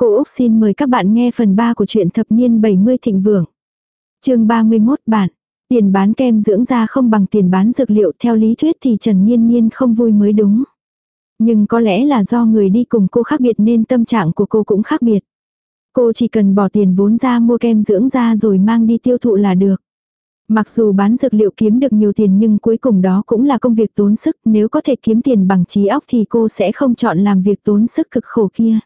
Cô Úc xin mời các bạn nghe phần 3 của truyện thập niên 70 thịnh vượng. chương 31 Bạn Tiền bán kem dưỡng da không bằng tiền bán dược liệu theo lý thuyết thì Trần Nhiên Nhiên không vui mới đúng. Nhưng có lẽ là do người đi cùng cô khác biệt nên tâm trạng của cô cũng khác biệt. Cô chỉ cần bỏ tiền vốn ra mua kem dưỡng da rồi mang đi tiêu thụ là được. Mặc dù bán dược liệu kiếm được nhiều tiền nhưng cuối cùng đó cũng là công việc tốn sức, nếu có thể kiếm tiền bằng trí óc thì cô sẽ không chọn làm việc tốn sức cực khổ kia.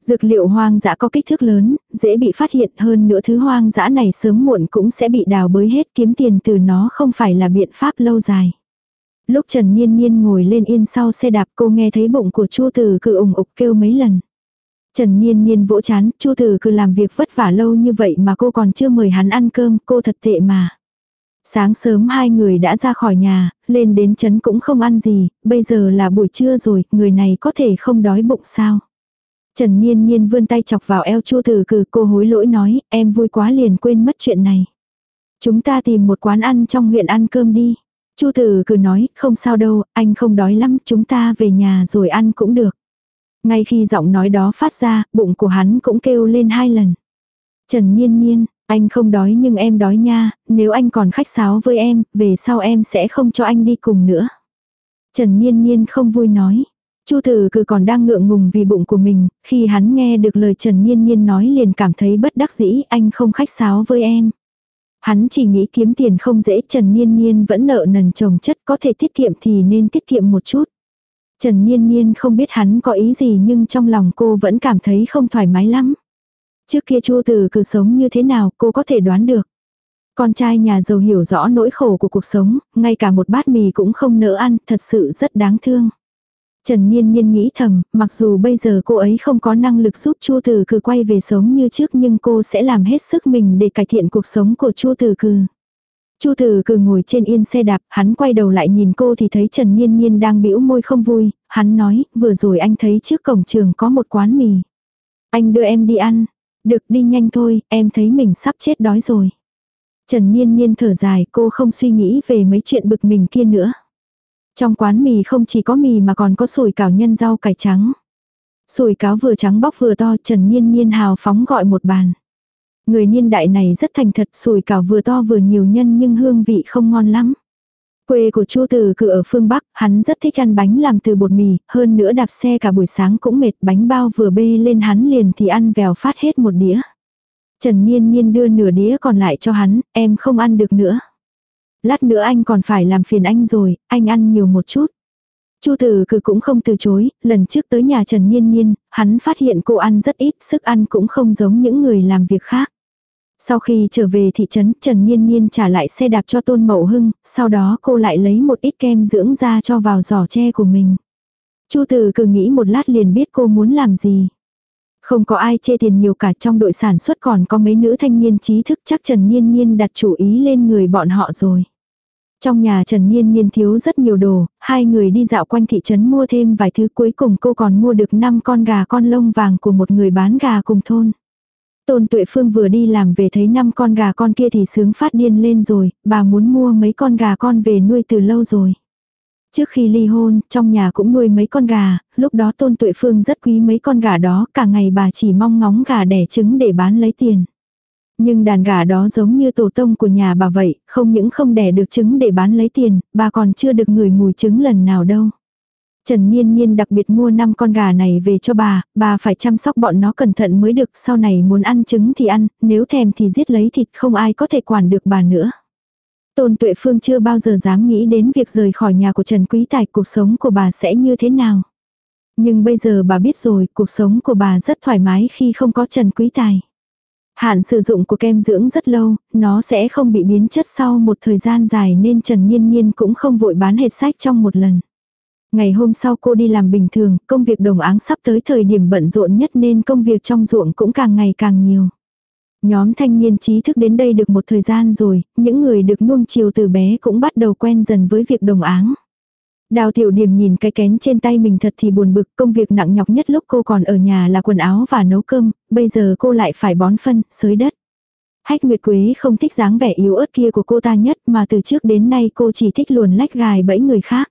Dược liệu hoang dã có kích thước lớn, dễ bị phát hiện hơn nữa thứ hoang dã này sớm muộn cũng sẽ bị đào bới hết kiếm tiền từ nó không phải là biện pháp lâu dài. Lúc Trần Niên Niên ngồi lên yên sau xe đạp cô nghe thấy bụng của Chu Tử cự ủng ục kêu mấy lần. Trần Niên Niên vỗ chán, Chu Tử cứ làm việc vất vả lâu như vậy mà cô còn chưa mời hắn ăn cơm, cô thật tệ mà. Sáng sớm hai người đã ra khỏi nhà, lên đến trấn cũng không ăn gì, bây giờ là buổi trưa rồi, người này có thể không đói bụng sao. Trần Niên Niên vươn tay chọc vào eo Chu Tử Cử cô hối lỗi nói, em vui quá liền quên mất chuyện này. Chúng ta tìm một quán ăn trong huyện ăn cơm đi. Chu Tử Cử nói, không sao đâu, anh không đói lắm, chúng ta về nhà rồi ăn cũng được. Ngay khi giọng nói đó phát ra, bụng của hắn cũng kêu lên hai lần. Trần Niên Niên, anh không đói nhưng em đói nha, nếu anh còn khách sáo với em, về sau em sẽ không cho anh đi cùng nữa. Trần Niên Niên không vui nói. Chu Tử Cử còn đang ngượng ngùng vì bụng của mình, khi hắn nghe được lời Trần Nhiên Nhiên nói liền cảm thấy bất đắc dĩ, anh không khách sáo với em. Hắn chỉ nghĩ kiếm tiền không dễ, Trần Nhiên Nhiên vẫn nợ nần chồng chất, có thể tiết kiệm thì nên tiết kiệm một chút. Trần Nhiên Nhiên không biết hắn có ý gì nhưng trong lòng cô vẫn cảm thấy không thoải mái lắm. Trước kia Chu Tử Cử sống như thế nào cô có thể đoán được. Con trai nhà giàu hiểu rõ nỗi khổ của cuộc sống, ngay cả một bát mì cũng không nỡ ăn, thật sự rất đáng thương. Trần Niên Niên nghĩ thầm, mặc dù bây giờ cô ấy không có năng lực giúp Chu Tử Cừ quay về sống như trước nhưng cô sẽ làm hết sức mình để cải thiện cuộc sống của Chu Tử Cừ. Chu Tử Cừ ngồi trên yên xe đạp, hắn quay đầu lại nhìn cô thì thấy Trần Niên Niên đang bĩu môi không vui, hắn nói, vừa rồi anh thấy trước cổng trường có một quán mì. Anh đưa em đi ăn, được đi nhanh thôi, em thấy mình sắp chết đói rồi. Trần Niên Niên thở dài, cô không suy nghĩ về mấy chuyện bực mình kia nữa. Trong quán mì không chỉ có mì mà còn có sủi cảo nhân rau cải trắng. Sủi cáo vừa trắng bóc vừa to Trần Niên Niên hào phóng gọi một bàn. Người niên đại này rất thành thật sủi cảo vừa to vừa nhiều nhân nhưng hương vị không ngon lắm. Quê của Chu Từ cự ở phương Bắc, hắn rất thích ăn bánh làm từ bột mì, hơn nữa đạp xe cả buổi sáng cũng mệt, bánh bao vừa bê lên hắn liền thì ăn vèo phát hết một đĩa. Trần Niên Niên đưa nửa đĩa còn lại cho hắn, em không ăn được nữa. Lát nữa anh còn phải làm phiền anh rồi, anh ăn nhiều một chút. Chu tử cử cũng không từ chối, lần trước tới nhà Trần Nhiên Nhiên, hắn phát hiện cô ăn rất ít, sức ăn cũng không giống những người làm việc khác. Sau khi trở về thị trấn, Trần Nhiên Nhiên trả lại xe đạp cho Tôn Mậu Hưng, sau đó cô lại lấy một ít kem dưỡng da cho vào giỏ tre của mình. Chu Tử cử nghĩ một lát liền biết cô muốn làm gì. Không có ai chê tiền nhiều cả trong đội sản xuất còn có mấy nữ thanh niên trí thức chắc Trần Niên Niên đặt chủ ý lên người bọn họ rồi. Trong nhà Trần Niên Niên thiếu rất nhiều đồ, hai người đi dạo quanh thị trấn mua thêm vài thứ cuối cùng cô còn mua được 5 con gà con lông vàng của một người bán gà cùng thôn. Tôn Tuệ Phương vừa đi làm về thấy 5 con gà con kia thì sướng phát điên lên rồi, bà muốn mua mấy con gà con về nuôi từ lâu rồi. Trước khi ly hôn, trong nhà cũng nuôi mấy con gà, lúc đó Tôn Tuệ Phương rất quý mấy con gà đó, cả ngày bà chỉ mong ngóng gà đẻ trứng để bán lấy tiền. Nhưng đàn gà đó giống như tổ tông của nhà bà vậy, không những không đẻ được trứng để bán lấy tiền, bà còn chưa được người mùi trứng lần nào đâu. Trần Niên Niên đặc biệt mua 5 con gà này về cho bà, bà phải chăm sóc bọn nó cẩn thận mới được, sau này muốn ăn trứng thì ăn, nếu thèm thì giết lấy thịt không ai có thể quản được bà nữa. Tôn Tuệ Phương chưa bao giờ dám nghĩ đến việc rời khỏi nhà của Trần Quý Tài cuộc sống của bà sẽ như thế nào. Nhưng bây giờ bà biết rồi, cuộc sống của bà rất thoải mái khi không có Trần Quý Tài. Hạn sử dụng của kem dưỡng rất lâu, nó sẽ không bị biến chất sau một thời gian dài nên Trần Nhiên Nhiên cũng không vội bán hết sách trong một lần. Ngày hôm sau cô đi làm bình thường, công việc đồng áng sắp tới thời điểm bận rộn nhất nên công việc trong ruộng cũng càng ngày càng nhiều. Nhóm thanh niên trí thức đến đây được một thời gian rồi, những người được nuông chiều từ bé cũng bắt đầu quen dần với việc đồng áng. Đào tiểu điểm nhìn cái kén trên tay mình thật thì buồn bực, công việc nặng nhọc nhất lúc cô còn ở nhà là quần áo và nấu cơm, bây giờ cô lại phải bón phân, xới đất. Hách Nguyệt Quế không thích dáng vẻ yếu ớt kia của cô ta nhất mà từ trước đến nay cô chỉ thích luồn lách gài bẫy người khác.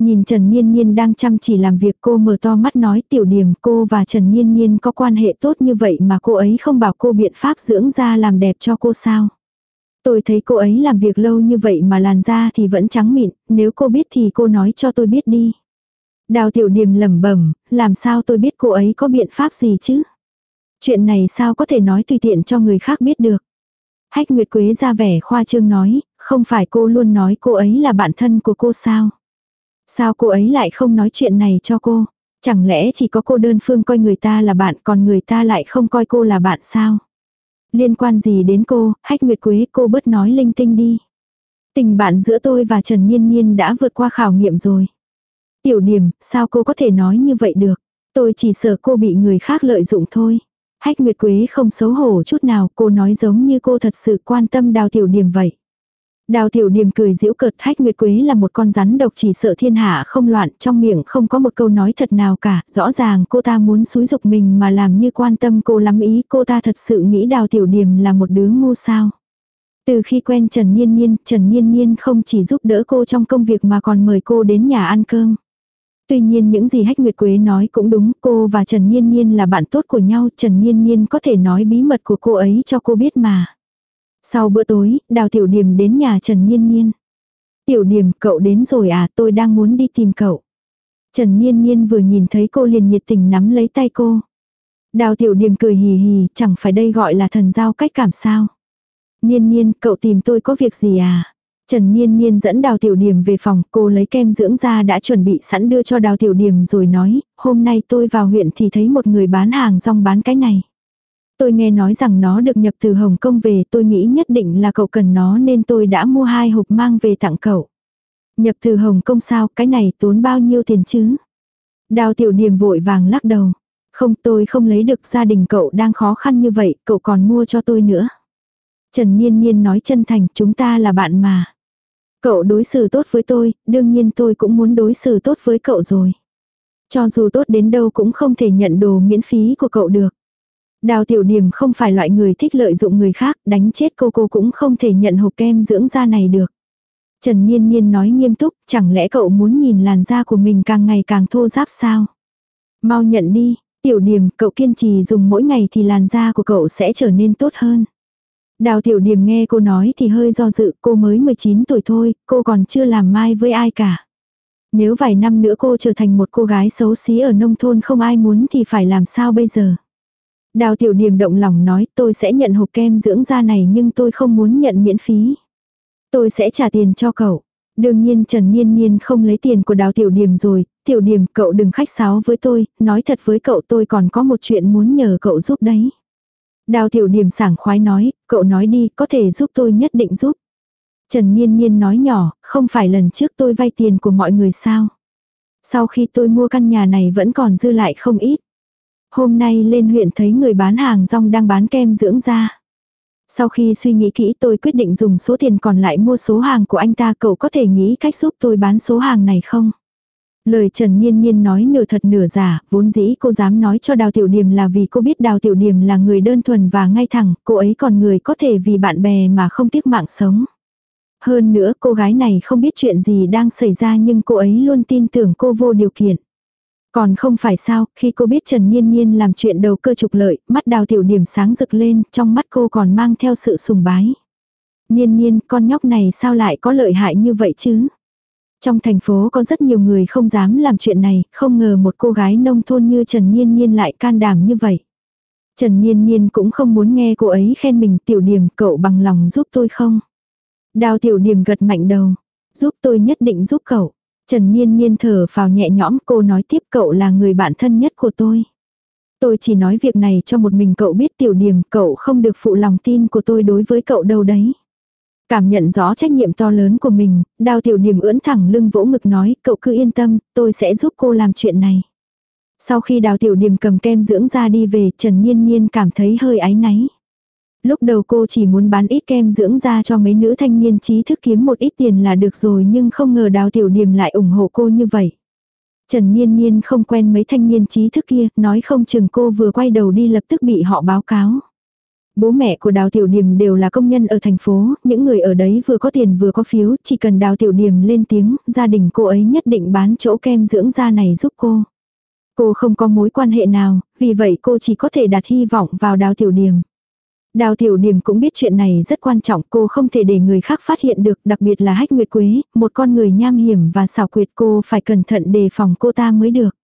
Nhìn Trần Niên Niên đang chăm chỉ làm việc cô mở to mắt nói tiểu điểm cô và Trần Niên Niên có quan hệ tốt như vậy mà cô ấy không bảo cô biện pháp dưỡng da làm đẹp cho cô sao. Tôi thấy cô ấy làm việc lâu như vậy mà làn da thì vẫn trắng mịn, nếu cô biết thì cô nói cho tôi biết đi. Đào tiểu điểm lẩm bẩm, làm sao tôi biết cô ấy có biện pháp gì chứ? Chuyện này sao có thể nói tùy tiện cho người khác biết được. Hách Nguyệt Quế ra vẻ khoa trương nói, không phải cô luôn nói cô ấy là bạn thân của cô sao? Sao cô ấy lại không nói chuyện này cho cô? Chẳng lẽ chỉ có cô đơn phương coi người ta là bạn còn người ta lại không coi cô là bạn sao? Liên quan gì đến cô, hách nguyệt quế cô bớt nói linh tinh đi. Tình bạn giữa tôi và Trần Nhiên Nhiên đã vượt qua khảo nghiệm rồi. Tiểu điểm, sao cô có thể nói như vậy được? Tôi chỉ sợ cô bị người khác lợi dụng thôi. Hách Nguyệt Quế không xấu hổ chút nào, cô nói giống như cô thật sự quan tâm đào tiểu điểm vậy. Đào tiểu niềm cười giễu cợt hách nguyệt quế là một con rắn độc chỉ sợ thiên hạ không loạn, trong miệng không có một câu nói thật nào cả, rõ ràng cô ta muốn xúi dục mình mà làm như quan tâm cô lắm ý, cô ta thật sự nghĩ đào tiểu niềm là một đứa ngu sao. Từ khi quen Trần Nhiên Nhiên, Trần Nhiên Nhiên không chỉ giúp đỡ cô trong công việc mà còn mời cô đến nhà ăn cơm. Tuy nhiên những gì Hách Nguyệt Quế nói cũng đúng, cô và Trần Nhiên Nhiên là bạn tốt của nhau, Trần Nhiên Nhiên có thể nói bí mật của cô ấy cho cô biết mà. Sau bữa tối, đào tiểu điểm đến nhà Trần Nhiên Nhiên. Tiểu điểm, cậu đến rồi à, tôi đang muốn đi tìm cậu. Trần Nhiên Nhiên vừa nhìn thấy cô liền nhiệt tình nắm lấy tay cô. Đào tiểu điểm cười hì hì, chẳng phải đây gọi là thần giao cách cảm sao. Nhiên Nhiên, cậu tìm tôi có việc gì à? Trần Nhiên Nhiên dẫn đào tiểu điểm về phòng, cô lấy kem dưỡng da đã chuẩn bị sẵn đưa cho đào tiểu điểm rồi nói, hôm nay tôi vào huyện thì thấy một người bán hàng rong bán cái này. Tôi nghe nói rằng nó được nhập từ Hồng Kông về, tôi nghĩ nhất định là cậu cần nó nên tôi đã mua hai hộp mang về tặng cậu. Nhập từ Hồng Kông sao, cái này tốn bao nhiêu tiền chứ? Đào tiểu niềm vội vàng lắc đầu. Không tôi không lấy được gia đình cậu đang khó khăn như vậy, cậu còn mua cho tôi nữa. Trần Niên Niên nói chân thành, chúng ta là bạn mà. Cậu đối xử tốt với tôi, đương nhiên tôi cũng muốn đối xử tốt với cậu rồi. Cho dù tốt đến đâu cũng không thể nhận đồ miễn phí của cậu được. Đào tiểu điểm không phải loại người thích lợi dụng người khác, đánh chết cô cô cũng không thể nhận hộp kem dưỡng da này được. Trần Niên Niên nói nghiêm túc, chẳng lẽ cậu muốn nhìn làn da của mình càng ngày càng thô ráp sao? Mau nhận đi, tiểu điểm, cậu kiên trì dùng mỗi ngày thì làn da của cậu sẽ trở nên tốt hơn. Đào tiểu điểm nghe cô nói thì hơi do dự, cô mới 19 tuổi thôi, cô còn chưa làm mai với ai cả. Nếu vài năm nữa cô trở thành một cô gái xấu xí ở nông thôn không ai muốn thì phải làm sao bây giờ? Đào tiểu điềm động lòng nói tôi sẽ nhận hộp kem dưỡng da này nhưng tôi không muốn nhận miễn phí. Tôi sẽ trả tiền cho cậu. Đương nhiên Trần Niên Niên không lấy tiền của đào tiểu điểm rồi, tiểu điểm cậu đừng khách sáo với tôi, nói thật với cậu tôi còn có một chuyện muốn nhờ cậu giúp đấy. Đào tiểu điểm sảng khoái nói, cậu nói đi, có thể giúp tôi nhất định giúp. Trần Niên Niên nói nhỏ, không phải lần trước tôi vay tiền của mọi người sao. Sau khi tôi mua căn nhà này vẫn còn dư lại không ít. Hôm nay lên huyện thấy người bán hàng rong đang bán kem dưỡng da. Sau khi suy nghĩ kỹ tôi quyết định dùng số tiền còn lại mua số hàng của anh ta cậu có thể nghĩ cách giúp tôi bán số hàng này không? Lời Trần Nhiên Nhiên nói nửa thật nửa giả, vốn dĩ cô dám nói cho Đào Tiểu Điềm là vì cô biết Đào Tiểu Điềm là người đơn thuần và ngay thẳng, cô ấy còn người có thể vì bạn bè mà không tiếc mạng sống. Hơn nữa cô gái này không biết chuyện gì đang xảy ra nhưng cô ấy luôn tin tưởng cô vô điều kiện. Còn không phải sao, khi cô biết Trần Nhiên Nhiên làm chuyện đầu cơ trục lợi, mắt đào tiểu điểm sáng rực lên, trong mắt cô còn mang theo sự sùng bái. Nhiên Nhiên, con nhóc này sao lại có lợi hại như vậy chứ? Trong thành phố có rất nhiều người không dám làm chuyện này, không ngờ một cô gái nông thôn như Trần Nhiên Nhiên lại can đảm như vậy. Trần Nhiên Nhiên cũng không muốn nghe cô ấy khen mình tiểu điểm cậu bằng lòng giúp tôi không? Đào tiểu điểm gật mạnh đầu. Giúp tôi nhất định giúp cậu. Trần Niên Niên thở vào nhẹ nhõm cô nói tiếp cậu là người bạn thân nhất của tôi. Tôi chỉ nói việc này cho một mình cậu biết tiểu điểm cậu không được phụ lòng tin của tôi đối với cậu đâu đấy. Cảm nhận rõ trách nhiệm to lớn của mình, đào tiểu điểm ưỡn thẳng lưng vỗ ngực nói cậu cứ yên tâm, tôi sẽ giúp cô làm chuyện này. Sau khi đào tiểu điểm cầm kem dưỡng ra đi về Trần Niên Niên cảm thấy hơi áy náy. Lúc đầu cô chỉ muốn bán ít kem dưỡng da cho mấy nữ thanh niên trí thức kiếm một ít tiền là được rồi nhưng không ngờ đào tiểu niềm lại ủng hộ cô như vậy. Trần Niên Niên không quen mấy thanh niên trí thức kia, nói không chừng cô vừa quay đầu đi lập tức bị họ báo cáo. Bố mẹ của Đào Tiểu Điềm đều là công nhân ở thành phố, những người ở đấy vừa có tiền vừa có phiếu, chỉ cần Đào Tiểu Điềm lên tiếng, gia đình cô ấy nhất định bán chỗ kem dưỡng da này giúp cô. Cô không có mối quan hệ nào, vì vậy cô chỉ có thể đặt hy vọng vào Đào Tiểu Điềm. Đào Tiểu Điềm cũng biết chuyện này rất quan trọng, cô không thể để người khác phát hiện được, đặc biệt là Hách Nguyệt Quế, một con người nham hiểm và xảo quyệt cô phải cẩn thận đề phòng cô ta mới được.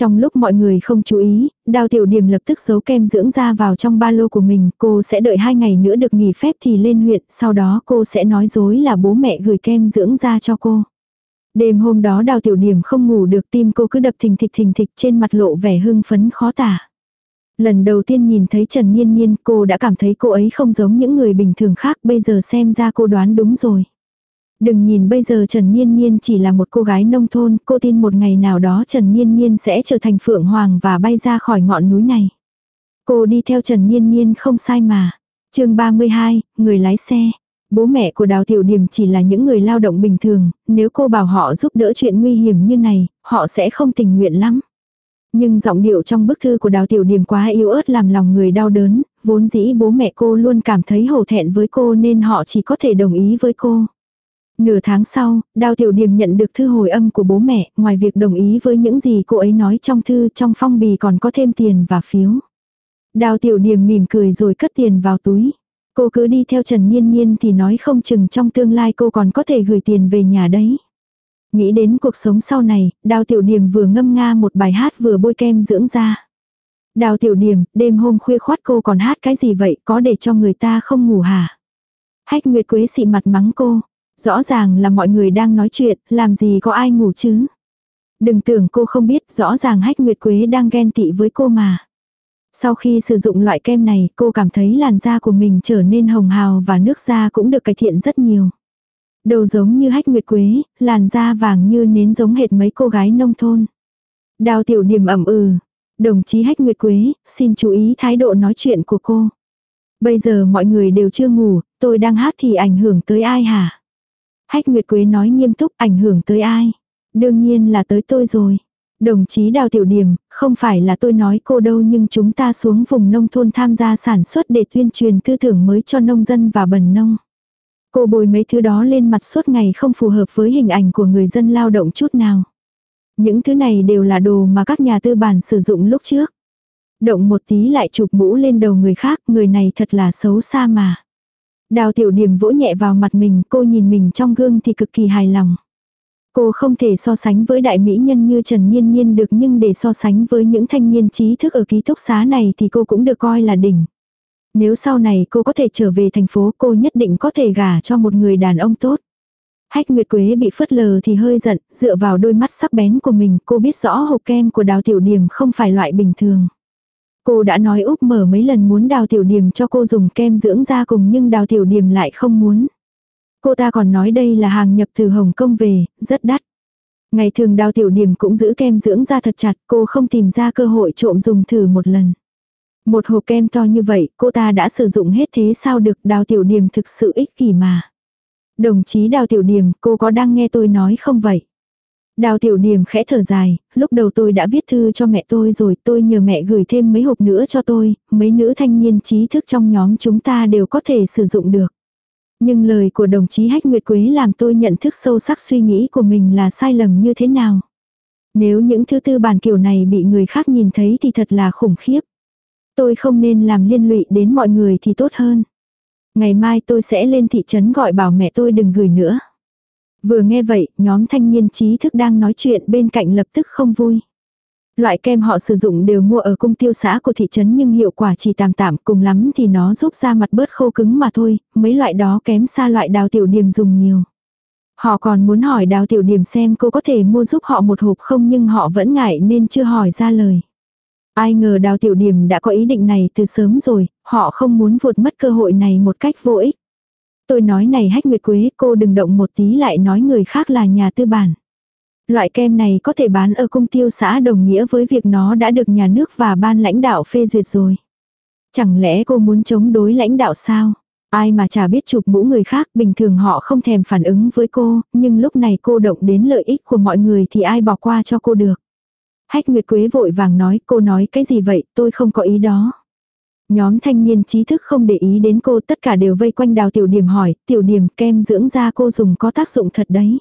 Trong lúc mọi người không chú ý, đào tiểu điểm lập tức giấu kem dưỡng da vào trong ba lô của mình, cô sẽ đợi hai ngày nữa được nghỉ phép thì lên huyện, sau đó cô sẽ nói dối là bố mẹ gửi kem dưỡng da cho cô. Đêm hôm đó đào tiểu điểm không ngủ được tim cô cứ đập thình thịch thình thịch trên mặt lộ vẻ hưng phấn khó tả. Lần đầu tiên nhìn thấy Trần Nhiên Nhiên cô đã cảm thấy cô ấy không giống những người bình thường khác bây giờ xem ra cô đoán đúng rồi. Đừng nhìn bây giờ Trần Niên Niên chỉ là một cô gái nông thôn, cô tin một ngày nào đó Trần Niên Niên sẽ trở thành phượng hoàng và bay ra khỏi ngọn núi này. Cô đi theo Trần Niên Niên không sai mà. chương 32, người lái xe. Bố mẹ của Đào Tiểu Điềm chỉ là những người lao động bình thường, nếu cô bảo họ giúp đỡ chuyện nguy hiểm như này, họ sẽ không tình nguyện lắm. Nhưng giọng điệu trong bức thư của Đào Tiểu Điềm quá yếu ớt làm lòng người đau đớn, vốn dĩ bố mẹ cô luôn cảm thấy hổ thẹn với cô nên họ chỉ có thể đồng ý với cô. Nửa tháng sau, Đào Tiểu Điềm nhận được thư hồi âm của bố mẹ, ngoài việc đồng ý với những gì cô ấy nói trong thư trong phong bì còn có thêm tiền và phiếu. Đào Tiểu Điềm mỉm cười rồi cất tiền vào túi. Cô cứ đi theo Trần Nhiên Nhiên thì nói không chừng trong tương lai cô còn có thể gửi tiền về nhà đấy. Nghĩ đến cuộc sống sau này, Đào Tiểu điểm vừa ngâm nga một bài hát vừa bôi kem dưỡng da. Đào Tiểu điểm, đêm hôm khuya khoát cô còn hát cái gì vậy, có để cho người ta không ngủ hả? Hách Nguyệt Quế xị mặt mắng cô, Rõ ràng là mọi người đang nói chuyện, làm gì có ai ngủ chứ. Đừng tưởng cô không biết, rõ ràng Hách Nguyệt Quế đang ghen tị với cô mà. Sau khi sử dụng loại kem này, cô cảm thấy làn da của mình trở nên hồng hào và nước da cũng được cải thiện rất nhiều. Đầu giống như hách nguyệt quế, làn da vàng như nến giống hệt mấy cô gái nông thôn. Đào tiểu điểm ẩm ừ. Đồng chí hách nguyệt quế, xin chú ý thái độ nói chuyện của cô. Bây giờ mọi người đều chưa ngủ, tôi đang hát thì ảnh hưởng tới ai hả? Hách Nguyệt Quế nói nghiêm túc ảnh hưởng tới ai. Đương nhiên là tới tôi rồi. Đồng chí Đào Tiểu Điểm, không phải là tôi nói cô đâu nhưng chúng ta xuống vùng nông thôn tham gia sản xuất để tuyên truyền tư tưởng mới cho nông dân và bần nông. Cô bồi mấy thứ đó lên mặt suốt ngày không phù hợp với hình ảnh của người dân lao động chút nào. Những thứ này đều là đồ mà các nhà tư bản sử dụng lúc trước. Động một tí lại chụp mũ lên đầu người khác, người này thật là xấu xa mà. Đào tiểu điểm vỗ nhẹ vào mặt mình, cô nhìn mình trong gương thì cực kỳ hài lòng. Cô không thể so sánh với đại mỹ nhân như Trần Nhiên Nhiên được nhưng để so sánh với những thanh niên trí thức ở ký túc xá này thì cô cũng được coi là đỉnh. Nếu sau này cô có thể trở về thành phố cô nhất định có thể gả cho một người đàn ông tốt. Hách Nguyệt Quế bị phớt lờ thì hơi giận, dựa vào đôi mắt sắc bén của mình cô biết rõ hộp kem của đào tiểu điểm không phải loại bình thường. Cô đã nói Úc mở mấy lần muốn đào tiểu điểm cho cô dùng kem dưỡng da cùng nhưng đào tiểu điểm lại không muốn. Cô ta còn nói đây là hàng nhập từ Hồng Kông về, rất đắt. Ngày thường đào tiểu điểm cũng giữ kem dưỡng da thật chặt, cô không tìm ra cơ hội trộm dùng thử một lần. Một hộp kem to như vậy, cô ta đã sử dụng hết thế sao được đào tiểu điểm thực sự ích kỷ mà. Đồng chí đào tiểu điểm, cô có đang nghe tôi nói không vậy? Đào tiểu điểm khẽ thở dài, lúc đầu tôi đã viết thư cho mẹ tôi rồi tôi nhờ mẹ gửi thêm mấy hộp nữa cho tôi, mấy nữ thanh niên trí thức trong nhóm chúng ta đều có thể sử dụng được. Nhưng lời của đồng chí Hách Nguyệt Quế làm tôi nhận thức sâu sắc suy nghĩ của mình là sai lầm như thế nào. Nếu những thứ tư bản kiểu này bị người khác nhìn thấy thì thật là khủng khiếp. Tôi không nên làm liên lụy đến mọi người thì tốt hơn. Ngày mai tôi sẽ lên thị trấn gọi bảo mẹ tôi đừng gửi nữa. Vừa nghe vậy, nhóm thanh niên trí thức đang nói chuyện bên cạnh lập tức không vui. Loại kem họ sử dụng đều mua ở cung tiêu xã của thị trấn nhưng hiệu quả chỉ tạm tạm cùng lắm thì nó giúp da mặt bớt khô cứng mà thôi, mấy loại đó kém xa loại đào tiểu điểm dùng nhiều. Họ còn muốn hỏi đào tiểu điểm xem cô có thể mua giúp họ một hộp không nhưng họ vẫn ngại nên chưa hỏi ra lời. Ai ngờ đào tiểu điểm đã có ý định này từ sớm rồi, họ không muốn vụt mất cơ hội này một cách vô ích. Tôi nói này hách nguyệt quế cô đừng động một tí lại nói người khác là nhà tư bản. Loại kem này có thể bán ở cung tiêu xã đồng nghĩa với việc nó đã được nhà nước và ban lãnh đạo phê duyệt rồi. Chẳng lẽ cô muốn chống đối lãnh đạo sao? Ai mà chả biết chụp mũ người khác, bình thường họ không thèm phản ứng với cô, nhưng lúc này cô động đến lợi ích của mọi người thì ai bỏ qua cho cô được. Hách Nguyệt Quế vội vàng nói, cô nói cái gì vậy, tôi không có ý đó. Nhóm thanh niên trí thức không để ý đến cô tất cả đều vây quanh đào tiểu điểm hỏi, tiểu điểm kem dưỡng da cô dùng có tác dụng thật đấy.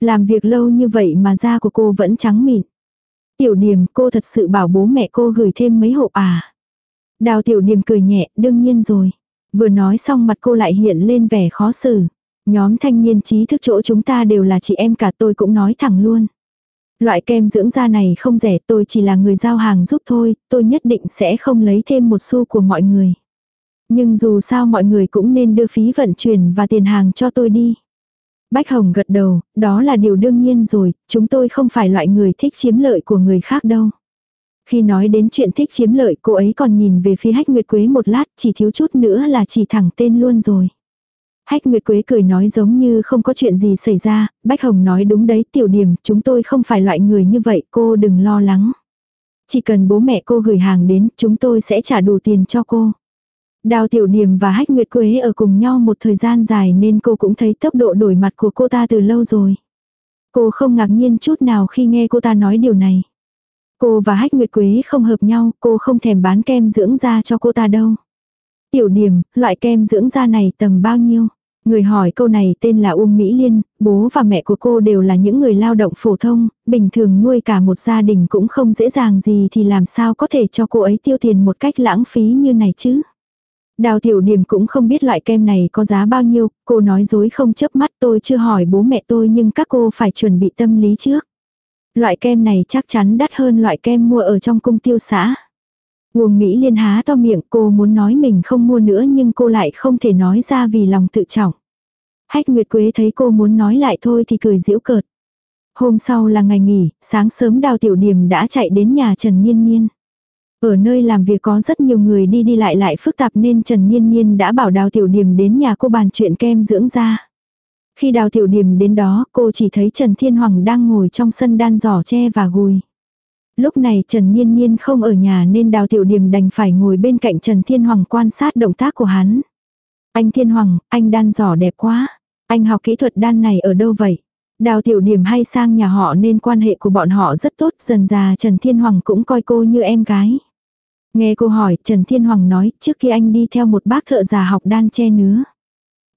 Làm việc lâu như vậy mà da của cô vẫn trắng mịn. Tiểu điểm cô thật sự bảo bố mẹ cô gửi thêm mấy hộp à. Đào tiểu điểm cười nhẹ, đương nhiên rồi. Vừa nói xong mặt cô lại hiện lên vẻ khó xử. Nhóm thanh niên trí thức chỗ chúng ta đều là chị em cả tôi cũng nói thẳng luôn. Loại kem dưỡng da này không rẻ tôi chỉ là người giao hàng giúp thôi, tôi nhất định sẽ không lấy thêm một xu của mọi người. Nhưng dù sao mọi người cũng nên đưa phí vận chuyển và tiền hàng cho tôi đi. Bách Hồng gật đầu, đó là điều đương nhiên rồi, chúng tôi không phải loại người thích chiếm lợi của người khác đâu. Khi nói đến chuyện thích chiếm lợi cô ấy còn nhìn về phía hách nguyệt quế một lát chỉ thiếu chút nữa là chỉ thẳng tên luôn rồi. Hách Nguyệt Quế cười nói giống như không có chuyện gì xảy ra, Bách Hồng nói đúng đấy tiểu điểm, chúng tôi không phải loại người như vậy, cô đừng lo lắng. Chỉ cần bố mẹ cô gửi hàng đến, chúng tôi sẽ trả đủ tiền cho cô. Đào Tiểu Điềm và Hách Nguyệt Quế ở cùng nhau một thời gian dài nên cô cũng thấy tốc độ đổi mặt của cô ta từ lâu rồi. Cô không ngạc nhiên chút nào khi nghe cô ta nói điều này. Cô và Hách Nguyệt Quế không hợp nhau, cô không thèm bán kem dưỡng da cho cô ta đâu. Tiểu Điềm, loại kem dưỡng da này tầm bao nhiêu? Người hỏi câu này tên là Uông Mỹ Liên, bố và mẹ của cô đều là những người lao động phổ thông, bình thường nuôi cả một gia đình cũng không dễ dàng gì thì làm sao có thể cho cô ấy tiêu tiền một cách lãng phí như này chứ. Đào tiểu điểm cũng không biết loại kem này có giá bao nhiêu, cô nói dối không chớp mắt tôi chưa hỏi bố mẹ tôi nhưng các cô phải chuẩn bị tâm lý trước. Loại kem này chắc chắn đắt hơn loại kem mua ở trong cung tiêu xã. Uông Mỹ Liên há to miệng cô muốn nói mình không mua nữa nhưng cô lại không thể nói ra vì lòng tự trọng. Hách Nguyệt Quế thấy cô muốn nói lại thôi thì cười giễu cợt. Hôm sau là ngày nghỉ, sáng sớm đào tiểu điểm đã chạy đến nhà Trần Nhiên Nhiên. Ở nơi làm việc có rất nhiều người đi đi lại lại phức tạp nên Trần Nhiên Nhiên đã bảo đào tiểu điểm đến nhà cô bàn chuyện kem dưỡng da. Khi đào tiểu điểm đến đó cô chỉ thấy Trần Thiên Hoàng đang ngồi trong sân đan giỏ tre và gùi. Lúc này Trần Nhiên Nhiên không ở nhà nên Đào Tiểu Điềm đành phải ngồi bên cạnh Trần Thiên Hoàng quan sát động tác của hắn. Anh Thiên Hoàng, anh đan giỏ đẹp quá. Anh học kỹ thuật đan này ở đâu vậy? Đào Tiểu Điềm hay sang nhà họ nên quan hệ của bọn họ rất tốt. Dần già Trần Thiên Hoàng cũng coi cô như em gái. Nghe cô hỏi, Trần Thiên Hoàng nói, trước khi anh đi theo một bác thợ già học đan che nứa.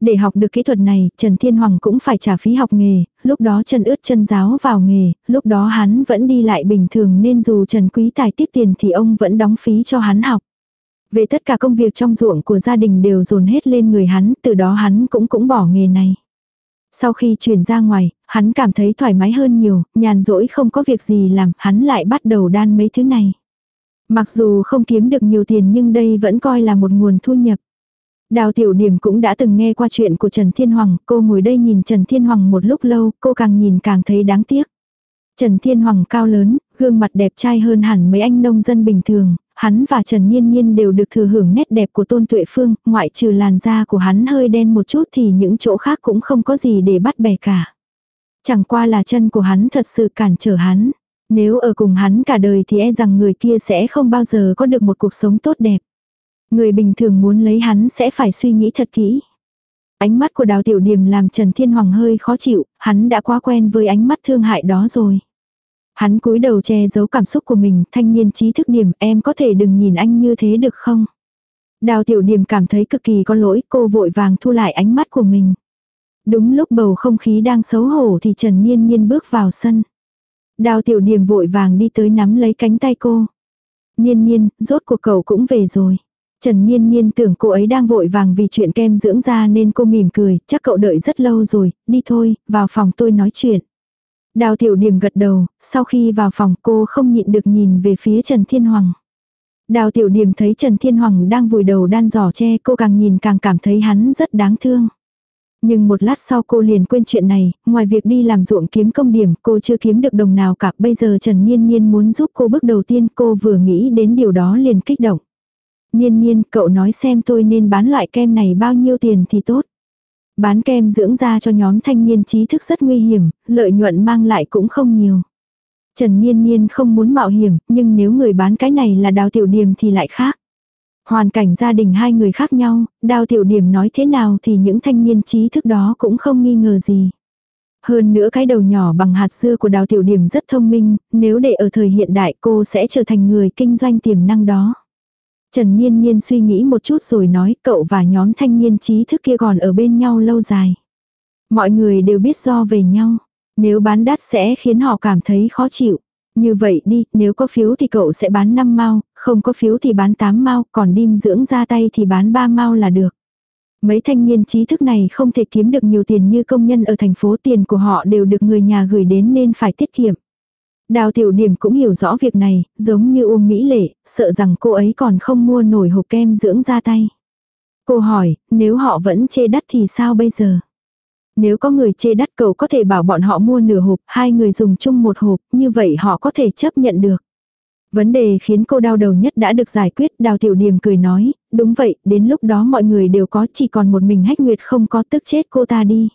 Để học được kỹ thuật này, Trần Thiên Hoàng cũng phải trả phí học nghề, lúc đó Trần ướt chân giáo vào nghề, lúc đó hắn vẫn đi lại bình thường nên dù Trần Quý Tài tiết tiền thì ông vẫn đóng phí cho hắn học. Về tất cả công việc trong ruộng của gia đình đều dồn hết lên người hắn, từ đó hắn cũng cũng bỏ nghề này. Sau khi chuyển ra ngoài, hắn cảm thấy thoải mái hơn nhiều, nhàn rỗi không có việc gì làm, hắn lại bắt đầu đan mấy thứ này. Mặc dù không kiếm được nhiều tiền nhưng đây vẫn coi là một nguồn thu nhập. Đào tiểu điểm cũng đã từng nghe qua chuyện của Trần Thiên Hoàng, cô ngồi đây nhìn Trần Thiên Hoàng một lúc lâu, cô càng nhìn càng thấy đáng tiếc. Trần Thiên Hoàng cao lớn, gương mặt đẹp trai hơn hẳn mấy anh nông dân bình thường, hắn và Trần Nhiên Nhiên đều được thừa hưởng nét đẹp của Tôn Tuệ Phương, ngoại trừ làn da của hắn hơi đen một chút thì những chỗ khác cũng không có gì để bắt bẻ cả. Chẳng qua là chân của hắn thật sự cản trở hắn. Nếu ở cùng hắn cả đời thì e rằng người kia sẽ không bao giờ có được một cuộc sống tốt đẹp. Người bình thường muốn lấy hắn sẽ phải suy nghĩ thật kỹ. Ánh mắt của đào tiểu điềm làm Trần Thiên Hoàng hơi khó chịu, hắn đã quá quen với ánh mắt thương hại đó rồi. Hắn cúi đầu che giấu cảm xúc của mình, thanh niên trí thức điểm em có thể đừng nhìn anh như thế được không? Đào tiểu điềm cảm thấy cực kỳ có lỗi, cô vội vàng thu lại ánh mắt của mình. Đúng lúc bầu không khí đang xấu hổ thì Trần Nhiên Nhiên bước vào sân. Đào tiểu điềm vội vàng đi tới nắm lấy cánh tay cô. Nhiên Nhiên, rốt cuộc cậu cũng về rồi. Trần Niên Niên tưởng cô ấy đang vội vàng vì chuyện kem dưỡng da nên cô mỉm cười, chắc cậu đợi rất lâu rồi, đi thôi, vào phòng tôi nói chuyện. Đào tiểu điểm gật đầu, sau khi vào phòng cô không nhịn được nhìn về phía Trần Thiên Hoàng. Đào tiểu điểm thấy Trần Thiên Hoàng đang vùi đầu đan giỏ che cô càng nhìn càng cảm thấy hắn rất đáng thương. Nhưng một lát sau cô liền quên chuyện này, ngoài việc đi làm ruộng kiếm công điểm cô chưa kiếm được đồng nào cả. Bây giờ Trần Niên Niên muốn giúp cô bước đầu tiên cô vừa nghĩ đến điều đó liền kích động. Nhiên nhiên, cậu nói xem tôi nên bán loại kem này bao nhiêu tiền thì tốt. Bán kem dưỡng da cho nhóm thanh niên trí thức rất nguy hiểm, lợi nhuận mang lại cũng không nhiều. Trần Niên Niên không muốn mạo hiểm, nhưng nếu người bán cái này là đào tiểu điểm thì lại khác. Hoàn cảnh gia đình hai người khác nhau, đào tiểu điểm nói thế nào thì những thanh niên trí thức đó cũng không nghi ngờ gì. Hơn nữa cái đầu nhỏ bằng hạt dưa của đào tiểu điểm rất thông minh, nếu để ở thời hiện đại cô sẽ trở thành người kinh doanh tiềm năng đó. Trần Niên Niên suy nghĩ một chút rồi nói cậu và nhóm thanh niên trí thức kia còn ở bên nhau lâu dài. Mọi người đều biết do về nhau. Nếu bán đắt sẽ khiến họ cảm thấy khó chịu. Như vậy đi, nếu có phiếu thì cậu sẽ bán 5 mao, không có phiếu thì bán 8 mao, còn đêm dưỡng ra tay thì bán 3 mao là được. Mấy thanh niên trí thức này không thể kiếm được nhiều tiền như công nhân ở thành phố tiền của họ đều được người nhà gửi đến nên phải tiết kiệm. Đào tiểu điểm cũng hiểu rõ việc này, giống như Uông Mỹ Lệ, sợ rằng cô ấy còn không mua nổi hộp kem dưỡng ra tay. Cô hỏi, nếu họ vẫn chê đắt thì sao bây giờ? Nếu có người chê đắt cậu có thể bảo bọn họ mua nửa hộp, hai người dùng chung một hộp, như vậy họ có thể chấp nhận được. Vấn đề khiến cô đau đầu nhất đã được giải quyết, đào tiểu điểm cười nói, đúng vậy, đến lúc đó mọi người đều có, chỉ còn một mình hách nguyệt không có tức chết cô ta đi.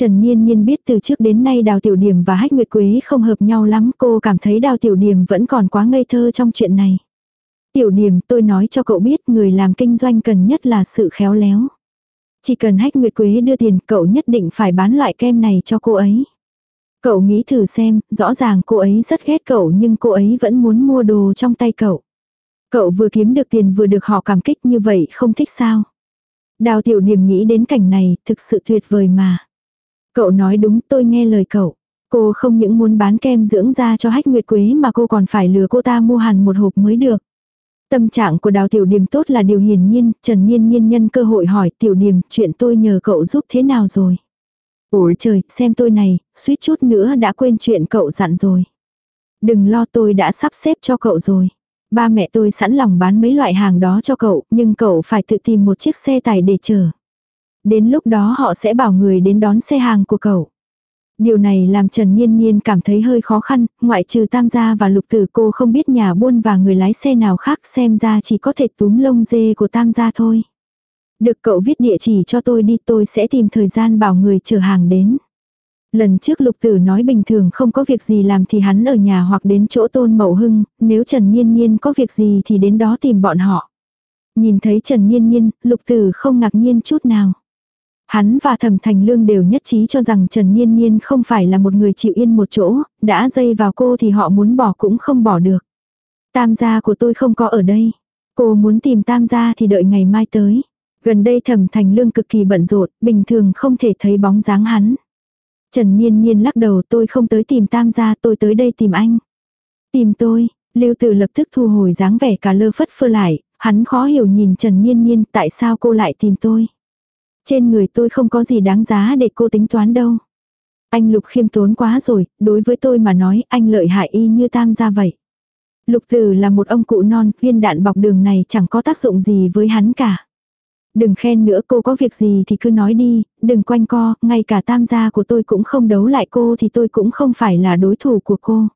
Trần Niên Niên biết từ trước đến nay Đào Tiểu Điểm và Hách Nguyệt Quế không hợp nhau lắm, cô cảm thấy Đào Tiểu Điểm vẫn còn quá ngây thơ trong chuyện này. Tiểu Điểm, tôi nói cho cậu biết người làm kinh doanh cần nhất là sự khéo léo. Chỉ cần Hách Nguyệt Quế đưa tiền, cậu nhất định phải bán loại kem này cho cô ấy. Cậu nghĩ thử xem, rõ ràng cô ấy rất ghét cậu nhưng cô ấy vẫn muốn mua đồ trong tay cậu. Cậu vừa kiếm được tiền vừa được họ cảm kích như vậy không thích sao. Đào tiểu điểm nghĩ đến cảnh này, thực sự tuyệt vời mà. Cậu nói đúng tôi nghe lời cậu. Cô không những muốn bán kem dưỡng da cho hách nguyệt quế mà cô còn phải lừa cô ta mua hẳn một hộp mới được. Tâm trạng của đào tiểu điểm tốt là điều hiển nhiên, Trần Nhiên Nhiên nhân cơ hội hỏi tiểu điểm chuyện tôi nhờ cậu giúp thế nào rồi. Ôi trời, xem tôi này, suýt chút nữa đã quên chuyện cậu dặn rồi. Đừng lo tôi đã sắp xếp cho cậu rồi. Ba mẹ tôi sẵn lòng bán mấy loại hàng đó cho cậu, nhưng cậu phải tự tìm một chiếc xe tải để chở Đến lúc đó họ sẽ bảo người đến đón xe hàng của cậu. Điều này làm Trần Nhiên Nhiên cảm thấy hơi khó khăn, ngoại trừ tam gia và lục tử cô không biết nhà buôn và người lái xe nào khác xem ra chỉ có thể túm lông dê của tam gia thôi. Được cậu viết địa chỉ cho tôi đi tôi sẽ tìm thời gian bảo người chở hàng đến. Lần trước lục tử nói bình thường không có việc gì làm thì hắn ở nhà hoặc đến chỗ tôn mậu hưng, nếu Trần Nhiên Nhiên có việc gì thì đến đó tìm bọn họ. Nhìn thấy Trần Nhiên Nhiên, lục tử không ngạc nhiên chút nào. Hắn và Thẩm Thành Lương đều nhất trí cho rằng Trần Nhiên Nhiên không phải là một người chịu yên một chỗ, đã dây vào cô thì họ muốn bỏ cũng không bỏ được. Tam gia của tôi không có ở đây. Cô muốn tìm tam gia thì đợi ngày mai tới. Gần đây Thẩm Thành Lương cực kỳ bận rộn, bình thường không thể thấy bóng dáng hắn. Trần Nhiên Nhiên lắc đầu tôi không tới tìm tam gia tôi tới đây tìm anh. Tìm tôi, Lưu Tử lập tức thu hồi dáng vẻ cả lơ phất phơ lại, hắn khó hiểu nhìn Trần Nhiên Nhiên tại sao cô lại tìm tôi. Trên người tôi không có gì đáng giá để cô tính toán đâu. Anh Lục khiêm tốn quá rồi, đối với tôi mà nói anh lợi hại y như tam gia vậy. Lục tử là một ông cụ non, viên đạn bọc đường này chẳng có tác dụng gì với hắn cả. Đừng khen nữa cô có việc gì thì cứ nói đi, đừng quanh co, ngay cả tam gia của tôi cũng không đấu lại cô thì tôi cũng không phải là đối thủ của cô.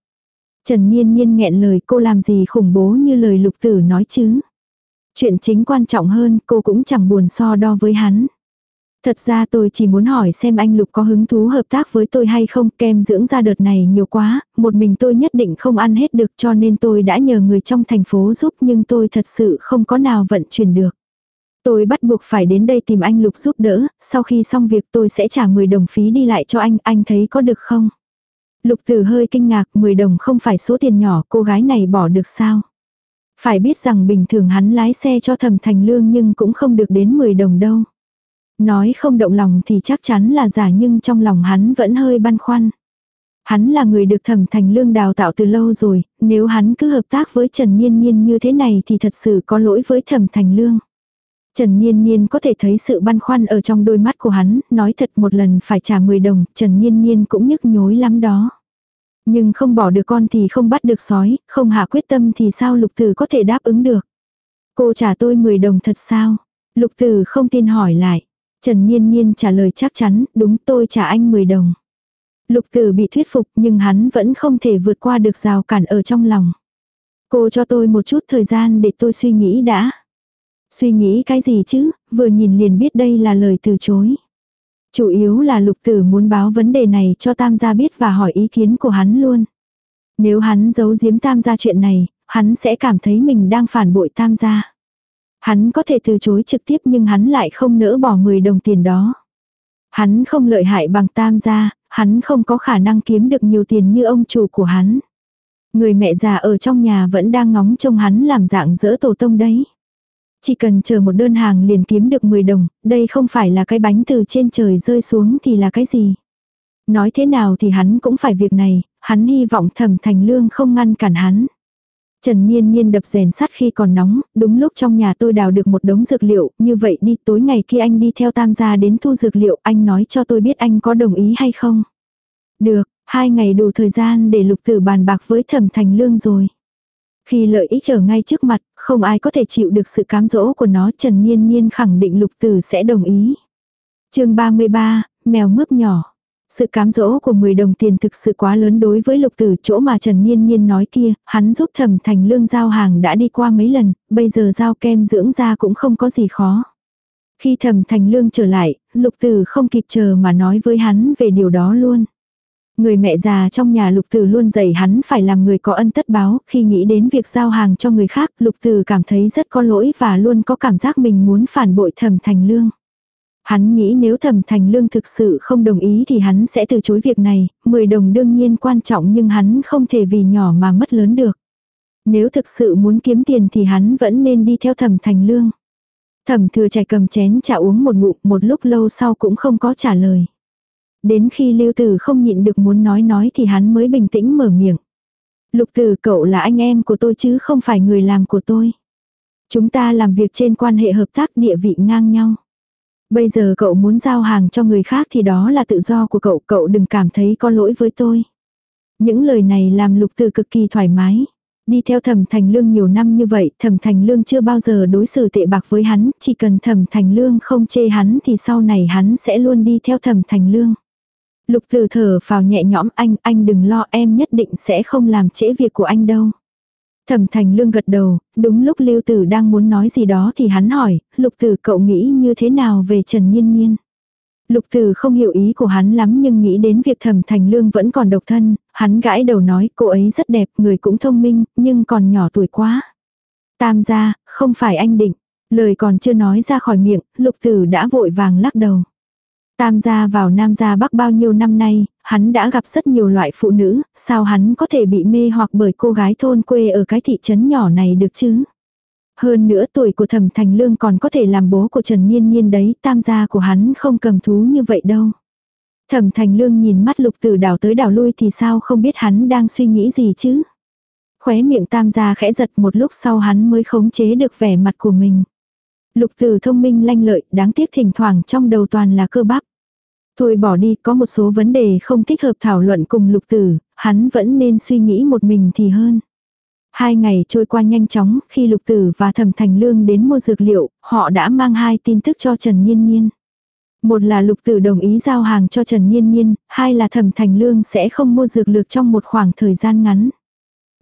Trần Niên Niên nghẹn lời cô làm gì khủng bố như lời lục tử nói chứ. Chuyện chính quan trọng hơn cô cũng chẳng buồn so đo với hắn. Thật ra tôi chỉ muốn hỏi xem anh Lục có hứng thú hợp tác với tôi hay không, kem dưỡng da đợt này nhiều quá, một mình tôi nhất định không ăn hết được cho nên tôi đã nhờ người trong thành phố giúp nhưng tôi thật sự không có nào vận chuyển được. Tôi bắt buộc phải đến đây tìm anh Lục giúp đỡ, sau khi xong việc tôi sẽ trả 10 đồng phí đi lại cho anh, anh thấy có được không? Lục tử hơi kinh ngạc, 10 đồng không phải số tiền nhỏ, cô gái này bỏ được sao? Phải biết rằng bình thường hắn lái xe cho thầm thành lương nhưng cũng không được đến 10 đồng đâu. Nói không động lòng thì chắc chắn là giả nhưng trong lòng hắn vẫn hơi băn khoăn. Hắn là người được thẩm thành lương đào tạo từ lâu rồi, nếu hắn cứ hợp tác với Trần Nhiên Nhiên như thế này thì thật sự có lỗi với thẩm thành lương. Trần Nhiên Nhiên có thể thấy sự băn khoăn ở trong đôi mắt của hắn, nói thật một lần phải trả 10 đồng, Trần Nhiên Nhiên cũng nhức nhối lắm đó. Nhưng không bỏ được con thì không bắt được sói, không hạ quyết tâm thì sao lục tử có thể đáp ứng được. Cô trả tôi 10 đồng thật sao? Lục tử không tin hỏi lại. Trần Niên Niên trả lời chắc chắn, đúng tôi trả anh 10 đồng. Lục tử bị thuyết phục nhưng hắn vẫn không thể vượt qua được rào cản ở trong lòng. Cô cho tôi một chút thời gian để tôi suy nghĩ đã. Suy nghĩ cái gì chứ, vừa nhìn liền biết đây là lời từ chối. Chủ yếu là lục tử muốn báo vấn đề này cho tam gia biết và hỏi ý kiến của hắn luôn. Nếu hắn giấu giếm tam gia chuyện này, hắn sẽ cảm thấy mình đang phản bội tam gia. Hắn có thể từ chối trực tiếp nhưng hắn lại không nỡ bỏ 10 đồng tiền đó. Hắn không lợi hại bằng tam gia, hắn không có khả năng kiếm được nhiều tiền như ông chủ của hắn. Người mẹ già ở trong nhà vẫn đang ngóng trông hắn làm dạng dỡ tổ tông đấy. Chỉ cần chờ một đơn hàng liền kiếm được 10 đồng, đây không phải là cái bánh từ trên trời rơi xuống thì là cái gì. Nói thế nào thì hắn cũng phải việc này, hắn hy vọng thẩm thành lương không ngăn cản hắn. Trần Niên Niên đập rèn sắt khi còn nóng, đúng lúc trong nhà tôi đào được một đống dược liệu, như vậy đi tối ngày khi anh đi theo tam gia đến thu dược liệu, anh nói cho tôi biết anh có đồng ý hay không. Được, hai ngày đủ thời gian để lục tử bàn bạc với thẩm thành lương rồi. Khi lợi ích ở ngay trước mặt, không ai có thể chịu được sự cám dỗ của nó, Trần Niên Niên khẳng định lục tử sẽ đồng ý. chương 33, mèo mướp nhỏ. Sự cám dỗ của 10 đồng tiền thực sự quá lớn đối với lục tử chỗ mà Trần Niên Niên nói kia, hắn giúp thẩm thành lương giao hàng đã đi qua mấy lần, bây giờ giao kem dưỡng da cũng không có gì khó. Khi thẩm thành lương trở lại, lục tử không kịp chờ mà nói với hắn về điều đó luôn. Người mẹ già trong nhà lục tử luôn dạy hắn phải làm người có ân tất báo, khi nghĩ đến việc giao hàng cho người khác, lục tử cảm thấy rất có lỗi và luôn có cảm giác mình muốn phản bội thẩm thành lương. Hắn nghĩ nếu thẩm thành lương thực sự không đồng ý thì hắn sẽ từ chối việc này, 10 đồng đương nhiên quan trọng nhưng hắn không thể vì nhỏ mà mất lớn được. Nếu thực sự muốn kiếm tiền thì hắn vẫn nên đi theo thẩm thành lương. Thẩm thừa trẻ cầm chén trà uống một ngụm một lúc lâu sau cũng không có trả lời. Đến khi lưu tử không nhịn được muốn nói nói thì hắn mới bình tĩnh mở miệng. Lục tử cậu là anh em của tôi chứ không phải người làm của tôi. Chúng ta làm việc trên quan hệ hợp tác địa vị ngang nhau. Bây giờ cậu muốn giao hàng cho người khác thì đó là tự do của cậu, cậu đừng cảm thấy có lỗi với tôi. Những lời này làm lục từ cực kỳ thoải mái. Đi theo thẩm thành lương nhiều năm như vậy, thẩm thành lương chưa bao giờ đối xử tệ bạc với hắn, chỉ cần thẩm thành lương không chê hắn thì sau này hắn sẽ luôn đi theo thẩm thành lương. Lục từ thở vào nhẹ nhõm anh, anh đừng lo em nhất định sẽ không làm trễ việc của anh đâu. Thẩm thành lương gật đầu, đúng lúc lưu tử đang muốn nói gì đó thì hắn hỏi, lục tử cậu nghĩ như thế nào về Trần Nhiên Nhiên. Lục tử không hiểu ý của hắn lắm nhưng nghĩ đến việc thẩm thành lương vẫn còn độc thân, hắn gãi đầu nói cô ấy rất đẹp, người cũng thông minh, nhưng còn nhỏ tuổi quá. Tam gia, không phải anh định. Lời còn chưa nói ra khỏi miệng, lục tử đã vội vàng lắc đầu. Tam gia vào Nam gia Bắc bao nhiêu năm nay, hắn đã gặp rất nhiều loại phụ nữ, sao hắn có thể bị mê hoặc bởi cô gái thôn quê ở cái thị trấn nhỏ này được chứ? Hơn nữa tuổi của thẩm thành lương còn có thể làm bố của Trần Nhiên Nhiên đấy, tam gia của hắn không cầm thú như vậy đâu. Thẩm thành lương nhìn mắt lục từ đảo tới đảo lui thì sao không biết hắn đang suy nghĩ gì chứ? Khóe miệng tam gia khẽ giật một lúc sau hắn mới khống chế được vẻ mặt của mình. Lục tử thông minh lanh lợi, đáng tiếc thỉnh thoảng trong đầu toàn là cơ bắp. Thôi bỏ đi, có một số vấn đề không thích hợp thảo luận cùng lục tử, hắn vẫn nên suy nghĩ một mình thì hơn. Hai ngày trôi qua nhanh chóng, khi lục tử và thẩm thành lương đến mua dược liệu, họ đã mang hai tin tức cho Trần Nhiên Nhiên. Một là lục tử đồng ý giao hàng cho Trần Nhiên Nhiên, hai là thẩm thành lương sẽ không mua dược lược trong một khoảng thời gian ngắn.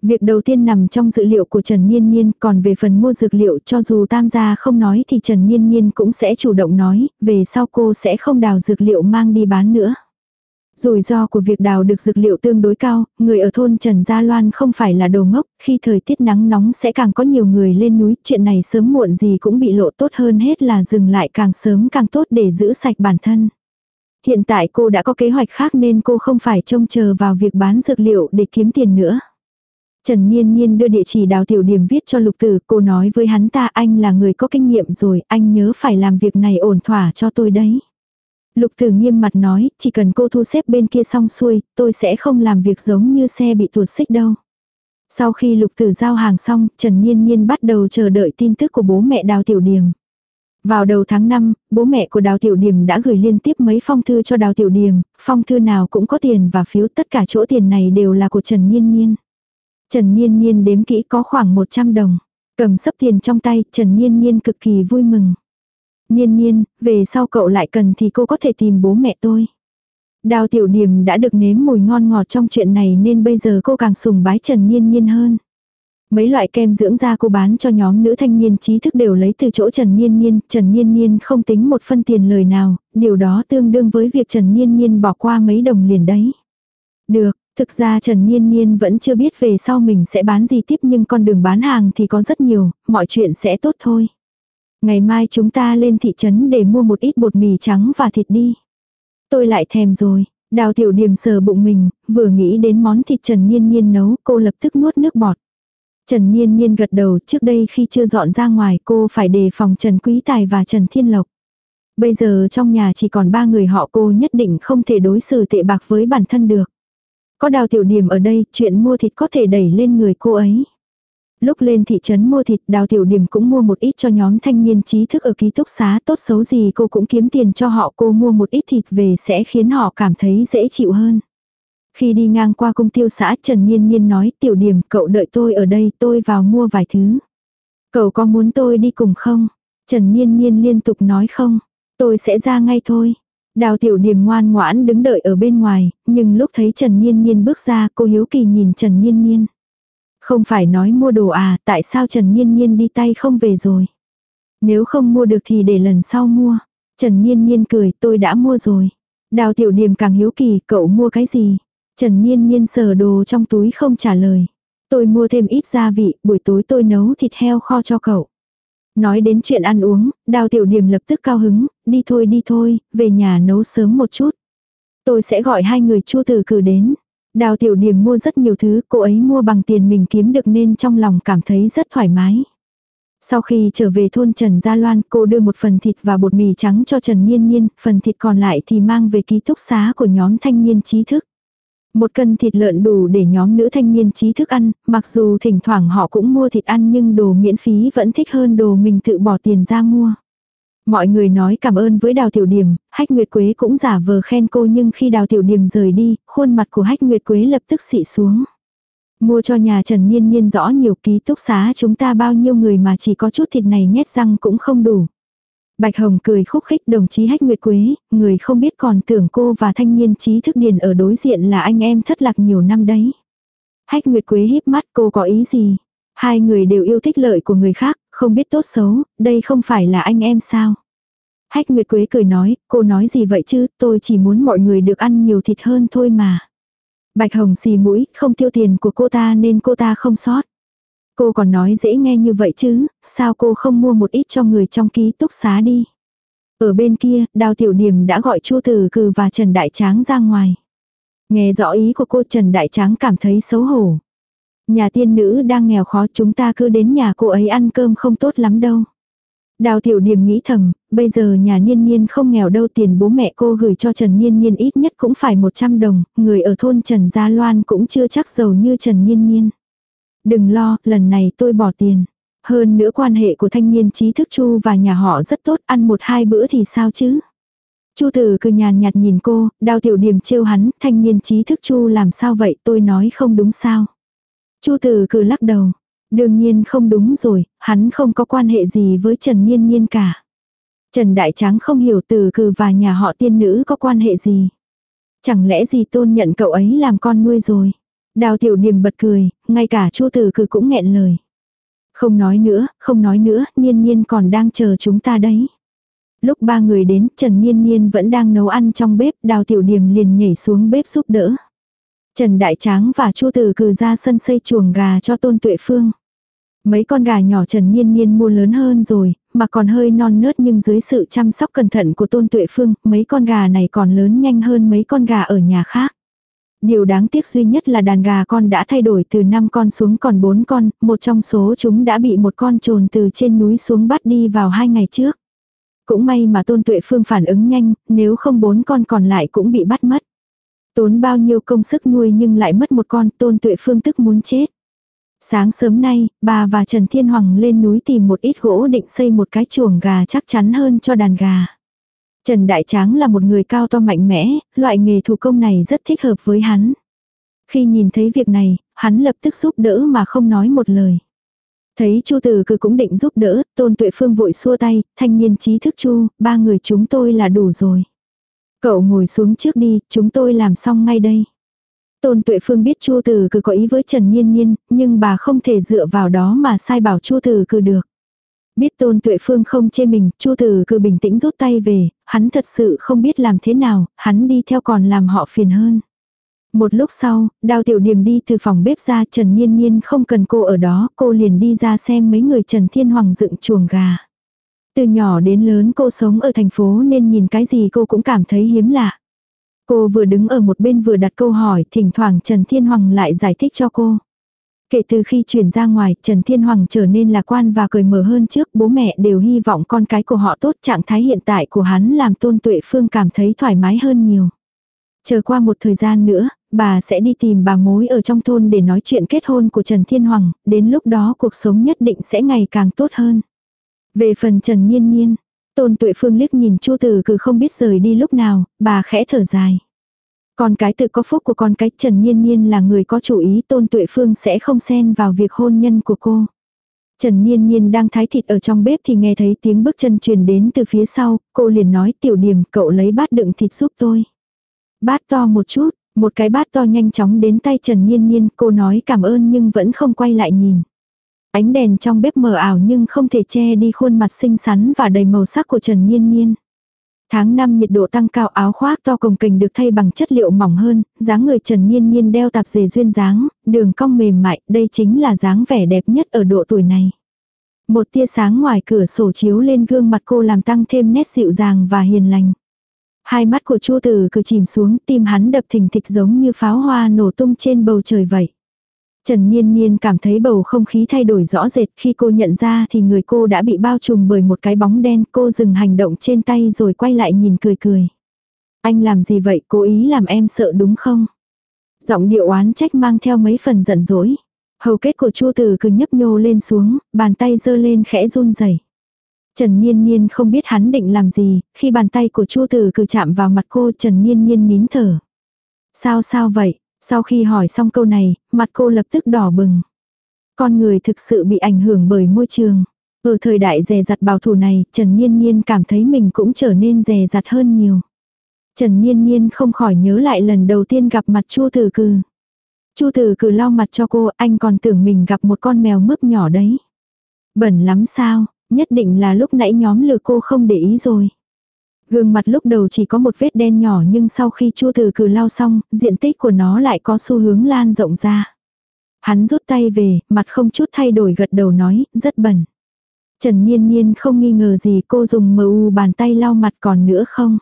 Việc đầu tiên nằm trong dự liệu của Trần Niên Niên, còn về phần mua dược liệu cho dù tam gia không nói thì Trần Niên Niên cũng sẽ chủ động nói, về sau cô sẽ không đào dược liệu mang đi bán nữa. Rủi ro của việc đào được dược liệu tương đối cao, người ở thôn Trần Gia Loan không phải là đồ ngốc, khi thời tiết nắng nóng sẽ càng có nhiều người lên núi, chuyện này sớm muộn gì cũng bị lộ tốt hơn hết là dừng lại càng sớm càng tốt để giữ sạch bản thân. Hiện tại cô đã có kế hoạch khác nên cô không phải trông chờ vào việc bán dược liệu để kiếm tiền nữa. Trần Niên Niên đưa địa chỉ đào tiểu điểm viết cho lục tử, cô nói với hắn ta anh là người có kinh nghiệm rồi, anh nhớ phải làm việc này ổn thỏa cho tôi đấy. Lục tử nghiêm mặt nói, chỉ cần cô thu xếp bên kia xong xuôi, tôi sẽ không làm việc giống như xe bị tuột xích đâu. Sau khi lục tử giao hàng xong, Trần Niên Niên bắt đầu chờ đợi tin tức của bố mẹ đào tiểu điểm. Vào đầu tháng 5, bố mẹ của Đào Tiểu Điểm đã gửi liên tiếp mấy phong thư cho Đào Tiểu Điểm, phong thư nào cũng có tiền và phiếu tất cả chỗ tiền này đều là của Trần Nhiên Nhiên. Trần Niên Niên đếm kỹ có khoảng 100 đồng. Cầm sấp tiền trong tay, Trần Niên Niên cực kỳ vui mừng. Niên Niên, về sau cậu lại cần thì cô có thể tìm bố mẹ tôi. Đào tiểu điểm đã được nếm mùi ngon ngọt trong chuyện này nên bây giờ cô càng sùng bái Trần Niên Niên hơn. Mấy loại kem dưỡng da cô bán cho nhóm nữ thanh niên trí thức đều lấy từ chỗ Trần Niên Niên, Trần Niên Niên không tính một phân tiền lời nào, điều đó tương đương với việc Trần Niên Niên bỏ qua mấy đồng liền đấy. Được, Thực ra Trần niên niên vẫn chưa biết về sau mình sẽ bán gì tiếp nhưng con đường bán hàng thì có rất nhiều, mọi chuyện sẽ tốt thôi. Ngày mai chúng ta lên thị trấn để mua một ít bột mì trắng và thịt đi. Tôi lại thèm rồi, đào tiểu điểm sờ bụng mình, vừa nghĩ đến món thịt Trần niên niên nấu cô lập tức nuốt nước bọt. Trần Niên Niên gật đầu trước đây khi chưa dọn ra ngoài cô phải đề phòng Trần Quý Tài và Trần Thiên Lộc. Bây giờ trong nhà chỉ còn ba người họ cô nhất định không thể đối xử tệ bạc với bản thân được. Có đào tiểu điểm ở đây, chuyện mua thịt có thể đẩy lên người cô ấy. Lúc lên thị trấn mua thịt đào tiểu điểm cũng mua một ít cho nhóm thanh niên trí thức ở ký túc xá tốt xấu gì cô cũng kiếm tiền cho họ cô mua một ít thịt về sẽ khiến họ cảm thấy dễ chịu hơn. Khi đi ngang qua công tiêu xã Trần Nhiên Nhiên nói tiểu điểm cậu đợi tôi ở đây tôi vào mua vài thứ. Cậu có muốn tôi đi cùng không? Trần Nhiên Nhiên liên tục nói không. Tôi sẽ ra ngay thôi. Đào tiểu điểm ngoan ngoãn đứng đợi ở bên ngoài, nhưng lúc thấy Trần Niên Niên bước ra cô hiếu kỳ nhìn Trần Niên Niên. Không phải nói mua đồ à, tại sao Trần Niên Niên đi tay không về rồi? Nếu không mua được thì để lần sau mua. Trần Niên Niên cười, tôi đã mua rồi. Đào tiểu điểm càng hiếu kỳ, cậu mua cái gì? Trần Niên Niên sờ đồ trong túi không trả lời. Tôi mua thêm ít gia vị, buổi tối tôi nấu thịt heo kho cho cậu. Nói đến chuyện ăn uống, đào tiểu điểm lập tức cao hứng, đi thôi đi thôi, về nhà nấu sớm một chút. Tôi sẽ gọi hai người chua từ cử đến. Đào tiểu điểm mua rất nhiều thứ, cô ấy mua bằng tiền mình kiếm được nên trong lòng cảm thấy rất thoải mái. Sau khi trở về thôn Trần Gia Loan, cô đưa một phần thịt và bột mì trắng cho Trần Nhiên Nhiên, phần thịt còn lại thì mang về ký túc xá của nhóm thanh niên trí thức. Một cân thịt lợn đủ để nhóm nữ thanh niên trí thức ăn, mặc dù thỉnh thoảng họ cũng mua thịt ăn nhưng đồ miễn phí vẫn thích hơn đồ mình tự bỏ tiền ra mua. Mọi người nói cảm ơn với Đào Tiểu Điểm, Hách Nguyệt Quế cũng giả vờ khen cô nhưng khi Đào Tiểu Điểm rời đi, khuôn mặt của Hách Nguyệt Quế lập tức xị xuống. Mua cho nhà Trần Niên Niên rõ nhiều ký túc xá chúng ta bao nhiêu người mà chỉ có chút thịt này nhét răng cũng không đủ. Bạch Hồng cười khúc khích đồng chí Hách Nguyệt Quế, người không biết còn tưởng cô và thanh niên trí thức điền ở đối diện là anh em thất lạc nhiều năm đấy. Hách Nguyệt Quế híp mắt cô có ý gì? Hai người đều yêu thích lợi của người khác, không biết tốt xấu, đây không phải là anh em sao? Hách Nguyệt Quế cười nói, cô nói gì vậy chứ, tôi chỉ muốn mọi người được ăn nhiều thịt hơn thôi mà. Bạch Hồng xì mũi, không tiêu tiền của cô ta nên cô ta không sót. Cô còn nói dễ nghe như vậy chứ, sao cô không mua một ít cho người trong ký túc xá đi. Ở bên kia, đào tiểu niềm đã gọi Chu Tử Cừ và Trần Đại Tráng ra ngoài. Nghe rõ ý của cô Trần Đại Tráng cảm thấy xấu hổ. Nhà tiên nữ đang nghèo khó chúng ta cứ đến nhà cô ấy ăn cơm không tốt lắm đâu. Đào tiểu niềm nghĩ thầm, bây giờ nhà niên niên không nghèo đâu tiền bố mẹ cô gửi cho Trần Niên Niên ít nhất cũng phải 100 đồng, người ở thôn Trần Gia Loan cũng chưa chắc giàu như Trần Niên Niên. Đừng lo, lần này tôi bỏ tiền. Hơn nữa quan hệ của thanh niên trí thức Chu và nhà họ rất tốt, ăn một hai bữa thì sao chứ? Chu Tử cứ nhàn nhạt nhìn cô, đào tiểu điểm trêu hắn, thanh niên trí thức Chu làm sao vậy, tôi nói không đúng sao? Chu Tử cứ lắc đầu. Đương nhiên không đúng rồi, hắn không có quan hệ gì với Trần Nhiên Nhiên cả. Trần Đại Tráng không hiểu từ cử và nhà họ tiên nữ có quan hệ gì. Chẳng lẽ gì tôn nhận cậu ấy làm con nuôi rồi. Đào tiểu điềm bật cười, ngay cả chu tử cử cũng nghẹn lời. Không nói nữa, không nói nữa, Nhiên Nhiên còn đang chờ chúng ta đấy. Lúc ba người đến, Trần Nhiên Nhiên vẫn đang nấu ăn trong bếp, đào tiểu điềm liền nhảy xuống bếp giúp đỡ. Trần Đại Tráng và Chu Tử cử ra sân xây chuồng gà cho Tôn Tuệ Phương. Mấy con gà nhỏ Trần Niên Niên mua lớn hơn rồi, mà còn hơi non nớt nhưng dưới sự chăm sóc cẩn thận của Tôn Tuệ Phương, mấy con gà này còn lớn nhanh hơn mấy con gà ở nhà khác. Điều đáng tiếc duy nhất là đàn gà con đã thay đổi từ 5 con xuống còn 4 con, một trong số chúng đã bị một con trồn từ trên núi xuống bắt đi vào hai ngày trước. Cũng may mà Tôn Tuệ Phương phản ứng nhanh, nếu không bốn con còn lại cũng bị bắt mất. Tốn bao nhiêu công sức nuôi nhưng lại mất một con, Tôn Tuệ Phương tức muốn chết. Sáng sớm nay, bà và Trần Thiên Hoàng lên núi tìm một ít gỗ định xây một cái chuồng gà chắc chắn hơn cho đàn gà. Trần Đại Tráng là một người cao to mạnh mẽ, loại nghề thủ công này rất thích hợp với hắn. Khi nhìn thấy việc này, hắn lập tức giúp đỡ mà không nói một lời. Thấy Chu Tử Cử cũng định giúp đỡ, Tôn Tuệ Phương vội xua tay, thanh niên trí thức Chu, ba người chúng tôi là đủ rồi. Cậu ngồi xuống trước đi, chúng tôi làm xong ngay đây. Tôn Tuệ Phương biết Chu Tử Cử có ý với Trần Nhiên Nhiên, nhưng bà không thể dựa vào đó mà sai bảo Chu Tử Cử được. Biết Tôn Tuệ Phương không chê mình, Chu Tử cứ bình tĩnh rút tay về, hắn thật sự không biết làm thế nào, hắn đi theo còn làm họ phiền hơn. Một lúc sau, Đào Tiểu Điềm đi từ phòng bếp ra Trần niên niên không cần cô ở đó, cô liền đi ra xem mấy người Trần Thiên Hoàng dựng chuồng gà. Từ nhỏ đến lớn cô sống ở thành phố nên nhìn cái gì cô cũng cảm thấy hiếm lạ. Cô vừa đứng ở một bên vừa đặt câu hỏi, thỉnh thoảng Trần Thiên Hoàng lại giải thích cho cô. Kể từ khi chuyển ra ngoài, Trần Thiên Hoàng trở nên lạc quan và cởi mở hơn trước, bố mẹ đều hy vọng con cái của họ tốt, trạng thái hiện tại của hắn làm Tôn Tuệ Phương cảm thấy thoải mái hơn nhiều. Chờ qua một thời gian nữa, bà sẽ đi tìm bà mối ở trong thôn để nói chuyện kết hôn của Trần Thiên Hoàng, đến lúc đó cuộc sống nhất định sẽ ngày càng tốt hơn. Về phần Trần Nhiên Nhiên, Tôn Tuệ Phương liếc nhìn Chu Tử Cử không biết rời đi lúc nào, bà khẽ thở dài. Con cái tự có phúc của con cái Trần Nhiên Nhiên là người có chủ ý Tôn Tuệ Phương sẽ không xen vào việc hôn nhân của cô. Trần Nhiên Nhiên đang thái thịt ở trong bếp thì nghe thấy tiếng bước chân truyền đến từ phía sau, cô liền nói tiểu điểm cậu lấy bát đựng thịt giúp tôi. Bát to một chút, một cái bát to nhanh chóng đến tay Trần Nhiên Nhiên, cô nói cảm ơn nhưng vẫn không quay lại nhìn. Ánh đèn trong bếp mờ ảo nhưng không thể che đi khuôn mặt xinh xắn và đầy màu sắc của Trần Nhiên Nhiên. Tháng 5 nhiệt độ tăng cao áo khoác to cồng kềnh được thay bằng chất liệu mỏng hơn, dáng người Trần Nhiên Nhiên đeo tạp dề duyên dáng, đường cong mềm mại, đây chính là dáng vẻ đẹp nhất ở độ tuổi này. Một tia sáng ngoài cửa sổ chiếu lên gương mặt cô làm tăng thêm nét dịu dàng và hiền lành. Hai mắt của Chu Tử cứ chìm xuống, tim hắn đập thình thịch giống như pháo hoa nổ tung trên bầu trời vậy. Trần Niên Niên cảm thấy bầu không khí thay đổi rõ rệt khi cô nhận ra thì người cô đã bị bao trùm bởi một cái bóng đen. Cô dừng hành động trên tay rồi quay lại nhìn cười cười. Anh làm gì vậy cố ý làm em sợ đúng không? Giọng điệu oán trách mang theo mấy phần giận dỗi. Hầu kết của Chu Tử cứ nhấp nhô lên xuống, bàn tay giơ lên khẽ run rẩy. Trần Niên Niên không biết hắn định làm gì, khi bàn tay của Chu Tử cứ chạm vào mặt cô Trần Niên Niên nín thở. Sao sao vậy? Sau khi hỏi xong câu này, mặt cô lập tức đỏ bừng. Con người thực sự bị ảnh hưởng bởi môi trường. Ở thời đại dè dặt bảo thủ này, Trần Niên Niên cảm thấy mình cũng trở nên dè dặt hơn nhiều. Trần Niên Niên không khỏi nhớ lại lần đầu tiên gặp mặt Chu Tử Cừ. Chu Tử Cừ lau mặt cho cô, anh còn tưởng mình gặp một con mèo mướp nhỏ đấy. Bẩn lắm sao, nhất định là lúc nãy nhóm lừa cô không để ý rồi. Gương mặt lúc đầu chỉ có một vết đen nhỏ nhưng sau khi chua từ cử lau xong, diện tích của nó lại có xu hướng lan rộng ra. Hắn rút tay về, mặt không chút thay đổi gật đầu nói, rất bẩn. Trần Niên Niên không nghi ngờ gì cô dùng mờ u bàn tay lau mặt còn nữa không?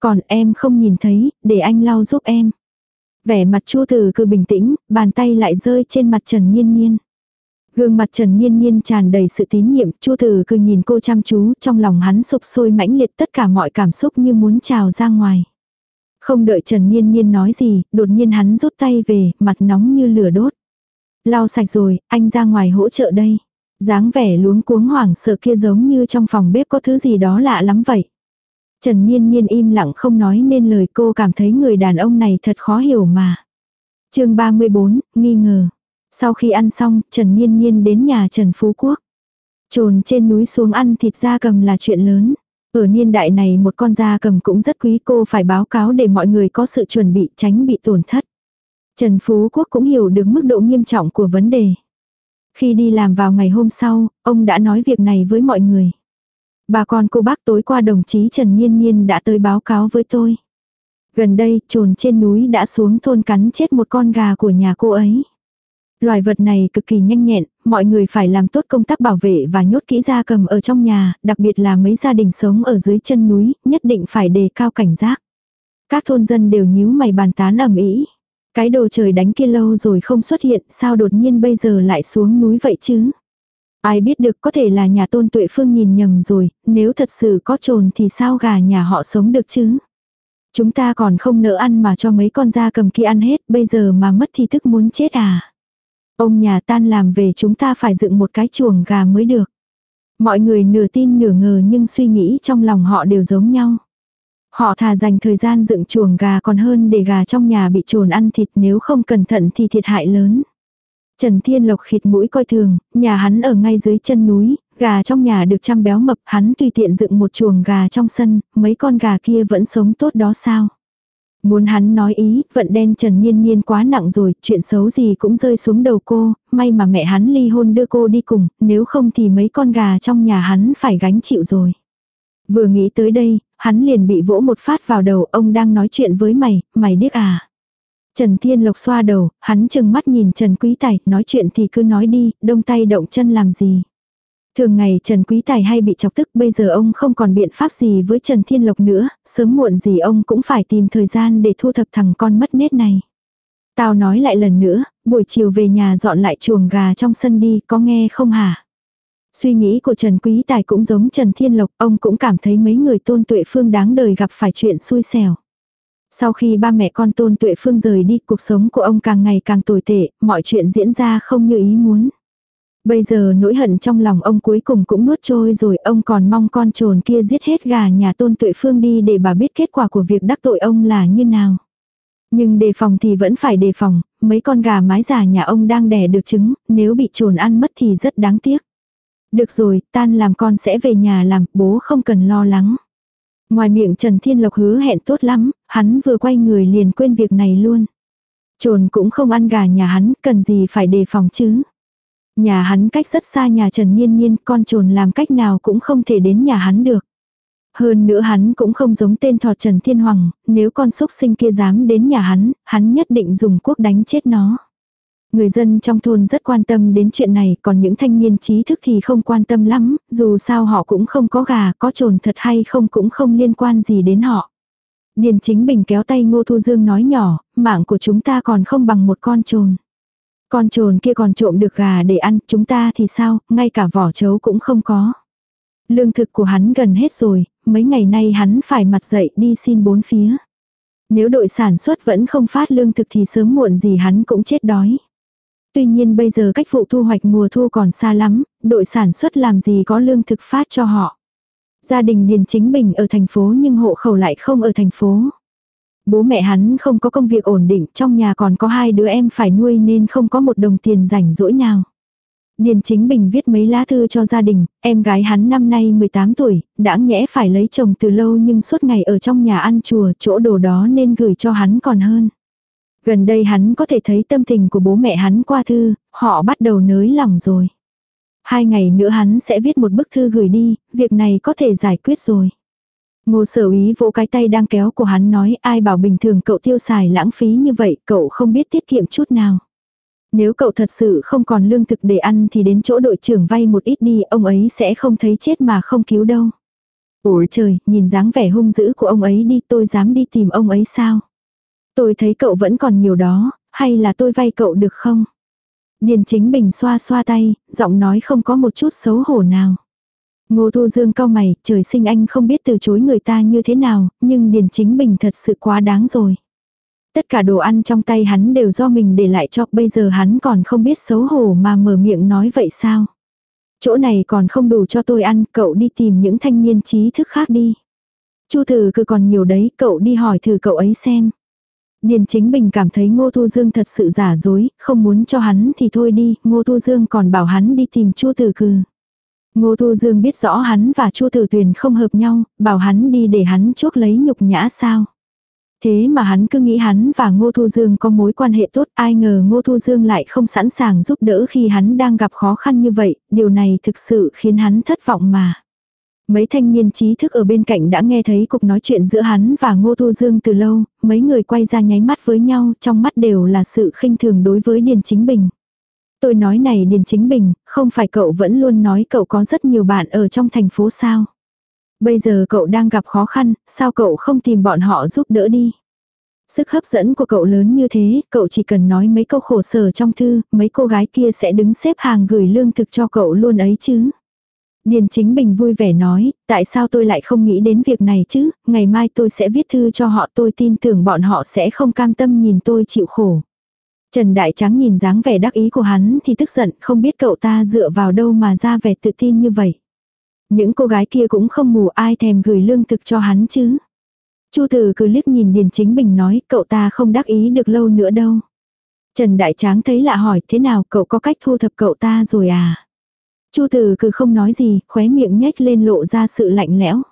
Còn em không nhìn thấy, để anh lau giúp em. Vẻ mặt chua từ cứ bình tĩnh, bàn tay lại rơi trên mặt Trần Niên Niên. Gương mặt Trần Niên Niên tràn đầy sự tín nhiệm, Chu Tử cứ nhìn cô chăm chú, trong lòng hắn sụp sôi mãnh liệt tất cả mọi cảm xúc như muốn trào ra ngoài. Không đợi Trần Niên Niên nói gì, đột nhiên hắn rút tay về, mặt nóng như lửa đốt. Lau sạch rồi, anh ra ngoài hỗ trợ đây. dáng vẻ luống cuống hoảng sợ kia giống như trong phòng bếp có thứ gì đó lạ lắm vậy. Trần Niên Niên im lặng không nói nên lời cô cảm thấy người đàn ông này thật khó hiểu mà. chương 34, nghi ngờ. Sau khi ăn xong, Trần Niên Niên đến nhà Trần Phú Quốc. Trồn trên núi xuống ăn thịt da cầm là chuyện lớn. Ở niên đại này một con da cầm cũng rất quý cô phải báo cáo để mọi người có sự chuẩn bị tránh bị tổn thất. Trần Phú Quốc cũng hiểu được mức độ nghiêm trọng của vấn đề. Khi đi làm vào ngày hôm sau, ông đã nói việc này với mọi người. Bà con cô bác tối qua đồng chí Trần Niên Niên đã tới báo cáo với tôi. Gần đây, trồn trên núi đã xuống thôn cắn chết một con gà của nhà cô ấy. Loài vật này cực kỳ nhanh nhẹn, mọi người phải làm tốt công tác bảo vệ và nhốt kỹ gia cầm ở trong nhà, đặc biệt là mấy gia đình sống ở dưới chân núi, nhất định phải đề cao cảnh giác. Các thôn dân đều nhíu mày bàn tán ầm ĩ. Cái đồ trời đánh kia lâu rồi không xuất hiện, sao đột nhiên bây giờ lại xuống núi vậy chứ? Ai biết được có thể là nhà tôn tuệ phương nhìn nhầm rồi, nếu thật sự có trồn thì sao gà nhà họ sống được chứ? Chúng ta còn không nỡ ăn mà cho mấy con da cầm kia ăn hết, bây giờ mà mất thì tức muốn chết à? Ông nhà tan làm về chúng ta phải dựng một cái chuồng gà mới được. Mọi người nửa tin nửa ngờ nhưng suy nghĩ trong lòng họ đều giống nhau. Họ thà dành thời gian dựng chuồng gà còn hơn để gà trong nhà bị trồn ăn thịt nếu không cẩn thận thì thiệt hại lớn. Trần Thiên Lộc khịt mũi coi thường, nhà hắn ở ngay dưới chân núi, gà trong nhà được chăm béo mập, hắn tùy tiện dựng một chuồng gà trong sân, mấy con gà kia vẫn sống tốt đó sao? Muốn hắn nói ý, vận đen Trần niên niên quá nặng rồi, chuyện xấu gì cũng rơi xuống đầu cô, may mà mẹ hắn ly hôn đưa cô đi cùng, nếu không thì mấy con gà trong nhà hắn phải gánh chịu rồi. Vừa nghĩ tới đây, hắn liền bị vỗ một phát vào đầu, ông đang nói chuyện với mày, mày điếc à. Trần Thiên Lộc xoa đầu, hắn chừng mắt nhìn Trần Quý Tài, nói chuyện thì cứ nói đi, đông tay động chân làm gì. Thường ngày Trần Quý Tài hay bị chọc tức bây giờ ông không còn biện pháp gì với Trần Thiên Lộc nữa, sớm muộn gì ông cũng phải tìm thời gian để thu thập thằng con mất nết này. Tao nói lại lần nữa, buổi chiều về nhà dọn lại chuồng gà trong sân đi, có nghe không hả? Suy nghĩ của Trần Quý Tài cũng giống Trần Thiên Lộc, ông cũng cảm thấy mấy người tôn tuệ phương đáng đời gặp phải chuyện xui xẻo. Sau khi ba mẹ con tôn tuệ phương rời đi, cuộc sống của ông càng ngày càng tồi tệ, mọi chuyện diễn ra không như ý muốn. Bây giờ nỗi hận trong lòng ông cuối cùng cũng nuốt trôi rồi, ông còn mong con trồn kia giết hết gà nhà tôn tuệ phương đi để bà biết kết quả của việc đắc tội ông là như nào. Nhưng đề phòng thì vẫn phải đề phòng, mấy con gà mái giả nhà ông đang đẻ được trứng, nếu bị trồn ăn mất thì rất đáng tiếc. Được rồi, tan làm con sẽ về nhà làm, bố không cần lo lắng. Ngoài miệng Trần Thiên Lộc hứa hẹn tốt lắm, hắn vừa quay người liền quên việc này luôn. Trồn cũng không ăn gà nhà hắn, cần gì phải đề phòng chứ. Nhà hắn cách rất xa nhà Trần Niên Niên, con trồn làm cách nào cũng không thể đến nhà hắn được. Hơn nữa hắn cũng không giống tên thọt Trần Thiên Hoàng, nếu con súc sinh kia dám đến nhà hắn, hắn nhất định dùng quốc đánh chết nó. Người dân trong thôn rất quan tâm đến chuyện này, còn những thanh niên trí thức thì không quan tâm lắm, dù sao họ cũng không có gà, có trồn thật hay không cũng không liên quan gì đến họ. Điền chính bình kéo tay Ngô Thu Dương nói nhỏ, mạng của chúng ta còn không bằng một con trồn. Con trồn kia còn trộm được gà để ăn, chúng ta thì sao, ngay cả vỏ chấu cũng không có. Lương thực của hắn gần hết rồi, mấy ngày nay hắn phải mặt dậy đi xin bốn phía. Nếu đội sản xuất vẫn không phát lương thực thì sớm muộn gì hắn cũng chết đói. Tuy nhiên bây giờ cách vụ thu hoạch mùa thu còn xa lắm, đội sản xuất làm gì có lương thực phát cho họ. Gia đình Điền Chính Bình ở thành phố nhưng hộ khẩu lại không ở thành phố. Bố mẹ hắn không có công việc ổn định, trong nhà còn có hai đứa em phải nuôi nên không có một đồng tiền rảnh rỗi nào. Điền Chính Bình viết mấy lá thư cho gia đình, em gái hắn năm nay 18 tuổi, đã nhẽ phải lấy chồng từ lâu nhưng suốt ngày ở trong nhà ăn chùa chỗ đồ đó nên gửi cho hắn còn hơn. Gần đây hắn có thể thấy tâm tình của bố mẹ hắn qua thư, họ bắt đầu nới lòng rồi. Hai ngày nữa hắn sẽ viết một bức thư gửi đi, việc này có thể giải quyết rồi. Ngô sở ý vỗ cái tay đang kéo của hắn nói ai bảo bình thường cậu tiêu xài lãng phí như vậy, cậu không biết tiết kiệm chút nào. Nếu cậu thật sự không còn lương thực để ăn thì đến chỗ đội trưởng vay một ít đi, ông ấy sẽ không thấy chết mà không cứu đâu. Ôi trời, nhìn dáng vẻ hung dữ của ông ấy đi tôi dám đi tìm ông ấy sao? Tôi thấy cậu vẫn còn nhiều đó, hay là tôi vay cậu được không? Điền chính bình xoa xoa tay, giọng nói không có một chút xấu hổ nào. Ngô Thu Dương cao mày, trời sinh anh không biết từ chối người ta như thế nào, nhưng Điền Chính Bình thật sự quá đáng rồi. Tất cả đồ ăn trong tay hắn đều do mình để lại cho, bây giờ hắn còn không biết xấu hổ mà mở miệng nói vậy sao. Chỗ này còn không đủ cho tôi ăn, cậu đi tìm những thanh niên trí thức khác đi. Chu Tử cứ còn nhiều đấy, cậu đi hỏi thử cậu ấy xem. Điền Chính Bình cảm thấy Ngô Thu Dương thật sự giả dối, không muốn cho hắn thì thôi đi, Ngô Thu Dương còn bảo hắn đi tìm Chu Tử Cừ. Ngô Thu Dương biết rõ hắn và Chu Tử Tuyền không hợp nhau, bảo hắn đi để hắn chuốc lấy nhục nhã sao. Thế mà hắn cứ nghĩ hắn và Ngô Thu Dương có mối quan hệ tốt, ai ngờ Ngô Thu Dương lại không sẵn sàng giúp đỡ khi hắn đang gặp khó khăn như vậy, điều này thực sự khiến hắn thất vọng mà. Mấy thanh niên trí thức ở bên cạnh đã nghe thấy cuộc nói chuyện giữa hắn và Ngô Thu Dương từ lâu, mấy người quay ra nháy mắt với nhau, trong mắt đều là sự khinh thường đối với Điền Chính Bình. Tôi nói này Điền Chính Bình, không phải cậu vẫn luôn nói cậu có rất nhiều bạn ở trong thành phố sao? Bây giờ cậu đang gặp khó khăn, sao cậu không tìm bọn họ giúp đỡ đi? Sức hấp dẫn của cậu lớn như thế, cậu chỉ cần nói mấy câu khổ sở trong thư, mấy cô gái kia sẽ đứng xếp hàng gửi lương thực cho cậu luôn ấy chứ. Điền Chính Bình vui vẻ nói, tại sao tôi lại không nghĩ đến việc này chứ, ngày mai tôi sẽ viết thư cho họ tôi tin tưởng bọn họ sẽ không cam tâm nhìn tôi chịu khổ. Trần Đại Trắng nhìn dáng vẻ đắc ý của hắn thì tức giận không biết cậu ta dựa vào đâu mà ra vẻ tự tin như vậy. Những cô gái kia cũng không mù ai thèm gửi lương thực cho hắn chứ. Chu Tử cứ liếc nhìn Điền Chính Bình nói cậu ta không đắc ý được lâu nữa đâu. Trần Đại Tráng thấy lạ hỏi thế nào cậu có cách thu thập cậu ta rồi à. Chu Tử cứ không nói gì, khóe miệng nhếch lên lộ ra sự lạnh lẽo.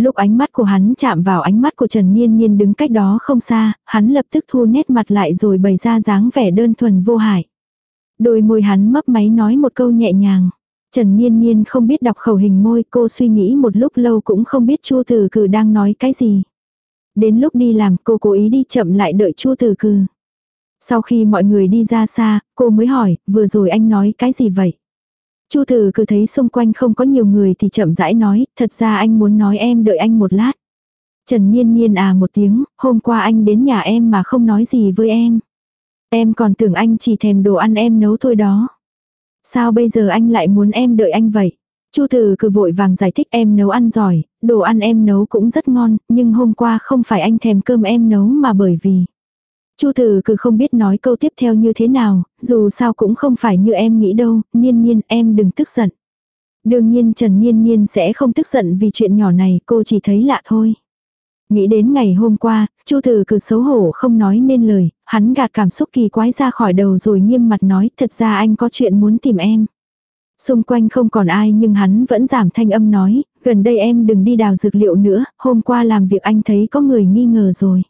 Lúc ánh mắt của hắn chạm vào ánh mắt của Trần Niên Niên đứng cách đó không xa, hắn lập tức thu nét mặt lại rồi bày ra dáng vẻ đơn thuần vô hại. Đôi môi hắn mấp máy nói một câu nhẹ nhàng. Trần Niên Niên không biết đọc khẩu hình môi cô suy nghĩ một lúc lâu cũng không biết Chu Tử Cử đang nói cái gì. Đến lúc đi làm cô cố ý đi chậm lại đợi Chu Tử Cử. Sau khi mọi người đi ra xa, cô mới hỏi, vừa rồi anh nói cái gì vậy? Chu Tử cứ thấy xung quanh không có nhiều người thì chậm rãi nói, thật ra anh muốn nói em đợi anh một lát. Trần Nhiên Nhiên à một tiếng, hôm qua anh đến nhà em mà không nói gì với em. Em còn tưởng anh chỉ thèm đồ ăn em nấu thôi đó. Sao bây giờ anh lại muốn em đợi anh vậy? Chu Từ cứ vội vàng giải thích em nấu ăn giỏi, đồ ăn em nấu cũng rất ngon, nhưng hôm qua không phải anh thèm cơm em nấu mà bởi vì. Chu Từ cứ không biết nói câu tiếp theo như thế nào, dù sao cũng không phải như em nghĩ đâu, Niên Niên em đừng tức giận. Đương nhiên Trần Niên Niên sẽ không tức giận vì chuyện nhỏ này, cô chỉ thấy lạ thôi. Nghĩ đến ngày hôm qua, Chu Từ cứ xấu hổ không nói nên lời, hắn gạt cảm xúc kỳ quái ra khỏi đầu rồi nghiêm mặt nói thật ra anh có chuyện muốn tìm em. Xung quanh không còn ai nhưng hắn vẫn giảm thanh âm nói, gần đây em đừng đi đào dược liệu nữa, hôm qua làm việc anh thấy có người nghi ngờ rồi.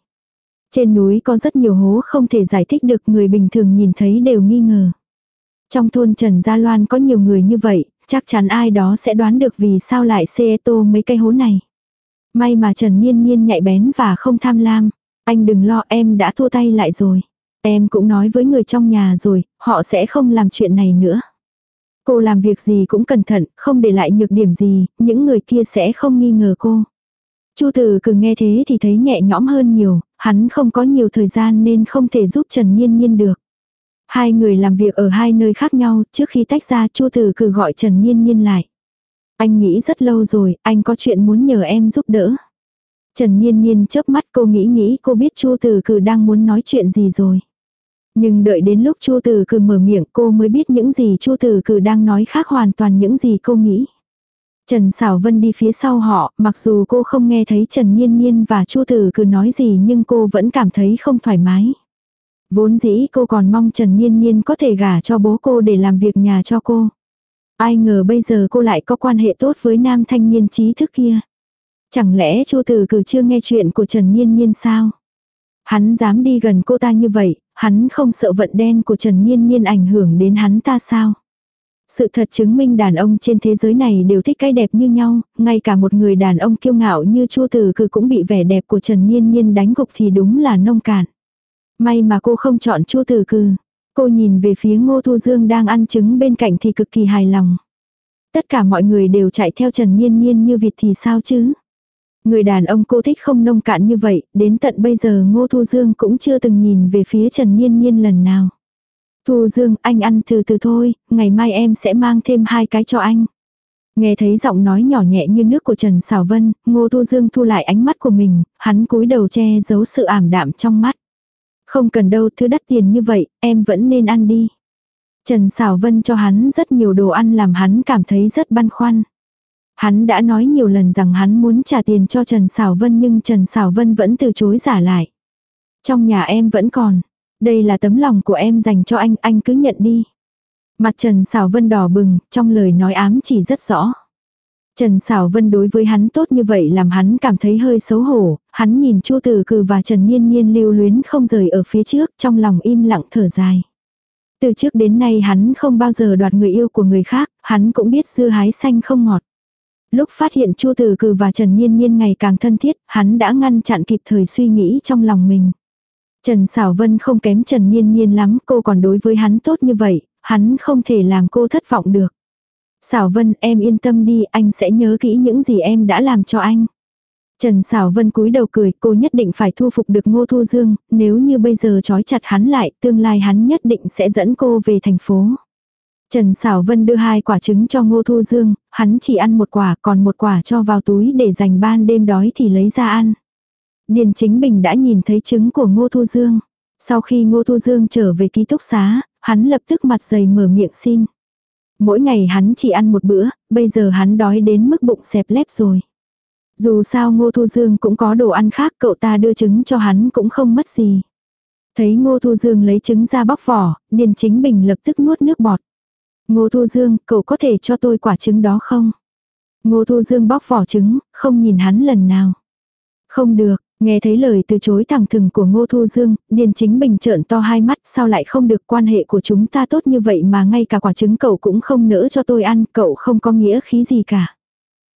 Trên núi có rất nhiều hố không thể giải thích được người bình thường nhìn thấy đều nghi ngờ. Trong thôn Trần Gia Loan có nhiều người như vậy, chắc chắn ai đó sẽ đoán được vì sao lại xê e tô mấy cây hố này. May mà Trần Niên Niên nhạy bén và không tham lam. Anh đừng lo em đã thua tay lại rồi. Em cũng nói với người trong nhà rồi, họ sẽ không làm chuyện này nữa. Cô làm việc gì cũng cẩn thận, không để lại nhược điểm gì, những người kia sẽ không nghi ngờ cô. Chu Tử Cừ nghe thế thì thấy nhẹ nhõm hơn nhiều, hắn không có nhiều thời gian nên không thể giúp Trần Nhiên Nhiên được. Hai người làm việc ở hai nơi khác nhau, trước khi tách ra Chu Tử Cừ gọi Trần Nhiên Nhiên lại. Anh nghĩ rất lâu rồi, anh có chuyện muốn nhờ em giúp đỡ. Trần Nhiên Nhiên chớp mắt cô nghĩ nghĩ cô biết Chu Tử Cử đang muốn nói chuyện gì rồi. Nhưng đợi đến lúc Chu Tử Cử mở miệng cô mới biết những gì Chu Tử Cử đang nói khác hoàn toàn những gì cô nghĩ. Trần Sảo Vân đi phía sau họ, mặc dù cô không nghe thấy Trần Nhiên Nhiên và Chu Tử cứ nói gì nhưng cô vẫn cảm thấy không thoải mái. Vốn dĩ cô còn mong Trần Nhiên Nhiên có thể gả cho bố cô để làm việc nhà cho cô. Ai ngờ bây giờ cô lại có quan hệ tốt với nam thanh niên trí thức kia. Chẳng lẽ Chu Tử Cử chưa nghe chuyện của Trần Nhiên Nhiên sao? Hắn dám đi gần cô ta như vậy, hắn không sợ vận đen của Trần Nhiên Nhiên ảnh hưởng đến hắn ta sao? Sự thật chứng minh đàn ông trên thế giới này đều thích cái đẹp như nhau, ngay cả một người đàn ông kiêu ngạo như Chu Tử Cử cũng bị vẻ đẹp của Trần Nhiên Nhiên đánh gục thì đúng là nông cạn. May mà cô không chọn Chu Tử Cử. Cô nhìn về phía Ngô Thu Dương đang ăn trứng bên cạnh thì cực kỳ hài lòng. Tất cả mọi người đều chạy theo Trần Nhiên Nhiên như vịt thì sao chứ? Người đàn ông cô thích không nông cạn như vậy, đến tận bây giờ Ngô Thu Dương cũng chưa từng nhìn về phía Trần Nhiên Nhiên lần nào. Thu Dương, anh ăn từ từ thôi, ngày mai em sẽ mang thêm hai cái cho anh. Nghe thấy giọng nói nhỏ nhẹ như nước của Trần Sảo Vân, Ngô Thu Dương thu lại ánh mắt của mình, hắn cúi đầu che giấu sự ảm đạm trong mắt. Không cần đâu thứ đắt tiền như vậy, em vẫn nên ăn đi. Trần Sảo Vân cho hắn rất nhiều đồ ăn làm hắn cảm thấy rất băn khoăn. Hắn đã nói nhiều lần rằng hắn muốn trả tiền cho Trần Sảo Vân nhưng Trần Sảo Vân vẫn từ chối giả lại. Trong nhà em vẫn còn. Đây là tấm lòng của em dành cho anh, anh cứ nhận đi. Mặt Trần Sảo Vân đỏ bừng, trong lời nói ám chỉ rất rõ. Trần Sảo Vân đối với hắn tốt như vậy làm hắn cảm thấy hơi xấu hổ, hắn nhìn Chu Tử cừ và Trần Niên Niên lưu luyến không rời ở phía trước, trong lòng im lặng thở dài. Từ trước đến nay hắn không bao giờ đoạt người yêu của người khác, hắn cũng biết dưa hái xanh không ngọt. Lúc phát hiện Chu Tử cừ và Trần Niên Niên ngày càng thân thiết, hắn đã ngăn chặn kịp thời suy nghĩ trong lòng mình. Trần Sảo Vân không kém Trần Niên Niên lắm, cô còn đối với hắn tốt như vậy, hắn không thể làm cô thất vọng được. Sảo Vân em yên tâm đi, anh sẽ nhớ kỹ những gì em đã làm cho anh. Trần Sảo Vân cúi đầu cười, cô nhất định phải thu phục được Ngô Thu Dương, nếu như bây giờ trói chặt hắn lại, tương lai hắn nhất định sẽ dẫn cô về thành phố. Trần Sảo Vân đưa hai quả trứng cho Ngô Thu Dương, hắn chỉ ăn một quả, còn một quả cho vào túi để dành ban đêm đói thì lấy ra ăn. Điền Chính Bình đã nhìn thấy trứng của Ngô Thu Dương. Sau khi Ngô Thu Dương trở về ký túc xá, hắn lập tức mặt dày mở miệng xin. Mỗi ngày hắn chỉ ăn một bữa, bây giờ hắn đói đến mức bụng xẹp lép rồi. Dù sao Ngô Thu Dương cũng có đồ ăn khác cậu ta đưa trứng cho hắn cũng không mất gì. Thấy Ngô Thu Dương lấy trứng ra bóc vỏ, Điền Chính Bình lập tức nuốt nước bọt. Ngô Thu Dương, cậu có thể cho tôi quả trứng đó không? Ngô Thu Dương bóc vỏ trứng, không nhìn hắn lần nào. Không được, Nghe thấy lời từ chối thẳng thừng của Ngô Thu Dương, Điền Chính Bình trợn to hai mắt sao lại không được quan hệ của chúng ta tốt như vậy mà ngay cả quả trứng cậu cũng không nỡ cho tôi ăn, cậu không có nghĩa khí gì cả.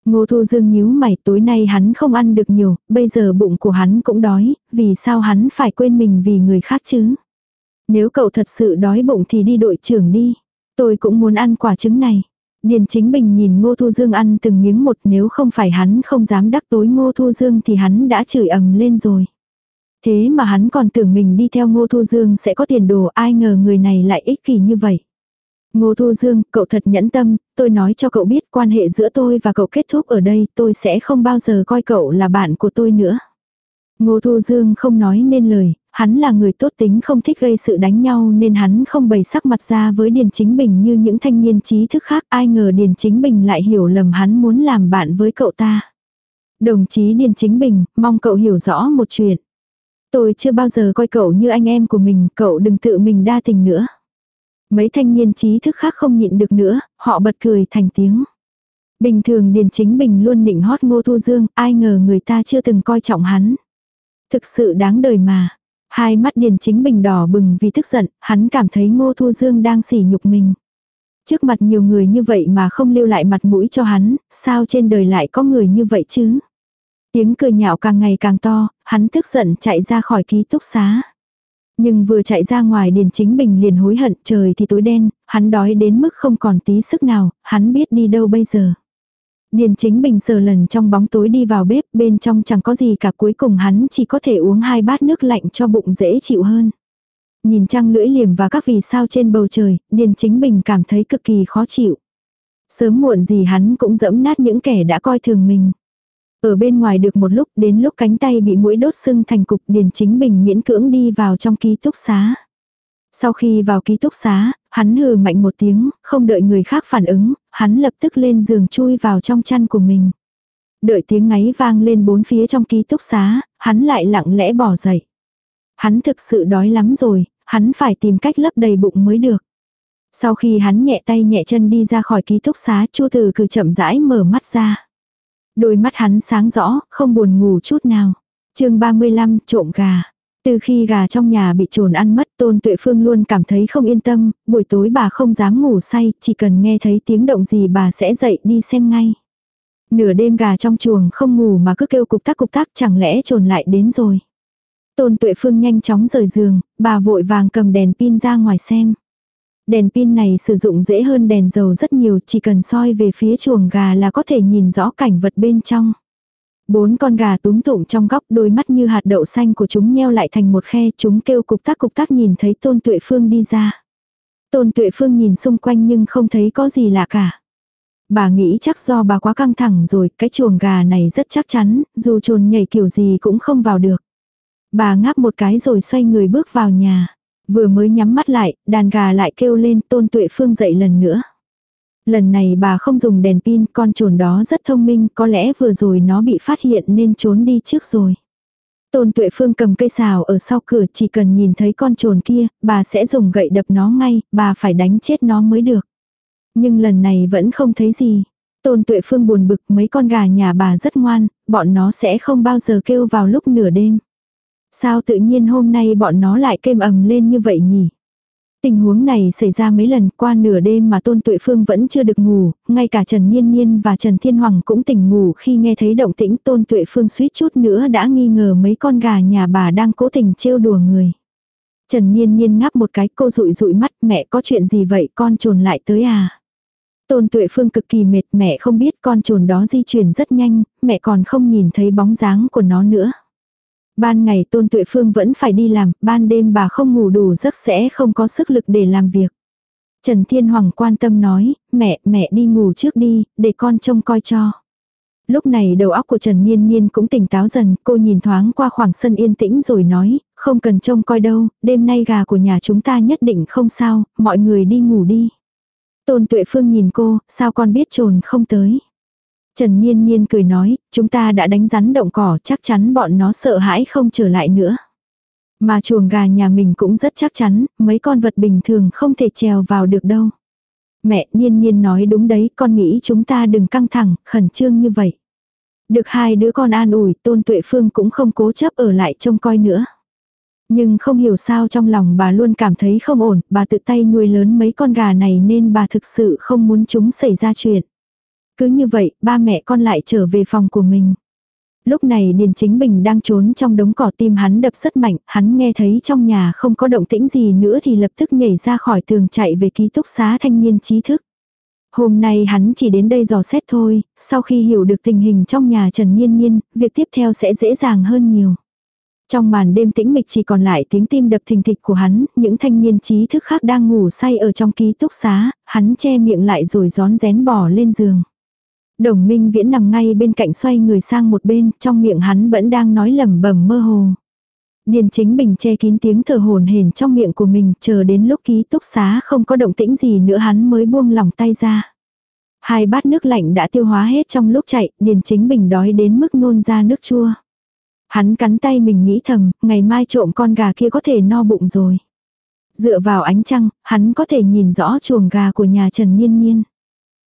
Ngô Thu Dương nhíu mày tối nay hắn không ăn được nhiều, bây giờ bụng của hắn cũng đói, vì sao hắn phải quên mình vì người khác chứ? Nếu cậu thật sự đói bụng thì đi đội trưởng đi. Tôi cũng muốn ăn quả trứng này. Điền chính bình nhìn Ngô Thu Dương ăn từng miếng một nếu không phải hắn không dám đắc tối Ngô Thu Dương thì hắn đã chửi ầm lên rồi. Thế mà hắn còn tưởng mình đi theo Ngô Thu Dương sẽ có tiền đồ ai ngờ người này lại ích kỷ như vậy. Ngô Thu Dương, cậu thật nhẫn tâm, tôi nói cho cậu biết quan hệ giữa tôi và cậu kết thúc ở đây, tôi sẽ không bao giờ coi cậu là bạn của tôi nữa. Ngô Thu Dương không nói nên lời, hắn là người tốt tính không thích gây sự đánh nhau nên hắn không bày sắc mặt ra với Điền Chính Bình như những thanh niên trí thức khác ai ngờ Điền Chính Bình lại hiểu lầm hắn muốn làm bạn với cậu ta. Đồng chí Điền Chính Bình, mong cậu hiểu rõ một chuyện. Tôi chưa bao giờ coi cậu như anh em của mình, cậu đừng tự mình đa tình nữa. Mấy thanh niên trí thức khác không nhịn được nữa, họ bật cười thành tiếng. Bình thường Điền Chính Bình luôn nịnh hót Ngô Thu Dương, ai ngờ người ta chưa từng coi trọng hắn. Thực sự đáng đời mà. Hai mắt Điền Chính Bình đỏ bừng vì tức giận, hắn cảm thấy Ngô Thu Dương đang sỉ nhục mình. Trước mặt nhiều người như vậy mà không lưu lại mặt mũi cho hắn, sao trên đời lại có người như vậy chứ? Tiếng cười nhạo càng ngày càng to, hắn tức giận chạy ra khỏi ký túc xá. Nhưng vừa chạy ra ngoài Điền Chính Bình liền hối hận trời thì tối đen, hắn đói đến mức không còn tí sức nào, hắn biết đi đâu bây giờ. Điền Chính Bình sờ lần trong bóng tối đi vào bếp, bên trong chẳng có gì cả cuối cùng hắn chỉ có thể uống hai bát nước lạnh cho bụng dễ chịu hơn. Nhìn trăng lưỡi liềm và các vì sao trên bầu trời, Điền Chính Bình cảm thấy cực kỳ khó chịu. Sớm muộn gì hắn cũng dẫm nát những kẻ đã coi thường mình. Ở bên ngoài được một lúc đến lúc cánh tay bị mũi đốt sưng thành cục Điền Chính Bình miễn cưỡng đi vào trong ký túc xá. Sau khi vào ký túc xá, hắn hừ mạnh một tiếng, không đợi người khác phản ứng, hắn lập tức lên giường chui vào trong chăn của mình. Đợi tiếng ngáy vang lên bốn phía trong ký túc xá, hắn lại lặng lẽ bỏ dậy. Hắn thực sự đói lắm rồi, hắn phải tìm cách lấp đầy bụng mới được. Sau khi hắn nhẹ tay nhẹ chân đi ra khỏi ký túc xá, Chu Từ cứ chậm rãi mở mắt ra. Đôi mắt hắn sáng rõ, không buồn ngủ chút nào. chương 35, trộm gà. Từ khi gà trong nhà bị trồn ăn mất Tôn Tuệ Phương luôn cảm thấy không yên tâm, buổi tối bà không dám ngủ say, chỉ cần nghe thấy tiếng động gì bà sẽ dậy đi xem ngay. Nửa đêm gà trong chuồng không ngủ mà cứ kêu cục tắc cục tắc chẳng lẽ trồn lại đến rồi. Tôn Tuệ Phương nhanh chóng rời giường, bà vội vàng cầm đèn pin ra ngoài xem. Đèn pin này sử dụng dễ hơn đèn dầu rất nhiều, chỉ cần soi về phía chuồng gà là có thể nhìn rõ cảnh vật bên trong. Bốn con gà túm tụm trong góc đôi mắt như hạt đậu xanh của chúng nheo lại thành một khe, chúng kêu cục tác cục tác nhìn thấy Tôn Tuệ Phương đi ra. Tôn Tuệ Phương nhìn xung quanh nhưng không thấy có gì lạ cả. Bà nghĩ chắc do bà quá căng thẳng rồi, cái chuồng gà này rất chắc chắn, dù trồn nhảy kiểu gì cũng không vào được. Bà ngáp một cái rồi xoay người bước vào nhà. Vừa mới nhắm mắt lại, đàn gà lại kêu lên tôn tuệ phương dậy lần nữa. Lần này bà không dùng đèn pin, con trồn đó rất thông minh, có lẽ vừa rồi nó bị phát hiện nên trốn đi trước rồi. Tôn Tuệ Phương cầm cây xào ở sau cửa chỉ cần nhìn thấy con trồn kia, bà sẽ dùng gậy đập nó ngay, bà phải đánh chết nó mới được. Nhưng lần này vẫn không thấy gì. Tôn Tuệ Phương buồn bực mấy con gà nhà bà rất ngoan, bọn nó sẽ không bao giờ kêu vào lúc nửa đêm. Sao tự nhiên hôm nay bọn nó lại kêm ầm lên như vậy nhỉ? Tình huống này xảy ra mấy lần qua nửa đêm mà Tôn Tuệ Phương vẫn chưa được ngủ, ngay cả Trần Niên Niên và Trần Thiên Hoàng cũng tỉnh ngủ khi nghe thấy động tĩnh Tôn Tuệ Phương suýt chút nữa đã nghi ngờ mấy con gà nhà bà đang cố tình trêu đùa người. Trần Niên Niên ngáp một cái cô rụi rụi mắt mẹ có chuyện gì vậy con trồn lại tới à. Tôn Tuệ Phương cực kỳ mệt mẹ không biết con trồn đó di chuyển rất nhanh, mẹ còn không nhìn thấy bóng dáng của nó nữa. Ban ngày Tôn Tuệ Phương vẫn phải đi làm, ban đêm bà không ngủ đủ giấc sẽ không có sức lực để làm việc. Trần Thiên Hoàng quan tâm nói, mẹ, mẹ đi ngủ trước đi, để con trông coi cho. Lúc này đầu óc của Trần Niên Niên cũng tỉnh táo dần, cô nhìn thoáng qua khoảng sân yên tĩnh rồi nói, không cần trông coi đâu, đêm nay gà của nhà chúng ta nhất định không sao, mọi người đi ngủ đi. Tôn Tuệ Phương nhìn cô, sao con biết trồn không tới. Trần Niên Niên cười nói, chúng ta đã đánh rắn động cỏ chắc chắn bọn nó sợ hãi không trở lại nữa. Mà chuồng gà nhà mình cũng rất chắc chắn, mấy con vật bình thường không thể trèo vào được đâu. Mẹ Niên Niên nói đúng đấy, con nghĩ chúng ta đừng căng thẳng, khẩn trương như vậy. Được hai đứa con an ủi, Tôn Tuệ Phương cũng không cố chấp ở lại trông coi nữa. Nhưng không hiểu sao trong lòng bà luôn cảm thấy không ổn, bà tự tay nuôi lớn mấy con gà này nên bà thực sự không muốn chúng xảy ra chuyện. Cứ như vậy, ba mẹ con lại trở về phòng của mình. Lúc này Điền Chính Bình đang trốn trong đống cỏ tim hắn đập rất mạnh, hắn nghe thấy trong nhà không có động tĩnh gì nữa thì lập tức nhảy ra khỏi tường chạy về ký túc xá thanh niên trí thức. Hôm nay hắn chỉ đến đây dò xét thôi, sau khi hiểu được tình hình trong nhà Trần Nhiên Nhiên, việc tiếp theo sẽ dễ dàng hơn nhiều. Trong màn đêm tĩnh mịch chỉ còn lại tiếng tim đập thình thịch của hắn, những thanh niên trí thức khác đang ngủ say ở trong ký túc xá, hắn che miệng lại rồi gión rén bỏ lên giường. Đồng minh viễn nằm ngay bên cạnh xoay người sang một bên, trong miệng hắn vẫn đang nói lẩm bẩm mơ hồ. Điền chính bình che kín tiếng thở hồn hển trong miệng của mình, chờ đến lúc ký túc xá không có động tĩnh gì nữa hắn mới buông lỏng tay ra. Hai bát nước lạnh đã tiêu hóa hết trong lúc chạy, Điền chính bình đói đến mức nôn ra nước chua. Hắn cắn tay mình nghĩ thầm, ngày mai trộm con gà kia có thể no bụng rồi. Dựa vào ánh trăng, hắn có thể nhìn rõ chuồng gà của nhà Trần Nhiên Nhiên.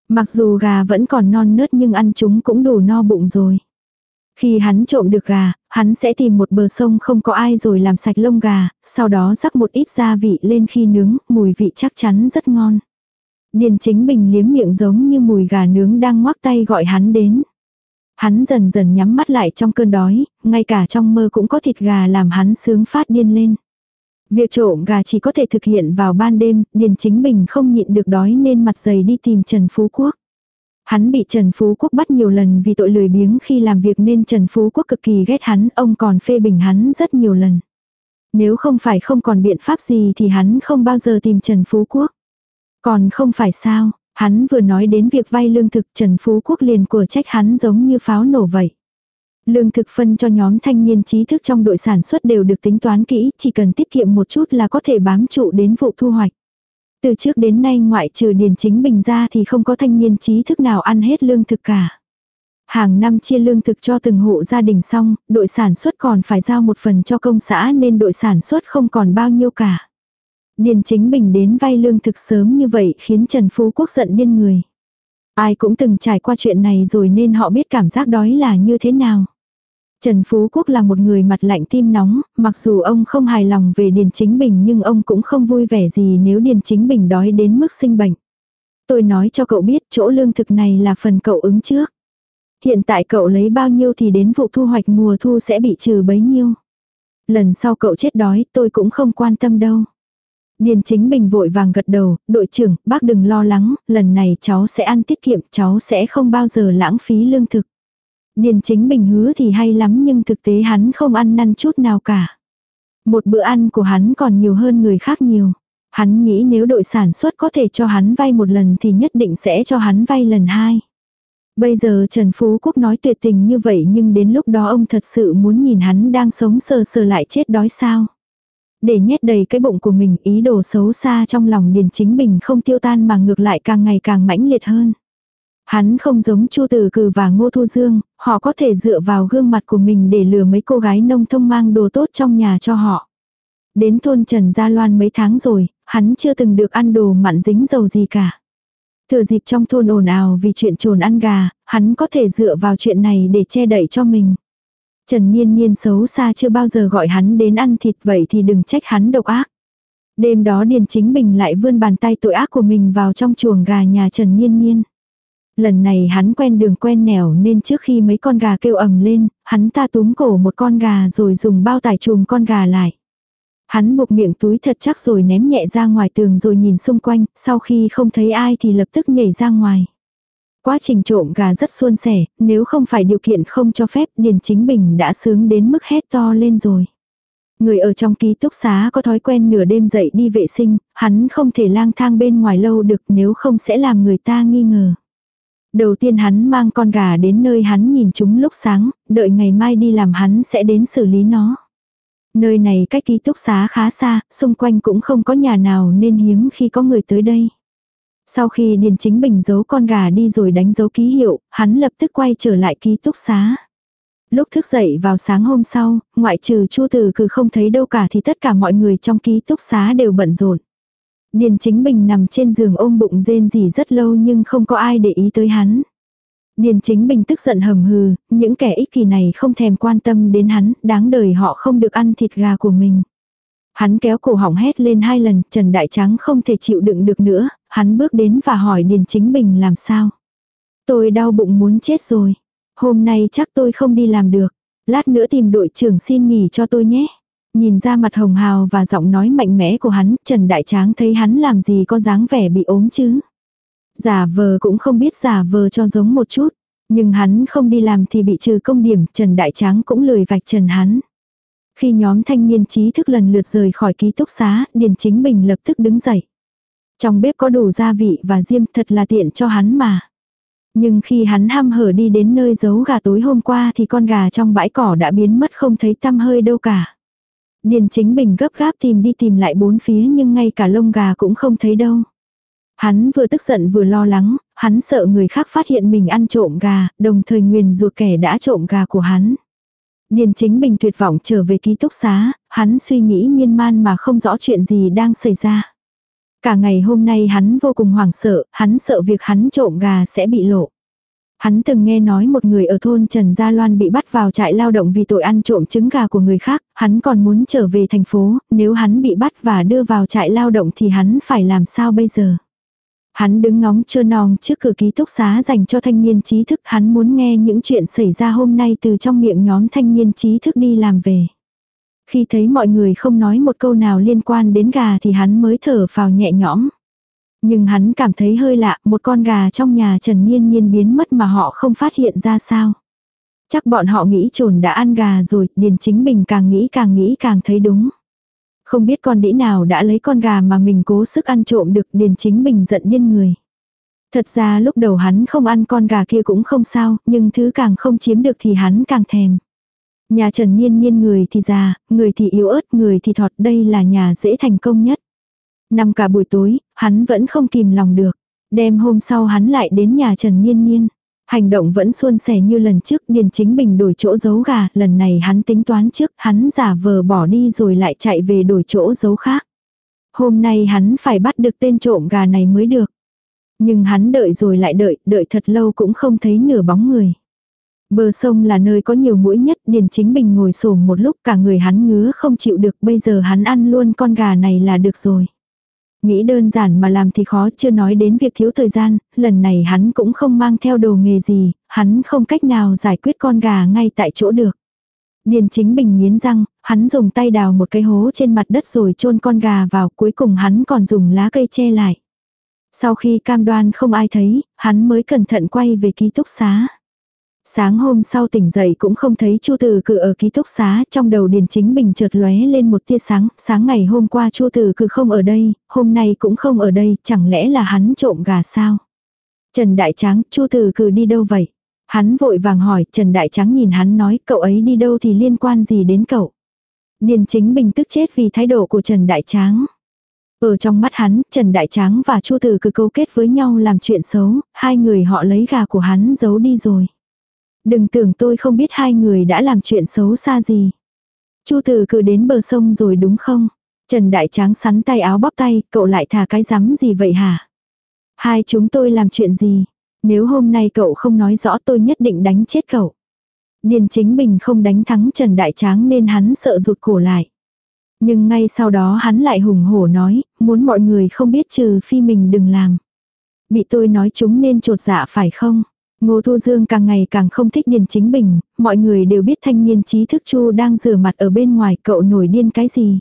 Mặc dù gà vẫn còn non nớt nhưng ăn chúng cũng đủ no bụng rồi. Khi hắn trộm được gà, hắn sẽ tìm một bờ sông không có ai rồi làm sạch lông gà, sau đó rắc một ít gia vị lên khi nướng, mùi vị chắc chắn rất ngon. Điền chính bình liếm miệng giống như mùi gà nướng đang ngoác tay gọi hắn đến. Hắn dần dần nhắm mắt lại trong cơn đói, ngay cả trong mơ cũng có thịt gà làm hắn sướng phát điên lên. Việc trộm gà chỉ có thể thực hiện vào ban đêm, Điền Chính Bình không nhịn được đói nên mặt dày đi tìm Trần Phú Quốc. Hắn bị Trần Phú Quốc bắt nhiều lần vì tội lười biếng khi làm việc nên Trần Phú Quốc cực kỳ ghét hắn, ông còn phê bình hắn rất nhiều lần. Nếu không phải không còn biện pháp gì thì hắn không bao giờ tìm Trần Phú Quốc. Còn không phải sao, hắn vừa nói đến việc vay lương thực Trần Phú Quốc liền của trách hắn giống như pháo nổ vậy. Lương thực phân cho nhóm thanh niên trí thức trong đội sản xuất đều được tính toán kỹ, chỉ cần tiết kiệm một chút là có thể bám trụ đến vụ thu hoạch. Từ trước đến nay ngoại trừ điền chính bình ra thì không có thanh niên trí thức nào ăn hết lương thực cả. Hàng năm chia lương thực cho từng hộ gia đình xong, đội sản xuất còn phải giao một phần cho công xã nên đội sản xuất không còn bao nhiêu cả. Điền chính bình đến vay lương thực sớm như vậy khiến Trần Phú Quốc giận điên người. Ai cũng từng trải qua chuyện này rồi nên họ biết cảm giác đói là như thế nào. Trần Phú Quốc là một người mặt lạnh tim nóng, mặc dù ông không hài lòng về Điền Chính Bình nhưng ông cũng không vui vẻ gì nếu Điền Chính Bình đói đến mức sinh bệnh. Tôi nói cho cậu biết chỗ lương thực này là phần cậu ứng trước. Hiện tại cậu lấy bao nhiêu thì đến vụ thu hoạch mùa thu sẽ bị trừ bấy nhiêu. Lần sau cậu chết đói tôi cũng không quan tâm đâu. Điền chính bình vội vàng gật đầu, đội trưởng, bác đừng lo lắng, lần này cháu sẽ ăn tiết kiệm, cháu sẽ không bao giờ lãng phí lương thực. Điền chính bình hứa thì hay lắm nhưng thực tế hắn không ăn năn chút nào cả. Một bữa ăn của hắn còn nhiều hơn người khác nhiều. Hắn nghĩ nếu đội sản xuất có thể cho hắn vay một lần thì nhất định sẽ cho hắn vay lần hai. Bây giờ Trần Phú Quốc nói tuyệt tình như vậy nhưng đến lúc đó ông thật sự muốn nhìn hắn đang sống sờ sờ lại chết đói sao. Để nhét đầy cái bụng của mình ý đồ xấu xa trong lòng Điền Chính Bình không tiêu tan mà ngược lại càng ngày càng mãnh liệt hơn. Hắn không giống Chu Tử Cử và Ngô Thu Dương, họ có thể dựa vào gương mặt của mình để lừa mấy cô gái nông thông mang đồ tốt trong nhà cho họ. Đến thôn Trần Gia Loan mấy tháng rồi, hắn chưa từng được ăn đồ mặn dính dầu gì cả. Thừa dịp trong thôn ồn ào vì chuyện trồn ăn gà, hắn có thể dựa vào chuyện này để che đậy cho mình. Trần Niên Niên xấu xa chưa bao giờ gọi hắn đến ăn thịt vậy thì đừng trách hắn độc ác. Đêm đó Điền Chính Bình lại vươn bàn tay tội ác của mình vào trong chuồng gà nhà Trần Niên Niên. Lần này hắn quen đường quen nẻo nên trước khi mấy con gà kêu ầm lên, hắn ta túm cổ một con gà rồi dùng bao tải chùm con gà lại. Hắn buộc miệng túi thật chắc rồi ném nhẹ ra ngoài tường rồi nhìn xung quanh, sau khi không thấy ai thì lập tức nhảy ra ngoài. Quá trình trộm gà rất suôn sẻ, nếu không phải điều kiện không cho phép Điền Chính Bình đã sướng đến mức hét to lên rồi. Người ở trong ký túc xá có thói quen nửa đêm dậy đi vệ sinh, hắn không thể lang thang bên ngoài lâu được nếu không sẽ làm người ta nghi ngờ. Đầu tiên hắn mang con gà đến nơi hắn nhìn chúng lúc sáng, đợi ngày mai đi làm hắn sẽ đến xử lý nó. Nơi này cách ký túc xá khá xa, xung quanh cũng không có nhà nào nên hiếm khi có người tới đây. Sau khi Điền Chính Bình giấu con gà đi rồi đánh dấu ký hiệu, hắn lập tức quay trở lại ký túc xá. Lúc thức dậy vào sáng hôm sau, ngoại trừ Chu Tử Cử không thấy đâu cả thì tất cả mọi người trong ký túc xá đều bận rộn. Điền Chính Bình nằm trên giường ôm bụng rên gì rất lâu nhưng không có ai để ý tới hắn. Điền Chính Bình tức giận hầm hừ, những kẻ ích kỷ này không thèm quan tâm đến hắn, đáng đời họ không được ăn thịt gà của mình. Hắn kéo cổ họng hét lên hai lần, Trần Đại Tráng không thể chịu đựng được nữa, hắn bước đến và hỏi Điền Chính Bình làm sao. Tôi đau bụng muốn chết rồi. Hôm nay chắc tôi không đi làm được. Lát nữa tìm đội trưởng xin nghỉ cho tôi nhé. Nhìn ra mặt hồng hào và giọng nói mạnh mẽ của hắn, Trần Đại Tráng thấy hắn làm gì có dáng vẻ bị ốm chứ. Giả vờ cũng không biết giả vờ cho giống một chút. Nhưng hắn không đi làm thì bị trừ công điểm, Trần Đại Tráng cũng lười vạch trần hắn. Khi nhóm thanh niên trí thức lần lượt rời khỏi ký túc xá, Điền Chính Bình lập tức đứng dậy. Trong bếp có đủ gia vị và diêm thật là tiện cho hắn mà. Nhưng khi hắn ham hở đi đến nơi giấu gà tối hôm qua thì con gà trong bãi cỏ đã biến mất không thấy tăm hơi đâu cả. Điền chính bình gấp gáp tìm đi tìm lại bốn phía nhưng ngay cả lông gà cũng không thấy đâu. Hắn vừa tức giận vừa lo lắng, hắn sợ người khác phát hiện mình ăn trộm gà, đồng thời nguyền rủa kẻ đã trộm gà của hắn. Điền chính bình tuyệt vọng trở về ký túc xá, hắn suy nghĩ miên man mà không rõ chuyện gì đang xảy ra. Cả ngày hôm nay hắn vô cùng hoảng sợ, hắn sợ việc hắn trộm gà sẽ bị lộ. Hắn từng nghe nói một người ở thôn Trần Gia Loan bị bắt vào trại lao động vì tội ăn trộm trứng gà của người khác, hắn còn muốn trở về thành phố, nếu hắn bị bắt và đưa vào trại lao động thì hắn phải làm sao bây giờ. Hắn đứng ngóng trơ non trước cửa ký túc xá dành cho thanh niên trí thức, hắn muốn nghe những chuyện xảy ra hôm nay từ trong miệng nhóm thanh niên trí thức đi làm về. Khi thấy mọi người không nói một câu nào liên quan đến gà thì hắn mới thở vào nhẹ nhõm. Nhưng hắn cảm thấy hơi lạ, một con gà trong nhà Trần Niên Niên biến mất mà họ không phát hiện ra sao. Chắc bọn họ nghĩ trồn đã ăn gà rồi, Điền Chính Bình càng nghĩ càng nghĩ càng thấy đúng. Không biết con đĩ nào đã lấy con gà mà mình cố sức ăn trộm được Điền Chính Bình giận điên người. Thật ra lúc đầu hắn không ăn con gà kia cũng không sao, nhưng thứ càng không chiếm được thì hắn càng thèm. Nhà Trần Niên Niên người thì già, người thì yếu ớt, người thì thọt, đây là nhà dễ thành công nhất. Năm cả buổi tối, hắn vẫn không kìm lòng được. Đêm hôm sau hắn lại đến nhà Trần Niên Niên. Hành động vẫn suôn sẻ như lần trước, Điền Chính Bình đổi chỗ giấu gà, lần này hắn tính toán trước, hắn giả vờ bỏ đi rồi lại chạy về đổi chỗ giấu khác. Hôm nay hắn phải bắt được tên trộm gà này mới được. Nhưng hắn đợi rồi lại đợi, đợi thật lâu cũng không thấy nửa bóng người. Bờ sông là nơi có nhiều mũi nhất, Điền Chính Bình ngồi xổm một lúc cả người hắn ngứa không chịu được, bây giờ hắn ăn luôn con gà này là được rồi. Nghĩ đơn giản mà làm thì khó chưa nói đến việc thiếu thời gian, lần này hắn cũng không mang theo đồ nghề gì, hắn không cách nào giải quyết con gà ngay tại chỗ được. Điền chính bình nghiến răng, hắn dùng tay đào một cái hố trên mặt đất rồi chôn con gà vào cuối cùng hắn còn dùng lá cây che lại. Sau khi cam đoan không ai thấy, hắn mới cẩn thận quay về ký túc xá. Sáng hôm sau tỉnh dậy cũng không thấy Chu từ Cử ở ký túc xá, trong đầu Điền Chính Bình chợt lóe lên một tia sáng, sáng ngày hôm qua Chu từ Cử không ở đây, hôm nay cũng không ở đây, chẳng lẽ là hắn trộm gà sao? Trần Đại Tráng, Chu từ Cử đi đâu vậy? Hắn vội vàng hỏi, Trần Đại Tráng nhìn hắn nói, cậu ấy đi đâu thì liên quan gì đến cậu? Điền Chính Bình tức chết vì thái độ của Trần Đại Tráng. Ở trong mắt hắn, Trần Đại Tráng và Chu từ Cử cấu kết với nhau làm chuyện xấu, hai người họ lấy gà của hắn giấu đi rồi. Đừng tưởng tôi không biết hai người đã làm chuyện xấu xa gì. Chu Tử cử đến bờ sông rồi đúng không? Trần Đại Tráng sắn tay áo bóp tay, cậu lại thả cái rắm gì vậy hả? Hai chúng tôi làm chuyện gì? Nếu hôm nay cậu không nói rõ tôi nhất định đánh chết cậu. Điền chính bình không đánh thắng Trần Đại Tráng nên hắn sợ rụt cổ lại. Nhưng ngay sau đó hắn lại hùng hổ nói, muốn mọi người không biết trừ phi mình đừng làm. Bị tôi nói chúng nên trột dạ phải không? Ngô Thu Dương càng ngày càng không thích Điền Chính Bình, mọi người đều biết thanh niên trí thức Chu đang rửa mặt ở bên ngoài cậu nổi điên cái gì.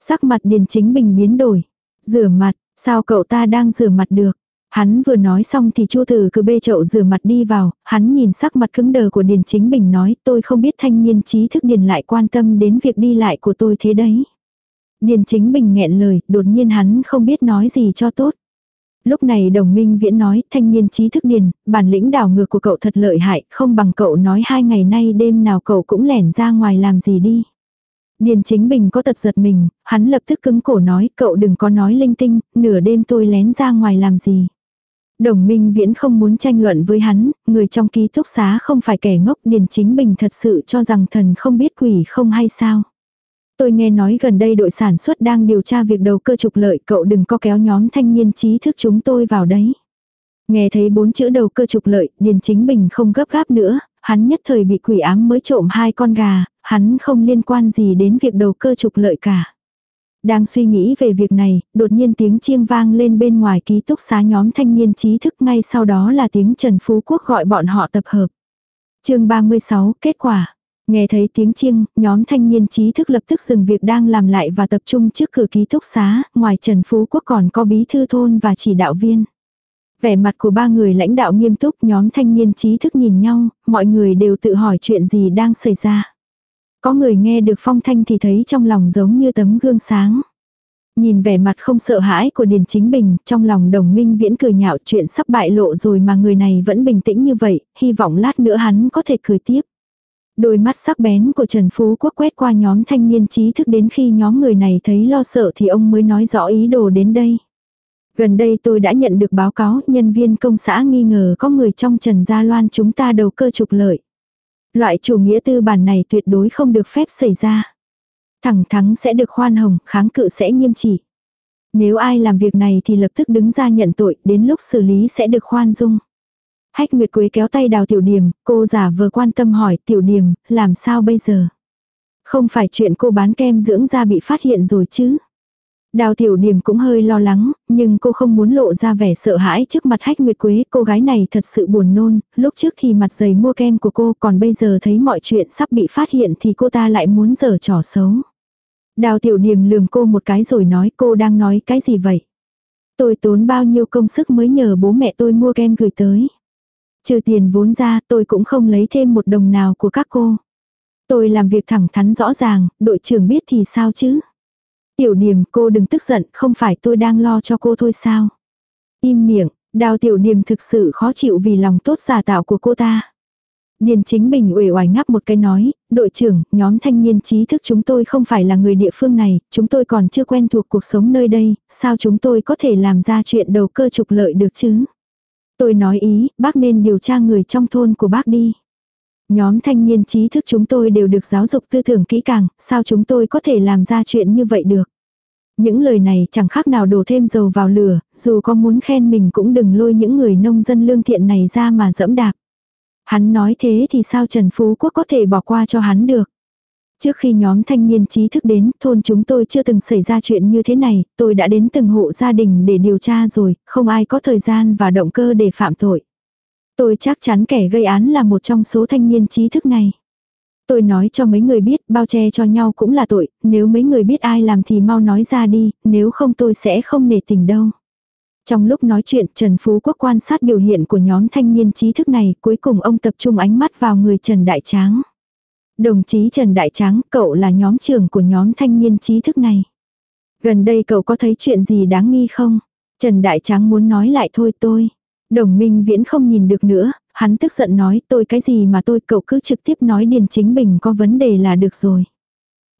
Sắc mặt Điền Chính Bình biến đổi. Rửa mặt, sao cậu ta đang rửa mặt được? Hắn vừa nói xong thì Chu Tử cứ bê chậu rửa mặt đi vào, hắn nhìn sắc mặt cứng đờ của Điền Chính Bình nói tôi không biết thanh niên trí thức Điền lại quan tâm đến việc đi lại của tôi thế đấy. Điền Chính Bình nghẹn lời, đột nhiên hắn không biết nói gì cho tốt. Lúc này đồng minh viễn nói, thanh niên trí thức điền, bản lĩnh đảo ngược của cậu thật lợi hại, không bằng cậu nói hai ngày nay đêm nào cậu cũng lẻn ra ngoài làm gì đi. Điền chính bình có tật giật mình, hắn lập tức cứng cổ nói, cậu đừng có nói linh tinh, nửa đêm tôi lén ra ngoài làm gì. Đồng minh viễn không muốn tranh luận với hắn, người trong ký túc xá không phải kẻ ngốc Điền chính bình thật sự cho rằng thần không biết quỷ không hay sao. Tôi nghe nói gần đây đội sản xuất đang điều tra việc đầu cơ trục lợi, cậu đừng có kéo nhóm thanh niên trí thức chúng tôi vào đấy. Nghe thấy bốn chữ đầu cơ trục lợi, Điền Chính Bình không gấp gáp nữa, hắn nhất thời bị quỷ ám mới trộm hai con gà, hắn không liên quan gì đến việc đầu cơ trục lợi cả. Đang suy nghĩ về việc này, đột nhiên tiếng chiêng vang lên bên ngoài ký túc xá nhóm thanh niên trí thức ngay sau đó là tiếng Trần Phú Quốc gọi bọn họ tập hợp. chương 36, kết quả. Nghe thấy tiếng chiêng, nhóm thanh niên trí thức lập tức dừng việc đang làm lại và tập trung trước cửa ký túc xá, ngoài Trần Phú Quốc còn có bí thư thôn và chỉ đạo viên. Vẻ mặt của ba người lãnh đạo nghiêm túc nhóm thanh niên trí thức nhìn nhau, mọi người đều tự hỏi chuyện gì đang xảy ra. Có người nghe được phong thanh thì thấy trong lòng giống như tấm gương sáng. Nhìn vẻ mặt không sợ hãi của Điền Chính Bình, trong lòng đồng minh viễn cười nhạo chuyện sắp bại lộ rồi mà người này vẫn bình tĩnh như vậy, hy vọng lát nữa hắn có thể cười tiếp. Đôi mắt sắc bén của Trần Phú Quốc quét qua nhóm thanh niên trí thức đến khi nhóm người này thấy lo sợ thì ông mới nói rõ ý đồ đến đây. Gần đây tôi đã nhận được báo cáo nhân viên công xã nghi ngờ có người trong Trần Gia Loan chúng ta đầu cơ trục lợi. Loại chủ nghĩa tư bản này tuyệt đối không được phép xảy ra. Thẳng thắng sẽ được khoan hồng, kháng cự sẽ nghiêm trị. Nếu ai làm việc này thì lập tức đứng ra nhận tội, đến lúc xử lý sẽ được khoan dung. Hách Nguyệt Quế kéo tay đào tiểu điểm, cô giả vờ quan tâm hỏi tiểu điểm, làm sao bây giờ? Không phải chuyện cô bán kem dưỡng da bị phát hiện rồi chứ? Đào tiểu điểm cũng hơi lo lắng, nhưng cô không muốn lộ ra vẻ sợ hãi trước mặt hách nguyệt quế. Cô gái này thật sự buồn nôn, lúc trước thì mặt dày mua kem của cô còn bây giờ thấy mọi chuyện sắp bị phát hiện thì cô ta lại muốn giở trò xấu. Đào tiểu điểm lườm cô một cái rồi nói cô đang nói cái gì vậy? Tôi tốn bao nhiêu công sức mới nhờ bố mẹ tôi mua kem gửi tới. Trừ tiền vốn ra tôi cũng không lấy thêm một đồng nào của các cô. Tôi làm việc thẳng thắn rõ ràng, đội trưởng biết thì sao chứ? Tiểu niềm cô đừng tức giận, không phải tôi đang lo cho cô thôi sao? Im miệng, đào tiểu niềm thực sự khó chịu vì lòng tốt giả tạo của cô ta. Điền chính bình uể oải ngáp một cái nói, đội trưởng, nhóm thanh niên trí thức chúng tôi không phải là người địa phương này, chúng tôi còn chưa quen thuộc cuộc sống nơi đây, sao chúng tôi có thể làm ra chuyện đầu cơ trục lợi được chứ? Tôi nói ý, bác nên điều tra người trong thôn của bác đi. Nhóm thanh niên trí thức chúng tôi đều được giáo dục tư tưởng kỹ càng, sao chúng tôi có thể làm ra chuyện như vậy được. Những lời này chẳng khác nào đổ thêm dầu vào lửa, dù có muốn khen mình cũng đừng lôi những người nông dân lương thiện này ra mà dẫm đạp. Hắn nói thế thì sao Trần Phú Quốc có thể bỏ qua cho hắn được. Trước khi nhóm thanh niên trí thức đến, thôn chúng tôi chưa từng xảy ra chuyện như thế này, tôi đã đến từng hộ gia đình để điều tra rồi, không ai có thời gian và động cơ để phạm tội. Tôi chắc chắn kẻ gây án là một trong số thanh niên trí thức này. Tôi nói cho mấy người biết bao che cho nhau cũng là tội, nếu mấy người biết ai làm thì mau nói ra đi, nếu không tôi sẽ không nể tình đâu. Trong lúc nói chuyện Trần Phú Quốc quan sát biểu hiện của nhóm thanh niên trí thức này, cuối cùng ông tập trung ánh mắt vào người Trần Đại Tráng. Đồng chí Trần Đại Tráng, cậu là nhóm trưởng của nhóm thanh niên trí thức này. Gần đây cậu có thấy chuyện gì đáng nghi không? Trần Đại Tráng muốn nói lại thôi tôi. Đồng minh viễn không nhìn được nữa, hắn tức giận nói tôi cái gì mà tôi cậu cứ trực tiếp nói Điền Chính Bình có vấn đề là được rồi.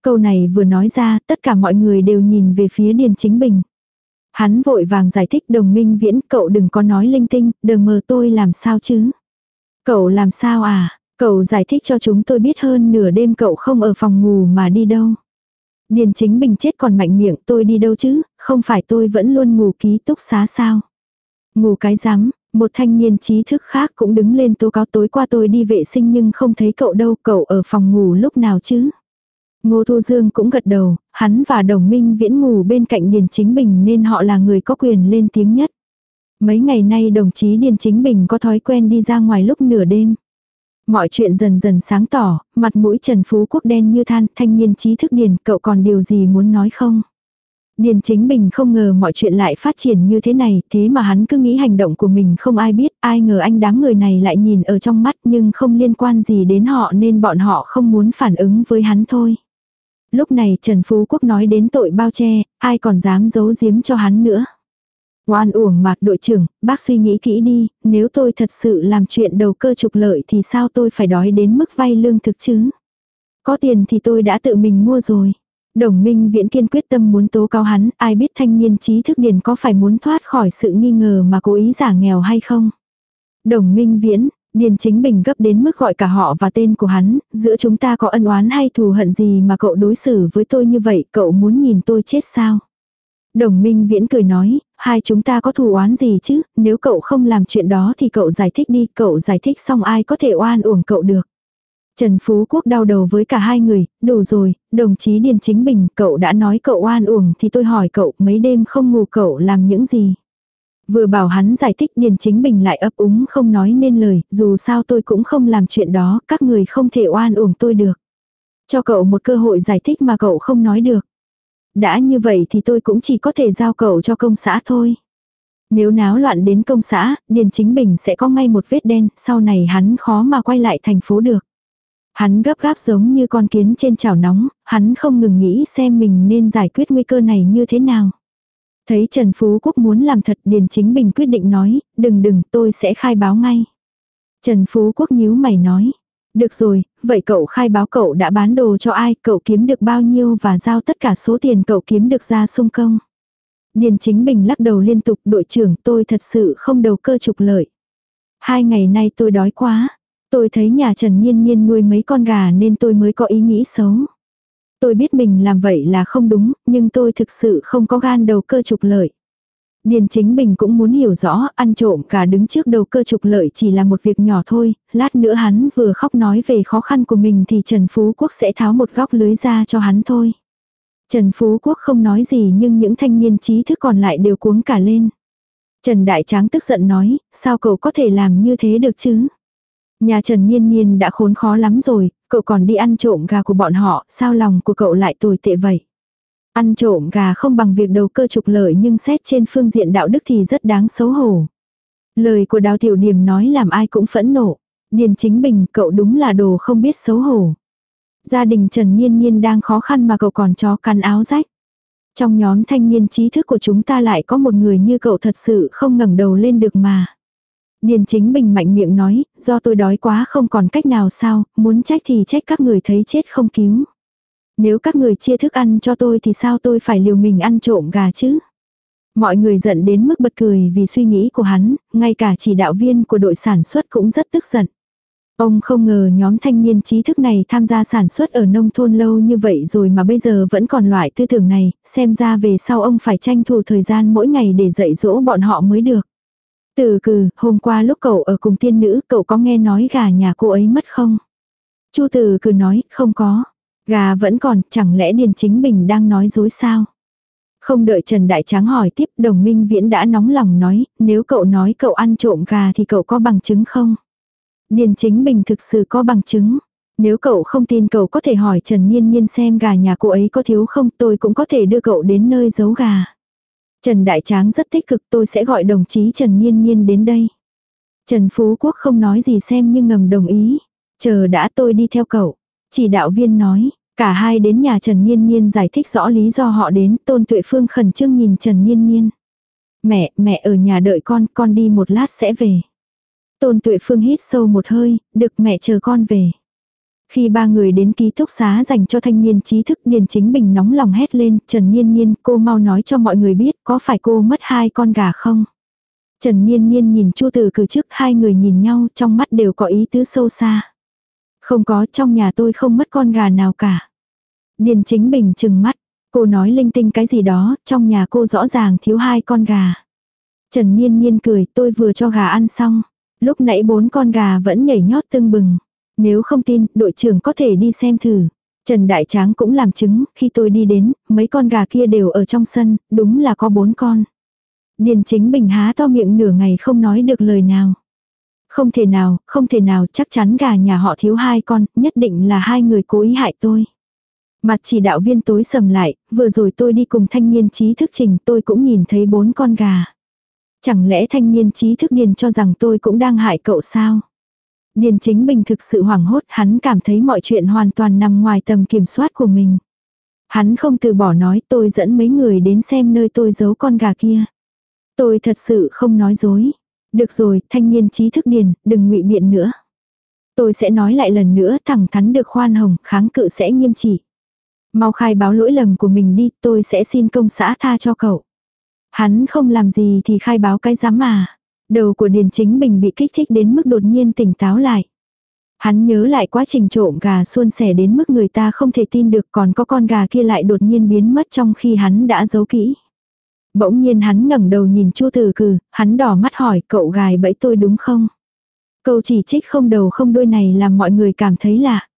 Câu này vừa nói ra tất cả mọi người đều nhìn về phía Điền Chính Bình. Hắn vội vàng giải thích đồng minh viễn cậu đừng có nói linh tinh, đờ mờ tôi làm sao chứ. Cậu làm sao à, cậu giải thích cho chúng tôi biết hơn nửa đêm cậu không ở phòng ngủ mà đi đâu. Điền chính bình chết còn mạnh miệng tôi đi đâu chứ, không phải tôi vẫn luôn ngủ ký túc xá sao. Ngủ cái rắm một thanh niên trí thức khác cũng đứng lên tố cáo tối qua tôi đi vệ sinh nhưng không thấy cậu đâu, cậu ở phòng ngủ lúc nào chứ. Ngô Thu Dương cũng gật đầu, hắn và đồng minh viễn ngủ bên cạnh Điền Chính Bình nên họ là người có quyền lên tiếng nhất. Mấy ngày nay đồng chí Điền Chính Bình có thói quen đi ra ngoài lúc nửa đêm. Mọi chuyện dần dần sáng tỏ, mặt mũi Trần Phú Quốc đen như than, thanh niên trí thức Điền, cậu còn điều gì muốn nói không? Điền chính bình không ngờ mọi chuyện lại phát triển như thế này, thế mà hắn cứ nghĩ hành động của mình không ai biết, ai ngờ anh đám người này lại nhìn ở trong mắt nhưng không liên quan gì đến họ nên bọn họ không muốn phản ứng với hắn thôi. Lúc này Trần Phú Quốc nói đến tội bao che, ai còn dám giấu giếm cho hắn nữa. Oan uổng mạc đội trưởng, bác suy nghĩ kỹ đi, nếu tôi thật sự làm chuyện đầu cơ trục lợi thì sao tôi phải đói đến mức vay lương thực chứ? Có tiền thì tôi đã tự mình mua rồi. Đồng minh viễn kiên quyết tâm muốn tố cáo hắn, ai biết thanh niên trí thức điền có phải muốn thoát khỏi sự nghi ngờ mà cố ý giả nghèo hay không? Đồng minh viễn, Điền chính bình gấp đến mức gọi cả họ và tên của hắn, giữa chúng ta có ân oán hay thù hận gì mà cậu đối xử với tôi như vậy, cậu muốn nhìn tôi chết sao? Đồng minh viễn cười nói, hai chúng ta có thù oán gì chứ, nếu cậu không làm chuyện đó thì cậu giải thích đi, cậu giải thích xong ai có thể oan uổng cậu được. Trần Phú Quốc đau đầu với cả hai người, đủ rồi, đồng chí Điền Chính Bình, cậu đã nói cậu oan uổng thì tôi hỏi cậu mấy đêm không ngủ cậu làm những gì. Vừa bảo hắn giải thích Điền Chính Bình lại ấp úng không nói nên lời, dù sao tôi cũng không làm chuyện đó, các người không thể oan uổng tôi được. Cho cậu một cơ hội giải thích mà cậu không nói được. Đã như vậy thì tôi cũng chỉ có thể giao cậu cho công xã thôi. Nếu náo loạn đến công xã, Điền Chính Bình sẽ có ngay một vết đen, sau này hắn khó mà quay lại thành phố được. Hắn gấp gáp giống như con kiến trên chảo nóng, hắn không ngừng nghĩ xem mình nên giải quyết nguy cơ này như thế nào. Thấy Trần Phú Quốc muốn làm thật Điền Chính Bình quyết định nói, đừng đừng tôi sẽ khai báo ngay. Trần Phú Quốc nhíu mày nói, được rồi, vậy cậu khai báo cậu đã bán đồ cho ai, cậu kiếm được bao nhiêu và giao tất cả số tiền cậu kiếm được ra sung công. Điền Chính Bình lắc đầu liên tục đội trưởng tôi thật sự không đầu cơ trục lợi. Hai ngày nay tôi đói quá. Tôi thấy nhà Trần Nhiên Nhiên nuôi mấy con gà nên tôi mới có ý nghĩ xấu. Tôi biết mình làm vậy là không đúng, nhưng tôi thực sự không có gan đầu cơ trục lợi. Điền chính bình cũng muốn hiểu rõ, ăn trộm cả đứng trước đầu cơ trục lợi chỉ là một việc nhỏ thôi, lát nữa hắn vừa khóc nói về khó khăn của mình thì Trần Phú Quốc sẽ tháo một góc lưới ra cho hắn thôi. Trần Phú Quốc không nói gì nhưng những thanh niên trí thức còn lại đều cuống cả lên. Trần Đại Tráng tức giận nói, sao cậu có thể làm như thế được chứ? Nhà Trần Nhiên Nhiên đã khốn khó lắm rồi, cậu còn đi ăn trộm gà của bọn họ, sao lòng của cậu lại tồi tệ vậy? Ăn trộm gà không bằng việc đầu cơ trục lợi nhưng xét trên phương diện đạo đức thì rất đáng xấu hổ. Lời của đào tiểu điểm nói làm ai cũng phẫn nộ. Điền chính bình cậu đúng là đồ không biết xấu hổ. Gia đình Trần Nhiên Nhiên đang khó khăn mà cậu còn chó cắn áo rách. Trong nhóm thanh niên trí thức của chúng ta lại có một người như cậu thật sự không ngẩng đầu lên được mà. Điền chính bình mạnh miệng nói, do tôi đói quá không còn cách nào sao, muốn trách thì trách các người thấy chết không cứu. Nếu các người chia thức ăn cho tôi thì sao tôi phải liều mình ăn trộm gà chứ? Mọi người giận đến mức bật cười vì suy nghĩ của hắn, ngay cả chỉ đạo viên của đội sản xuất cũng rất tức giận. Ông không ngờ nhóm thanh niên trí thức này tham gia sản xuất ở nông thôn lâu như vậy rồi mà bây giờ vẫn còn loại tư tưởng này, xem ra về sau ông phải tranh thủ thời gian mỗi ngày để dạy dỗ bọn họ mới được. Từ cừ, hôm qua lúc cậu ở cùng tiên nữ cậu có nghe nói gà nhà cô ấy mất không? Chu từ cừ nói, không có. Gà vẫn còn, chẳng lẽ Điền Chính Bình đang nói dối sao? Không đợi Trần Đại Tráng hỏi tiếp đồng minh viễn đã nóng lòng nói, nếu cậu nói cậu ăn trộm gà thì cậu có bằng chứng không? Điền Chính Bình thực sự có bằng chứng. Nếu cậu không tin cậu có thể hỏi Trần Nhiên Nhiên xem gà nhà cô ấy có thiếu không tôi cũng có thể đưa cậu đến nơi giấu gà. Trần Đại Tráng rất tích cực tôi sẽ gọi đồng chí Trần Nhiên Nhiên đến đây. Trần Phú Quốc không nói gì xem nhưng ngầm đồng ý. Chờ đã tôi đi theo cậu. Chỉ đạo viên nói, cả hai đến nhà Trần niên niên giải thích rõ lý do họ đến, Tôn Tuệ Phương khẩn trương nhìn Trần niên niên Mẹ, mẹ ở nhà đợi con, con đi một lát sẽ về. Tôn Tuệ Phương hít sâu một hơi, được mẹ chờ con về. Khi ba người đến ký túc xá dành cho thanh niên trí thức Điền Chính Bình nóng lòng hét lên, Trần niên niên cô mau nói cho mọi người biết, có phải cô mất hai con gà không? Trần niên niên nhìn Chu Tử cử trước, hai người nhìn nhau, trong mắt đều có ý tứ sâu xa. Không có, trong nhà tôi không mất con gà nào cả. Điền Chính Bình chừng mắt, cô nói linh tinh cái gì đó, trong nhà cô rõ ràng thiếu hai con gà. Trần Niên Niên cười, tôi vừa cho gà ăn xong. Lúc nãy bốn con gà vẫn nhảy nhót tưng bừng. Nếu không tin, đội trưởng có thể đi xem thử. Trần Đại Tráng cũng làm chứng, khi tôi đi đến, mấy con gà kia đều ở trong sân, đúng là có bốn con. Điền chính bình há to miệng nửa ngày không nói được lời nào. Không thể nào, không thể nào, chắc chắn gà nhà họ thiếu hai con, nhất định là hai người cố ý hại tôi. Mặt chỉ đạo viên tối sầm lại, vừa rồi tôi đi cùng thanh niên trí thức trình tôi cũng nhìn thấy bốn con gà. Chẳng lẽ thanh niên trí thức điền cho rằng tôi cũng đang hại cậu sao? Điền chính bình thực sự hoảng hốt, hắn cảm thấy mọi chuyện hoàn toàn nằm ngoài tầm kiểm soát của mình. Hắn không từ bỏ nói tôi dẫn mấy người đến xem nơi tôi giấu con gà kia. Tôi thật sự không nói dối. Được rồi, thanh niên trí thức điền, đừng ngụy biện nữa. Tôi sẽ nói lại lần nữa thẳng thắn được khoan hồng, kháng cự sẽ nghiêm trị. Mau khai báo lỗi lầm của mình đi, tôi sẽ xin công xã tha cho cậu. Hắn không làm gì thì khai báo cái dám mà. Đầu của Điền Chính Bình bị kích thích đến mức đột nhiên tỉnh táo lại. Hắn nhớ lại quá trình trộm gà suôn sẻ đến mức người ta không thể tin được còn có con gà kia lại đột nhiên biến mất trong khi hắn đã giấu kỹ. Bỗng nhiên hắn ngẩng đầu nhìn Chu Tử Cừ, hắn đỏ mắt hỏi cậu gài bẫy tôi đúng không? Câu chỉ trích không đầu không đuôi này làm mọi người cảm thấy lạ.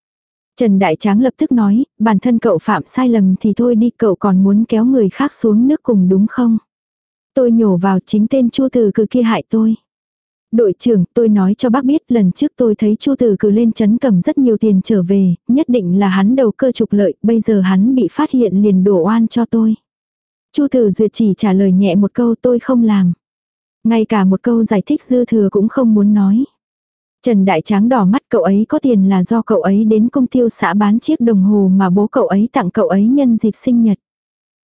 Trần Đại Tráng lập tức nói, bản thân cậu phạm sai lầm thì thôi đi cậu còn muốn kéo người khác xuống nước cùng đúng không? Tôi nhổ vào chính tên Chu Tử Cừ kia hại tôi. Đội trưởng, tôi nói cho bác biết lần trước tôi thấy Chu Tử Cừ lên chấn cầm rất nhiều tiền trở về, nhất định là hắn đầu cơ trục lợi, bây giờ hắn bị phát hiện liền đổ oan cho tôi. Chu Tử Duyệt chỉ trả lời nhẹ một câu tôi không làm. Ngay cả một câu giải thích dư thừa cũng không muốn nói. Trần Đại Tráng đỏ mắt cậu ấy có tiền là do cậu ấy đến công tiêu xã bán chiếc đồng hồ mà bố cậu ấy tặng cậu ấy nhân dịp sinh nhật.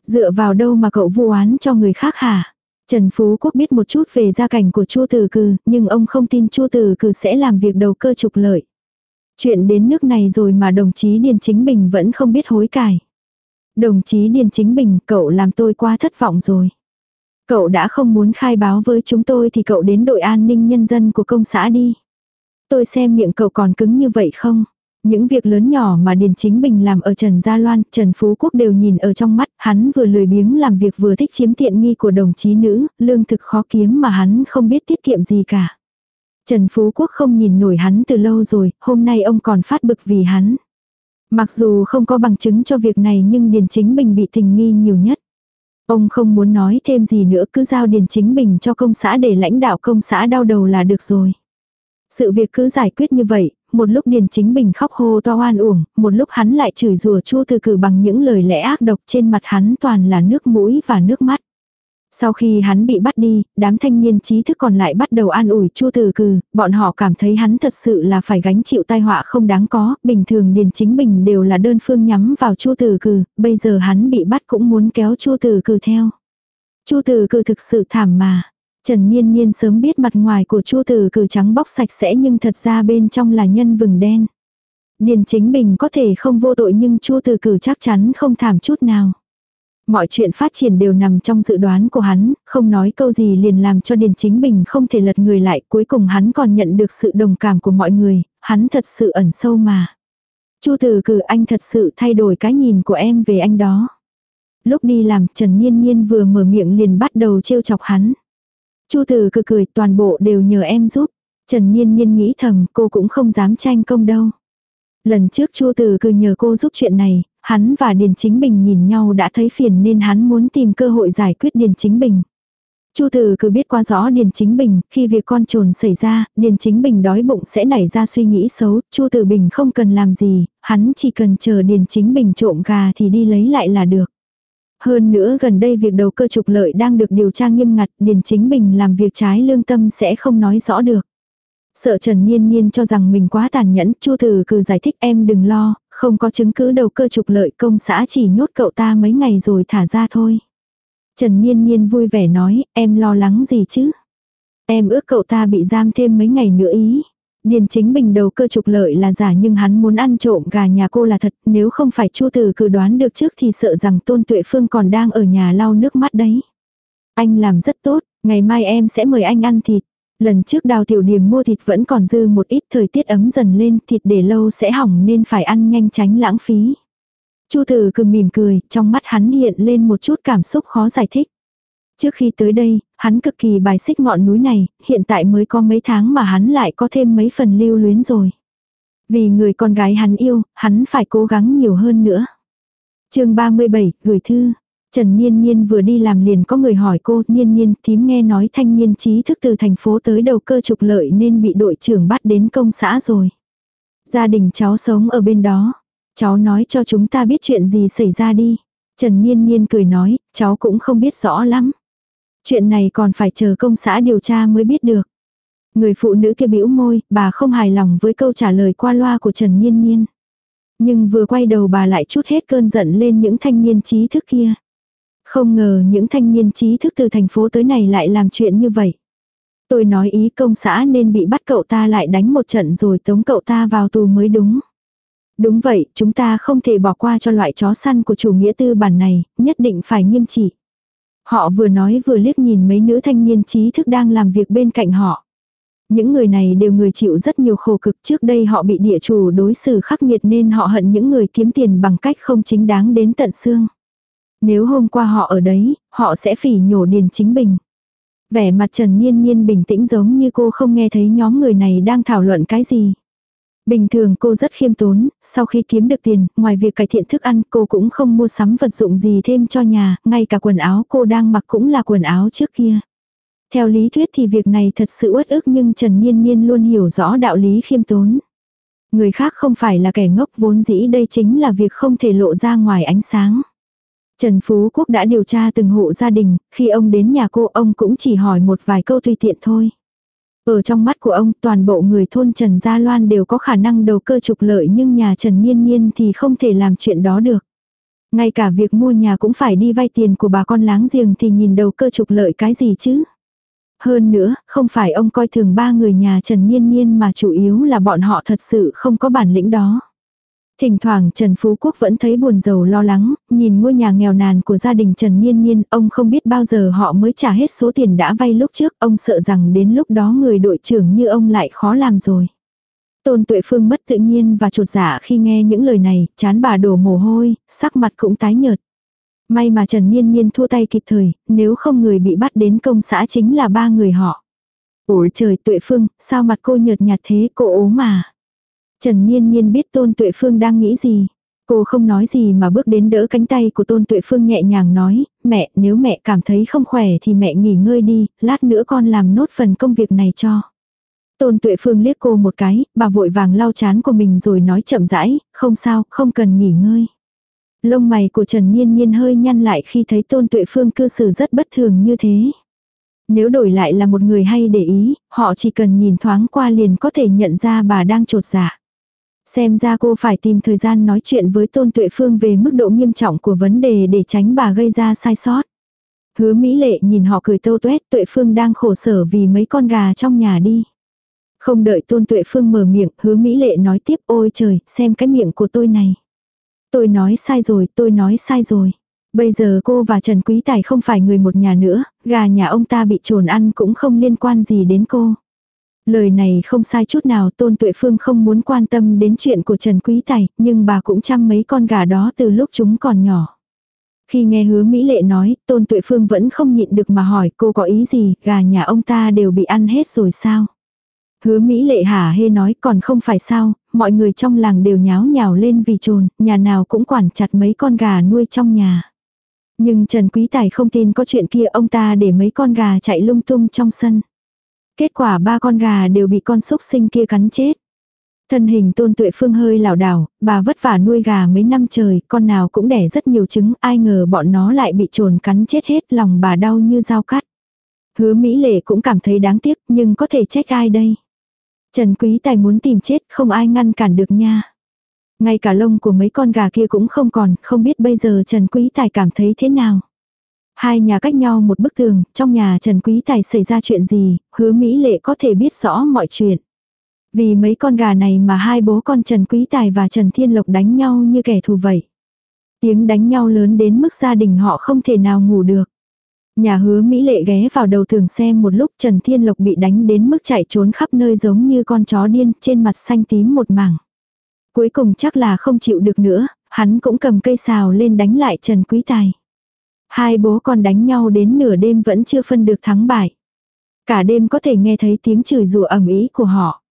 Dựa vào đâu mà cậu vu oán cho người khác hả? Trần Phú Quốc biết một chút về gia cảnh của Chu Tử Cừ, nhưng ông không tin Chu Tử Cừ sẽ làm việc đầu cơ trục lợi. Chuyện đến nước này rồi mà đồng chí Điền Chính Bình vẫn không biết hối cải. Đồng chí Điền Chính Bình, cậu làm tôi quá thất vọng rồi. Cậu đã không muốn khai báo với chúng tôi thì cậu đến đội an ninh nhân dân của công xã đi. Tôi xem miệng cậu còn cứng như vậy không? Những việc lớn nhỏ mà Điền Chính Bình làm ở Trần Gia Loan, Trần Phú Quốc đều nhìn ở trong mắt, hắn vừa lười biếng làm việc vừa thích chiếm tiện nghi của đồng chí nữ, lương thực khó kiếm mà hắn không biết tiết kiệm gì cả. Trần Phú Quốc không nhìn nổi hắn từ lâu rồi, hôm nay ông còn phát bực vì hắn. Mặc dù không có bằng chứng cho việc này nhưng Điền Chính Bình bị tình nghi nhiều nhất. Ông không muốn nói thêm gì nữa cứ giao Điền Chính Bình cho công xã để lãnh đạo công xã đau đầu là được rồi. Sự việc cứ giải quyết như vậy, một lúc Điền Chính Bình khóc hô to oan uổng, một lúc hắn lại chửi rủa Chu Từ Cử bằng những lời lẽ ác độc trên mặt hắn toàn là nước mũi và nước mắt. Sau khi hắn bị bắt đi, đám thanh niên trí thức còn lại bắt đầu an ủi Chu Từ Cừ, bọn họ cảm thấy hắn thật sự là phải gánh chịu tai họa không đáng có, bình thường Điền Chính Bình đều là đơn phương nhắm vào Chu Từ Cừ, bây giờ hắn bị bắt cũng muốn kéo Chu Từ Cừ theo. Chu Từ Cừ thực sự thảm mà. Trần Niên Niên sớm biết mặt ngoài của Chu Từ Cừ trắng bóc sạch sẽ nhưng thật ra bên trong là nhân vừng đen. Điền Chính Bình có thể không vô tội nhưng Chu Từ Cừ chắc chắn không thảm chút nào. Mọi chuyện phát triển đều nằm trong dự đoán của hắn, không nói câu gì liền làm cho Điền Chính Bình không thể lật người lại, cuối cùng hắn còn nhận được sự đồng cảm của mọi người, hắn thật sự ẩn sâu mà. Chu Từ Cử anh thật sự thay đổi cái nhìn của em về anh đó. Lúc đi làm, Trần Nhiên Nhiên vừa mở miệng liền bắt đầu trêu chọc hắn. Chu Từ Cử cười, toàn bộ đều nhờ em giúp. Trần Nhiên Nhiên nghĩ thầm, cô cũng không dám tranh công đâu. Lần trước Chu Từ cứ nhờ cô giúp chuyện này, hắn và Điền Chính Bình nhìn nhau đã thấy phiền nên hắn muốn tìm cơ hội giải quyết Điền Chính Bình. Chu Từ cứ biết quá rõ Điền Chính Bình, khi việc con trồn xảy ra, Điền Chính Bình đói bụng sẽ nảy ra suy nghĩ xấu, Chu Từ Bình không cần làm gì, hắn chỉ cần chờ Điền Chính Bình trộm gà thì đi lấy lại là được. Hơn nữa gần đây việc đầu cơ trục lợi đang được điều tra nghiêm ngặt, Điền Chính Bình làm việc trái lương tâm sẽ không nói rõ được. Sợ Trần Niên Niên cho rằng mình quá tàn nhẫn, Chu Tử cứ giải thích em đừng lo, không có chứng cứ đầu cơ trục lợi công xã chỉ nhốt cậu ta mấy ngày rồi thả ra thôi. Trần Niên Niên vui vẻ nói, em lo lắng gì chứ? Em ước cậu ta bị giam thêm mấy ngày nữa ý. Điền chính bình đầu cơ trục lợi là giả nhưng hắn muốn ăn trộm gà nhà cô là thật, nếu không phải Chu Tử cử đoán được trước thì sợ rằng Tôn Tuệ Phương còn đang ở nhà lau nước mắt đấy. Anh làm rất tốt, ngày mai em sẽ mời anh ăn thịt. Lần trước đào tiểu niềm mua thịt vẫn còn dư một ít thời tiết ấm dần lên thịt để lâu sẽ hỏng nên phải ăn nhanh tránh lãng phí. Chu tử cứ mỉm cười, trong mắt hắn hiện lên một chút cảm xúc khó giải thích. Trước khi tới đây, hắn cực kỳ bài xích ngọn núi này, hiện tại mới có mấy tháng mà hắn lại có thêm mấy phần lưu luyến rồi. Vì người con gái hắn yêu, hắn phải cố gắng nhiều hơn nữa. chương 37, gửi thư. Trần Niên Niên vừa đi làm liền có người hỏi cô, Niên Niên, thím nghe nói thanh niên trí thức từ thành phố tới đầu cơ trục lợi nên bị đội trưởng bắt đến công xã rồi. Gia đình cháu sống ở bên đó. Cháu nói cho chúng ta biết chuyện gì xảy ra đi. Trần Niên Niên cười nói, cháu cũng không biết rõ lắm. Chuyện này còn phải chờ công xã điều tra mới biết được. Người phụ nữ kia bĩu môi, bà không hài lòng với câu trả lời qua loa của Trần Niên Niên. Nhưng vừa quay đầu bà lại chút hết cơn giận lên những thanh niên trí thức kia. Không ngờ những thanh niên trí thức từ thành phố tới này lại làm chuyện như vậy. Tôi nói ý công xã nên bị bắt cậu ta lại đánh một trận rồi tống cậu ta vào tù mới đúng. Đúng vậy, chúng ta không thể bỏ qua cho loại chó săn của chủ nghĩa tư bản này, nhất định phải nghiêm trị. Họ vừa nói vừa liếc nhìn mấy nữ thanh niên trí thức đang làm việc bên cạnh họ. Những người này đều người chịu rất nhiều khổ cực trước đây họ bị địa chủ đối xử khắc nghiệt nên họ hận những người kiếm tiền bằng cách không chính đáng đến tận xương. Nếu hôm qua họ ở đấy, họ sẽ phỉ nhổ Điền Chính Bình. Vẻ mặt Trần Nhiên Nhiên bình tĩnh giống như cô không nghe thấy nhóm người này đang thảo luận cái gì. Bình thường cô rất khiêm tốn, sau khi kiếm được tiền, ngoài việc cải thiện thức ăn cô cũng không mua sắm vật dụng gì thêm cho nhà, ngay cả quần áo cô đang mặc cũng là quần áo trước kia. Theo lý thuyết thì việc này thật sự uất ức nhưng Trần Nhiên Nhiên luôn hiểu rõ đạo lý khiêm tốn. Người khác không phải là kẻ ngốc vốn dĩ đây chính là việc không thể lộ ra ngoài ánh sáng. Trần Phú Quốc đã điều tra từng hộ gia đình, khi ông đến nhà cô ông cũng chỉ hỏi một vài câu tùy tiện thôi. Ở trong mắt của ông toàn bộ người thôn Trần Gia Loan đều có khả năng đầu cơ trục lợi nhưng nhà Trần Niên Niên thì không thể làm chuyện đó được. Ngay cả việc mua nhà cũng phải đi vay tiền của bà con láng giềng thì nhìn đầu cơ trục lợi cái gì chứ. Hơn nữa, không phải ông coi thường ba người nhà Trần Niên Niên mà chủ yếu là bọn họ thật sự không có bản lĩnh đó. Thỉnh thoảng Trần Phú Quốc vẫn thấy buồn rầu lo lắng, nhìn ngôi nhà nghèo nàn của gia đình Trần Niên Niên, ông không biết bao giờ họ mới trả hết số tiền đã vay lúc trước, ông sợ rằng đến lúc đó người đội trưởng như ông lại khó làm rồi. Tôn Tuệ Phương mất tự nhiên và trột dạ khi nghe những lời này, chán bà đổ mồ hôi, sắc mặt cũng tái nhợt. May mà Trần Niên Niên thua tay kịp thời, nếu không người bị bắt đến công xã chính là ba người họ. Ôi trời Tuệ Phương, sao mặt cô nhợt nhạt thế cô ố mà. Trần Niên Niên biết Tôn Tuệ Phương đang nghĩ gì. Cô không nói gì mà bước đến đỡ cánh tay của Tôn Tuệ Phương nhẹ nhàng nói, mẹ, nếu mẹ cảm thấy không khỏe thì mẹ nghỉ ngơi đi, lát nữa con làm nốt phần công việc này cho. Tôn Tuệ Phương liếc cô một cái, bà vội vàng lau chán của mình rồi nói chậm rãi, không sao, không cần nghỉ ngơi. Lông mày của Trần Niên Niên hơi nhăn lại khi thấy Tôn Tuệ Phương cư xử rất bất thường như thế. Nếu đổi lại là một người hay để ý, họ chỉ cần nhìn thoáng qua liền có thể nhận ra bà đang trột dạ. Xem ra cô phải tìm thời gian nói chuyện với Tôn Tuệ Phương về mức độ nghiêm trọng của vấn đề để tránh bà gây ra sai sót. Hứa Mỹ Lệ nhìn họ cười tâu tuét Tuệ Phương đang khổ sở vì mấy con gà trong nhà đi. Không đợi Tôn Tuệ Phương mở miệng, hứa Mỹ Lệ nói tiếp ôi trời, xem cái miệng của tôi này. Tôi nói sai rồi, tôi nói sai rồi. Bây giờ cô và Trần Quý Tài không phải người một nhà nữa, gà nhà ông ta bị trồn ăn cũng không liên quan gì đến cô. Lời này không sai chút nào Tôn Tuệ Phương không muốn quan tâm đến chuyện của Trần Quý Tài, nhưng bà cũng chăm mấy con gà đó từ lúc chúng còn nhỏ. Khi nghe hứa Mỹ Lệ nói, Tôn Tuệ Phương vẫn không nhịn được mà hỏi cô có ý gì, gà nhà ông ta đều bị ăn hết rồi sao? Hứa Mỹ Lệ hả hê nói còn không phải sao, mọi người trong làng đều nháo nhào lên vì trồn, nhà nào cũng quản chặt mấy con gà nuôi trong nhà. Nhưng Trần Quý Tài không tin có chuyện kia ông ta để mấy con gà chạy lung tung trong sân. Kết quả ba con gà đều bị con súc sinh kia cắn chết. Thân hình tôn tuệ phương hơi lảo đảo, bà vất vả nuôi gà mấy năm trời, con nào cũng đẻ rất nhiều trứng, ai ngờ bọn nó lại bị trồn cắn chết hết, lòng bà đau như dao cắt. Hứa Mỹ Lệ cũng cảm thấy đáng tiếc, nhưng có thể trách ai đây? Trần Quý Tài muốn tìm chết, không ai ngăn cản được nha. Ngay cả lông của mấy con gà kia cũng không còn, không biết bây giờ Trần Quý Tài cảm thấy thế nào. Hai nhà cách nhau một bức tường, trong nhà Trần Quý Tài xảy ra chuyện gì, hứa Mỹ Lệ có thể biết rõ mọi chuyện. Vì mấy con gà này mà hai bố con Trần Quý Tài và Trần Thiên Lộc đánh nhau như kẻ thù vậy. Tiếng đánh nhau lớn đến mức gia đình họ không thể nào ngủ được. Nhà hứa Mỹ lệ ghé vào đầu tường xem một lúc Trần Thiên Lộc bị đánh đến mức chạy trốn khắp nơi giống như con chó điên trên mặt xanh tím một mảng. Cuối cùng chắc là không chịu được nữa, hắn cũng cầm cây xào lên đánh lại Trần Quý Tài. Hai bố con đánh nhau đến nửa đêm vẫn chưa phân được thắng bại. Cả đêm có thể nghe thấy tiếng chửi rủa ầm ĩ của họ.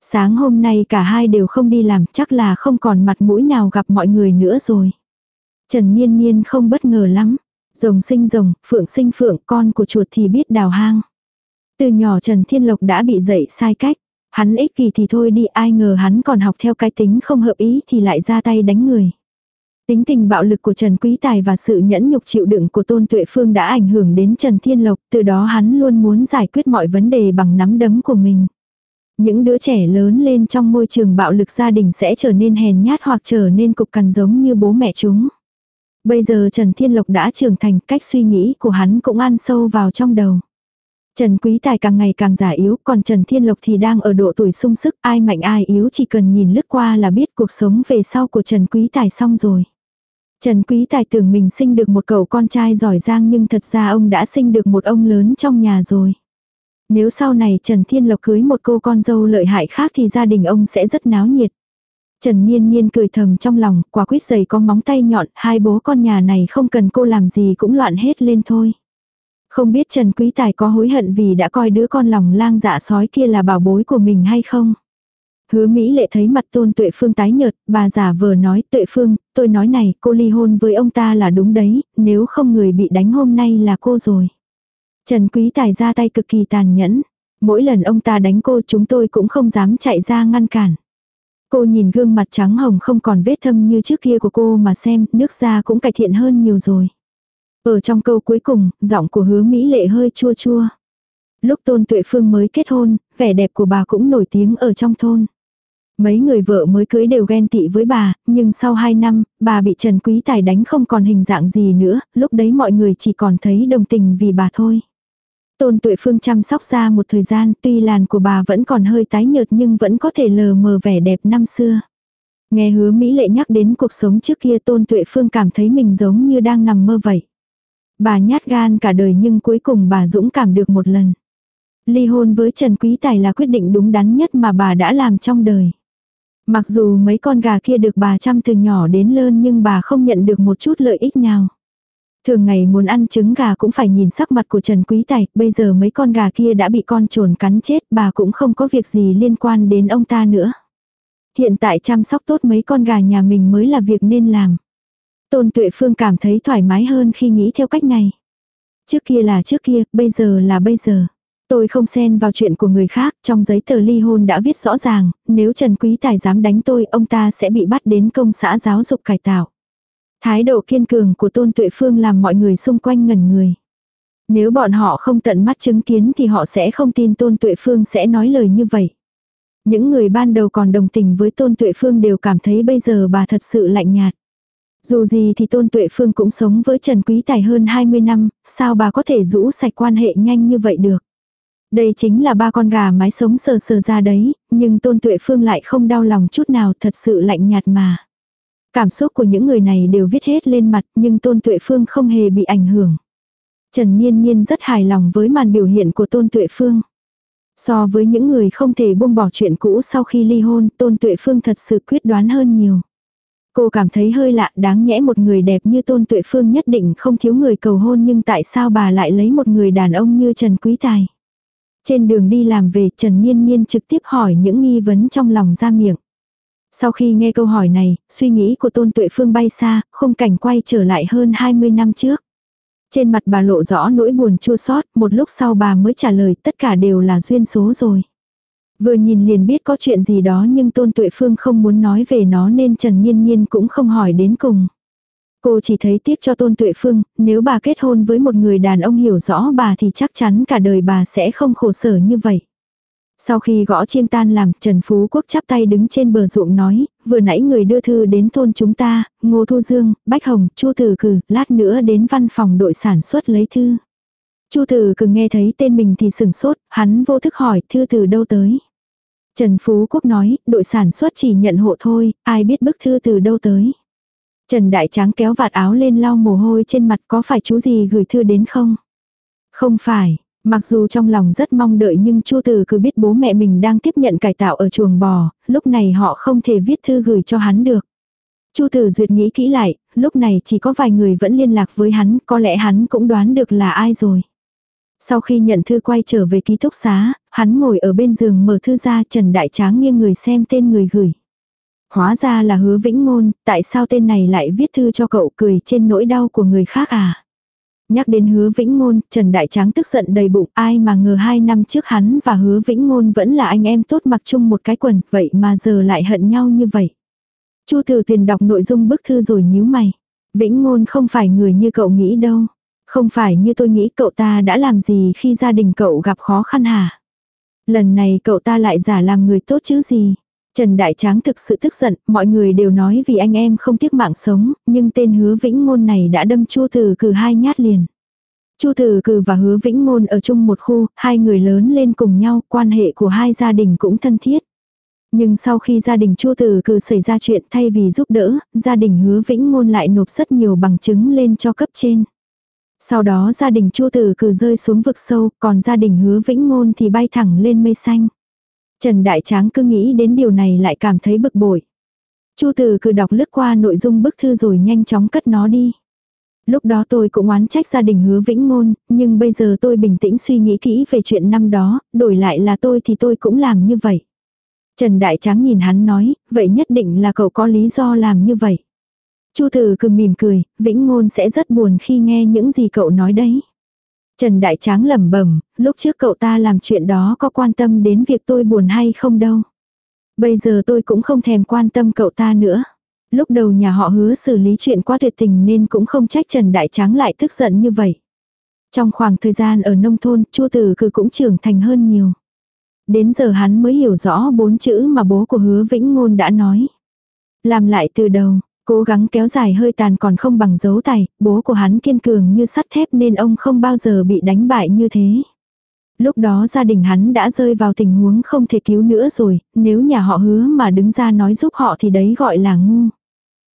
Sáng hôm nay cả hai đều không đi làm chắc là không còn mặt mũi nào gặp mọi người nữa rồi. Trần Niên Niên không bất ngờ lắm. Rồng sinh rồng, phượng sinh phượng, con của chuột thì biết đào hang. Từ nhỏ Trần Thiên Lộc đã bị dạy sai cách. Hắn ích kỳ thì thôi đi ai ngờ hắn còn học theo cái tính không hợp ý thì lại ra tay đánh người. Tính tình bạo lực của Trần Quý Tài và sự nhẫn nhục chịu đựng của Tôn Tuệ Phương đã ảnh hưởng đến Trần Thiên Lộc, từ đó hắn luôn muốn giải quyết mọi vấn đề bằng nắm đấm của mình. Những đứa trẻ lớn lên trong môi trường bạo lực gia đình sẽ trở nên hèn nhát hoặc trở nên cục cằn giống như bố mẹ chúng. Bây giờ Trần Thiên Lộc đã trưởng thành, cách suy nghĩ của hắn cũng ăn sâu vào trong đầu. Trần Quý Tài càng ngày càng giả yếu, còn Trần Thiên Lộc thì đang ở độ tuổi sung sức, ai mạnh ai yếu chỉ cần nhìn lướt qua là biết cuộc sống về sau của Trần Quý Tài xong rồi. Trần Quý Tài tưởng mình sinh được một cậu con trai giỏi giang nhưng thật ra ông đã sinh được một ông lớn trong nhà rồi. Nếu sau này Trần Thiên Lộc cưới một cô con dâu lợi hại khác thì gia đình ông sẽ rất náo nhiệt. Trần Niên Niên cười thầm trong lòng, quả quyết giày có móng tay nhọn, hai bố con nhà này không cần cô làm gì cũng loạn hết lên thôi. Không biết Trần Quý Tài có hối hận vì đã coi đứa con lòng lang dạ sói kia là bảo bối của mình hay không? Hứa Mỹ lệ thấy mặt tôn tuệ phương tái nhợt, bà giả vờ nói tuệ phương, tôi nói này, cô ly hôn với ông ta là đúng đấy, nếu không người bị đánh hôm nay là cô rồi. Trần Quý Tài ra tay cực kỳ tàn nhẫn, mỗi lần ông ta đánh cô chúng tôi cũng không dám chạy ra ngăn cản. Cô nhìn gương mặt trắng hồng không còn vết thâm như trước kia của cô mà xem, nước da cũng cải thiện hơn nhiều rồi. Ở trong câu cuối cùng, giọng của hứa Mỹ lệ hơi chua chua. Lúc Tôn Tuệ Phương mới kết hôn, vẻ đẹp của bà cũng nổi tiếng ở trong thôn. Mấy người vợ mới cưới đều ghen tị với bà, nhưng sau 2 năm, bà bị Trần Quý Tài đánh không còn hình dạng gì nữa, lúc đấy mọi người chỉ còn thấy đồng tình vì bà thôi. Tôn Tuệ Phương chăm sóc ra một thời gian, tuy làn của bà vẫn còn hơi tái nhợt nhưng vẫn có thể lờ mờ vẻ đẹp năm xưa. Nghe hứa Mỹ lệ nhắc đến cuộc sống trước kia Tôn Tuệ Phương cảm thấy mình giống như đang nằm mơ vậy. Bà nhát gan cả đời nhưng cuối cùng bà dũng cảm được một lần. Ly hôn với Trần Quý Tài là quyết định đúng đắn nhất mà bà đã làm trong đời. Mặc dù mấy con gà kia được bà chăm từ nhỏ đến lớn nhưng bà không nhận được một chút lợi ích nào. Thường ngày muốn ăn trứng gà cũng phải nhìn sắc mặt của Trần Quý Tài, bây giờ mấy con gà kia đã bị con trồn cắn chết, bà cũng không có việc gì liên quan đến ông ta nữa. Hiện tại chăm sóc tốt mấy con gà nhà mình mới là việc nên làm. Tôn Tuệ Phương cảm thấy thoải mái hơn khi nghĩ theo cách này. Trước kia là trước kia, bây giờ là bây giờ. Tôi không xen vào chuyện của người khác, trong giấy tờ ly hôn đã viết rõ ràng, nếu Trần Quý Tài dám đánh tôi, ông ta sẽ bị bắt đến công xã giáo dục cải tạo. Thái độ kiên cường của Tôn Tuệ Phương làm mọi người xung quanh ngẩn người. Nếu bọn họ không tận mắt chứng kiến thì họ sẽ không tin Tôn Tuệ Phương sẽ nói lời như vậy. Những người ban đầu còn đồng tình với Tôn Tuệ Phương đều cảm thấy bây giờ bà thật sự lạnh nhạt. Dù gì thì Tôn Tuệ Phương cũng sống với Trần Quý Tài hơn 20 năm, sao bà có thể rũ sạch quan hệ nhanh như vậy được. Đây chính là ba con gà mái sống sờ sờ ra đấy, nhưng Tôn Tuệ Phương lại không đau lòng chút nào thật sự lạnh nhạt mà. Cảm xúc của những người này đều viết hết lên mặt nhưng Tôn Tuệ Phương không hề bị ảnh hưởng. Trần Niên Niên rất hài lòng với màn biểu hiện của Tôn Tuệ Phương. So với những người không thể buông bỏ chuyện cũ sau khi ly hôn, Tôn Tuệ Phương thật sự quyết đoán hơn nhiều. Cô cảm thấy hơi lạ đáng nhẽ một người đẹp như Tôn Tuệ Phương nhất định không thiếu người cầu hôn nhưng tại sao bà lại lấy một người đàn ông như Trần Quý Tài. Trên đường đi làm về Trần Niên Niên trực tiếp hỏi những nghi vấn trong lòng ra miệng. Sau khi nghe câu hỏi này, suy nghĩ của Tôn Tuệ Phương bay xa, khung cảnh quay trở lại hơn 20 năm trước. Trên mặt bà lộ rõ nỗi buồn chua xót, một lúc sau bà mới trả lời tất cả đều là duyên số rồi. Vừa nhìn liền biết có chuyện gì đó nhưng Tôn Tuệ Phương không muốn nói về nó nên Trần Nhiên Nhiên cũng không hỏi đến cùng. Cô chỉ thấy tiếc cho Tôn Tuệ Phương, nếu bà kết hôn với một người đàn ông hiểu rõ bà thì chắc chắn cả đời bà sẽ không khổ sở như vậy. Sau khi gõ chiêng tan làm, Trần Phú Quốc chắp tay đứng trên bờ ruộng nói, vừa nãy người đưa thư đến thôn chúng ta, Ngô Thu Dương, Bách Hồng, Chu Tử Cử, lát nữa đến văn phòng đội sản xuất lấy thư. Chu Tử Cử nghe thấy tên mình thì sừng sốt, hắn vô thức hỏi thư từ đâu tới. Trần Phú Quốc nói, đội sản xuất chỉ nhận hộ thôi, ai biết bức thư từ đâu tới. Trần Đại Tráng kéo vạt áo lên lau mồ hôi trên mặt có phải chú gì gửi thư đến không? Không phải, mặc dù trong lòng rất mong đợi nhưng Chu Tử cứ biết bố mẹ mình đang tiếp nhận cải tạo ở chuồng bò, lúc này họ không thể viết thư gửi cho hắn được. Chu Tử duyệt nghĩ kỹ lại, lúc này chỉ có vài người vẫn liên lạc với hắn, có lẽ hắn cũng đoán được là ai rồi. Sau khi nhận thư quay trở về ký túc xá, hắn ngồi ở bên giường mở thư ra Trần Đại Tráng nghiêng người xem tên người gửi. Hóa ra là hứa vĩnh ngôn, tại sao tên này lại viết thư cho cậu cười trên nỗi đau của người khác à? Nhắc đến hứa vĩnh ngôn, Trần Đại Tráng tức giận đầy bụng ai mà ngờ hai năm trước hắn và hứa vĩnh ngôn vẫn là anh em tốt mặc chung một cái quần, vậy mà giờ lại hận nhau như vậy. Chu Tử Tuyền đọc nội dung bức thư rồi nhíu mày. Vĩnh ngôn không phải người như cậu nghĩ đâu. Không phải như tôi nghĩ cậu ta đã làm gì khi gia đình cậu gặp khó khăn hả? Lần này cậu ta lại giả làm người tốt chứ gì? Trần Đại Tráng thực sự tức giận, mọi người đều nói vì anh em không tiếc mạng sống, nhưng tên hứa vĩnh ngôn này đã đâm Chu Tử cử hai nhát liền. Chu Tử Cừ và hứa vĩnh ngôn ở chung một khu, hai người lớn lên cùng nhau, quan hệ của hai gia đình cũng thân thiết. Nhưng sau khi gia đình Chu Tử Cừ xảy ra chuyện thay vì giúp đỡ, gia đình hứa vĩnh ngôn lại nộp rất nhiều bằng chứng lên cho cấp trên. Sau đó gia đình Chu Tử Cừ rơi xuống vực sâu, còn gia đình hứa vĩnh ngôn thì bay thẳng lên mây xanh. Trần Đại Tráng cứ nghĩ đến điều này lại cảm thấy bực bội. Chu Từ cứ đọc lướt qua nội dung bức thư rồi nhanh chóng cất nó đi. Lúc đó tôi cũng oán trách gia đình hứa vĩnh ngôn, nhưng bây giờ tôi bình tĩnh suy nghĩ kỹ về chuyện năm đó, đổi lại là tôi thì tôi cũng làm như vậy. Trần Đại Tráng nhìn hắn nói, vậy nhất định là cậu có lý do làm như vậy. Chu Từ cứ mỉm cười, Vĩnh Ngôn sẽ rất buồn khi nghe những gì cậu nói đấy. Trần Đại Tráng lẩm bẩm, lúc trước cậu ta làm chuyện đó có quan tâm đến việc tôi buồn hay không đâu. Bây giờ tôi cũng không thèm quan tâm cậu ta nữa. Lúc đầu nhà họ hứa xử lý chuyện quá tuyệt tình nên cũng không trách Trần Đại Tráng lại tức giận như vậy. Trong khoảng thời gian ở nông thôn, Chu Tử Cử cũng trưởng thành hơn nhiều. Đến giờ hắn mới hiểu rõ bốn chữ mà bố của Hứa Vĩnh Ngôn đã nói. Làm lại từ đầu, cố gắng kéo dài hơi tàn còn không bằng dấu tài, bố của hắn kiên cường như sắt thép nên ông không bao giờ bị đánh bại như thế. Lúc đó gia đình hắn đã rơi vào tình huống không thể cứu nữa rồi, nếu nhà họ hứa mà đứng ra nói giúp họ thì đấy gọi là ngu.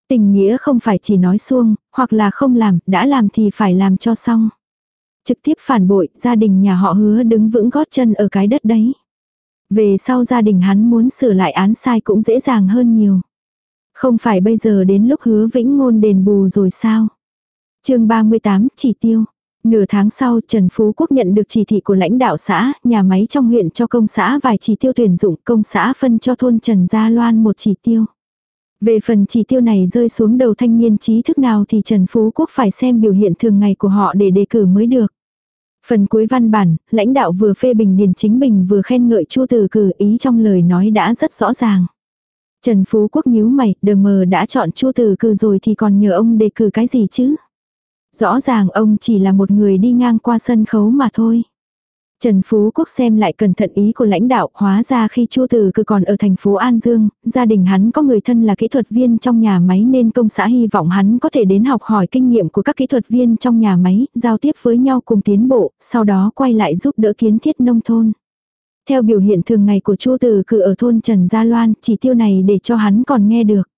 Tình nghĩa không phải chỉ nói xuông, hoặc là không làm, đã làm thì phải làm cho xong. Trực tiếp phản bội, gia đình nhà họ hứa đứng vững gót chân ở cái đất đấy. Về sau gia đình hắn muốn sửa lại án sai cũng dễ dàng hơn nhiều. Không phải bây giờ đến lúc hứa vĩnh ngôn đền bù rồi sao? chương 38 chỉ tiêu. Nửa tháng sau Trần Phú Quốc nhận được chỉ thị của lãnh đạo xã, nhà máy trong huyện cho công xã vài chỉ tiêu tuyển dụng, công xã phân cho thôn Trần Gia Loan một chỉ tiêu. Về phần chỉ tiêu này rơi xuống đầu thanh niên trí thức nào thì Trần Phú Quốc phải xem biểu hiện thường ngày của họ để đề cử mới được. Phần cuối văn bản, lãnh đạo vừa phê bình Điền Chính Bình vừa khen ngợi Chu Từ Cử ý trong lời nói đã rất rõ ràng. Trần Phú Quốc nhíu mày, đờ mờ đã chọn Chu Từ Cử rồi thì còn nhờ ông đề cử cái gì chứ? Rõ ràng ông chỉ là một người đi ngang qua sân khấu mà thôi. Trần Phú Quốc xem lại cẩn thận ý của lãnh đạo, hóa ra khi Chu Tử cứ còn ở thành phố An Dương, gia đình hắn có người thân là kỹ thuật viên trong nhà máy nên công xã hy vọng hắn có thể đến học hỏi kinh nghiệm của các kỹ thuật viên trong nhà máy, giao tiếp với nhau cùng tiến bộ, sau đó quay lại giúp đỡ kiến thiết nông thôn. Theo biểu hiện thường ngày của Chu Từ cử ở thôn Trần Gia Loan, chỉ tiêu này để cho hắn còn nghe được.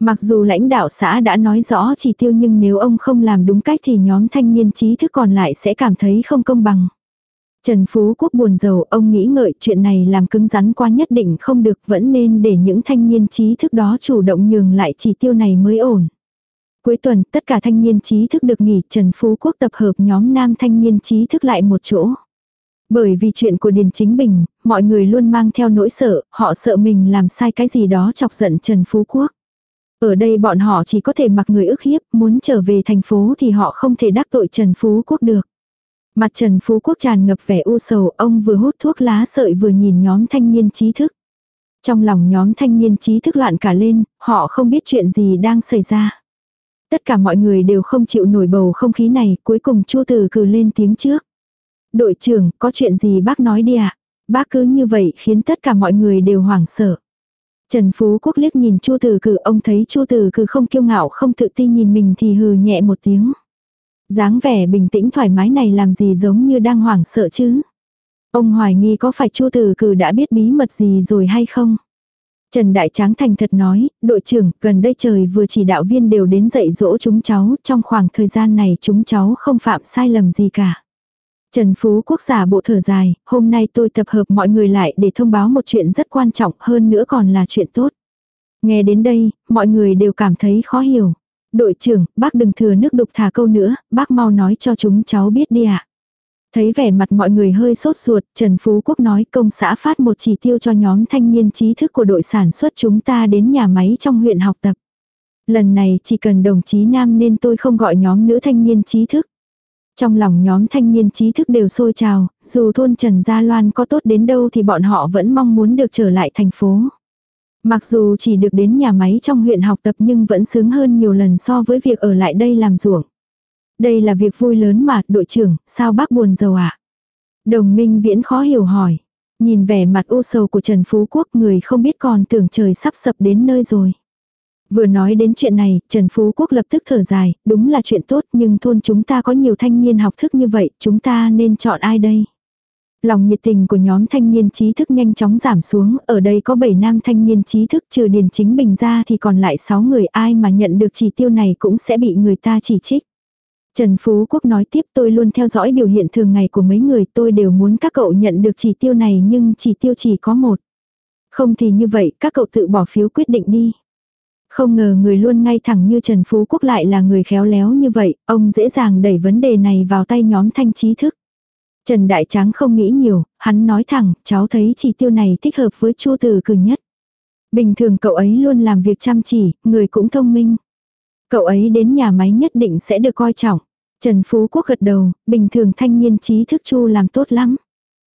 Mặc dù lãnh đạo xã đã nói rõ chỉ tiêu nhưng nếu ông không làm đúng cách thì nhóm thanh niên trí thức còn lại sẽ cảm thấy không công bằng. Trần Phú Quốc buồn rầu, ông nghĩ ngợi chuyện này làm cứng rắn quá nhất định không được vẫn nên để những thanh niên trí thức đó chủ động nhường lại chỉ tiêu này mới ổn. Cuối tuần, tất cả thanh niên trí thức được nghỉ, Trần Phú Quốc tập hợp nhóm nam thanh niên trí thức lại một chỗ. Bởi vì chuyện của Điền Chính Bình, mọi người luôn mang theo nỗi sợ, họ sợ mình làm sai cái gì đó chọc giận Trần Phú Quốc. Ở đây bọn họ chỉ có thể mặc người ức hiếp, muốn trở về thành phố thì họ không thể đắc tội Trần Phú Quốc được. Mặt Trần Phú Quốc tràn ngập vẻ u sầu, ông vừa hút thuốc lá sợi vừa nhìn nhóm thanh niên trí thức. Trong lòng nhóm thanh niên trí thức loạn cả lên, họ không biết chuyện gì đang xảy ra. Tất cả mọi người đều không chịu nổi bầu không khí này, cuối cùng Chu Từ cử lên tiếng trước. Đội trưởng, có chuyện gì bác nói đi ạ? À? Bác cứ như vậy khiến tất cả mọi người đều hoảng sợ. Trần Phú Quốc liếc nhìn Chu Từ Cử, ông thấy Chu Từ Cử không kiêu ngạo không tự tin nhìn mình thì hừ nhẹ một tiếng dáng vẻ bình tĩnh thoải mái này làm gì giống như đang hoảng sợ chứ. Ông hoài nghi có phải Chu Tử Cử đã biết bí mật gì rồi hay không? Trần Đại Tráng thành thật nói, đội trưởng, gần đây trời vừa chỉ đạo viên đều đến dạy dỗ chúng cháu, trong khoảng thời gian này chúng cháu không phạm sai lầm gì cả. Trần Phú Quốc giả bộ thở dài, hôm nay tôi tập hợp mọi người lại để thông báo một chuyện rất quan trọng hơn nữa còn là chuyện tốt. Nghe đến đây, mọi người đều cảm thấy khó hiểu. Đội trưởng, bác đừng thừa nước đục thả câu nữa, bác mau nói cho chúng cháu biết đi ạ. Thấy vẻ mặt mọi người hơi sốt ruột, Trần Phú Quốc nói công xã phát một chỉ tiêu cho nhóm thanh niên trí thức của đội sản xuất chúng ta đến nhà máy trong huyện học tập. Lần này chỉ cần đồng chí nam nên tôi không gọi nhóm nữ thanh niên trí thức. Trong lòng nhóm thanh niên trí thức đều sôi trào, dù thôn Trần Gia Loan có tốt đến đâu thì bọn họ vẫn mong muốn được trở lại thành phố. Mặc dù chỉ được đến nhà máy trong huyện học tập nhưng vẫn sướng hơn nhiều lần so với việc ở lại đây làm ruộng. Đây là việc vui lớn mà, đội trưởng, sao bác buồn giàu ạ? À? Đồng minh viễn khó hiểu hỏi. Nhìn vẻ mặt u sầu của Trần Phú Quốc người không biết còn tưởng trời sắp sập đến nơi rồi. Vừa nói đến chuyện này, Trần Phú Quốc lập tức thở dài, đúng là chuyện tốt nhưng thôn chúng ta có nhiều thanh niên học thức như vậy, chúng ta nên chọn ai đây? Lòng nhiệt tình của nhóm thanh niên trí thức nhanh chóng giảm xuống, ở đây có 7 nam thanh niên trí thức trừ Điền Chính Bình ra thì còn lại 6 người ai mà nhận được chỉ tiêu này cũng sẽ bị người ta chỉ trích. Trần Phú Quốc nói tiếp tôi luôn theo dõi biểu hiện thường ngày của mấy người tôi đều muốn các cậu nhận được chỉ tiêu này nhưng chỉ tiêu chỉ có một. Không thì như vậy các cậu tự bỏ phiếu quyết định đi. Không ngờ người luôn ngay thẳng như Trần Phú Quốc lại là người khéo léo như vậy, ông dễ dàng đẩy vấn đề này vào tay nhóm thanh trí thức. Trần Đại Tráng không nghĩ nhiều, hắn nói thẳng, cháu thấy chỉ tiêu này thích hợp với Chu Tử Cử nhất. Bình thường cậu ấy luôn làm việc chăm chỉ, người cũng thông minh. Cậu ấy đến nhà máy nhất định sẽ được coi trọng. Trần Phú Quốc gật đầu, bình thường thanh niên trí thức Chu làm tốt lắm.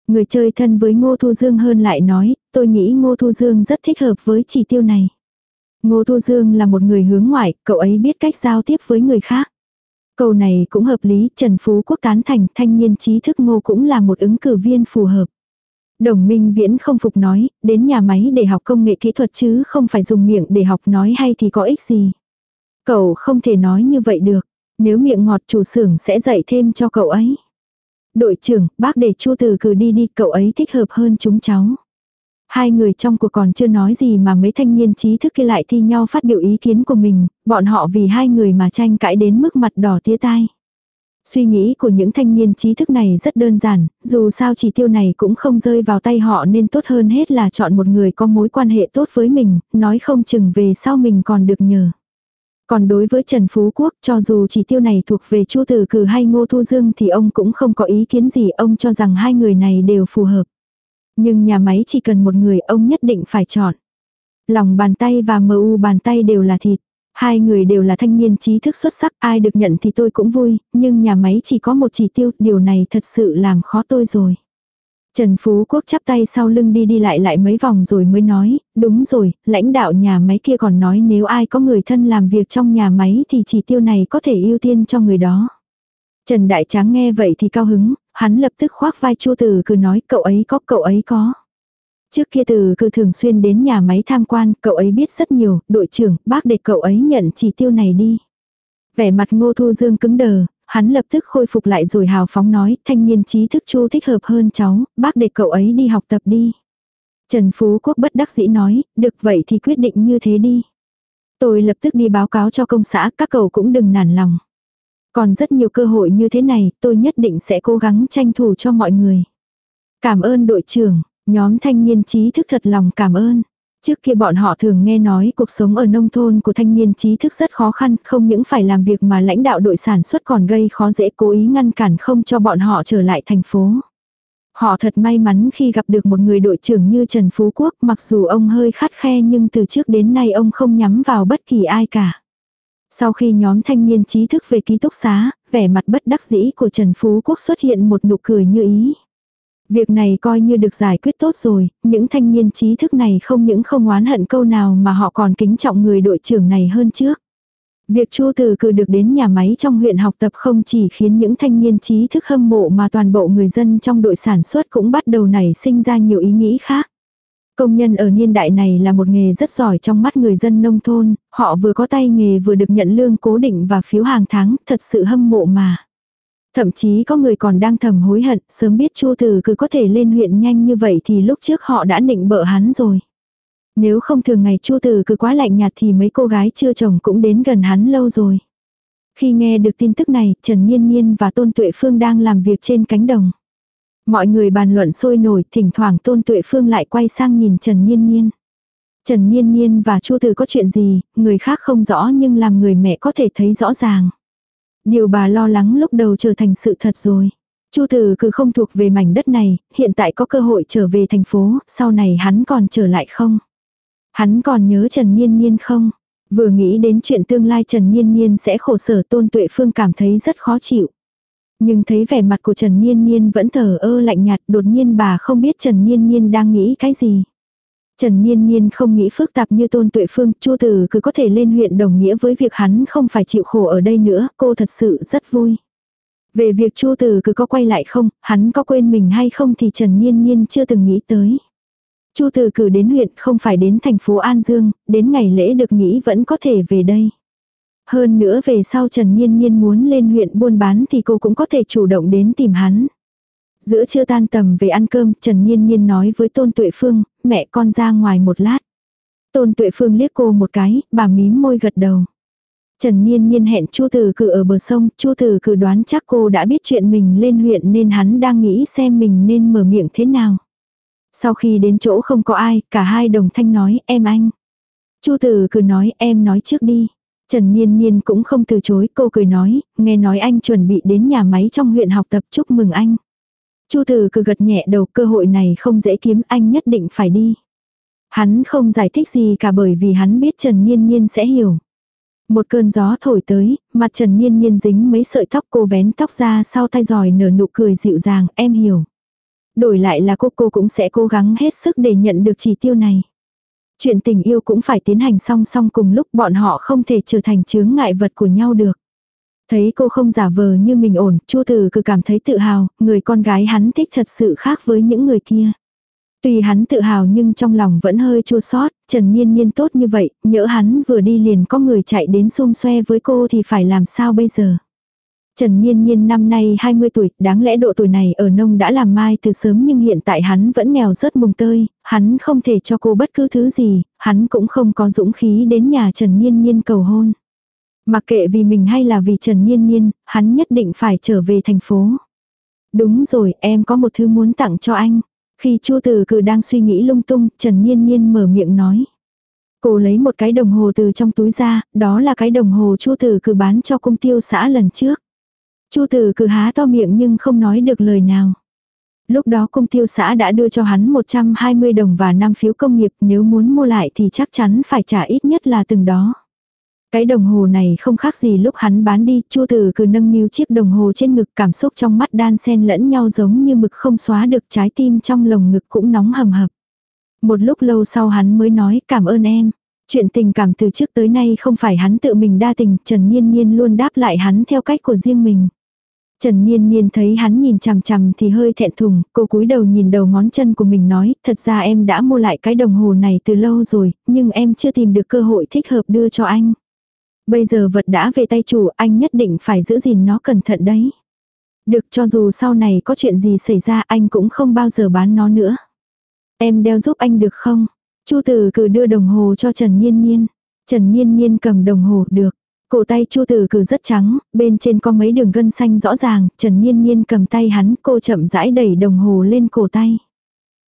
Người chơi thân với Ngô Thu Dương hơn lại nói, tôi nghĩ Ngô Thu Dương rất thích hợp với chỉ tiêu này. Ngô Thu Dương là một người hướng ngoại, cậu ấy biết cách giao tiếp với người khác. Câu này cũng hợp lý, Trần Phú Quốc tán thành thanh niên trí thức ngô cũng là một ứng cử viên phù hợp. Đồng Minh Viễn không phục nói, đến nhà máy để học công nghệ kỹ thuật chứ không phải dùng miệng để học nói hay thì có ích gì. Cậu không thể nói như vậy được, nếu miệng ngọt chủ xưởng sẽ dạy thêm cho cậu ấy. Đội trưởng, bác để Chu Từ cử đi đi, cậu ấy thích hợp hơn chúng cháu. Hai người trong cuộc còn chưa nói gì mà mấy thanh niên trí thức kia lại thi nhau phát biểu ý kiến của mình, bọn họ vì hai người mà tranh cãi đến mức mặt đỏ tía tai. Suy nghĩ của những thanh niên trí thức này rất đơn giản, dù sao chỉ tiêu này cũng không rơi vào tay họ nên tốt hơn hết là chọn một người có mối quan hệ tốt với mình, nói không chừng về sau mình còn được nhờ. Còn đối với Trần Phú Quốc, cho dù chỉ tiêu này thuộc về Chu Tử Cử hay Ngô Thu Dương thì ông cũng không có ý kiến gì, ông cho rằng hai người này đều phù hợp. Nhưng nhà máy chỉ cần một người ông nhất định phải chọn. Lòng bàn tay và mờ u bàn tay đều là thịt. Hai người đều là thanh niên trí thức xuất sắc, ai được nhận thì tôi cũng vui, nhưng nhà máy chỉ có một chỉ tiêu, điều này thật sự làm khó tôi rồi. Trần Phú Quốc chắp tay sau lưng đi đi lại lại mấy vòng rồi mới nói, đúng rồi, lãnh đạo nhà máy kia còn nói nếu ai có người thân làm việc trong nhà máy thì chỉ tiêu này có thể ưu tiên cho người đó. Trần Đại Tráng nghe vậy thì cao hứng, hắn lập tức khoác vai Chu Tử cứ nói cậu ấy có, cậu ấy có. Trước kia từ cứ thường xuyên đến nhà máy tham quan, cậu ấy biết rất nhiều, đội trưởng, bác để cậu ấy nhận chỉ tiêu này đi. Vẻ mặt ngô thu dương cứng đờ, hắn lập tức khôi phục lại rồi hào phóng nói, thanh niên trí thức chu thích hợp hơn cháu, bác để cậu ấy đi học tập đi. Trần Phú Quốc bất đắc dĩ nói, được vậy thì quyết định như thế đi. Tôi lập tức đi báo cáo cho công xã, các cậu cũng đừng nản lòng. Còn rất nhiều cơ hội như thế này, tôi nhất định sẽ cố gắng tranh thủ cho mọi người. Cảm ơn đội trưởng, Nhóm thanh niên trí thức thật lòng cảm ơn. Trước kia bọn họ thường nghe nói cuộc sống ở nông thôn của thanh niên trí thức rất khó khăn, không những phải làm việc mà lãnh đạo đội sản xuất còn gây khó dễ cố ý ngăn cản không cho bọn họ trở lại thành phố. Họ thật may mắn khi gặp được một người đội trưởng như Trần Phú Quốc mặc dù ông hơi khắt khe nhưng từ trước đến nay ông không nhắm vào bất kỳ ai cả. Sau khi nhóm thanh niên trí thức về ký túc xá, vẻ mặt bất đắc dĩ của Trần Phú Quốc xuất hiện một nụ cười như ý. Việc này coi như được giải quyết tốt rồi, những thanh niên trí thức này không những không oán hận câu nào mà họ còn kính trọng người đội trưởng này hơn trước. Việc Chu Từ cử được đến nhà máy trong huyện học tập không chỉ khiến những thanh niên trí thức hâm mộ mà toàn bộ người dân trong đội sản xuất cũng bắt đầu nảy sinh ra nhiều ý nghĩ khác. Công nhân ở niên đại này là một nghề rất giỏi trong mắt người dân nông thôn, họ vừa có tay nghề vừa được nhận lương cố định và phiếu hàng tháng, thật sự hâm mộ mà. Thậm chí có người còn đang thầm hối hận, sớm biết Chu từ cứ có thể lên huyện nhanh như vậy thì lúc trước họ đã định bợ hắn rồi. Nếu không thường ngày Chu từ cứ quá lạnh nhạt thì mấy cô gái chưa chồng cũng đến gần hắn lâu rồi. Khi nghe được tin tức này, Trần Niên Niên và Tôn Tuệ Phương đang làm việc trên cánh đồng. Mọi người bàn luận sôi nổi, thỉnh thoảng Tôn Tuệ Phương lại quay sang nhìn Trần Niên Niên. Trần Niên Niên và Chu từ có chuyện gì, người khác không rõ nhưng làm người mẹ có thể thấy rõ ràng. Điều bà lo lắng lúc đầu trở thành sự thật rồi. Chu từ cứ không thuộc về mảnh đất này, hiện tại có cơ hội trở về thành phố, sau này hắn còn trở lại không? Hắn còn nhớ Trần Niên Niên không? Vừa nghĩ đến chuyện tương lai Trần Niên Niên sẽ khổ sở Tôn Tuệ Phương cảm thấy rất khó chịu. Nhưng thấy vẻ mặt của Trần Niên Niên vẫn thở ơ lạnh nhạt đột nhiên bà không biết Trần Niên Niên đang nghĩ cái gì. Trần Niên Niên không nghĩ phức tạp như Tôn Tuệ Phương, Chu Tử cứ có thể lên huyện đồng nghĩa với việc hắn không phải chịu khổ ở đây nữa, cô thật sự rất vui. Về việc Chu Tử cứ có quay lại không, hắn có quên mình hay không thì Trần Niên Niên chưa từng nghĩ tới. Chu Tử cử đến huyện không phải đến thành phố An Dương, đến ngày lễ được nghĩ vẫn có thể về đây. Hơn nữa về sau Trần nhiên nhiên muốn lên huyện buôn bán thì cô cũng có thể chủ động đến tìm hắn. Giữa trưa tan tầm về ăn cơm, Trần Nhiên Nhiên nói với Tôn Tuệ Phương, mẹ con ra ngoài một lát. Tôn Tuệ Phương liếc cô một cái, bà mím môi gật đầu. Trần Nhiên Nhiên hẹn Chu từ Cử ở bờ sông, Chu từ Cử đoán chắc cô đã biết chuyện mình lên huyện nên hắn đang nghĩ xem mình nên mở miệng thế nào. Sau khi đến chỗ không có ai, cả hai đồng thanh nói, em anh. Chu từ Cử nói, em nói trước đi. Trần Niên Niên cũng không từ chối, cô cười nói, nghe nói anh chuẩn bị đến nhà máy trong huyện học tập chúc mừng anh. Chu Tử cứ gật nhẹ đầu cơ hội này không dễ kiếm anh nhất định phải đi. Hắn không giải thích gì cả bởi vì hắn biết Trần Niên Niên sẽ hiểu. Một cơn gió thổi tới, mặt Trần Niên Niên dính mấy sợi tóc cô vén tóc ra sau tay giỏi nở nụ cười dịu dàng, em hiểu. Đổi lại là cô cô cũng sẽ cố gắng hết sức để nhận được chỉ tiêu này. Chuyện tình yêu cũng phải tiến hành song song cùng lúc bọn họ không thể trở thành chướng ngại vật của nhau được. Thấy cô không giả vờ như mình ổn, Chu Tử cứ cảm thấy tự hào, người con gái hắn thích thật sự khác với những người kia. Tuy hắn tự hào nhưng trong lòng vẫn hơi chua xót, Trần Nhiên Nhiên tốt như vậy, nhỡ hắn vừa đi liền có người chạy đến xung xoe với cô thì phải làm sao bây giờ. Trần Nhiên Nhiên năm nay 20 tuổi, đáng lẽ độ tuổi này ở nông đã làm mai từ sớm nhưng hiện tại hắn vẫn nghèo rớt mùng tơi, hắn không thể cho cô bất cứ thứ gì, hắn cũng không có dũng khí đến nhà Trần Nhiên Nhiên cầu hôn. Mặc kệ vì mình hay là vì Trần Nhiên Nhiên, hắn nhất định phải trở về thành phố. Đúng rồi, em có một thứ muốn tặng cho anh. Khi Chu Tử Cử đang suy nghĩ lung tung, Trần Nhiên Nhiên mở miệng nói. Cô lấy một cái đồng hồ từ trong túi ra, đó là cái đồng hồ Chu Tử Cử bán cho công tiêu xã lần trước. Chu Tử Cử há to miệng nhưng không nói được lời nào. Lúc đó công tiêu xã đã đưa cho hắn 120 đồng và 5 phiếu công nghiệp nếu muốn mua lại thì chắc chắn phải trả ít nhất là từng đó. Cái đồng hồ này không khác gì lúc hắn bán đi, Chu Tử cứ nâng niu chiếc đồng hồ trên ngực cảm xúc trong mắt đan xen lẫn nhau giống như mực không xóa được trái tim trong lồng ngực cũng nóng hầm hập. Một lúc lâu sau hắn mới nói cảm ơn em. Chuyện tình cảm từ trước tới nay không phải hắn tự mình đa tình, Trần Nhiên Nhiên luôn đáp lại hắn theo cách của riêng mình. Trần Niên Niên thấy hắn nhìn chằm chằm thì hơi thẹn thùng, cô cúi đầu nhìn đầu ngón chân của mình nói, thật ra em đã mua lại cái đồng hồ này từ lâu rồi, nhưng em chưa tìm được cơ hội thích hợp đưa cho anh. Bây giờ vật đã về tay chủ, anh nhất định phải giữ gìn nó cẩn thận đấy. Được cho dù sau này có chuyện gì xảy ra anh cũng không bao giờ bán nó nữa. Em đeo giúp anh được không? Chu Tử cử đưa đồng hồ cho Trần Nhiên Nhiên. Trần Nhiên Nhiên cầm đồng hồ được. Cổ tay Chu Tử cử rất trắng, bên trên có mấy đường gân xanh rõ ràng, Trần Nhiên Nhiên cầm tay hắn, cô chậm rãi đẩy đồng hồ lên cổ tay.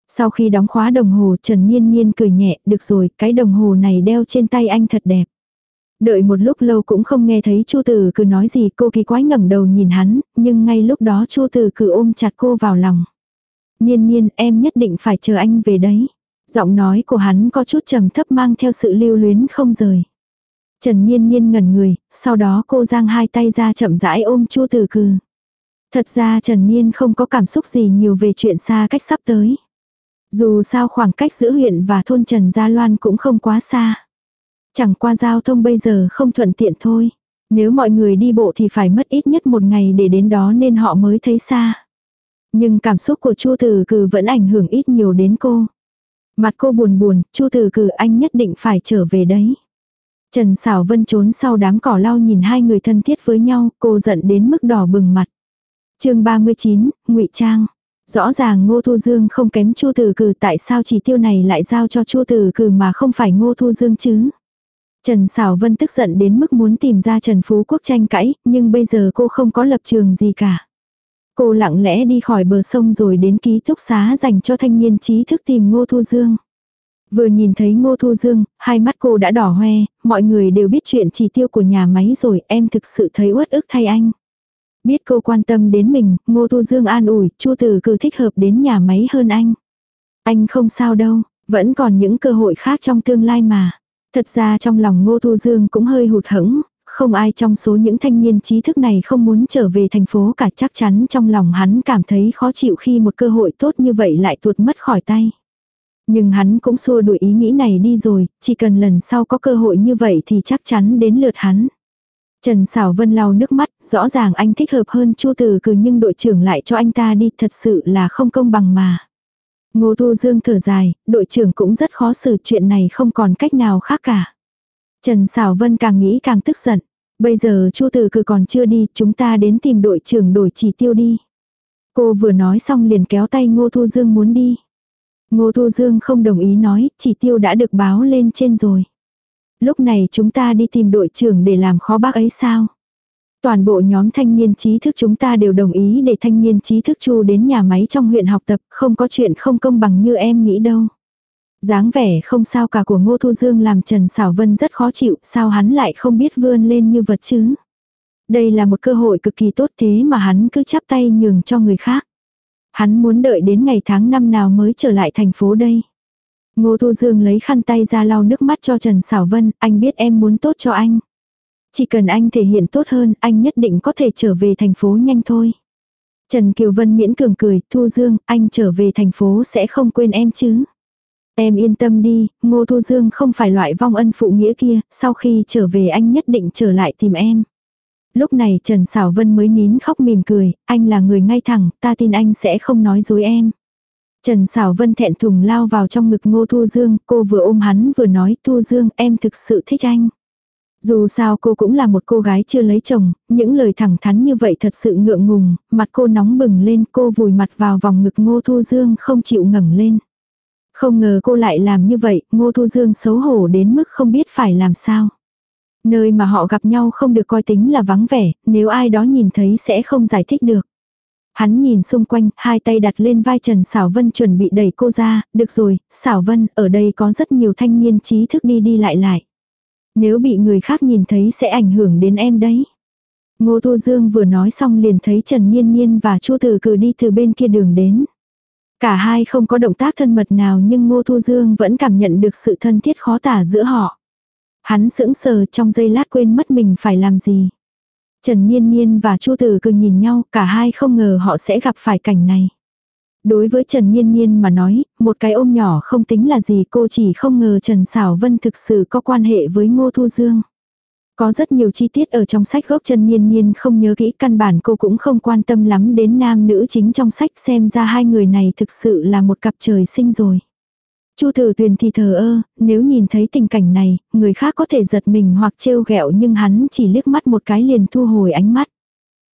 Sau khi đóng khóa đồng hồ, Trần Nhiên Nhiên cười nhẹ, được rồi, cái đồng hồ này đeo trên tay anh thật đẹp. Đợi một lúc lâu cũng không nghe thấy Chu Tử Cử nói gì, cô kỳ quái ngẩng đầu nhìn hắn, nhưng ngay lúc đó Chu Tử Cử ôm chặt cô vào lòng. Nhiên nhiên, em nhất định phải chờ anh về đấy. Giọng nói của hắn có chút trầm thấp mang theo sự lưu luyến không rời. Trần Nhiên Nhiên ngẩn người, sau đó cô giang hai tay ra chậm rãi ôm Chu Tử Cừ. Thật ra Trần Nhiên không có cảm xúc gì nhiều về chuyện xa cách sắp tới. Dù sao khoảng cách giữa huyện và thôn Trần Gia Loan cũng không quá xa. Chẳng qua giao thông bây giờ không thuận tiện thôi. Nếu mọi người đi bộ thì phải mất ít nhất một ngày để đến đó nên họ mới thấy xa. Nhưng cảm xúc của Chu Tử Cừ vẫn ảnh hưởng ít nhiều đến cô. Mặt cô buồn buồn, Chu Tử Cừ anh nhất định phải trở về đấy. Trần Sảo Vân trốn sau đám cỏ lau nhìn hai người thân thiết với nhau, cô giận đến mức đỏ bừng mặt. Chương 39, Ngụy Trang. Rõ ràng Ngô Thu Dương không kém Chu Tử Cừ, tại sao chỉ tiêu này lại giao cho Chu Tử Cừ mà không phải Ngô Thu Dương chứ? Trần Sảo Vân tức giận đến mức muốn tìm ra Trần Phú Quốc tranh cãi, nhưng bây giờ cô không có lập trường gì cả. Cô lặng lẽ đi khỏi bờ sông rồi đến ký túc xá dành cho thanh niên trí thức tìm Ngô Thu Dương. Vừa nhìn thấy Ngô Thu Dương, hai mắt cô đã đỏ hoe, mọi người đều biết chuyện chỉ tiêu của nhà máy rồi, em thực sự thấy uất ức thay anh. Biết cô quan tâm đến mình, Ngô Thu Dương an ủi, Chu Tử cứ thích hợp đến nhà máy hơn anh. Anh không sao đâu, vẫn còn những cơ hội khác trong tương lai mà. Thật ra trong lòng Ngô Thu Dương cũng hơi hụt hẫng, không ai trong số những thanh niên trí thức này không muốn trở về thành phố cả chắc chắn trong lòng hắn cảm thấy khó chịu khi một cơ hội tốt như vậy lại tuột mất khỏi tay. Nhưng hắn cũng xua đuổi ý nghĩ này đi rồi, chỉ cần lần sau có cơ hội như vậy thì chắc chắn đến lượt hắn. Trần Sảo Vân lau nước mắt, rõ ràng anh thích hợp hơn Chu Tử Cừ nhưng đội trưởng lại cho anh ta đi, thật sự là không công bằng mà. Ngô Thu Dương thở dài, đội trưởng cũng rất khó xử chuyện này không còn cách nào khác cả. Trần Sảo Vân càng nghĩ càng tức giận. Bây giờ Chu Tử Cừ còn chưa đi, chúng ta đến tìm đội trưởng đổi chỉ tiêu đi. Cô vừa nói xong liền kéo tay Ngô Thu Dương muốn đi. Ngô Thu Dương không đồng ý nói, chỉ tiêu đã được báo lên trên rồi. Lúc này chúng ta đi tìm đội trưởng để làm khó bác ấy sao? Toàn bộ nhóm thanh niên trí thức chúng ta đều đồng ý để thanh niên trí thức chu đến nhà máy trong huyện học tập, không có chuyện không công bằng như em nghĩ đâu. dáng vẻ không sao cả của Ngô Thu Dương làm Trần Sảo Vân rất khó chịu, sao hắn lại không biết vươn lên như vật chứ? Đây là một cơ hội cực kỳ tốt thế mà hắn cứ chắp tay nhường cho người khác. Hắn muốn đợi đến ngày tháng năm nào mới trở lại thành phố đây. Ngô Thu Dương lấy khăn tay ra lau nước mắt cho Trần Sảo Vân, anh biết em muốn tốt cho anh. Chỉ cần anh thể hiện tốt hơn, anh nhất định có thể trở về thành phố nhanh thôi. Trần Kiều Vân miễn cường cười, Thu Dương, anh trở về thành phố sẽ không quên em chứ. Em yên tâm đi, Ngô Thu Dương không phải loại vong ân phụ nghĩa kia, sau khi trở về anh nhất định trở lại tìm em. Lúc này Trần Sảo Vân mới nín khóc mỉm cười, anh là người ngay thẳng, ta tin anh sẽ không nói dối em. Trần Sảo Vân thẹn thùng lao vào trong ngực Ngô Thu Dương, cô vừa ôm hắn vừa nói Thu Dương em thực sự thích anh. Dù sao cô cũng là một cô gái chưa lấy chồng, những lời thẳng thắn như vậy thật sự ngượng ngùng, mặt cô nóng bừng lên cô vùi mặt vào vòng ngực Ngô Thu Dương không chịu ngẩng lên. Không ngờ cô lại làm như vậy, Ngô Thu Dương xấu hổ đến mức không biết phải làm sao. Nơi mà họ gặp nhau không được coi tính là vắng vẻ, nếu ai đó nhìn thấy sẽ không giải thích được. Hắn nhìn xung quanh, hai tay đặt lên vai Trần Sảo Vân chuẩn bị đẩy cô ra, được rồi, Sảo Vân, ở đây có rất nhiều thanh niên trí thức đi đi lại lại. Nếu bị người khác nhìn thấy sẽ ảnh hưởng đến em đấy. Ngô Thu Dương vừa nói xong liền thấy Trần Nhiên Nhiên và Chu Tử Cử đi từ bên kia đường đến. Cả hai không có động tác thân mật nào nhưng Ngô Thu Dương vẫn cảm nhận được sự thân thiết khó tả giữa họ. Hắn sững sờ trong giây lát quên mất mình phải làm gì. Trần Niên Niên và Chu Tử Cừ nhìn nhau, cả hai không ngờ họ sẽ gặp phải cảnh này. Đối với Trần Niên Niên mà nói, một cái ôm nhỏ không tính là gì cô chỉ không ngờ Trần Sảo Vân thực sự có quan hệ với Ngô Thu Dương. Có rất nhiều chi tiết ở trong sách gốc Trần Niên Niên không nhớ kỹ căn bản cô cũng không quan tâm lắm đến nam nữ chính trong sách xem ra hai người này thực sự là một cặp trời sinh rồi. Chu Tử Tuyền thì thờ ơ, nếu nhìn thấy tình cảnh này, người khác có thể giật mình hoặc trêu ghẹo nhưng hắn chỉ liếc mắt một cái liền thu hồi ánh mắt.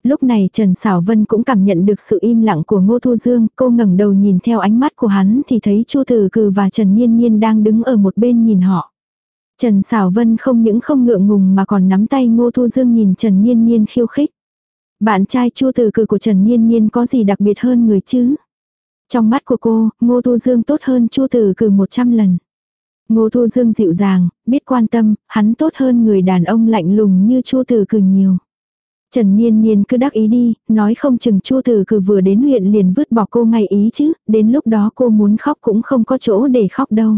Lúc này Trần Sảo Vân cũng cảm nhận được sự im lặng của Ngô Thu Dương, cô ngẩng đầu nhìn theo ánh mắt của hắn thì thấy Chu Tử Cừ và Trần Nhiên Nhiên đang đứng ở một bên nhìn họ. Trần Sảo Vân không những không ngượng ngùng mà còn nắm tay Ngô Thu Dương nhìn Trần Nhiên Nhiên khiêu khích. Bạn trai Chu Tử Cừ của Trần Nhiên Nhiên có gì đặc biệt hơn người chứ? Trong mắt của cô, Ngô Thu Dương tốt hơn Chu Tử Cừ 100 lần. Ngô Thu Dương dịu dàng, biết quan tâm, hắn tốt hơn người đàn ông lạnh lùng như Chu Tử Cừ nhiều. Trần Niên Niên cứ đắc ý đi, nói không chừng Chu Tử Cừ vừa đến huyện liền vứt bỏ cô ngay ý chứ, đến lúc đó cô muốn khóc cũng không có chỗ để khóc đâu.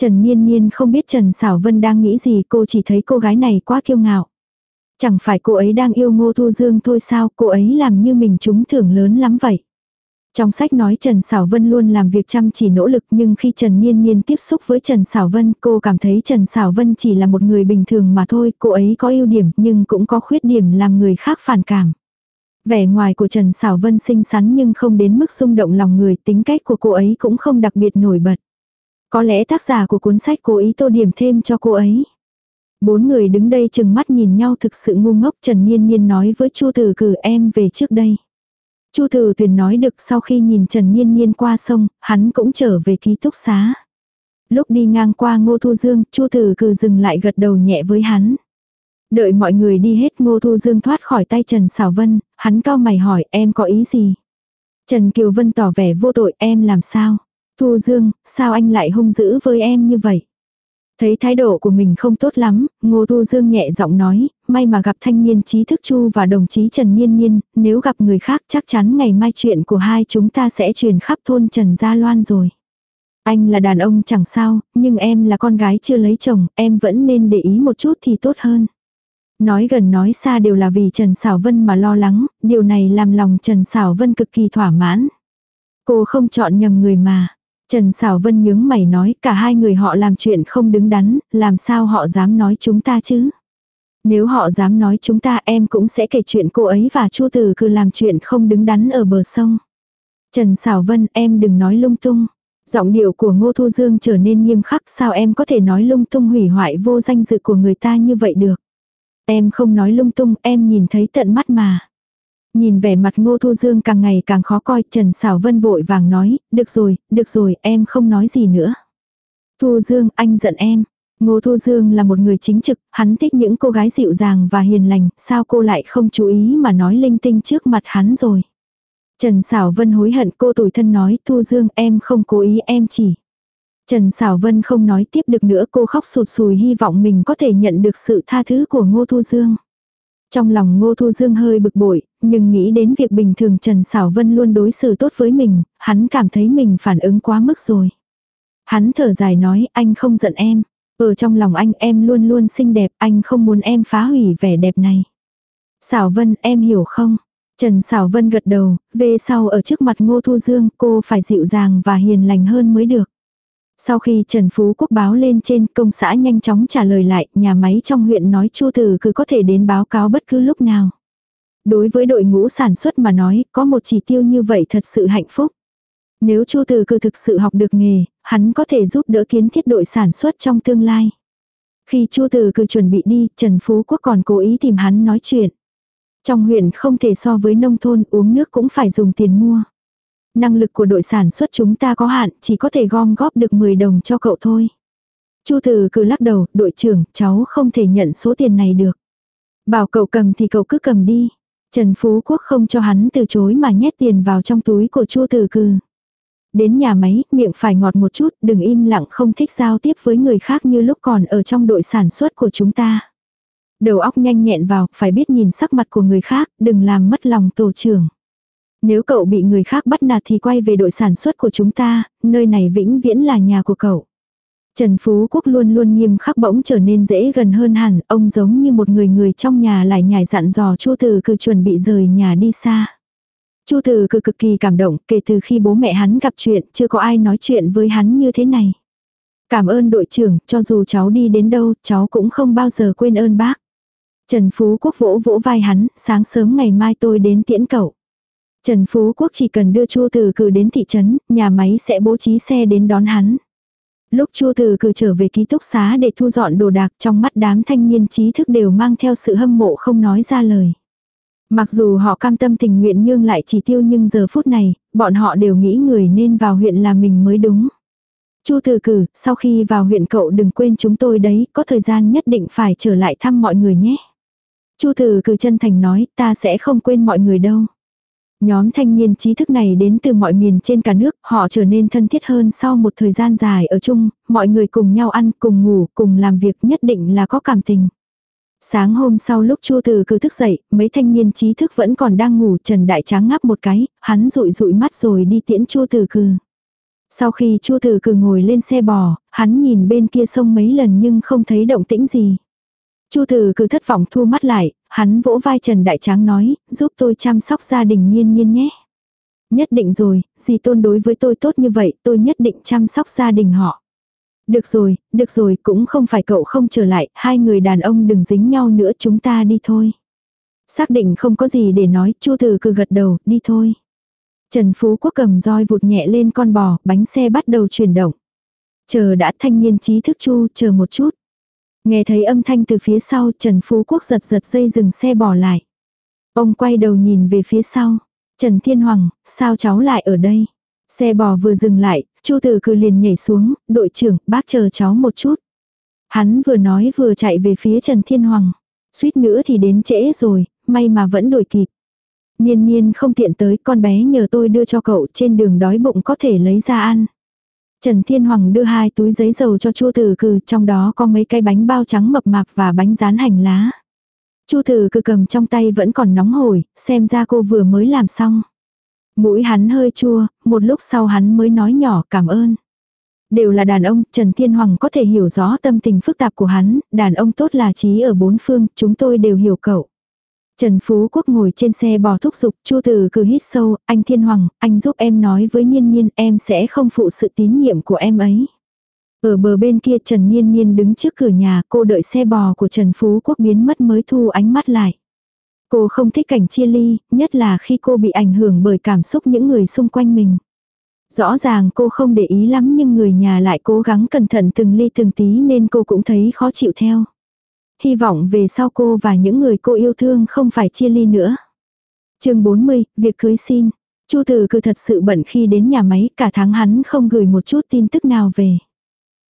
Trần Niên Niên không biết Trần Sảo Vân đang nghĩ gì, cô chỉ thấy cô gái này quá kiêu ngạo. Chẳng phải cô ấy đang yêu Ngô Thu Dương thôi sao, cô ấy làm như mình trúng thưởng lớn lắm vậy. Trong sách nói Trần Sảo Vân luôn làm việc chăm chỉ nỗ lực nhưng khi Trần Niên Niên tiếp xúc với Trần Sảo Vân cô cảm thấy Trần Sảo Vân chỉ là một người bình thường mà thôi, cô ấy có ưu điểm nhưng cũng có khuyết điểm làm người khác phản cảm. Vẻ ngoài của Trần Sảo Vân xinh xắn nhưng không đến mức xung động lòng người, tính cách của cô ấy cũng không đặc biệt nổi bật. Có lẽ tác giả của cuốn sách cố ý tô điểm thêm cho cô ấy. Bốn người đứng đây chừng mắt nhìn nhau thực sự ngu ngốc Trần Niên Niên nói với Chu Tử Cử em về trước đây. Chu Tử Tuyền nói được sau khi nhìn Trần Niên Niên qua sông, hắn cũng trở về ký túc xá. Lúc đi ngang qua Ngô Thu Dương, Chu Tử cứ dừng lại gật đầu nhẹ với hắn. Đợi mọi người đi hết Ngô Thu Dương thoát khỏi tay Trần Sảo Vân, hắn cao mày hỏi em có ý gì? Trần Kiều Vân tỏ vẻ vô tội em làm sao? Thu Dương, sao anh lại hung dữ với em như vậy? Thấy thái độ của mình không tốt lắm, Ngô Thu Dương nhẹ giọng nói, may mà gặp thanh niên trí thức Chu và đồng chí Trần Niên Niên, nếu gặp người khác chắc chắn ngày mai chuyện của hai chúng ta sẽ truyền khắp thôn Trần Gia Loan rồi. Anh là đàn ông chẳng sao, nhưng em là con gái chưa lấy chồng, em vẫn nên để ý một chút thì tốt hơn. Nói gần nói xa đều là vì Trần Sảo Vân mà lo lắng, điều này làm lòng Trần Sảo Vân cực kỳ thỏa mãn. Cô không chọn nhầm người mà. Trần Sảo Vân nhướng mày nói cả hai người họ làm chuyện không đứng đắn, làm sao họ dám nói chúng ta chứ? Nếu họ dám nói chúng ta em cũng sẽ kể chuyện cô ấy và Chu Tử cứ làm chuyện không đứng đắn ở bờ sông. Trần Sảo Vân em đừng nói lung tung. Giọng điệu của Ngô Thu Dương trở nên nghiêm khắc sao em có thể nói lung tung hủy hoại vô danh dự của người ta như vậy được. Em không nói lung tung em nhìn thấy tận mắt mà. Nhìn vẻ mặt Ngô Thu Dương càng ngày càng khó coi, Trần Sảo Vân vội vàng nói, được rồi, được rồi, em không nói gì nữa. Thu Dương, anh giận em. Ngô Thu Dương là một người chính trực, hắn thích những cô gái dịu dàng và hiền lành, sao cô lại không chú ý mà nói linh tinh trước mặt hắn rồi. Trần Sảo Vân hối hận cô tủi thân nói, Thu Dương em không cố ý em chỉ. Trần Sảo Vân không nói tiếp được nữa cô khóc sụt sùi hy vọng mình có thể nhận được sự tha thứ của Ngô Thu Dương. Trong lòng Ngô Thu Dương hơi bực bội, nhưng nghĩ đến việc bình thường Trần Sảo Vân luôn đối xử tốt với mình, hắn cảm thấy mình phản ứng quá mức rồi. Hắn thở dài nói anh không giận em. Ở trong lòng anh em luôn luôn xinh đẹp, anh không muốn em phá hủy vẻ đẹp này. Sảo Vân em hiểu không? Trần Sảo Vân gật đầu, về sau ở trước mặt Ngô Thu Dương cô phải dịu dàng và hiền lành hơn mới được. Sau khi Trần Phú Quốc báo lên trên công xã nhanh chóng trả lời lại, nhà máy trong huyện nói Chu Tử cứ có thể đến báo cáo bất cứ lúc nào. Đối với đội ngũ sản xuất mà nói, có một chỉ tiêu như vậy thật sự hạnh phúc. Nếu Chu Tử cứ thực sự học được nghề, hắn có thể giúp đỡ kiến thiết đội sản xuất trong tương lai. Khi Chu Tử cứ chuẩn bị đi, Trần Phú Quốc còn cố ý tìm hắn nói chuyện. Trong huyện không thể so với nông thôn uống nước cũng phải dùng tiền mua. Năng lực của đội sản xuất chúng ta có hạn, chỉ có thể gom góp được 10 đồng cho cậu thôi. Chu Tử cứ lắc đầu, đội trưởng, cháu không thể nhận số tiền này được. Bảo cậu cầm thì cậu cứ cầm đi. Trần Phú Quốc không cho hắn từ chối mà nhét tiền vào trong túi của Chu Tử Cừ. Đến nhà máy, miệng phải ngọt một chút, đừng im lặng không thích giao tiếp với người khác như lúc còn ở trong đội sản xuất của chúng ta. Đầu óc nhanh nhẹn vào, phải biết nhìn sắc mặt của người khác, đừng làm mất lòng tổ trưởng. Nếu cậu bị người khác bắt nạt thì quay về đội sản xuất của chúng ta, nơi này vĩnh viễn là nhà của cậu. Trần Phú Quốc luôn luôn nghiêm khắc bỗng trở nên dễ gần hơn hẳn, ông giống như một người người trong nhà lại nhảy dặn dò Chu Từ cứ chuẩn bị rời nhà đi xa. Chu Từ cứ cực kỳ cảm động, kể từ khi bố mẹ hắn gặp chuyện, chưa có ai nói chuyện với hắn như thế này. Cảm ơn đội trưởng, cho dù cháu đi đến đâu, cháu cũng không bao giờ quên ơn bác. Trần Phú Quốc vỗ vỗ vai hắn, sáng sớm ngày mai tôi đến tiễn cậu. Trần Phú Quốc chỉ cần đưa Chu Từ Cử đến thị trấn, nhà máy sẽ bố trí xe đến đón hắn. Lúc Chu Từ Cử trở về ký túc xá để thu dọn đồ đạc trong mắt đám thanh niên trí thức đều mang theo sự hâm mộ không nói ra lời. Mặc dù họ cam tâm tình nguyện nhưng lại chỉ tiêu nhưng giờ phút này, bọn họ đều nghĩ người nên vào huyện là mình mới đúng. Chu Từ Cử, sau khi vào huyện cậu đừng quên chúng tôi đấy, có thời gian nhất định phải trở lại thăm mọi người nhé. Chu Từ Cử chân thành nói, ta sẽ không quên mọi người đâu. Nhóm thanh niên trí thức này đến từ mọi miền trên cả nước, họ trở nên thân thiết hơn sau một thời gian dài ở chung, mọi người cùng nhau ăn, cùng ngủ, cùng làm việc nhất định là có cảm tình. Sáng hôm sau lúc Chu Từ cứ thức dậy, mấy thanh niên trí thức vẫn còn đang ngủ, Trần Đại Tráng ngáp một cái, hắn rụi rụi mắt rồi đi tiễn Chu Từ Cừ. Sau khi Chu Từ Cừ ngồi lên xe bò, hắn nhìn bên kia sông mấy lần nhưng không thấy động tĩnh gì. Chu Từ cứ thất vọng thu mắt lại, hắn vỗ vai Trần Đại Tráng nói, giúp tôi chăm sóc gia đình nhiên nhiên nhé. Nhất định rồi, dì tôn đối với tôi tốt như vậy, tôi nhất định chăm sóc gia đình họ. Được rồi, được rồi, cũng không phải cậu không trở lại, hai người đàn ông đừng dính nhau nữa chúng ta đi thôi. Xác định không có gì để nói, Chu Từ cứ gật đầu, đi thôi. Trần Phú Quốc cầm roi vụt nhẹ lên con bò, bánh xe bắt đầu chuyển động. Chờ đã thanh niên trí thức Chu, chờ một chút. Nghe thấy âm thanh từ phía sau Trần Phú Quốc giật giật dây dừng xe bỏ lại. Ông quay đầu nhìn về phía sau. Trần Thiên Hoàng, sao cháu lại ở đây? Xe bò vừa dừng lại, Chu Tử Cư liền nhảy xuống, đội trưởng, bác chờ cháu một chút. Hắn vừa nói vừa chạy về phía Trần Thiên Hoàng. Suýt nữa thì đến trễ rồi, may mà vẫn đuổi kịp. Niên niên không tiện tới, con bé nhờ tôi đưa cho cậu trên đường đói bụng có thể lấy ra ăn. Trần Thiên Hoàng đưa hai túi giấy dầu cho Chu Tử Cừ, trong đó có mấy cái bánh bao trắng mập mạp và bánh rán hành lá. Chu Tử Cừ cầm trong tay vẫn còn nóng hổi, xem ra cô vừa mới làm xong. Mũi hắn hơi chua, một lúc sau hắn mới nói nhỏ cảm ơn. Đều là đàn ông, Trần Thiên Hoàng có thể hiểu rõ tâm tình phức tạp của hắn, đàn ông tốt là trí ở bốn phương, chúng tôi đều hiểu cậu. Trần Phú Quốc ngồi trên xe bò thúc giục, Chu Tử cứ hít sâu, anh Thiên Hoàng, anh giúp em nói với Nhiên Nhiên em sẽ không phụ sự tín nhiệm của em ấy. Ở bờ bên kia Trần Nhiên Nhiên đứng trước cửa nhà, cô đợi xe bò của Trần Phú Quốc biến mất mới thu ánh mắt lại. Cô không thích cảnh chia ly, nhất là khi cô bị ảnh hưởng bởi cảm xúc những người xung quanh mình. Rõ ràng cô không để ý lắm nhưng người nhà lại cố gắng cẩn thận từng ly từng tí nên cô cũng thấy khó chịu theo hy vọng về sau cô và những người cô yêu thương không phải chia ly nữa. chương 40, việc cưới xin. Chu Tử cứ thật sự bận khi đến nhà máy, cả tháng hắn không gửi một chút tin tức nào về.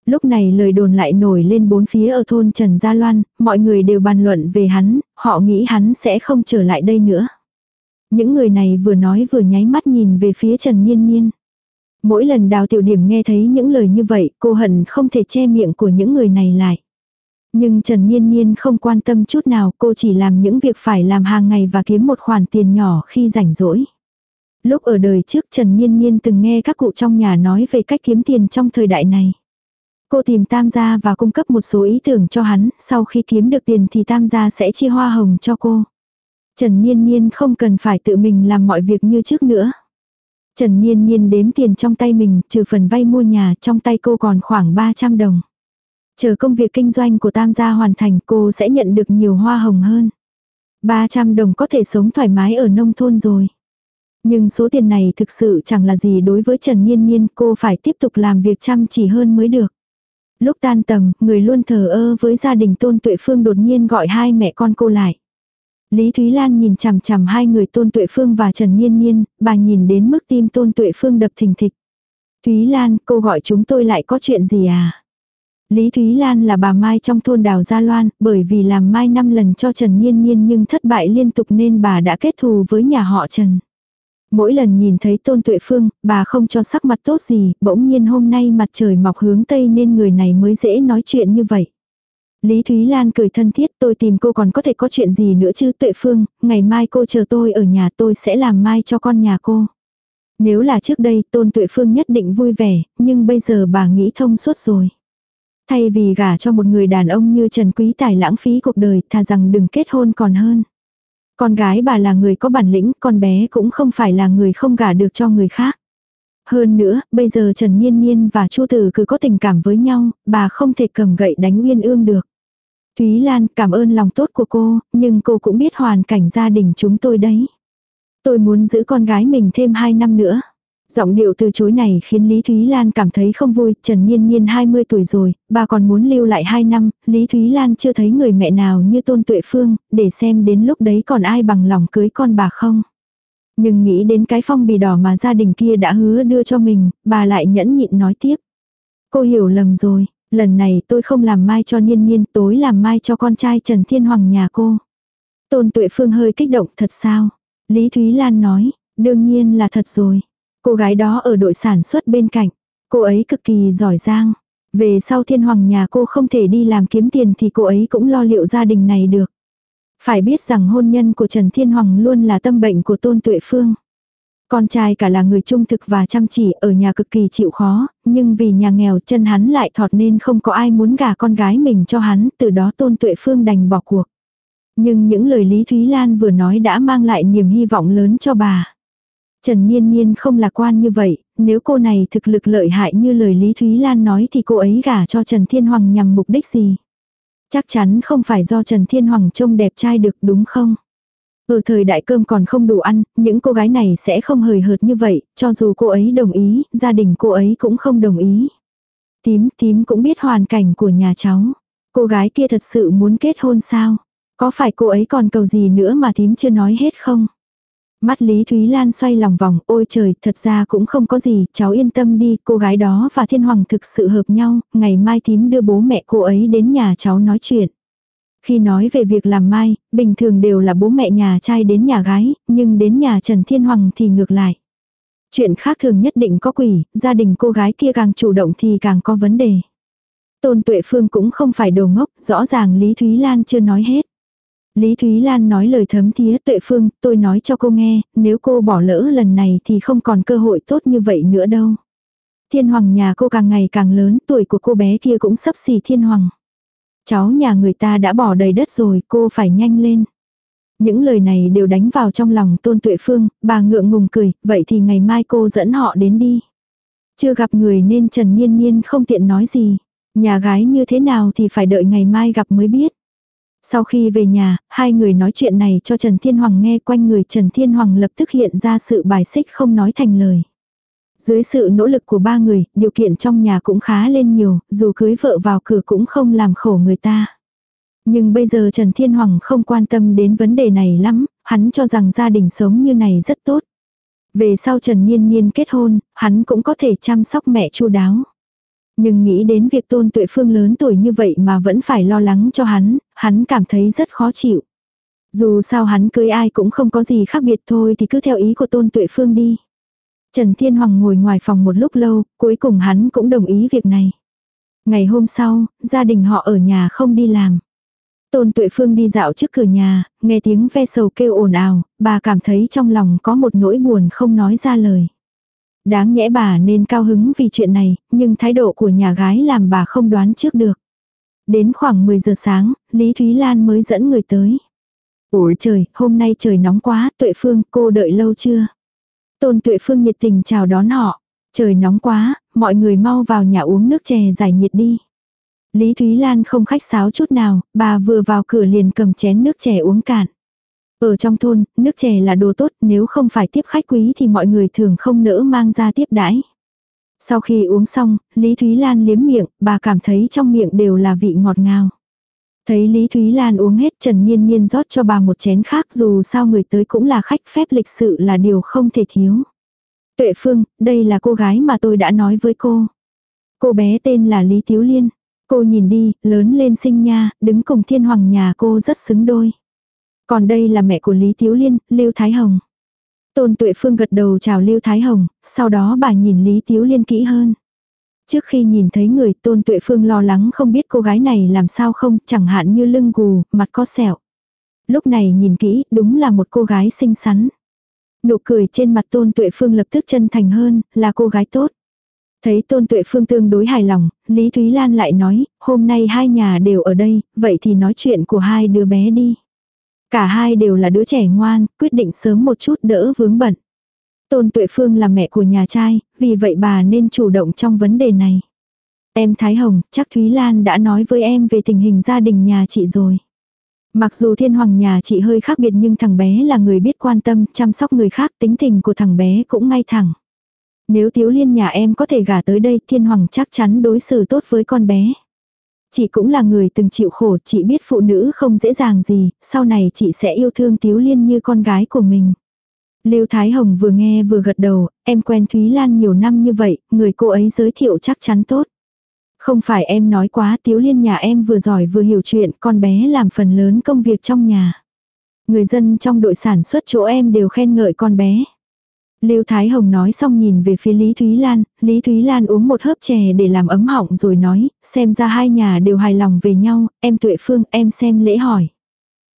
Lúc này lời đồn lại nổi lên bốn phía ở thôn Trần Gia Loan, mọi người đều bàn luận về hắn, họ nghĩ hắn sẽ không trở lại đây nữa. Những người này vừa nói vừa nháy mắt nhìn về phía Trần Nhiên Nhiên. Mỗi lần đào tiểu điểm nghe thấy những lời như vậy, cô hận không thể che miệng của những người này lại. Nhưng Trần Niên Niên không quan tâm chút nào, cô chỉ làm những việc phải làm hàng ngày và kiếm một khoản tiền nhỏ khi rảnh rỗi. Lúc ở đời trước Trần Niên Niên từng nghe các cụ trong nhà nói về cách kiếm tiền trong thời đại này. Cô tìm Tam gia và cung cấp một số ý tưởng cho hắn, sau khi kiếm được tiền thì Tam gia sẽ chia hoa hồng cho cô. Trần Niên Niên không cần phải tự mình làm mọi việc như trước nữa. Trần Niên Niên đếm tiền trong tay mình, trừ phần vay mua nhà, trong tay cô còn khoảng 300 đồng. Chờ công việc kinh doanh của Tam gia hoàn thành cô sẽ nhận được nhiều hoa hồng hơn. 300 đồng có thể sống thoải mái ở nông thôn rồi. Nhưng số tiền này thực sự chẳng là gì đối với Trần Niên Niên, cô phải tiếp tục làm việc chăm chỉ hơn mới được. Lúc tan tầm, người luôn thờ ơ với gia đình Tôn Tuệ Phương đột nhiên gọi hai mẹ con cô lại. Lý Thúy Lan nhìn chằm chằm hai người Tôn Tuệ Phương và Trần Niên Niên, bà nhìn đến mức tim Tôn Tuệ Phương đập thình thịch. Thúy Lan, cô gọi chúng tôi lại có chuyện gì à? Lý Thúy Lan là bà Mai trong thôn đào Gia Loan, bởi vì làm Mai năm lần cho Trần Nhiên Nhiên nhưng thất bại liên tục nên bà đã kết thù với nhà họ Trần. Mỗi lần nhìn thấy Tôn Tuệ Phương, bà không cho sắc mặt tốt gì, bỗng nhiên hôm nay mặt trời mọc hướng Tây nên người này mới dễ nói chuyện như vậy. Lý Thúy Lan cười thân thiết tôi tìm cô còn có thể có chuyện gì nữa chứ Tuệ Phương, ngày mai cô chờ tôi ở nhà tôi sẽ làm mai cho con nhà cô. Nếu là trước đây Tôn Tuệ Phương nhất định vui vẻ, nhưng bây giờ bà nghĩ thông suốt rồi. Thay vì gả cho một người đàn ông như Trần Quý Tài lãng phí cuộc đời, thà rằng đừng kết hôn còn hơn. Con gái bà là người có bản lĩnh, con bé cũng không phải là người không gả được cho người khác. Hơn nữa, bây giờ Trần Nhiên Nhiên và Chu Tử cứ có tình cảm với nhau, bà không thể cầm gậy đánh Uyên Ương được. Thúy Lan cảm ơn lòng tốt của cô, nhưng cô cũng biết hoàn cảnh gia đình chúng tôi đấy. Tôi muốn giữ con gái mình thêm 2 năm nữa. Giọng điệu từ chối này khiến Lý Thúy Lan cảm thấy không vui, Trần Nhiên Nhiên 20 tuổi rồi, bà còn muốn lưu lại 2 năm, Lý Thúy Lan chưa thấy người mẹ nào như Tôn Tuệ Phương, để xem đến lúc đấy còn ai bằng lòng cưới con bà không. Nhưng nghĩ đến cái phong bì đỏ mà gia đình kia đã hứa đưa cho mình, bà lại nhẫn nhịn nói tiếp. Cô hiểu lầm rồi, lần này tôi không làm mai cho Nhiên Nhiên, tối làm mai cho con trai Trần Thiên Hoàng nhà cô. Tôn Tuệ Phương hơi kích động, thật sao? Lý Thúy Lan nói, đương nhiên là thật rồi. Cô gái đó ở đội sản xuất bên cạnh. Cô ấy cực kỳ giỏi giang. Về sau thiên hoàng nhà cô không thể đi làm kiếm tiền thì cô ấy cũng lo liệu gia đình này được. Phải biết rằng hôn nhân của Trần Thiên Hoàng luôn là tâm bệnh của Tôn Tuệ Phương. Con trai cả là người trung thực và chăm chỉ ở nhà cực kỳ chịu khó, nhưng vì nhà nghèo chân hắn lại thọt nên không có ai muốn gả con gái mình cho hắn, từ đó Tôn Tuệ Phương đành bỏ cuộc. Nhưng những lời Lý Thúy Lan vừa nói đã mang lại niềm hy vọng lớn cho bà. Trần Niên Niên không lạc quan như vậy, nếu cô này thực lực lợi hại như lời Lý Thúy Lan nói thì cô ấy gả cho Trần Thiên Hoàng nhằm mục đích gì? Chắc chắn không phải do Trần Thiên Hoàng trông đẹp trai được đúng không? Ở thời đại cơm còn không đủ ăn, những cô gái này sẽ không hời hợt như vậy, cho dù cô ấy đồng ý, gia đình cô ấy cũng không đồng ý. Tím, tím cũng biết hoàn cảnh của nhà cháu. Cô gái kia thật sự muốn kết hôn sao? Có phải cô ấy còn cầu gì nữa mà tím chưa nói hết không? Mắt Lý Thúy Lan xoay lòng vòng, ôi trời, thật ra cũng không có gì, cháu yên tâm đi, cô gái đó và Thiên Hoàng thực sự hợp nhau, ngày mai thím đưa bố mẹ cô ấy đến nhà cháu nói chuyện. Khi nói về việc làm mai, bình thường đều là bố mẹ nhà trai đến nhà gái, nhưng đến nhà Trần Thiên Hoàng thì ngược lại. Chuyện khác thường nhất định có quỷ, gia đình cô gái kia càng chủ động thì càng có vấn đề. Tôn Tuệ Phương cũng không phải đồ ngốc, rõ ràng Lý Thúy Lan chưa nói hết. Lý Thúy Lan nói lời thấm thía tuệ phương, tôi nói cho cô nghe, nếu cô bỏ lỡ lần này thì không còn cơ hội tốt như vậy nữa đâu. Thiên hoàng nhà cô càng ngày càng lớn, tuổi của cô bé kia cũng sắp xỉ thiên hoàng. Cháu nhà người ta đã bỏ đầy đất rồi, cô phải nhanh lên. Những lời này đều đánh vào trong lòng tôn tuệ phương, bà ngượng ngùng cười, vậy thì ngày mai cô dẫn họ đến đi. Chưa gặp người nên Trần Nhiên Nhiên không tiện nói gì. Nhà gái như thế nào thì phải đợi ngày mai gặp mới biết. Sau khi về nhà, hai người nói chuyện này cho Trần Thiên Hoàng nghe quanh người Trần Thiên Hoàng lập tức hiện ra sự bài xích không nói thành lời. Dưới sự nỗ lực của ba người, điều kiện trong nhà cũng khá lên nhiều, dù cưới vợ vào cửa cũng không làm khổ người ta. Nhưng bây giờ Trần Thiên Hoàng không quan tâm đến vấn đề này lắm, hắn cho rằng gia đình sống như này rất tốt. Về sau Trần Niên Niên kết hôn, hắn cũng có thể chăm sóc mẹ chu đáo. Nhưng nghĩ đến việc tôn tuệ phương lớn tuổi như vậy mà vẫn phải lo lắng cho hắn, hắn cảm thấy rất khó chịu. Dù sao hắn cưới ai cũng không có gì khác biệt thôi thì cứ theo ý của tôn tuệ phương đi. Trần Thiên Hoàng ngồi ngoài phòng một lúc lâu, cuối cùng hắn cũng đồng ý việc này. Ngày hôm sau, gia đình họ ở nhà không đi làm. Tôn Tuệ Phương đi dạo trước cửa nhà, nghe tiếng ve sầu kêu ồn ào, bà cảm thấy trong lòng có một nỗi buồn không nói ra lời. Đáng nhẽ bà nên cao hứng vì chuyện này, nhưng thái độ của nhà gái làm bà không đoán trước được. Đến khoảng 10 giờ sáng, Lý Thúy Lan mới dẫn người tới. ủa trời, hôm nay trời nóng quá, tuệ phương, cô đợi lâu chưa? Tôn Tuệ Phương nhiệt tình chào đón họ. Trời nóng quá, mọi người mau vào nhà uống nước chè giải nhiệt đi. Lý Thúy Lan không khách sáo chút nào, bà vừa vào cửa liền cầm chén nước chè uống cạn. Ở trong thôn, nước chè là đồ tốt, nếu không phải tiếp khách quý thì mọi người thường không nỡ mang ra tiếp đãi. Sau khi uống xong, Lý Thúy Lan liếm miệng, bà cảm thấy trong miệng đều là vị ngọt ngào. Thấy Lý Thúy Lan uống hết Trần Nhiên Nhiên rót cho bà một chén khác dù sao người tới cũng là khách phép lịch sự là điều không thể thiếu. Tuệ Phương, đây là cô gái mà tôi đã nói với cô. Cô bé tên là Lý Tiếu Liên. Cô nhìn đi, lớn lên sinh nha, đứng cùng thiên hoàng nhà cô rất xứng đôi. Còn đây là mẹ của Lý Tiếu Liên, Lưu Thái Hồng. Tôn Tuệ Phương gật đầu chào Lưu Thái Hồng, sau đó bà nhìn Lý Tiếu Liên kỹ hơn. Trước khi nhìn thấy người Tôn Tuệ Phương lo lắng không biết cô gái này làm sao không, chẳng hạn như lưng gù, mặt có sẹo. Lúc này nhìn kỹ, đúng là một cô gái xinh xắn. Nụ cười trên mặt Tôn Tuệ Phương lập tức chân thành hơn, là cô gái tốt. Thấy Tôn Tuệ Phương tương đối hài lòng, Lý Thúy Lan lại nói, hôm nay hai nhà đều ở đây, vậy thì nói chuyện của hai đứa bé đi. Cả hai đều là đứa trẻ ngoan, quyết định sớm một chút đỡ vướng bận. Tôn Tuệ Phương là mẹ của nhà trai, vì vậy bà nên chủ động trong vấn đề này. Em Thái Hồng, chắc Thúy Lan đã nói với em về tình hình gia đình nhà chị rồi. Mặc dù thiên hoàng nhà chị hơi khác biệt nhưng thằng bé là người biết quan tâm, chăm sóc người khác, tính tình của thằng bé cũng ngay thẳng. Nếu Tiếu Liên nhà em có thể gả tới đây, thiên hoàng chắc chắn đối xử tốt với con bé. Chị cũng là người từng chịu khổ, chị biết phụ nữ không dễ dàng gì, sau này chị sẽ yêu thương Tiếu Liên như con gái của mình. Lưu Thái Hồng vừa nghe vừa gật đầu, em quen Thúy Lan nhiều năm như vậy, người cô ấy giới thiệu chắc chắn tốt. Không phải em nói quá Tiếu Liên nhà em vừa giỏi vừa hiểu chuyện, con bé làm phần lớn công việc trong nhà. Người dân trong đội sản xuất chỗ em đều khen ngợi con bé. Lưu Thái Hồng nói xong nhìn về phía Lý Thúy Lan, Lý Thúy Lan uống một hớp chè để làm ấm họng rồi nói, xem ra hai nhà đều hài lòng về nhau, em Tuệ Phương em xem lễ hỏi.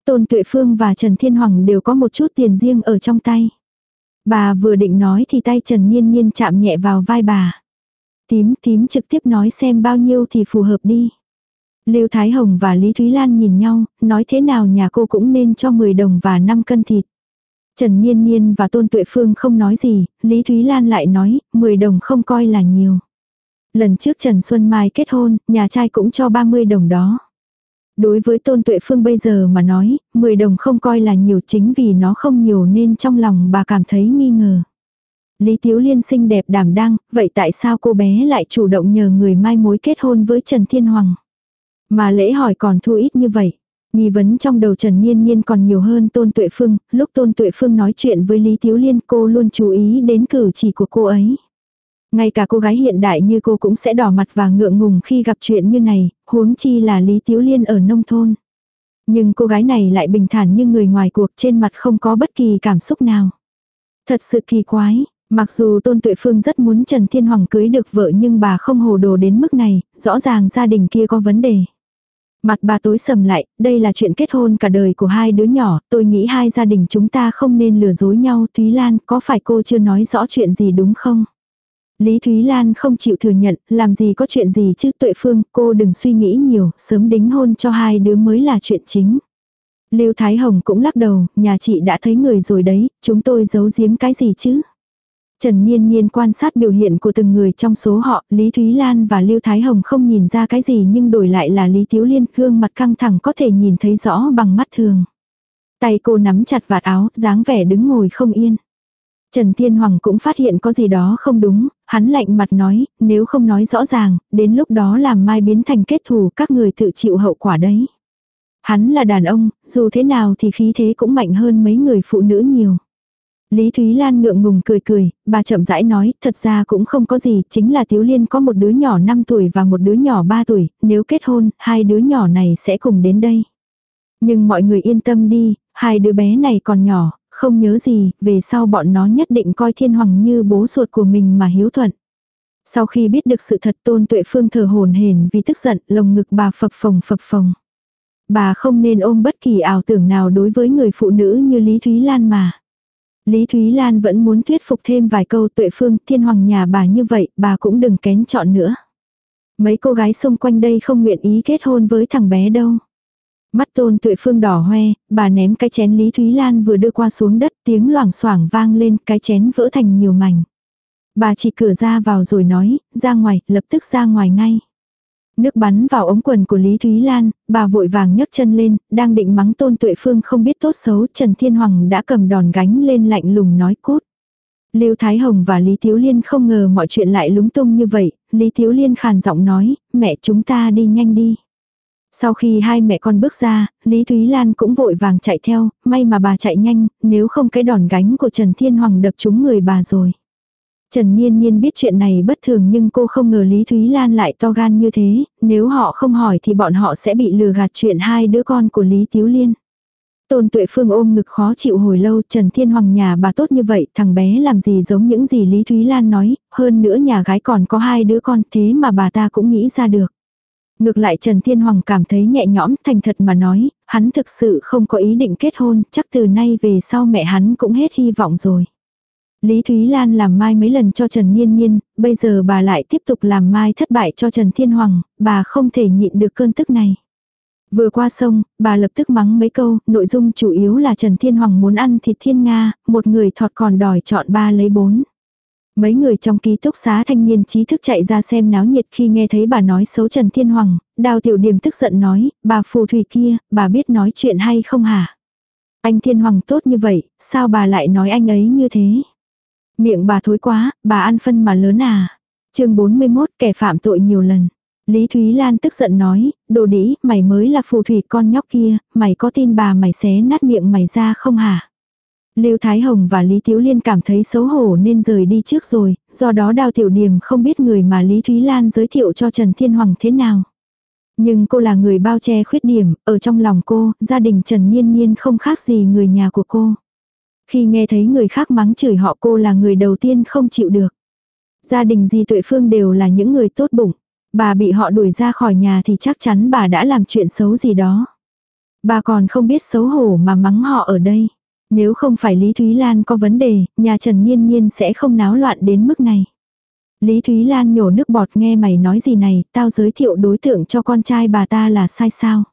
Tôn Tuệ Phương và Trần Thiên Hoàng đều có một chút tiền riêng ở trong tay. Bà vừa định nói thì tay Trần Nhiên Nhiên chạm nhẹ vào vai bà. Tím tím trực tiếp nói xem bao nhiêu thì phù hợp đi. Lưu Thái Hồng và Lý Thúy Lan nhìn nhau, nói thế nào nhà cô cũng nên cho 10 đồng và 5 cân thịt. Trần Niên Niên và Tôn Tuệ Phương không nói gì, Lý Thúy Lan lại nói, 10 đồng không coi là nhiều. Lần trước Trần Xuân Mai kết hôn, nhà trai cũng cho 30 đồng đó. Đối với Tôn Tuệ Phương bây giờ mà nói, 10 đồng không coi là nhiều chính vì nó không nhiều nên trong lòng bà cảm thấy nghi ngờ. Lý Tiếu Liên xinh đẹp đảm đang, vậy tại sao cô bé lại chủ động nhờ người mai mối kết hôn với Trần Thiên Hoàng? Mà lễ hỏi còn thu ít như vậy. Nghi vấn trong đầu Trần Niên Niên còn nhiều hơn Tôn Tuệ Phương, lúc Tôn Tuệ Phương nói chuyện với Lý Tiếu Liên cô luôn chú ý đến cử chỉ của cô ấy. Ngay cả cô gái hiện đại như cô cũng sẽ đỏ mặt và ngượng ngùng khi gặp chuyện như này, huống chi là Lý Tiếu Liên ở nông thôn. Nhưng cô gái này lại bình thản như người ngoài cuộc trên mặt không có bất kỳ cảm xúc nào. Thật sự kỳ quái, mặc dù Tôn Tuệ Phương rất muốn Trần Thiên Hoàng cưới được vợ nhưng bà không hồ đồ đến mức này, rõ ràng gia đình kia có vấn đề. Mặt bà tối sầm lại, đây là chuyện kết hôn cả đời của hai đứa nhỏ, tôi nghĩ hai gia đình chúng ta không nên lừa dối nhau. Thúy Lan, có phải cô chưa nói rõ chuyện gì đúng không? Lý Thúy Lan không chịu thừa nhận, làm gì có chuyện gì chứ tuệ phương, cô đừng suy nghĩ nhiều, sớm đính hôn cho hai đứa mới là chuyện chính. Lưu Thái Hồng cũng lắc đầu, nhà chị đã thấy người rồi đấy, chúng tôi giấu giếm cái gì chứ? Trần Niên Niên quan sát biểu hiện của từng người trong số họ, Lý Thúy Lan và Lưu Thái Hồng không nhìn ra cái gì nhưng đổi lại là Lý Tiếu Liên gương mặt căng thẳng có thể nhìn thấy rõ bằng mắt thường. Tay cô nắm chặt vạt áo, dáng vẻ đứng ngồi không yên. Trần Thiên Hoàng cũng phát hiện có gì đó không đúng, hắn lạnh mặt nói, nếu không nói rõ ràng, đến lúc đó làm mai biến thành kết thù các người tự chịu hậu quả đấy. Hắn là đàn ông, dù thế nào thì khí thế cũng mạnh hơn mấy người phụ nữ nhiều. Lý Thúy Lan ngượng ngùng cười cười, bà chậm rãi nói, thật ra cũng không có gì, chính là Tiếu Liên có một đứa nhỏ 5 tuổi và một đứa nhỏ 3 tuổi, nếu kết hôn, hai đứa nhỏ này sẽ cùng đến đây. Nhưng mọi người yên tâm đi, hai đứa bé này còn nhỏ, không nhớ gì, về sau bọn nó nhất định coi thiên hoàng như bố ruột của mình mà hiếu thuận. Sau khi biết được sự thật tôn tuệ phương thở hồn hển vì tức giận, lồng ngực bà phập phồng phập phồng. Bà không nên ôm bất kỳ ảo tưởng nào đối với người phụ nữ như Lý Thúy Lan mà. Lý Thúy Lan vẫn muốn thuyết phục thêm vài câu tuệ phương thiên hoàng nhà bà như vậy, bà cũng đừng kén chọn nữa. Mấy cô gái xung quanh đây không nguyện ý kết hôn với thằng bé đâu. Mắt tôn tuệ phương đỏ hoe, bà ném cái chén Lý Thúy Lan vừa đưa qua xuống đất tiếng loảng xoảng vang lên cái chén vỡ thành nhiều mảnh. Bà chỉ cửa ra vào rồi nói, ra ngoài, lập tức ra ngoài ngay. Nước bắn vào ống quần của Lý Thúy Lan, bà vội vàng nhấc chân lên, đang định mắng tôn tuệ phương không biết tốt xấu, Trần Thiên Hoàng đã cầm đòn gánh lên lạnh lùng nói cút. Lưu Thái Hồng và Lý Tiếu Liên không ngờ mọi chuyện lại lúng tung như vậy, Lý Tiếu Liên khàn giọng nói, mẹ chúng ta đi nhanh đi. Sau khi hai mẹ con bước ra, Lý Thúy Lan cũng vội vàng chạy theo, may mà bà chạy nhanh, nếu không cái đòn gánh của Trần Thiên Hoàng đập trúng người bà rồi. Trần Niên Niên biết chuyện này bất thường nhưng cô không ngờ Lý Thúy Lan lại to gan như thế, nếu họ không hỏi thì bọn họ sẽ bị lừa gạt chuyện hai đứa con của Lý Tiếu Liên. Tôn Tuệ Phương ôm ngực khó chịu hồi lâu, Trần Thiên Hoàng nhà bà tốt như vậy, thằng bé làm gì giống những gì Lý Thúy Lan nói, hơn nữa nhà gái còn có hai đứa con thế mà bà ta cũng nghĩ ra được. Ngược lại Trần Thiên Hoàng cảm thấy nhẹ nhõm thành thật mà nói, hắn thực sự không có ý định kết hôn, chắc từ nay về sau mẹ hắn cũng hết hy vọng rồi. Lý Thúy Lan làm mai mấy lần cho Trần Nhiên Nhiên, bây giờ bà lại tiếp tục làm mai thất bại cho Trần Thiên Hoàng, bà không thể nhịn được cơn tức này. Vừa qua sông, bà lập tức mắng mấy câu, nội dung chủ yếu là Trần Thiên Hoàng muốn ăn thịt thiên Nga, một người thọt còn đòi chọn ba lấy bốn. Mấy người trong ký túc xá thanh niên trí thức chạy ra xem náo nhiệt khi nghe thấy bà nói xấu Trần Thiên Hoàng, đào tiểu điểm tức giận nói, bà phù thủy kia, bà biết nói chuyện hay không hả? Anh Thiên Hoàng tốt như vậy, sao bà lại nói anh ấy như thế? Miệng bà thối quá, bà ăn phân mà lớn à? chương 41 kẻ phạm tội nhiều lần. Lý Thúy Lan tức giận nói, đồ đĩ, mày mới là phù thủy con nhóc kia, mày có tin bà mày xé nát miệng mày ra không hả? Lưu Thái Hồng và Lý Tiếu Liên cảm thấy xấu hổ nên rời đi trước rồi, do đó Đào Tiểu Điềm không biết người mà Lý Thúy Lan giới thiệu cho Trần Thiên Hoàng thế nào. Nhưng cô là người bao che khuyết điểm, ở trong lòng cô, gia đình Trần Nhiên Nhiên không khác gì người nhà của cô. Khi nghe thấy người khác mắng chửi họ cô là người đầu tiên không chịu được. Gia đình Di Tuệ Phương đều là những người tốt bụng. Bà bị họ đuổi ra khỏi nhà thì chắc chắn bà đã làm chuyện xấu gì đó. Bà còn không biết xấu hổ mà mắng họ ở đây. Nếu không phải Lý Thúy Lan có vấn đề, nhà Trần Nhiên Nhiên sẽ không náo loạn đến mức này. Lý Thúy Lan nhổ nước bọt nghe mày nói gì này, tao giới thiệu đối tượng cho con trai bà ta là sai sao.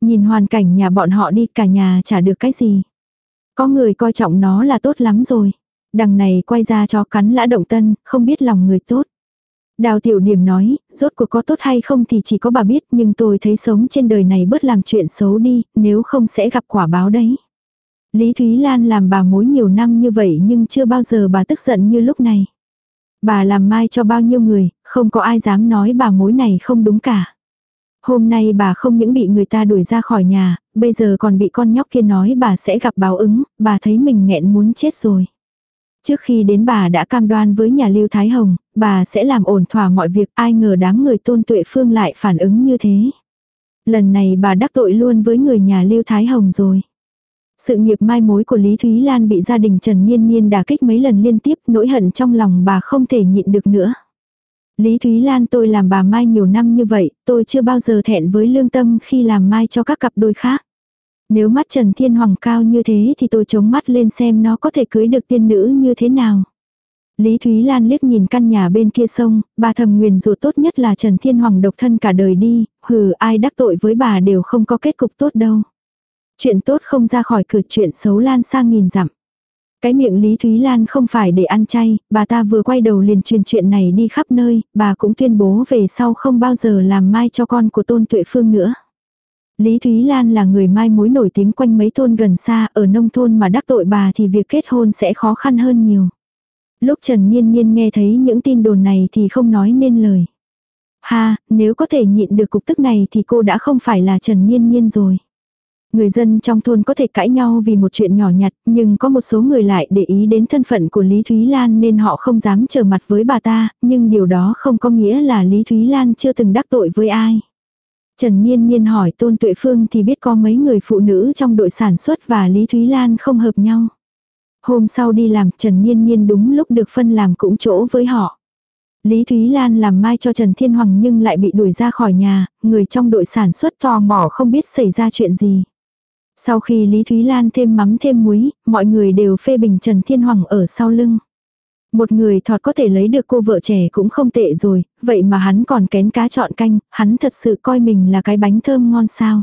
Nhìn hoàn cảnh nhà bọn họ đi cả nhà chả được cái gì. Có người coi trọng nó là tốt lắm rồi. Đằng này quay ra cho cắn lã động tân, không biết lòng người tốt. Đào tiểu điểm nói, rốt cuộc có tốt hay không thì chỉ có bà biết nhưng tôi thấy sống trên đời này bớt làm chuyện xấu đi, nếu không sẽ gặp quả báo đấy. Lý Thúy Lan làm bà mối nhiều năm như vậy nhưng chưa bao giờ bà tức giận như lúc này. Bà làm mai cho bao nhiêu người, không có ai dám nói bà mối này không đúng cả. Hôm nay bà không những bị người ta đuổi ra khỏi nhà, bây giờ còn bị con nhóc kia nói bà sẽ gặp báo ứng, bà thấy mình nghẹn muốn chết rồi. Trước khi đến bà đã cam đoan với nhà Lưu Thái Hồng, bà sẽ làm ổn thỏa mọi việc ai ngờ đám người tôn tuệ phương lại phản ứng như thế. Lần này bà đắc tội luôn với người nhà Lưu Thái Hồng rồi. Sự nghiệp mai mối của Lý Thúy Lan bị gia đình Trần Nhiên Nhiên đả kích mấy lần liên tiếp, nỗi hận trong lòng bà không thể nhịn được nữa. Lý Thúy Lan tôi làm bà mai nhiều năm như vậy, tôi chưa bao giờ thẹn với lương tâm khi làm mai cho các cặp đôi khác. Nếu mắt Trần Thiên Hoàng cao như thế thì tôi chống mắt lên xem nó có thể cưới được tiên nữ như thế nào. Lý Thúy Lan liếc nhìn căn nhà bên kia sông, bà thầm nguyền rủa tốt nhất là Trần Thiên Hoàng độc thân cả đời đi, hừ ai đắc tội với bà đều không có kết cục tốt đâu. Chuyện tốt không ra khỏi cửa chuyện xấu lan sang nghìn dặm. Cái miệng Lý Thúy Lan không phải để ăn chay, bà ta vừa quay đầu liền truyền chuyện này đi khắp nơi, bà cũng tuyên bố về sau không bao giờ làm mai cho con của Tôn Tuệ Phương nữa. Lý Thúy Lan là người mai mối nổi tiếng quanh mấy thôn gần xa, ở nông thôn mà đắc tội bà thì việc kết hôn sẽ khó khăn hơn nhiều. Lúc Trần Nhiên Nhiên nghe thấy những tin đồn này thì không nói nên lời. Ha, nếu có thể nhịn được cục tức này thì cô đã không phải là Trần Nhiên Nhiên rồi. Người dân trong thôn có thể cãi nhau vì một chuyện nhỏ nhặt, nhưng có một số người lại để ý đến thân phận của Lý Thúy Lan nên họ không dám trở mặt với bà ta, nhưng điều đó không có nghĩa là Lý Thúy Lan chưa từng đắc tội với ai. Trần Nhiên Nhiên hỏi Tôn Tuệ Phương thì biết có mấy người phụ nữ trong đội sản xuất và Lý Thúy Lan không hợp nhau. Hôm sau đi làm Trần Nhiên Nhiên đúng lúc được phân làm cũng chỗ với họ. Lý Thúy Lan làm mai cho Trần Thiên Hoàng nhưng lại bị đuổi ra khỏi nhà, người trong đội sản xuất tò mò không biết xảy ra chuyện gì. Sau khi Lý Thúy Lan thêm mắm thêm muối, mọi người đều phê bình Trần Thiên Hoàng ở sau lưng. Một người thọt có thể lấy được cô vợ trẻ cũng không tệ rồi, vậy mà hắn còn kén cá chọn canh, hắn thật sự coi mình là cái bánh thơm ngon sao.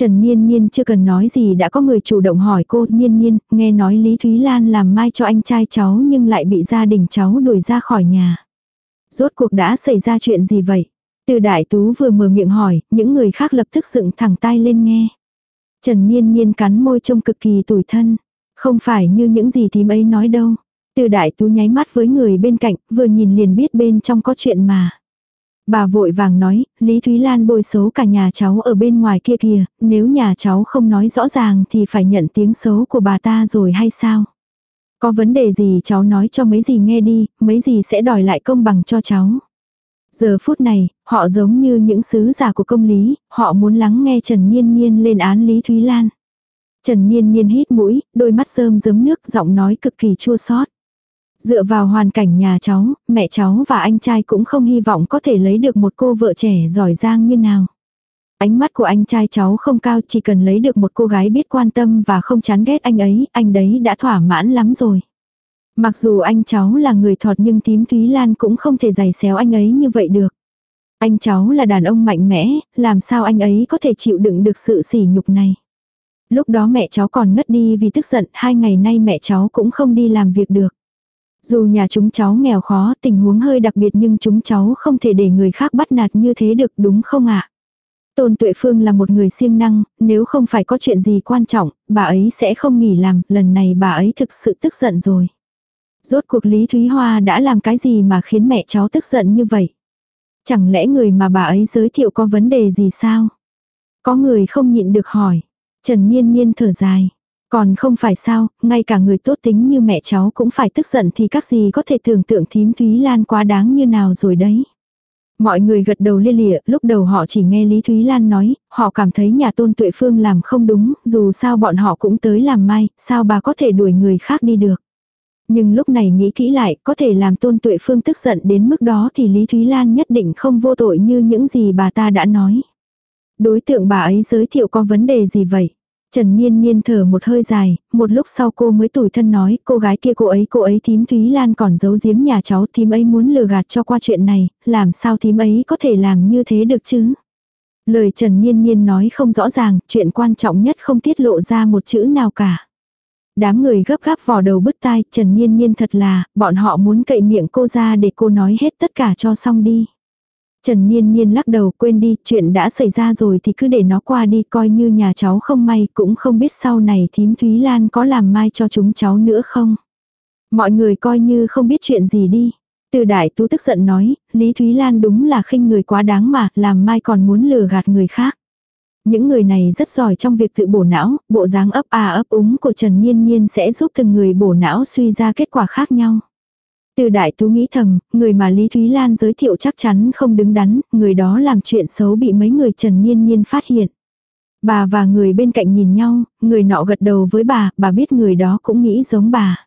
Trần Niên Niên chưa cần nói gì đã có người chủ động hỏi cô Niên Niên, nghe nói Lý Thúy Lan làm mai cho anh trai cháu nhưng lại bị gia đình cháu đuổi ra khỏi nhà. Rốt cuộc đã xảy ra chuyện gì vậy? Từ đại tú vừa mở miệng hỏi, những người khác lập tức dựng thẳng tay lên nghe. Trần Niên Niên cắn môi trông cực kỳ tủi thân. Không phải như những gì thím ấy nói đâu. Từ đại tú nháy mắt với người bên cạnh, vừa nhìn liền biết bên trong có chuyện mà. Bà vội vàng nói, Lý Thúy Lan bôi xấu cả nhà cháu ở bên ngoài kia kìa, nếu nhà cháu không nói rõ ràng thì phải nhận tiếng xấu của bà ta rồi hay sao? Có vấn đề gì cháu nói cho mấy gì nghe đi, mấy gì sẽ đòi lại công bằng cho cháu. Giờ phút này, họ giống như những sứ giả của công lý, họ muốn lắng nghe Trần Niên Niên lên án Lý Thúy Lan. Trần Niên Niên hít mũi, đôi mắt rơm rớm nước giọng nói cực kỳ chua xót. Dựa vào hoàn cảnh nhà cháu, mẹ cháu và anh trai cũng không hy vọng có thể lấy được một cô vợ trẻ giỏi giang như nào. Ánh mắt của anh trai cháu không cao chỉ cần lấy được một cô gái biết quan tâm và không chán ghét anh ấy, anh đấy đã thỏa mãn lắm rồi. Mặc dù anh cháu là người thọt nhưng tím Thúy Lan cũng không thể giày xéo anh ấy như vậy được. Anh cháu là đàn ông mạnh mẽ, làm sao anh ấy có thể chịu đựng được sự sỉ nhục này. Lúc đó mẹ cháu còn ngất đi vì tức giận, hai ngày nay mẹ cháu cũng không đi làm việc được. Dù nhà chúng cháu nghèo khó, tình huống hơi đặc biệt nhưng chúng cháu không thể để người khác bắt nạt như thế được đúng không ạ? Tôn Tuệ Phương là một người siêng năng, nếu không phải có chuyện gì quan trọng, bà ấy sẽ không nghỉ làm, lần này bà ấy thực sự tức giận rồi. Rốt cuộc Lý Thúy Hoa đã làm cái gì mà khiến mẹ cháu tức giận như vậy? Chẳng lẽ người mà bà ấy giới thiệu có vấn đề gì sao? Có người không nhịn được hỏi. Trần Niên Niên thở dài. Còn không phải sao, ngay cả người tốt tính như mẹ cháu cũng phải tức giận thì các gì có thể tưởng tượng thím Thúy Lan quá đáng như nào rồi đấy. Mọi người gật đầu lia lịa, lúc đầu họ chỉ nghe Lý Thúy Lan nói, họ cảm thấy nhà tôn tuệ phương làm không đúng, dù sao bọn họ cũng tới làm mai, sao bà có thể đuổi người khác đi được. Nhưng lúc này nghĩ kỹ lại, có thể làm tôn tuệ phương tức giận đến mức đó thì Lý Thúy Lan nhất định không vô tội như những gì bà ta đã nói. Đối tượng bà ấy giới thiệu có vấn đề gì vậy? Trần Niên Niên thở một hơi dài, một lúc sau cô mới tủi thân nói, cô gái kia cô ấy cô ấy thím Thúy Lan còn giấu giếm nhà cháu, thím ấy muốn lừa gạt cho qua chuyện này, làm sao thím ấy có thể làm như thế được chứ? Lời Trần Niên Niên nói không rõ ràng, chuyện quan trọng nhất không tiết lộ ra một chữ nào cả. Đám người gấp gáp vò đầu bứt tai, Trần Miên Miên thật là, bọn họ muốn cậy miệng cô ra để cô nói hết tất cả cho xong đi. Trần Miên Miên lắc đầu quên đi, chuyện đã xảy ra rồi thì cứ để nó qua đi, coi như nhà cháu không may, cũng không biết sau này thím Thúy Lan có làm mai cho chúng cháu nữa không. Mọi người coi như không biết chuyện gì đi. Từ đại tú tức giận nói, Lý Thúy Lan đúng là khinh người quá đáng mà, làm mai còn muốn lừa gạt người khác. Những người này rất giỏi trong việc tự bổ não, bộ dáng ấp à ấp úng của Trần Niên Niên sẽ giúp từng người bổ não suy ra kết quả khác nhau. Từ đại tú nghĩ thầm, người mà Lý Thúy Lan giới thiệu chắc chắn không đứng đắn, người đó làm chuyện xấu bị mấy người Trần Niên Niên phát hiện. Bà và người bên cạnh nhìn nhau, người nọ gật đầu với bà, bà biết người đó cũng nghĩ giống bà.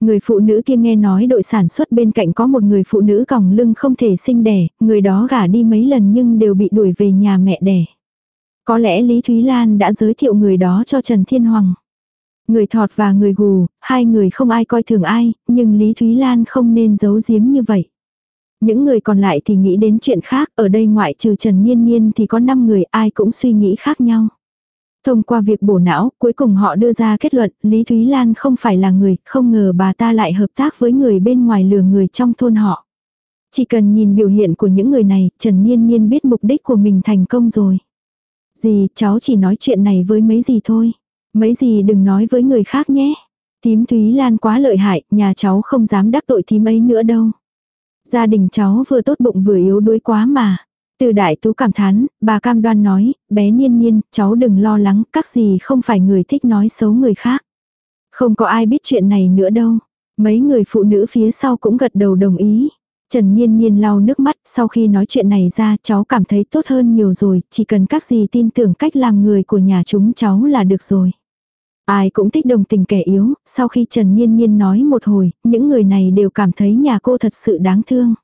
Người phụ nữ kia nghe nói đội sản xuất bên cạnh có một người phụ nữ còng lưng không thể sinh đẻ, người đó gả đi mấy lần nhưng đều bị đuổi về nhà mẹ đẻ. Có lẽ Lý Thúy Lan đã giới thiệu người đó cho Trần Thiên Hoàng. Người thọt và người gù, hai người không ai coi thường ai, nhưng Lý Thúy Lan không nên giấu giếm như vậy. Những người còn lại thì nghĩ đến chuyện khác, ở đây ngoại trừ Trần Niên Niên thì có 5 người ai cũng suy nghĩ khác nhau. Thông qua việc bổ não, cuối cùng họ đưa ra kết luận, Lý Thúy Lan không phải là người, không ngờ bà ta lại hợp tác với người bên ngoài lừa người trong thôn họ. Chỉ cần nhìn biểu hiện của những người này, Trần Niên Niên biết mục đích của mình thành công rồi dì cháu chỉ nói chuyện này với mấy gì thôi. Mấy gì đừng nói với người khác nhé. Tím Thúy Lan quá lợi hại, nhà cháu không dám đắc tội thím ấy nữa đâu. Gia đình cháu vừa tốt bụng vừa yếu đuối quá mà. Từ đại tú cảm thán, bà cam đoan nói, bé niên niên, cháu đừng lo lắng, các gì không phải người thích nói xấu người khác. Không có ai biết chuyện này nữa đâu. Mấy người phụ nữ phía sau cũng gật đầu đồng ý. Trần Niên Niên lau nước mắt, sau khi nói chuyện này ra cháu cảm thấy tốt hơn nhiều rồi, chỉ cần các gì tin tưởng cách làm người của nhà chúng cháu là được rồi. Ai cũng thích đồng tình kẻ yếu, sau khi Trần Niên Niên nói một hồi, những người này đều cảm thấy nhà cô thật sự đáng thương.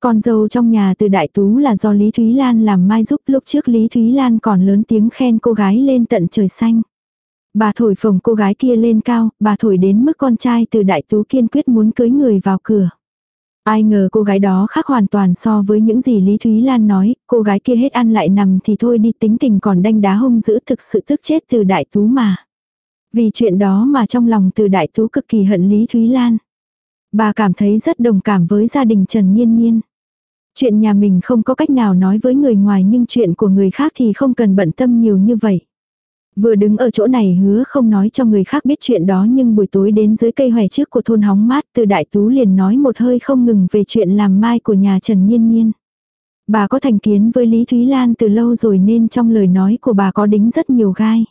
Con dâu trong nhà từ Đại Tú là do Lý Thúy Lan làm mai giúp lúc trước Lý Thúy Lan còn lớn tiếng khen cô gái lên tận trời xanh. Bà thổi phồng cô gái kia lên cao, bà thổi đến mức con trai từ Đại Tú kiên quyết muốn cưới người vào cửa. Ai ngờ cô gái đó khác hoàn toàn so với những gì Lý Thúy Lan nói, cô gái kia hết ăn lại nằm thì thôi đi tính tình còn đanh đá hung dữ thực sự tức chết từ đại tú mà. Vì chuyện đó mà trong lòng từ đại tú cực kỳ hận Lý Thúy Lan. Bà cảm thấy rất đồng cảm với gia đình Trần Nhiên Nhiên. Chuyện nhà mình không có cách nào nói với người ngoài nhưng chuyện của người khác thì không cần bận tâm nhiều như vậy. Vừa đứng ở chỗ này hứa không nói cho người khác biết chuyện đó nhưng buổi tối đến dưới cây hòe trước của thôn hóng mát từ đại tú liền nói một hơi không ngừng về chuyện làm mai của nhà Trần Nhiên Nhiên. Bà có thành kiến với Lý Thúy Lan từ lâu rồi nên trong lời nói của bà có đính rất nhiều gai.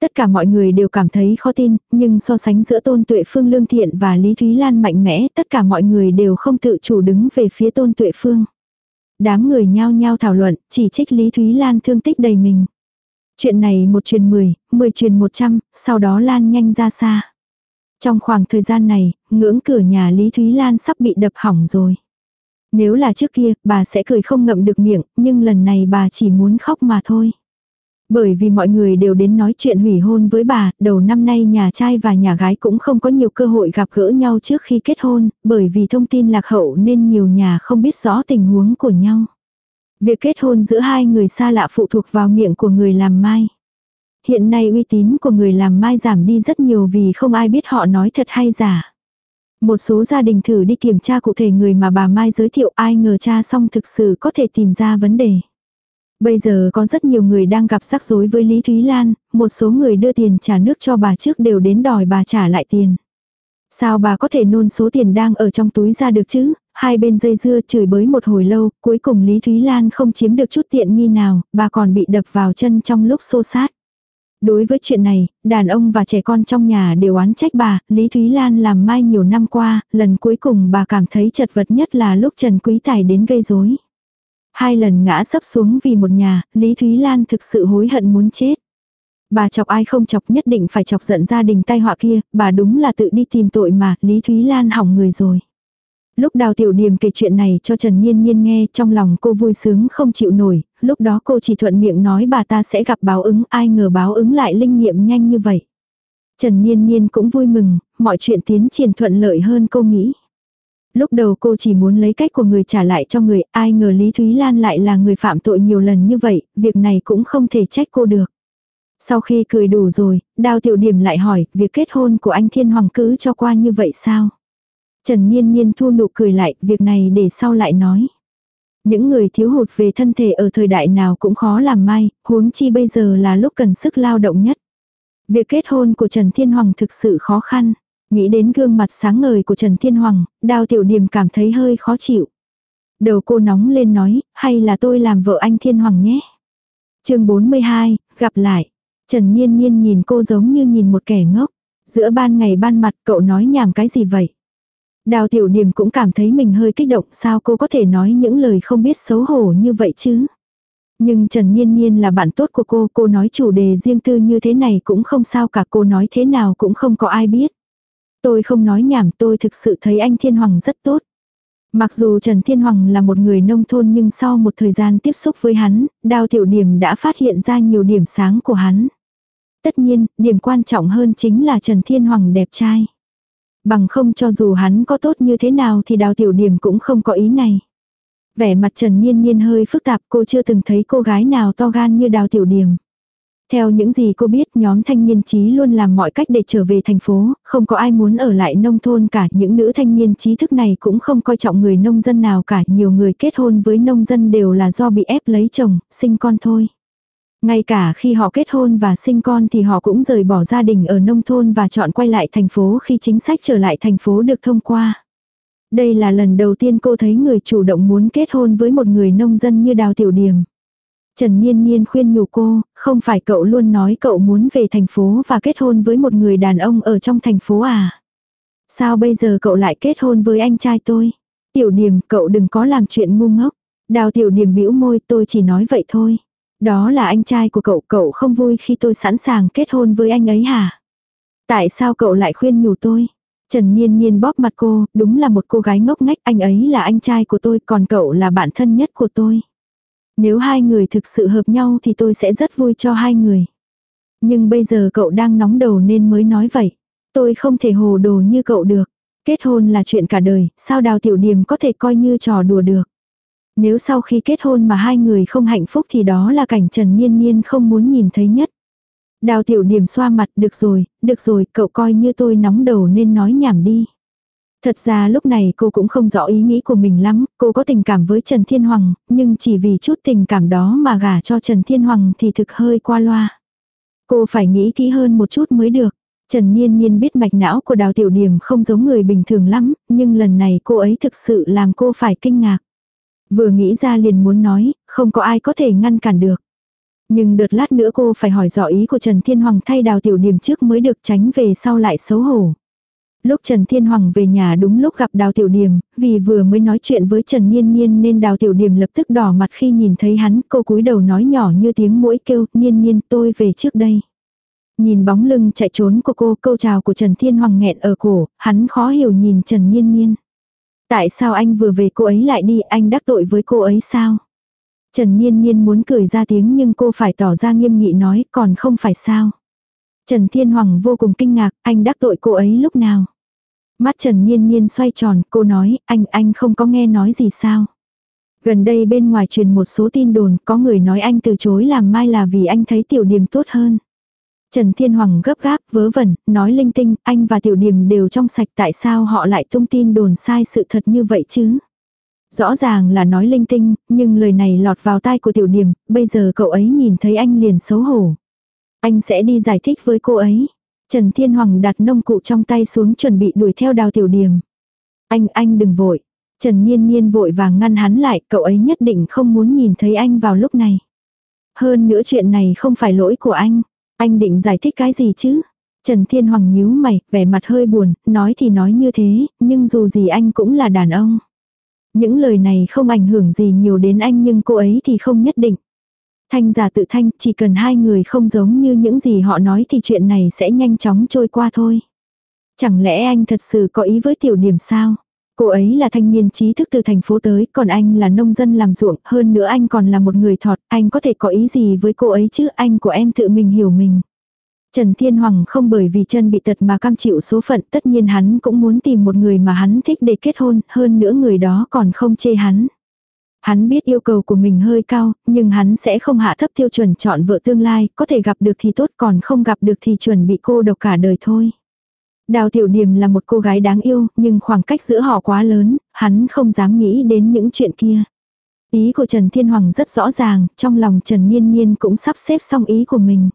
Tất cả mọi người đều cảm thấy khó tin, nhưng so sánh giữa Tôn Tuệ Phương lương thiện và Lý Thúy Lan mạnh mẽ, tất cả mọi người đều không tự chủ đứng về phía Tôn Tuệ Phương. Đám người nhao nhao thảo luận, chỉ trích Lý Thúy Lan thương tích đầy mình. Chuyện này một truyền mười, mười truyền một trăm, sau đó lan nhanh ra xa. Trong khoảng thời gian này, ngưỡng cửa nhà Lý Thúy Lan sắp bị đập hỏng rồi. Nếu là trước kia, bà sẽ cười không ngậm được miệng, nhưng lần này bà chỉ muốn khóc mà thôi. Bởi vì mọi người đều đến nói chuyện hủy hôn với bà, đầu năm nay nhà trai và nhà gái cũng không có nhiều cơ hội gặp gỡ nhau trước khi kết hôn, bởi vì thông tin lạc hậu nên nhiều nhà không biết rõ tình huống của nhau. Việc kết hôn giữa hai người xa lạ phụ thuộc vào miệng của người làm mai. Hiện nay uy tín của người làm mai giảm đi rất nhiều vì không ai biết họ nói thật hay giả. Một số gia đình thử đi kiểm tra cụ thể người mà bà Mai giới thiệu ai ngờ cha xong thực sự có thể tìm ra vấn đề. Bây giờ có rất nhiều người đang gặp rắc rối với Lý Thúy Lan, một số người đưa tiền trả nước cho bà trước đều đến đòi bà trả lại tiền. Sao bà có thể nôn số tiền đang ở trong túi ra được chứ? Hai bên dây dưa chửi bới một hồi lâu, cuối cùng Lý Thúy Lan không chiếm được chút tiện nghi nào, bà còn bị đập vào chân trong lúc xô sát. Đối với chuyện này, đàn ông và trẻ con trong nhà đều oán trách bà, Lý Thúy Lan làm mai nhiều năm qua, lần cuối cùng bà cảm thấy chật vật nhất là lúc Trần Quý Tài đến gây rối. Hai lần ngã sấp xuống vì một nhà, Lý Thúy Lan thực sự hối hận muốn chết. Bà chọc ai không chọc nhất định phải chọc giận gia đình tai họa kia, bà đúng là tự đi tìm tội mà, Lý Thúy Lan hỏng người rồi. Lúc đào tiểu điểm kể chuyện này cho Trần Nhiên Nhiên nghe trong lòng cô vui sướng không chịu nổi, lúc đó cô chỉ thuận miệng nói bà ta sẽ gặp báo ứng ai ngờ báo ứng lại linh nghiệm nhanh như vậy. Trần Nhiên Nhiên cũng vui mừng, mọi chuyện tiến triển thuận lợi hơn cô nghĩ. Lúc đầu cô chỉ muốn lấy cách của người trả lại cho người, ai ngờ Lý Thúy Lan lại là người phạm tội nhiều lần như vậy, việc này cũng không thể trách cô được. Sau khi cười đủ rồi, đào tiểu điểm lại hỏi, việc kết hôn của anh Thiên Hoàng cứ cho qua như vậy sao? Trần Niên Niên thu nụ cười lại, việc này để sau lại nói. Những người thiếu hụt về thân thể ở thời đại nào cũng khó làm may, huống chi bây giờ là lúc cần sức lao động nhất. Việc kết hôn của Trần Thiên Hoàng thực sự khó khăn. Nghĩ đến gương mặt sáng ngời của Trần Thiên Hoàng, đào tiểu điểm cảm thấy hơi khó chịu. Đầu cô nóng lên nói, hay là tôi làm vợ anh Thiên Hoàng nhé. chương 42, gặp lại. Trần Nhiên Nhiên nhìn cô giống như nhìn một kẻ ngốc. Giữa ban ngày ban mặt cậu nói nhảm cái gì vậy? Đào tiểu niềm cũng cảm thấy mình hơi kích động sao cô có thể nói những lời không biết xấu hổ như vậy chứ. Nhưng Trần Niên Niên là bạn tốt của cô, cô nói chủ đề riêng tư như thế này cũng không sao cả cô nói thế nào cũng không có ai biết. Tôi không nói nhảm tôi thực sự thấy anh Thiên Hoàng rất tốt. Mặc dù Trần Thiên Hoàng là một người nông thôn nhưng sau một thời gian tiếp xúc với hắn, đào tiểu điểm đã phát hiện ra nhiều điểm sáng của hắn. Tất nhiên, điểm quan trọng hơn chính là Trần Thiên Hoàng đẹp trai. Bằng không cho dù hắn có tốt như thế nào thì đào tiểu điểm cũng không có ý này. Vẻ mặt Trần Nhiên Nhiên hơi phức tạp cô chưa từng thấy cô gái nào to gan như đào tiểu điểm. Theo những gì cô biết nhóm thanh niên trí luôn làm mọi cách để trở về thành phố, không có ai muốn ở lại nông thôn cả. Những nữ thanh niên trí thức này cũng không coi trọng người nông dân nào cả. Nhiều người kết hôn với nông dân đều là do bị ép lấy chồng, sinh con thôi. Ngay cả khi họ kết hôn và sinh con thì họ cũng rời bỏ gia đình ở nông thôn và chọn quay lại thành phố khi chính sách trở lại thành phố được thông qua. Đây là lần đầu tiên cô thấy người chủ động muốn kết hôn với một người nông dân như Đào Tiểu Điềm. Trần Niên Niên khuyên nhủ cô, không phải cậu luôn nói cậu muốn về thành phố và kết hôn với một người đàn ông ở trong thành phố à? Sao bây giờ cậu lại kết hôn với anh trai tôi? Tiểu Điềm, cậu đừng có làm chuyện ngu ngốc. Đào Tiểu Điềm bĩu môi, tôi chỉ nói vậy thôi. Đó là anh trai của cậu, cậu không vui khi tôi sẵn sàng kết hôn với anh ấy hả? Tại sao cậu lại khuyên nhủ tôi? Trần Niên Niên bóp mặt cô, đúng là một cô gái ngốc nghếch, anh ấy là anh trai của tôi, còn cậu là bạn thân nhất của tôi. Nếu hai người thực sự hợp nhau thì tôi sẽ rất vui cho hai người. Nhưng bây giờ cậu đang nóng đầu nên mới nói vậy. Tôi không thể hồ đồ như cậu được. Kết hôn là chuyện cả đời, sao đào tiểu điểm có thể coi như trò đùa được. Nếu sau khi kết hôn mà hai người không hạnh phúc thì đó là cảnh Trần Niên Niên không muốn nhìn thấy nhất. Đào tiểu điểm xoa mặt, được rồi, được rồi, cậu coi như tôi nóng đầu nên nói nhảm đi. Thật ra lúc này cô cũng không rõ ý nghĩ của mình lắm, cô có tình cảm với Trần Thiên Hoàng, nhưng chỉ vì chút tình cảm đó mà gả cho Trần Thiên Hoàng thì thực hơi qua loa. Cô phải nghĩ kỹ hơn một chút mới được. Trần Niên Niên biết mạch não của đào tiểu điểm không giống người bình thường lắm, nhưng lần này cô ấy thực sự làm cô phải kinh ngạc. Vừa nghĩ ra liền muốn nói, không có ai có thể ngăn cản được. Nhưng đợt lát nữa cô phải hỏi rõ ý của Trần Thiên Hoàng thay đào tiểu điểm trước mới được tránh về sau lại xấu hổ. Lúc Trần Thiên Hoàng về nhà đúng lúc gặp Đào Tiểu Điềm, vì vừa mới nói chuyện với Trần Niên Niên nên Đào Tiểu Điềm lập tức đỏ mặt khi nhìn thấy hắn, cô cúi đầu nói nhỏ như tiếng mũi kêu, Niên Niên tôi về trước đây. Nhìn bóng lưng chạy trốn của cô, câu chào của Trần Thiên Hoàng nghẹn ở cổ, hắn khó hiểu nhìn Trần Niên Niên. Tại sao anh vừa về cô ấy lại đi, anh đắc tội với cô ấy sao? Trần Niên Niên muốn cười ra tiếng nhưng cô phải tỏ ra nghiêm nghị nói, còn không phải sao. Trần Thiên Hoàng vô cùng kinh ngạc, anh đắc tội cô ấy lúc nào? Mắt Trần Niên Niên xoay tròn, cô nói, anh, anh không có nghe nói gì sao? Gần đây bên ngoài truyền một số tin đồn, có người nói anh từ chối làm mai là vì anh thấy tiểu điểm tốt hơn. Trần Thiên Hoàng gấp gáp, vớ vẩn, nói linh tinh, anh và tiểu điểm đều trong sạch tại sao họ lại tung tin đồn sai sự thật như vậy chứ? Rõ ràng là nói linh tinh, nhưng lời này lọt vào tai của tiểu điểm, bây giờ cậu ấy nhìn thấy anh liền xấu hổ. Anh sẽ đi giải thích với cô ấy. Trần Thiên Hoàng đặt nông cụ trong tay xuống chuẩn bị đuổi theo đào tiểu điểm. Anh, anh đừng vội. Trần Niên Niên vội vàng ngăn hắn lại, cậu ấy nhất định không muốn nhìn thấy anh vào lúc này. Hơn nữa chuyện này không phải lỗi của anh. Anh định giải thích cái gì chứ? Trần Thiên Hoàng nhíu mày, vẻ mặt hơi buồn, nói thì nói như thế, nhưng dù gì anh cũng là đàn ông. Những lời này không ảnh hưởng gì nhiều đến anh nhưng cô ấy thì không nhất định. Thanh giả tự thanh, chỉ cần hai người không giống như những gì họ nói thì chuyện này sẽ nhanh chóng trôi qua thôi. Chẳng lẽ anh thật sự có ý với tiểu điểm sao? Cô ấy là thanh niên trí thức từ thành phố tới, còn anh là nông dân làm ruộng, hơn nữa anh còn là một người thọt, anh có thể có ý gì với cô ấy chứ, anh của em tự mình hiểu mình. Trần Thiên Hoàng không bởi vì chân bị tật mà cam chịu số phận, tất nhiên hắn cũng muốn tìm một người mà hắn thích để kết hôn, hơn nữa người đó còn không chê hắn. Hắn biết yêu cầu của mình hơi cao, nhưng hắn sẽ không hạ thấp tiêu chuẩn chọn vợ tương lai, có thể gặp được thì tốt còn không gặp được thì chuẩn bị cô độc cả đời thôi. Đào Tiểu Điềm là một cô gái đáng yêu, nhưng khoảng cách giữa họ quá lớn, hắn không dám nghĩ đến những chuyện kia. Ý của Trần Thiên Hoàng rất rõ ràng, trong lòng Trần Niên Niên cũng sắp xếp xong ý của mình.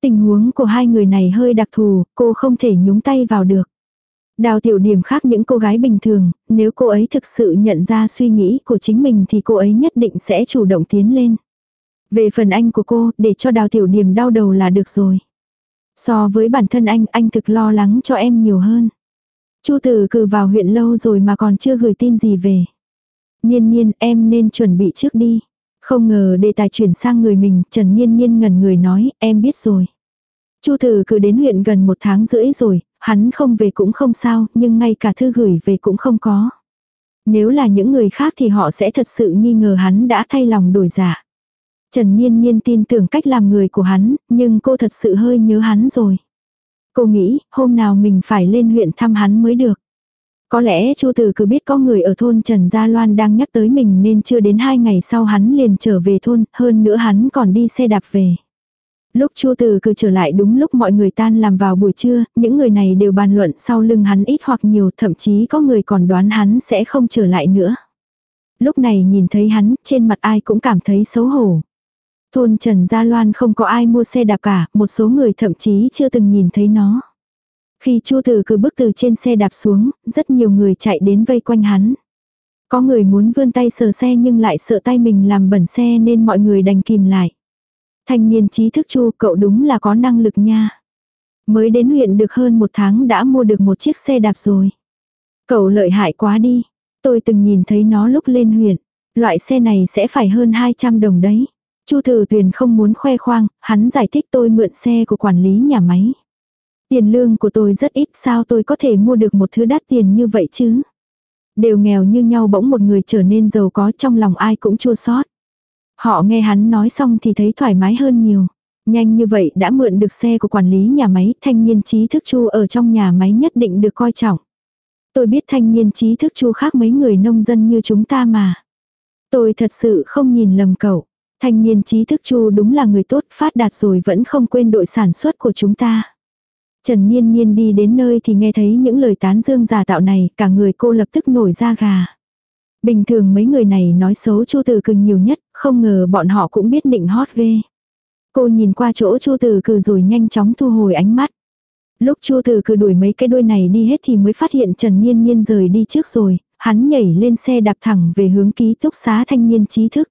Tình huống của hai người này hơi đặc thù, cô không thể nhúng tay vào được. Đào tiểu điểm khác những cô gái bình thường, nếu cô ấy thực sự nhận ra suy nghĩ của chính mình thì cô ấy nhất định sẽ chủ động tiến lên. Về phần anh của cô, để cho đào tiểu điểm đau đầu là được rồi. So với bản thân anh, anh thực lo lắng cho em nhiều hơn. Chu tử cử vào huyện lâu rồi mà còn chưa gửi tin gì về. Nhiên nhiên em nên chuẩn bị trước đi. Không ngờ đề tài chuyển sang người mình, Trần Nhiên Nhiên ngẩn người nói, em biết rồi. Chu tử cử đến huyện gần một tháng rưỡi rồi, hắn không về cũng không sao, nhưng ngay cả thư gửi về cũng không có. Nếu là những người khác thì họ sẽ thật sự nghi ngờ hắn đã thay lòng đổi giả. Trần Niên Niên tin tưởng cách làm người của hắn, nhưng cô thật sự hơi nhớ hắn rồi. Cô nghĩ, hôm nào mình phải lên huyện thăm hắn mới được. Có lẽ Chu Tử cứ biết có người ở thôn Trần Gia Loan đang nhắc tới mình nên chưa đến hai ngày sau hắn liền trở về thôn, hơn nữa hắn còn đi xe đạp về. Lúc Chu Từ cứ trở lại đúng lúc mọi người tan làm vào buổi trưa, những người này đều bàn luận sau lưng hắn ít hoặc nhiều, thậm chí có người còn đoán hắn sẽ không trở lại nữa. Lúc này nhìn thấy hắn, trên mặt ai cũng cảm thấy xấu hổ. Thôn Trần Gia Loan không có ai mua xe đạp cả, một số người thậm chí chưa từng nhìn thấy nó. Khi Chu Từ cứ bước từ trên xe đạp xuống, rất nhiều người chạy đến vây quanh hắn. Có người muốn vươn tay sờ xe nhưng lại sợ tay mình làm bẩn xe nên mọi người đành kìm lại. Thanh niên trí thức chu cậu đúng là có năng lực nha. Mới đến huyện được hơn một tháng đã mua được một chiếc xe đạp rồi. Cậu lợi hại quá đi. Tôi từng nhìn thấy nó lúc lên huyện. Loại xe này sẽ phải hơn 200 đồng đấy. Chu Tử Tuyền không muốn khoe khoang, hắn giải thích tôi mượn xe của quản lý nhà máy. Tiền lương của tôi rất ít sao tôi có thể mua được một thứ đắt tiền như vậy chứ. Đều nghèo như nhau bỗng một người trở nên giàu có trong lòng ai cũng chua xót. Họ nghe hắn nói xong thì thấy thoải mái hơn nhiều. Nhanh như vậy đã mượn được xe của quản lý nhà máy, thanh niên trí thức chu ở trong nhà máy nhất định được coi trọng. Tôi biết thanh niên trí thức chu khác mấy người nông dân như chúng ta mà. Tôi thật sự không nhìn lầm cậu. Thanh niên trí thức chu đúng là người tốt phát đạt rồi vẫn không quên đội sản xuất của chúng ta. Trần Niên Niên đi đến nơi thì nghe thấy những lời tán dương giả tạo này, cả người cô lập tức nổi da gà. Bình thường mấy người này nói xấu Chu Từ Cừ nhiều nhất, không ngờ bọn họ cũng biết định hót ghê. Cô nhìn qua chỗ Chu Từ Cừ rồi nhanh chóng thu hồi ánh mắt. Lúc Chu Từ Cừ đuổi mấy cái đuôi này đi hết thì mới phát hiện Trần Niên Niên rời đi trước rồi, hắn nhảy lên xe đạp thẳng về hướng ký túc xá thanh niên trí thức.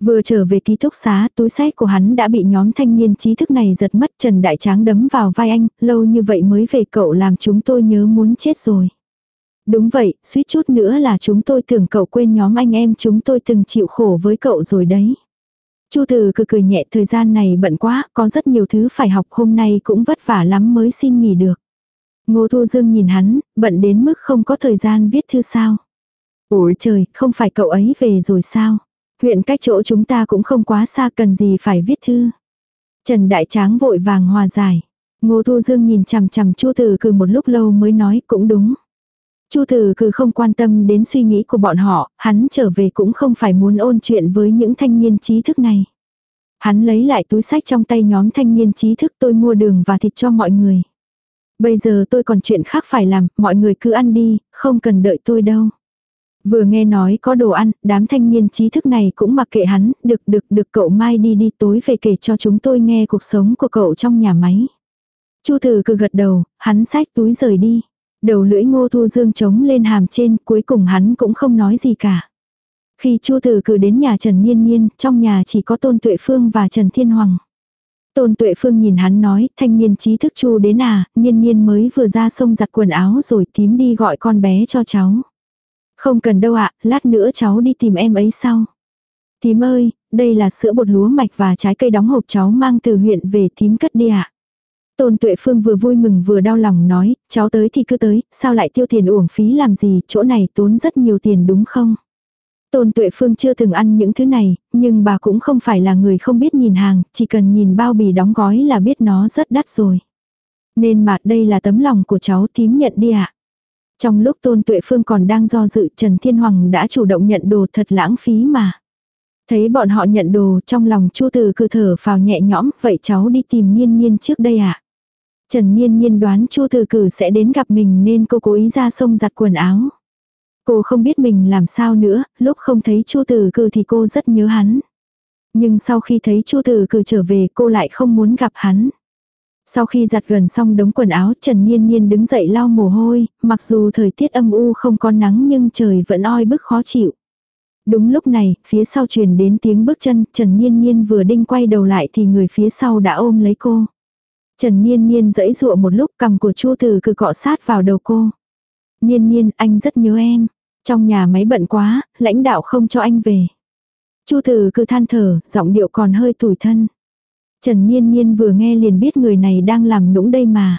Vừa trở về ký túc xá, túi sách của hắn đã bị nhóm thanh niên trí thức này giật mất Trần Đại Tráng đấm vào vai anh, lâu như vậy mới về cậu làm chúng tôi nhớ muốn chết rồi. Đúng vậy, suýt chút nữa là chúng tôi tưởng cậu quên nhóm anh em chúng tôi từng chịu khổ với cậu rồi đấy. Chu Từ cười cười nhẹ thời gian này bận quá, có rất nhiều thứ phải học hôm nay cũng vất vả lắm mới xin nghỉ được. Ngô Thu Dương nhìn hắn, bận đến mức không có thời gian viết thư sao. Ôi trời, không phải cậu ấy về rồi sao? Huyện cách chỗ chúng ta cũng không quá xa cần gì phải viết thư. Trần Đại Tráng vội vàng hòa giải. Ngô Thu Dương nhìn chằm chằm Chu Tử Cừ một lúc lâu mới nói cũng đúng. Chu Tử Cừ không quan tâm đến suy nghĩ của bọn họ, hắn trở về cũng không phải muốn ôn chuyện với những thanh niên trí thức này. Hắn lấy lại túi sách trong tay nhóm thanh niên trí thức tôi mua đường và thịt cho mọi người. Bây giờ tôi còn chuyện khác phải làm, mọi người cứ ăn đi, không cần đợi tôi đâu. Vừa nghe nói có đồ ăn, đám thanh niên trí thức này cũng mặc kệ hắn, được được được cậu mai đi đi tối về kể cho chúng tôi nghe cuộc sống của cậu trong nhà máy. Chu Tử cứ gật đầu, hắn xách túi rời đi. Đầu lưỡi ngô thu dương trống lên hàm trên, cuối cùng hắn cũng không nói gì cả. Khi Chu Tử cử đến nhà Trần Nhiên Nhiên, trong nhà chỉ có Tôn Tuệ Phương và Trần Thiên Hoàng. Tôn Tuệ Phương nhìn hắn nói, thanh niên trí thức Chu đến à, Nhiên Nhiên mới vừa ra sông giặt quần áo rồi tím đi gọi con bé cho cháu. Không cần đâu ạ, lát nữa cháu đi tìm em ấy sau. Tím ơi, đây là sữa bột lúa mạch và trái cây đóng hộp cháu mang từ huyện về tím cất đi ạ. Tôn Tuệ Phương vừa vui mừng vừa đau lòng nói, cháu tới thì cứ tới, sao lại tiêu tiền uổng phí làm gì, chỗ này tốn rất nhiều tiền đúng không? Tôn Tuệ Phương chưa từng ăn những thứ này, nhưng bà cũng không phải là người không biết nhìn hàng, chỉ cần nhìn bao bì đóng gói là biết nó rất đắt rồi. Nên mà đây là tấm lòng của cháu tím nhận đi ạ. Trong lúc Tôn Tuệ Phương còn đang do dự Trần Thiên Hoàng đã chủ động nhận đồ thật lãng phí mà. Thấy bọn họ nhận đồ trong lòng Chu Từ cứ thở phào nhẹ nhõm, vậy cháu đi tìm Nhiên Nhiên trước đây ạ. À? Trần Nhiên Nhiên đoán Chu Từ Cử sẽ đến gặp mình nên cô cố ý ra sông giặt quần áo. Cô không biết mình làm sao nữa, lúc không thấy Chu Từ Cử thì cô rất nhớ hắn. Nhưng sau khi thấy Chu Từ Cử trở về cô lại không muốn gặp hắn. Sau khi giặt gần xong đống quần áo Trần Nhiên Nhiên đứng dậy lau mồ hôi, mặc dù thời tiết âm u không có nắng nhưng trời vẫn oi bức khó chịu. Đúng lúc này, phía sau truyền đến tiếng bước chân, Trần Nhiên Nhiên vừa đinh quay đầu lại thì người phía sau đã ôm lấy cô. Trần Nhiên Nhiên dẫy dụa một lúc cầm của Chu Tử cứ cọ sát vào đầu cô. Nhiên Nhiên, anh rất nhớ em. Trong nhà máy bận quá, lãnh đạo không cho anh về. Chu Tử cứ than thở, giọng điệu còn hơi tủi thân. Trần Niên Niên vừa nghe liền biết người này đang làm nũng đây mà.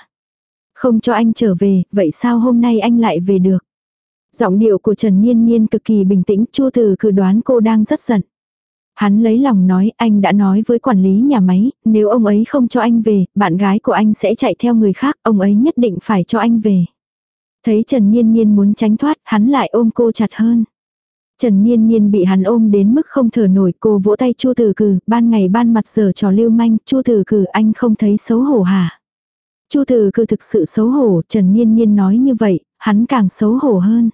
Không cho anh trở về, vậy sao hôm nay anh lại về được? Giọng điệu của Trần Niên Niên cực kỳ bình tĩnh, Chu Từ cứ đoán cô đang rất giận. Hắn lấy lòng nói, anh đã nói với quản lý nhà máy, nếu ông ấy không cho anh về, bạn gái của anh sẽ chạy theo người khác, ông ấy nhất định phải cho anh về. Thấy Trần Niên Niên muốn tránh thoát, hắn lại ôm cô chặt hơn. Trần Niên Niên bị hắn ôm đến mức không thở nổi, cô vỗ tay Chu Tử Cử, ban ngày ban mặt giờ trò lưu manh, Chu Tử Cử anh không thấy xấu hổ hả? Chu Tử Cử thực sự xấu hổ, Trần Niên Niên nói như vậy, hắn càng xấu hổ hơn.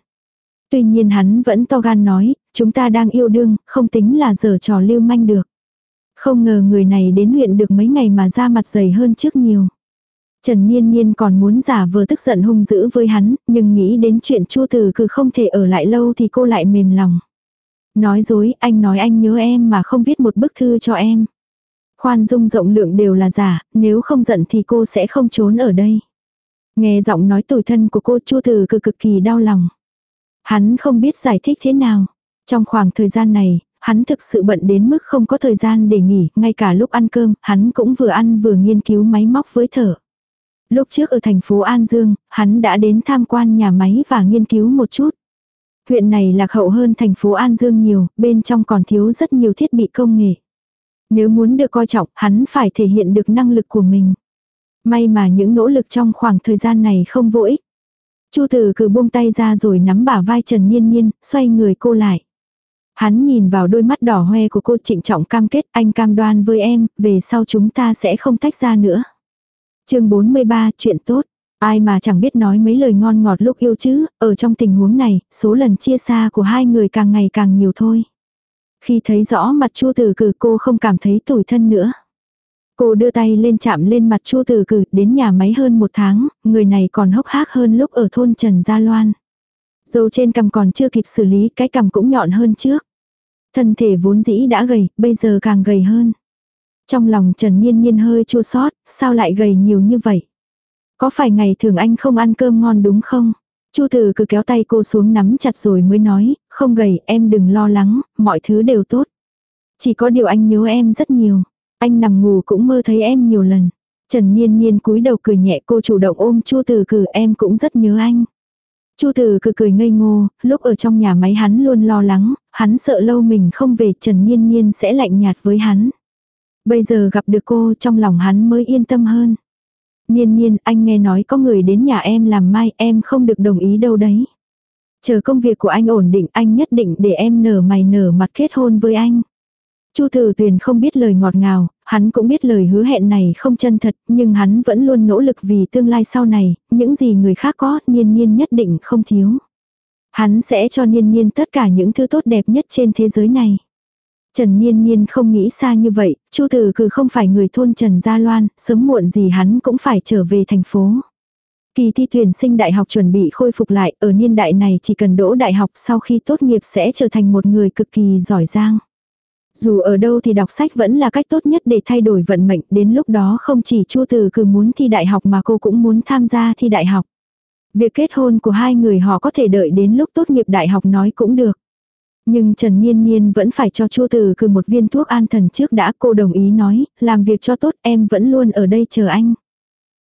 Tuy nhiên hắn vẫn to gan nói, chúng ta đang yêu đương, không tính là giờ trò lưu manh được. Không ngờ người này đến huyện được mấy ngày mà ra mặt dày hơn trước nhiều. Trần Niên Niên còn muốn giả vờ tức giận hung dữ với hắn, nhưng nghĩ đến chuyện Chu từ cứ không thể ở lại lâu thì cô lại mềm lòng. Nói dối, anh nói anh nhớ em mà không viết một bức thư cho em. Khoan dung rộng lượng đều là giả, nếu không giận thì cô sẽ không trốn ở đây. Nghe giọng nói tủi thân của cô Chu từ cứ cực kỳ đau lòng. Hắn không biết giải thích thế nào. Trong khoảng thời gian này, hắn thực sự bận đến mức không có thời gian để nghỉ, ngay cả lúc ăn cơm, hắn cũng vừa ăn vừa nghiên cứu máy móc với thở. Lúc trước ở thành phố An Dương, hắn đã đến tham quan nhà máy và nghiên cứu một chút. Huyện này lạc hậu hơn thành phố An Dương nhiều, bên trong còn thiếu rất nhiều thiết bị công nghệ. Nếu muốn được coi trọng, hắn phải thể hiện được năng lực của mình. May mà những nỗ lực trong khoảng thời gian này không vô ích. Chu Tử cử buông tay ra rồi nắm bả vai Trần Niên Niên, xoay người cô lại. Hắn nhìn vào đôi mắt đỏ hoe của cô trịnh trọng cam kết anh cam đoan với em, về sau chúng ta sẽ không tách ra nữa chương 43, chuyện tốt. Ai mà chẳng biết nói mấy lời ngon ngọt lúc yêu chứ, ở trong tình huống này, số lần chia xa của hai người càng ngày càng nhiều thôi. Khi thấy rõ mặt chua tử cử cô không cảm thấy tủi thân nữa. Cô đưa tay lên chạm lên mặt chua tử cử đến nhà máy hơn một tháng, người này còn hốc hác hơn lúc ở thôn Trần Gia Loan. Dầu trên cằm còn chưa kịp xử lý, cái cằm cũng nhọn hơn trước. Thân thể vốn dĩ đã gầy, bây giờ càng gầy hơn. Trong lòng Trần Nhiên Nhiên hơi chua xót, sao lại gầy nhiều như vậy? Có phải ngày thường anh không ăn cơm ngon đúng không? Chu Tử cứ kéo tay cô xuống nắm chặt rồi mới nói, không gầy, em đừng lo lắng, mọi thứ đều tốt. Chỉ có điều anh nhớ em rất nhiều. Anh nằm ngủ cũng mơ thấy em nhiều lần. Trần Niên Niên cúi đầu cười nhẹ cô chủ động ôm Chu Tử cử em cũng rất nhớ anh. Chu Tử cười cười ngây ngô, lúc ở trong nhà máy hắn luôn lo lắng, hắn sợ lâu mình không về Trần Nhiên Nhiên sẽ lạnh nhạt với hắn. Bây giờ gặp được cô trong lòng hắn mới yên tâm hơn. Nhiên Nhiên anh nghe nói có người đến nhà em làm mai em không được đồng ý đâu đấy. Chờ công việc của anh ổn định anh nhất định để em nở mày nở mặt kết hôn với anh. Chu Tử Tuyền không biết lời ngọt ngào, hắn cũng biết lời hứa hẹn này không chân thật, nhưng hắn vẫn luôn nỗ lực vì tương lai sau này, những gì người khác có, Niên Niên nhất định không thiếu. Hắn sẽ cho Niên Niên tất cả những thứ tốt đẹp nhất trên thế giới này. Trần Niên Niên không nghĩ xa như vậy, Chu Tử Cử không phải người thôn Trần Gia Loan, sớm muộn gì hắn cũng phải trở về thành phố. Kỳ thi tuyển sinh đại học chuẩn bị khôi phục lại, ở niên đại này chỉ cần đỗ đại học sau khi tốt nghiệp sẽ trở thành một người cực kỳ giỏi giang. Dù ở đâu thì đọc sách vẫn là cách tốt nhất để thay đổi vận mệnh, đến lúc đó không chỉ Chu Từ cứ muốn thi đại học mà cô cũng muốn tham gia thi đại học. Việc kết hôn của hai người họ có thể đợi đến lúc tốt nghiệp đại học nói cũng được. Nhưng Trần Niên Niên vẫn phải cho Chu Từ cử một viên thuốc an thần trước đã cô đồng ý nói, làm việc cho tốt em vẫn luôn ở đây chờ anh.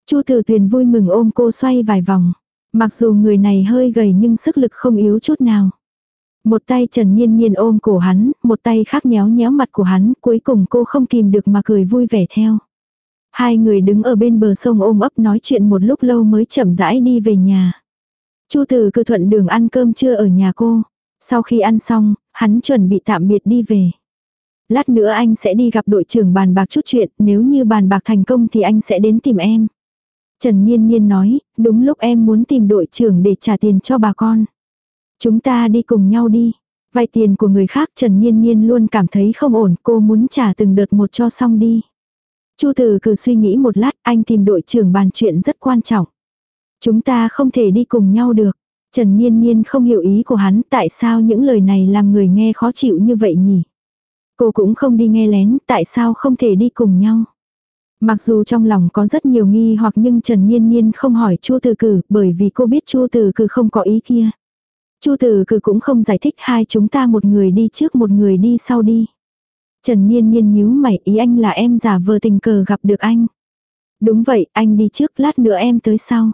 Chu Từ Tuyền vui mừng ôm cô xoay vài vòng. Mặc dù người này hơi gầy nhưng sức lực không yếu chút nào. Một tay Trần Niên Niên ôm cổ hắn, một tay khác nhéo nhéo mặt của hắn, cuối cùng cô không kìm được mà cười vui vẻ theo. Hai người đứng ở bên bờ sông ôm ấp nói chuyện một lúc lâu mới chậm rãi đi về nhà. Chu Tử cứ thuận đường ăn cơm trưa ở nhà cô. Sau khi ăn xong, hắn chuẩn bị tạm biệt đi về. Lát nữa anh sẽ đi gặp đội trưởng bàn bạc chút chuyện, nếu như bàn bạc thành công thì anh sẽ đến tìm em. Trần Niên Niên nói, đúng lúc em muốn tìm đội trưởng để trả tiền cho bà con. Chúng ta đi cùng nhau đi. Vay tiền của người khác Trần niên niên luôn cảm thấy không ổn, cô muốn trả từng đợt một cho xong đi. Chu Tử cứ suy nghĩ một lát, anh tìm đội trưởng bàn chuyện rất quan trọng. Chúng ta không thể đi cùng nhau được. Trần Niên Niên không hiểu ý của hắn, tại sao những lời này làm người nghe khó chịu như vậy nhỉ? Cô cũng không đi nghe lén, tại sao không thể đi cùng nhau? Mặc dù trong lòng có rất nhiều nghi hoặc nhưng Trần Nhiên Nhiên không hỏi Chu Từ Cử, bởi vì cô biết Chu Từ Cử không có ý kia. Chu Từ cử cũng không giải thích hai chúng ta một người đi trước một người đi sau đi. Trần Niên Niên nhíu mày ý anh là em giả vờ tình cờ gặp được anh. Đúng vậy, anh đi trước lát nữa em tới sau.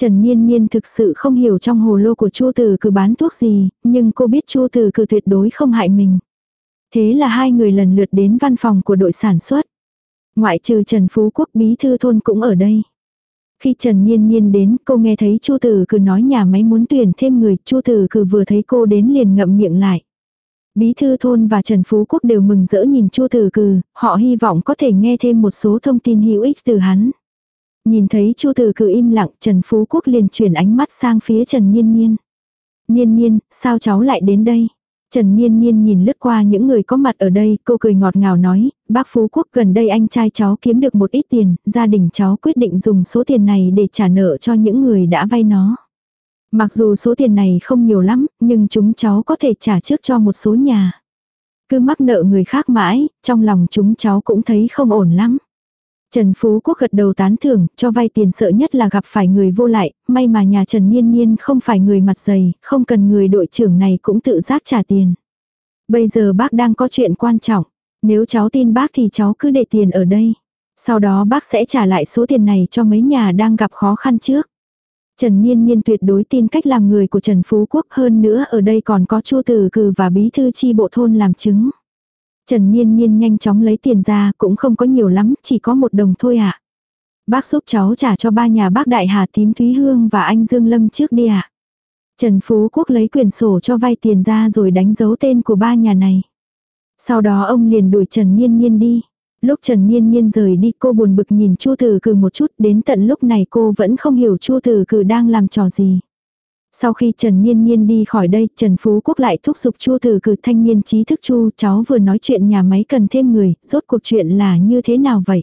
Trần Niên Niên thực sự không hiểu trong hồ lô của Chu Tử cử bán thuốc gì, nhưng cô biết Chu Tử cử tuyệt đối không hại mình. Thế là hai người lần lượt đến văn phòng của đội sản xuất. Ngoại trừ Trần Phú Quốc bí thư thôn cũng ở đây. Khi Trần Nhiên Nhiên đến, cô nghe thấy Chu Tử Cử nói nhà máy muốn tuyển thêm người, Chu Tử Cử vừa thấy cô đến liền ngậm miệng lại. Bí thư thôn và Trần Phú Quốc đều mừng rỡ nhìn Chu Tử Cử, họ hy vọng có thể nghe thêm một số thông tin hữu ích từ hắn. Nhìn thấy Chu Tử Cử im lặng, Trần Phú Quốc liền chuyển ánh mắt sang phía Trần Nhiên Nhiên. Nhiên Nhiên, sao cháu lại đến đây? Trần Niên Niên nhìn lướt qua những người có mặt ở đây, cô cười ngọt ngào nói, bác Phú Quốc gần đây anh trai cháu kiếm được một ít tiền, gia đình cháu quyết định dùng số tiền này để trả nợ cho những người đã vay nó. Mặc dù số tiền này không nhiều lắm, nhưng chúng cháu có thể trả trước cho một số nhà. Cứ mắc nợ người khác mãi, trong lòng chúng cháu cũng thấy không ổn lắm. Trần Phú Quốc gật đầu tán thưởng, cho vay tiền sợ nhất là gặp phải người vô lại, may mà nhà Trần Niên Niên không phải người mặt dày, không cần người đội trưởng này cũng tự giác trả tiền. Bây giờ bác đang có chuyện quan trọng, nếu cháu tin bác thì cháu cứ để tiền ở đây. Sau đó bác sẽ trả lại số tiền này cho mấy nhà đang gặp khó khăn trước. Trần Niên Niên tuyệt đối tin cách làm người của Trần Phú Quốc hơn nữa ở đây còn có Chu Tử Cử và Bí Thư Chi Bộ Thôn làm chứng. Trần Niên Niên nhanh chóng lấy tiền ra, cũng không có nhiều lắm, chỉ có một đồng thôi ạ. À. Bác giúp cháu trả cho ba nhà bác Đại Hà Tím Thúy Hương và anh Dương Lâm trước đi ạ. Trần Phú Quốc lấy quyền sổ cho vay tiền ra rồi đánh dấu tên của ba nhà này. Sau đó ông liền đuổi Trần Nhiên Nhiên đi. Lúc Trần Nhiên Nhiên rời đi cô buồn bực nhìn Chu Tử Cử một chút đến tận lúc này cô vẫn không hiểu Chu Tử Cử đang làm trò gì. Sau khi Trần Nhiên Nhiên đi khỏi đây, Trần Phú Quốc lại thúc giục Chu Tử Cử thanh niên trí thức Chu, cháu vừa nói chuyện nhà máy cần thêm người, rốt cuộc chuyện là như thế nào vậy?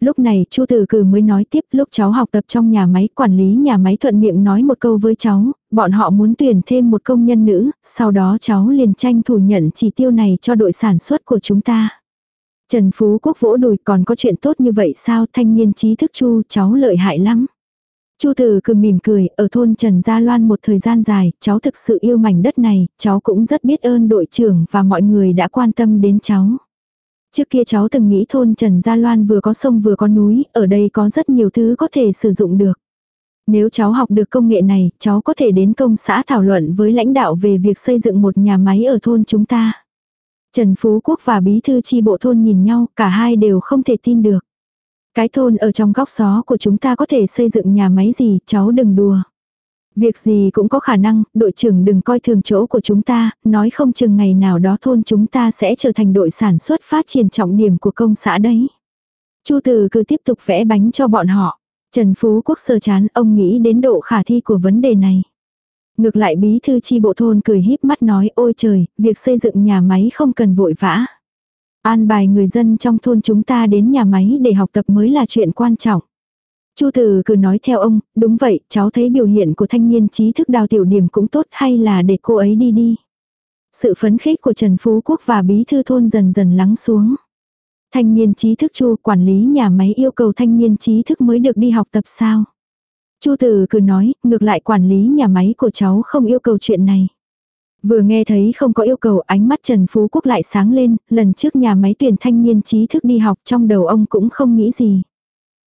Lúc này Chu Tử Cử mới nói tiếp lúc cháu học tập trong nhà máy, quản lý nhà máy thuận miệng nói một câu với cháu, bọn họ muốn tuyển thêm một công nhân nữ, sau đó cháu liền tranh thủ nhận chỉ tiêu này cho đội sản xuất của chúng ta. Trần Phú Quốc vỗ đùi còn có chuyện tốt như vậy sao thanh niên trí thức Chu cháu lợi hại lắm. Chu Tử cứ mỉm cười, ở thôn Trần Gia Loan một thời gian dài, cháu thực sự yêu mảnh đất này, cháu cũng rất biết ơn đội trưởng và mọi người đã quan tâm đến cháu. Trước kia cháu từng nghĩ thôn Trần Gia Loan vừa có sông vừa có núi, ở đây có rất nhiều thứ có thể sử dụng được. Nếu cháu học được công nghệ này, cháu có thể đến công xã thảo luận với lãnh đạo về việc xây dựng một nhà máy ở thôn chúng ta. Trần Phú Quốc và bí thư chi bộ thôn nhìn nhau, cả hai đều không thể tin được. Cái thôn ở trong góc xó của chúng ta có thể xây dựng nhà máy gì, cháu đừng đùa. Việc gì cũng có khả năng, đội trưởng đừng coi thường chỗ của chúng ta, nói không chừng ngày nào đó thôn chúng ta sẽ trở thành đội sản xuất phát triển trọng điểm của công xã đấy. Chu Từ cứ tiếp tục vẽ bánh cho bọn họ. Trần Phú Quốc sơ chán ông nghĩ đến độ khả thi của vấn đề này. Ngược lại bí thư chi bộ thôn cười híp mắt nói ôi trời, việc xây dựng nhà máy không cần vội vã. An bài người dân trong thôn chúng ta đến nhà máy để học tập mới là chuyện quan trọng. Chu Tử cứ nói theo ông, đúng vậy, cháu thấy biểu hiện của thanh niên trí thức đào tiểu điểm cũng tốt hay là để cô ấy đi đi. Sự phấn khích của Trần Phú Quốc và bí thư thôn dần dần lắng xuống. Thanh niên trí thức Chu quản lý nhà máy yêu cầu thanh niên trí thức mới được đi học tập sao. Chu Tử cứ nói, ngược lại quản lý nhà máy của cháu không yêu cầu chuyện này. Vừa nghe thấy không có yêu cầu ánh mắt Trần Phú Quốc lại sáng lên, lần trước nhà máy tuyển thanh niên trí thức đi học trong đầu ông cũng không nghĩ gì.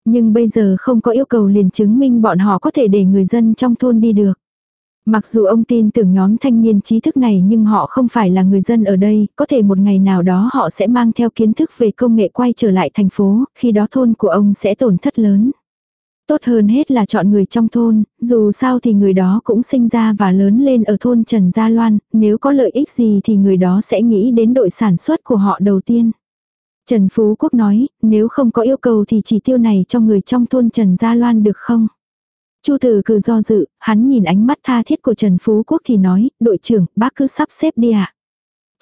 Nhưng bây giờ không có yêu cầu liền chứng minh bọn họ có thể để người dân trong thôn đi được. Mặc dù ông tin tưởng nhóm thanh niên trí thức này nhưng họ không phải là người dân ở đây, có thể một ngày nào đó họ sẽ mang theo kiến thức về công nghệ quay trở lại thành phố, khi đó thôn của ông sẽ tổn thất lớn. Tốt hơn hết là chọn người trong thôn, dù sao thì người đó cũng sinh ra và lớn lên ở thôn Trần Gia Loan, nếu có lợi ích gì thì người đó sẽ nghĩ đến đội sản xuất của họ đầu tiên. Trần Phú Quốc nói, nếu không có yêu cầu thì chỉ tiêu này cho người trong thôn Trần Gia Loan được không? Chu Tử cử do dự, hắn nhìn ánh mắt tha thiết của Trần Phú Quốc thì nói, đội trưởng, bác cứ sắp xếp đi ạ.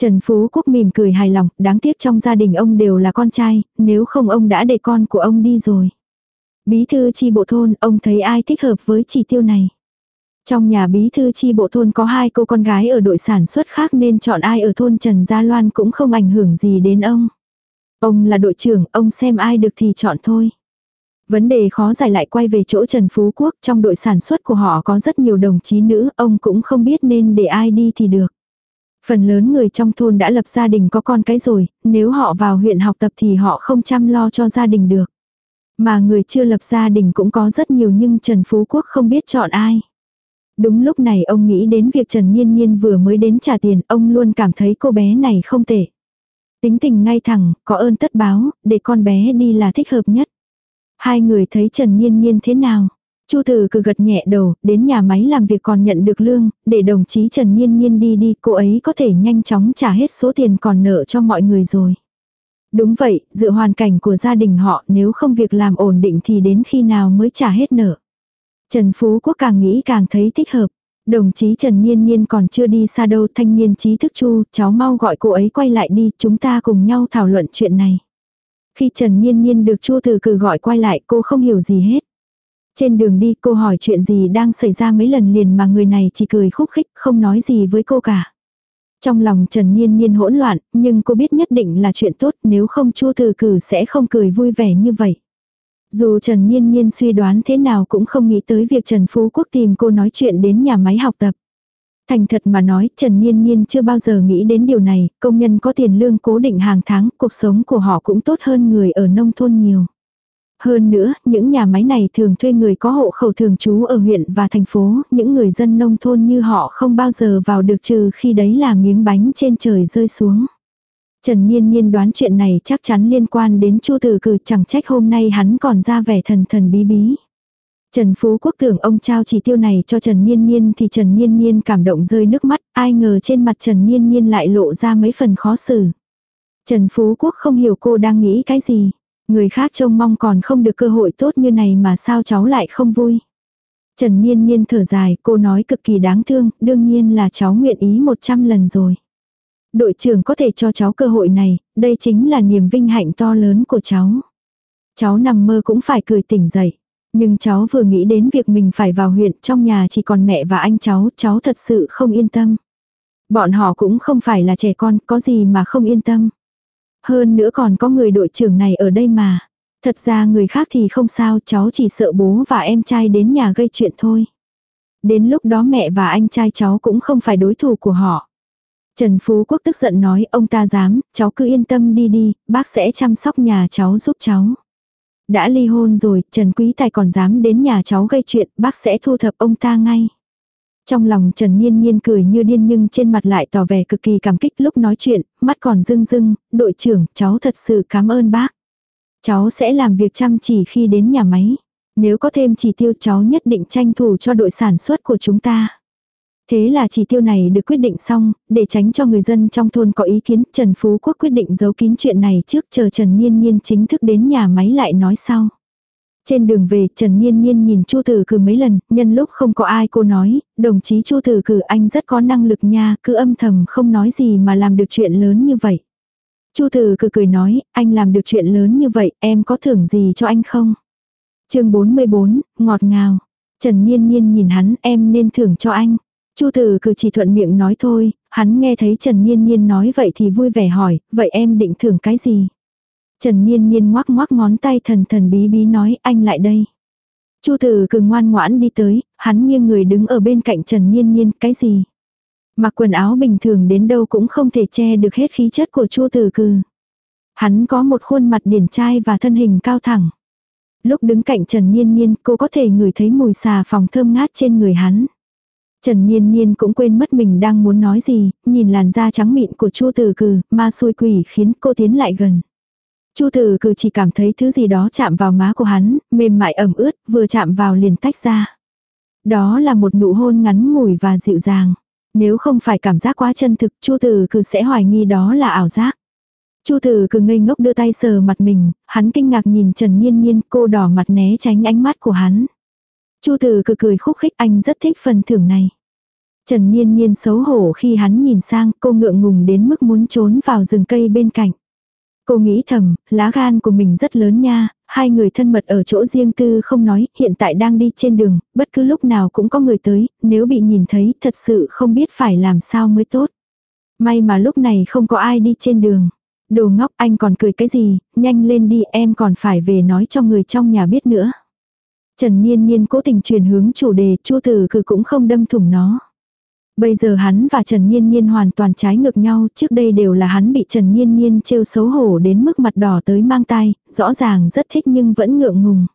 Trần Phú Quốc mỉm cười hài lòng, đáng tiếc trong gia đình ông đều là con trai, nếu không ông đã để con của ông đi rồi. Bí thư chi bộ thôn, ông thấy ai thích hợp với chỉ tiêu này. Trong nhà bí thư chi bộ thôn có hai cô con gái ở đội sản xuất khác nên chọn ai ở thôn Trần Gia Loan cũng không ảnh hưởng gì đến ông. Ông là đội trưởng, ông xem ai được thì chọn thôi. Vấn đề khó giải lại quay về chỗ Trần Phú Quốc, trong đội sản xuất của họ có rất nhiều đồng chí nữ, ông cũng không biết nên để ai đi thì được. Phần lớn người trong thôn đã lập gia đình có con cái rồi, nếu họ vào huyện học tập thì họ không chăm lo cho gia đình được. Mà người chưa lập gia đình cũng có rất nhiều nhưng Trần Phú Quốc không biết chọn ai. Đúng lúc này ông nghĩ đến việc Trần Nhiên Nhiên vừa mới đến trả tiền, ông luôn cảm thấy cô bé này không tệ. Tính tình ngay thẳng, có ơn tất báo, để con bé đi là thích hợp nhất. Hai người thấy Trần Nhiên Nhiên thế nào? Chu Tử cứ gật nhẹ đầu, đến nhà máy làm việc còn nhận được lương, để đồng chí Trần Nhiên Nhiên đi đi, cô ấy có thể nhanh chóng trả hết số tiền còn nợ cho mọi người rồi. Đúng vậy, dựa hoàn cảnh của gia đình họ nếu không việc làm ổn định thì đến khi nào mới trả hết nợ. Trần Phú Quốc càng nghĩ càng thấy thích hợp. Đồng chí Trần Nhiên Nhiên còn chưa đi xa đâu thanh niên trí thức chu, cháu mau gọi cô ấy quay lại đi, chúng ta cùng nhau thảo luận chuyện này. Khi Trần Nhiên Nhiên được chu từ cử gọi quay lại cô không hiểu gì hết. Trên đường đi cô hỏi chuyện gì đang xảy ra mấy lần liền mà người này chỉ cười khúc khích không nói gì với cô cả. Trong lòng Trần Niên Niên hỗn loạn, nhưng cô biết nhất định là chuyện tốt nếu không Chu Từ Cử sẽ không cười vui vẻ như vậy. Dù Trần Niên Niên suy đoán thế nào cũng không nghĩ tới việc Trần Phú Quốc tìm cô nói chuyện đến nhà máy học tập. Thành thật mà nói, Trần Niên Niên chưa bao giờ nghĩ đến điều này, công nhân có tiền lương cố định hàng tháng, cuộc sống của họ cũng tốt hơn người ở nông thôn nhiều. Hơn nữa, những nhà máy này thường thuê người có hộ khẩu thường trú ở huyện và thành phố, những người dân nông thôn như họ không bao giờ vào được trừ khi đấy là miếng bánh trên trời rơi xuống. Trần Niên Niên đoán chuyện này chắc chắn liên quan đến Chu Tử Cử chẳng trách hôm nay hắn còn ra vẻ thần thần bí bí. Trần Phú Quốc tưởng ông trao chỉ tiêu này cho Trần Niên Niên thì Trần Niên Niên cảm động rơi nước mắt, ai ngờ trên mặt Trần Niên Niên lại lộ ra mấy phần khó xử. Trần Phú Quốc không hiểu cô đang nghĩ cái gì. Người khác trông mong còn không được cơ hội tốt như này mà sao cháu lại không vui. Trần Niên Niên thở dài, cô nói cực kỳ đáng thương, đương nhiên là cháu nguyện ý 100 lần rồi. Đội trưởng có thể cho cháu cơ hội này, đây chính là niềm vinh hạnh to lớn của cháu. Cháu nằm mơ cũng phải cười tỉnh dậy. Nhưng cháu vừa nghĩ đến việc mình phải vào huyện trong nhà chỉ còn mẹ và anh cháu, cháu thật sự không yên tâm. Bọn họ cũng không phải là trẻ con, có gì mà không yên tâm. Hơn nữa còn có người đội trưởng này ở đây mà. Thật ra người khác thì không sao, cháu chỉ sợ bố và em trai đến nhà gây chuyện thôi. Đến lúc đó mẹ và anh trai cháu cũng không phải đối thủ của họ. Trần Phú Quốc tức giận nói ông ta dám, cháu cứ yên tâm đi đi, bác sẽ chăm sóc nhà cháu giúp cháu. Đã ly hôn rồi, Trần Quý Tài còn dám đến nhà cháu gây chuyện, bác sẽ thu thập ông ta ngay. Trong lòng Trần Nhiên Nhiên cười như điên nhưng trên mặt lại tỏ vẻ cực kỳ cảm kích lúc nói chuyện, mắt còn rưng rưng, đội trưởng, cháu thật sự cảm ơn bác. Cháu sẽ làm việc chăm chỉ khi đến nhà máy. Nếu có thêm chỉ tiêu cháu nhất định tranh thủ cho đội sản xuất của chúng ta. Thế là chỉ tiêu này được quyết định xong, để tránh cho người dân trong thôn có ý kiến, Trần Phú Quốc quyết định giấu kín chuyện này trước chờ Trần Nhiên Nhiên chính thức đến nhà máy lại nói sau. Trên đường về, Trần Niên Niên nhìn Chu Tử Cử mấy lần, nhân lúc không có ai cô nói, đồng chí Chu Tử Cử anh rất có năng lực nha, cứ âm thầm không nói gì mà làm được chuyện lớn như vậy. Chu Tử Cử cười nói, anh làm được chuyện lớn như vậy, em có thưởng gì cho anh không? chương 44, ngọt ngào. Trần Niên Niên nhìn hắn, em nên thưởng cho anh. Chu Tử Cử chỉ thuận miệng nói thôi, hắn nghe thấy Trần Niên Niên nói vậy thì vui vẻ hỏi, vậy em định thưởng cái gì? Trần Niên Niên ngoác ngoác ngón tay thần thần bí bí nói anh lại đây. Chu tử cường ngoan ngoãn đi tới, hắn nghiêng người đứng ở bên cạnh Trần Niên Niên, cái gì? Mặc quần áo bình thường đến đâu cũng không thể che được hết khí chất của Chu tử cừ. Hắn có một khuôn mặt điển trai và thân hình cao thẳng. Lúc đứng cạnh Trần Niên Niên cô có thể ngửi thấy mùi xà phòng thơm ngát trên người hắn. Trần Niên Niên cũng quên mất mình đang muốn nói gì, nhìn làn da trắng mịn của Chu Tử Cừ, ma xui quỷ khiến cô tiến lại gần. Chu tử cử chỉ cảm thấy thứ gì đó chạm vào má của hắn, mềm mại ẩm ướt, vừa chạm vào liền tách ra. Đó là một nụ hôn ngắn ngủi và dịu dàng. Nếu không phải cảm giác quá chân thực, Chu tử cử sẽ hoài nghi đó là ảo giác. Chu tử cử ngây ngốc đưa tay sờ mặt mình, hắn kinh ngạc nhìn Trần Nhiên Nhiên, cô đỏ mặt né tránh ánh mắt của hắn. Chu tử cử cười khúc khích anh rất thích phần thưởng này. Trần Nhiên Nhiên xấu hổ khi hắn nhìn sang, cô ngượng ngùng đến mức muốn trốn vào rừng cây bên cạnh. Cô nghĩ thầm, lá gan của mình rất lớn nha, hai người thân mật ở chỗ riêng tư không nói, hiện tại đang đi trên đường, bất cứ lúc nào cũng có người tới, nếu bị nhìn thấy thật sự không biết phải làm sao mới tốt. May mà lúc này không có ai đi trên đường. Đồ ngốc anh còn cười cái gì, nhanh lên đi em còn phải về nói cho người trong nhà biết nữa. Trần Niên Niên cố tình truyền hướng chủ đề, Chu Tử Cử cũng không đâm thủng nó. Bây giờ hắn và Trần Nhiên Nhiên hoàn toàn trái ngược nhau, trước đây đều là hắn bị Trần Nhiên Nhiên trêu xấu hổ đến mức mặt đỏ tới mang tai, rõ ràng rất thích nhưng vẫn ngượng ngùng.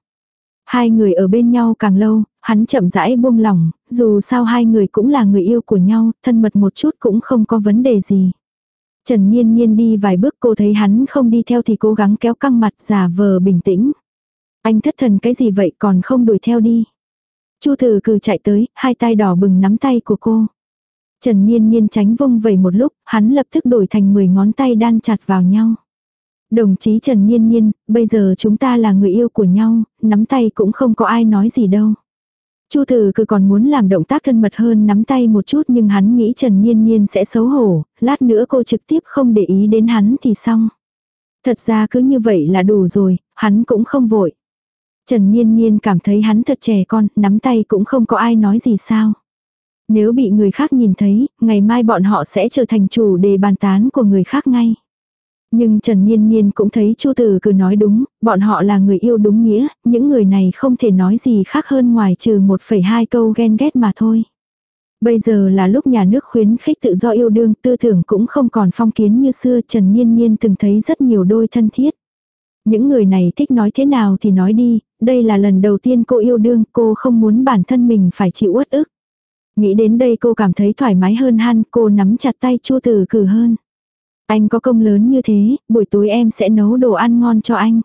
Hai người ở bên nhau càng lâu, hắn chậm rãi buông lỏng, dù sao hai người cũng là người yêu của nhau, thân mật một chút cũng không có vấn đề gì. Trần Nhiên Nhiên đi vài bước cô thấy hắn không đi theo thì cố gắng kéo căng mặt giả vờ bình tĩnh. Anh thất thần cái gì vậy còn không đuổi theo đi. Chu Tử cử chạy tới, hai tay đỏ bừng nắm tay của cô. Trần Niên Niên tránh vung vẩy một lúc, hắn lập tức đổi thành 10 ngón tay đan chặt vào nhau. Đồng chí Trần Niên Niên, bây giờ chúng ta là người yêu của nhau, nắm tay cũng không có ai nói gì đâu. Chu Tử cứ còn muốn làm động tác thân mật hơn nắm tay một chút nhưng hắn nghĩ Trần Niên Niên sẽ xấu hổ, lát nữa cô trực tiếp không để ý đến hắn thì xong. Thật ra cứ như vậy là đủ rồi, hắn cũng không vội. Trần Niên Niên cảm thấy hắn thật trẻ con, nắm tay cũng không có ai nói gì sao. Nếu bị người khác nhìn thấy, ngày mai bọn họ sẽ trở thành chủ đề bàn tán của người khác ngay. Nhưng Trần Niên Niên cũng thấy Chu Tử cứ nói đúng, bọn họ là người yêu đúng nghĩa, những người này không thể nói gì khác hơn ngoài trừ 1,2 câu ghen ghét mà thôi. Bây giờ là lúc nhà nước khuyến khích tự do yêu đương, tư tưởng cũng không còn phong kiến như xưa, Trần Niên Niên từng thấy rất nhiều đôi thân thiết. Những người này thích nói thế nào thì nói đi, đây là lần đầu tiên cô yêu đương, cô không muốn bản thân mình phải chịu uất ức. Nghĩ đến đây cô cảm thấy thoải mái hơn han, cô nắm chặt tay chua tử cử hơn. Anh có công lớn như thế, buổi tối em sẽ nấu đồ ăn ngon cho anh.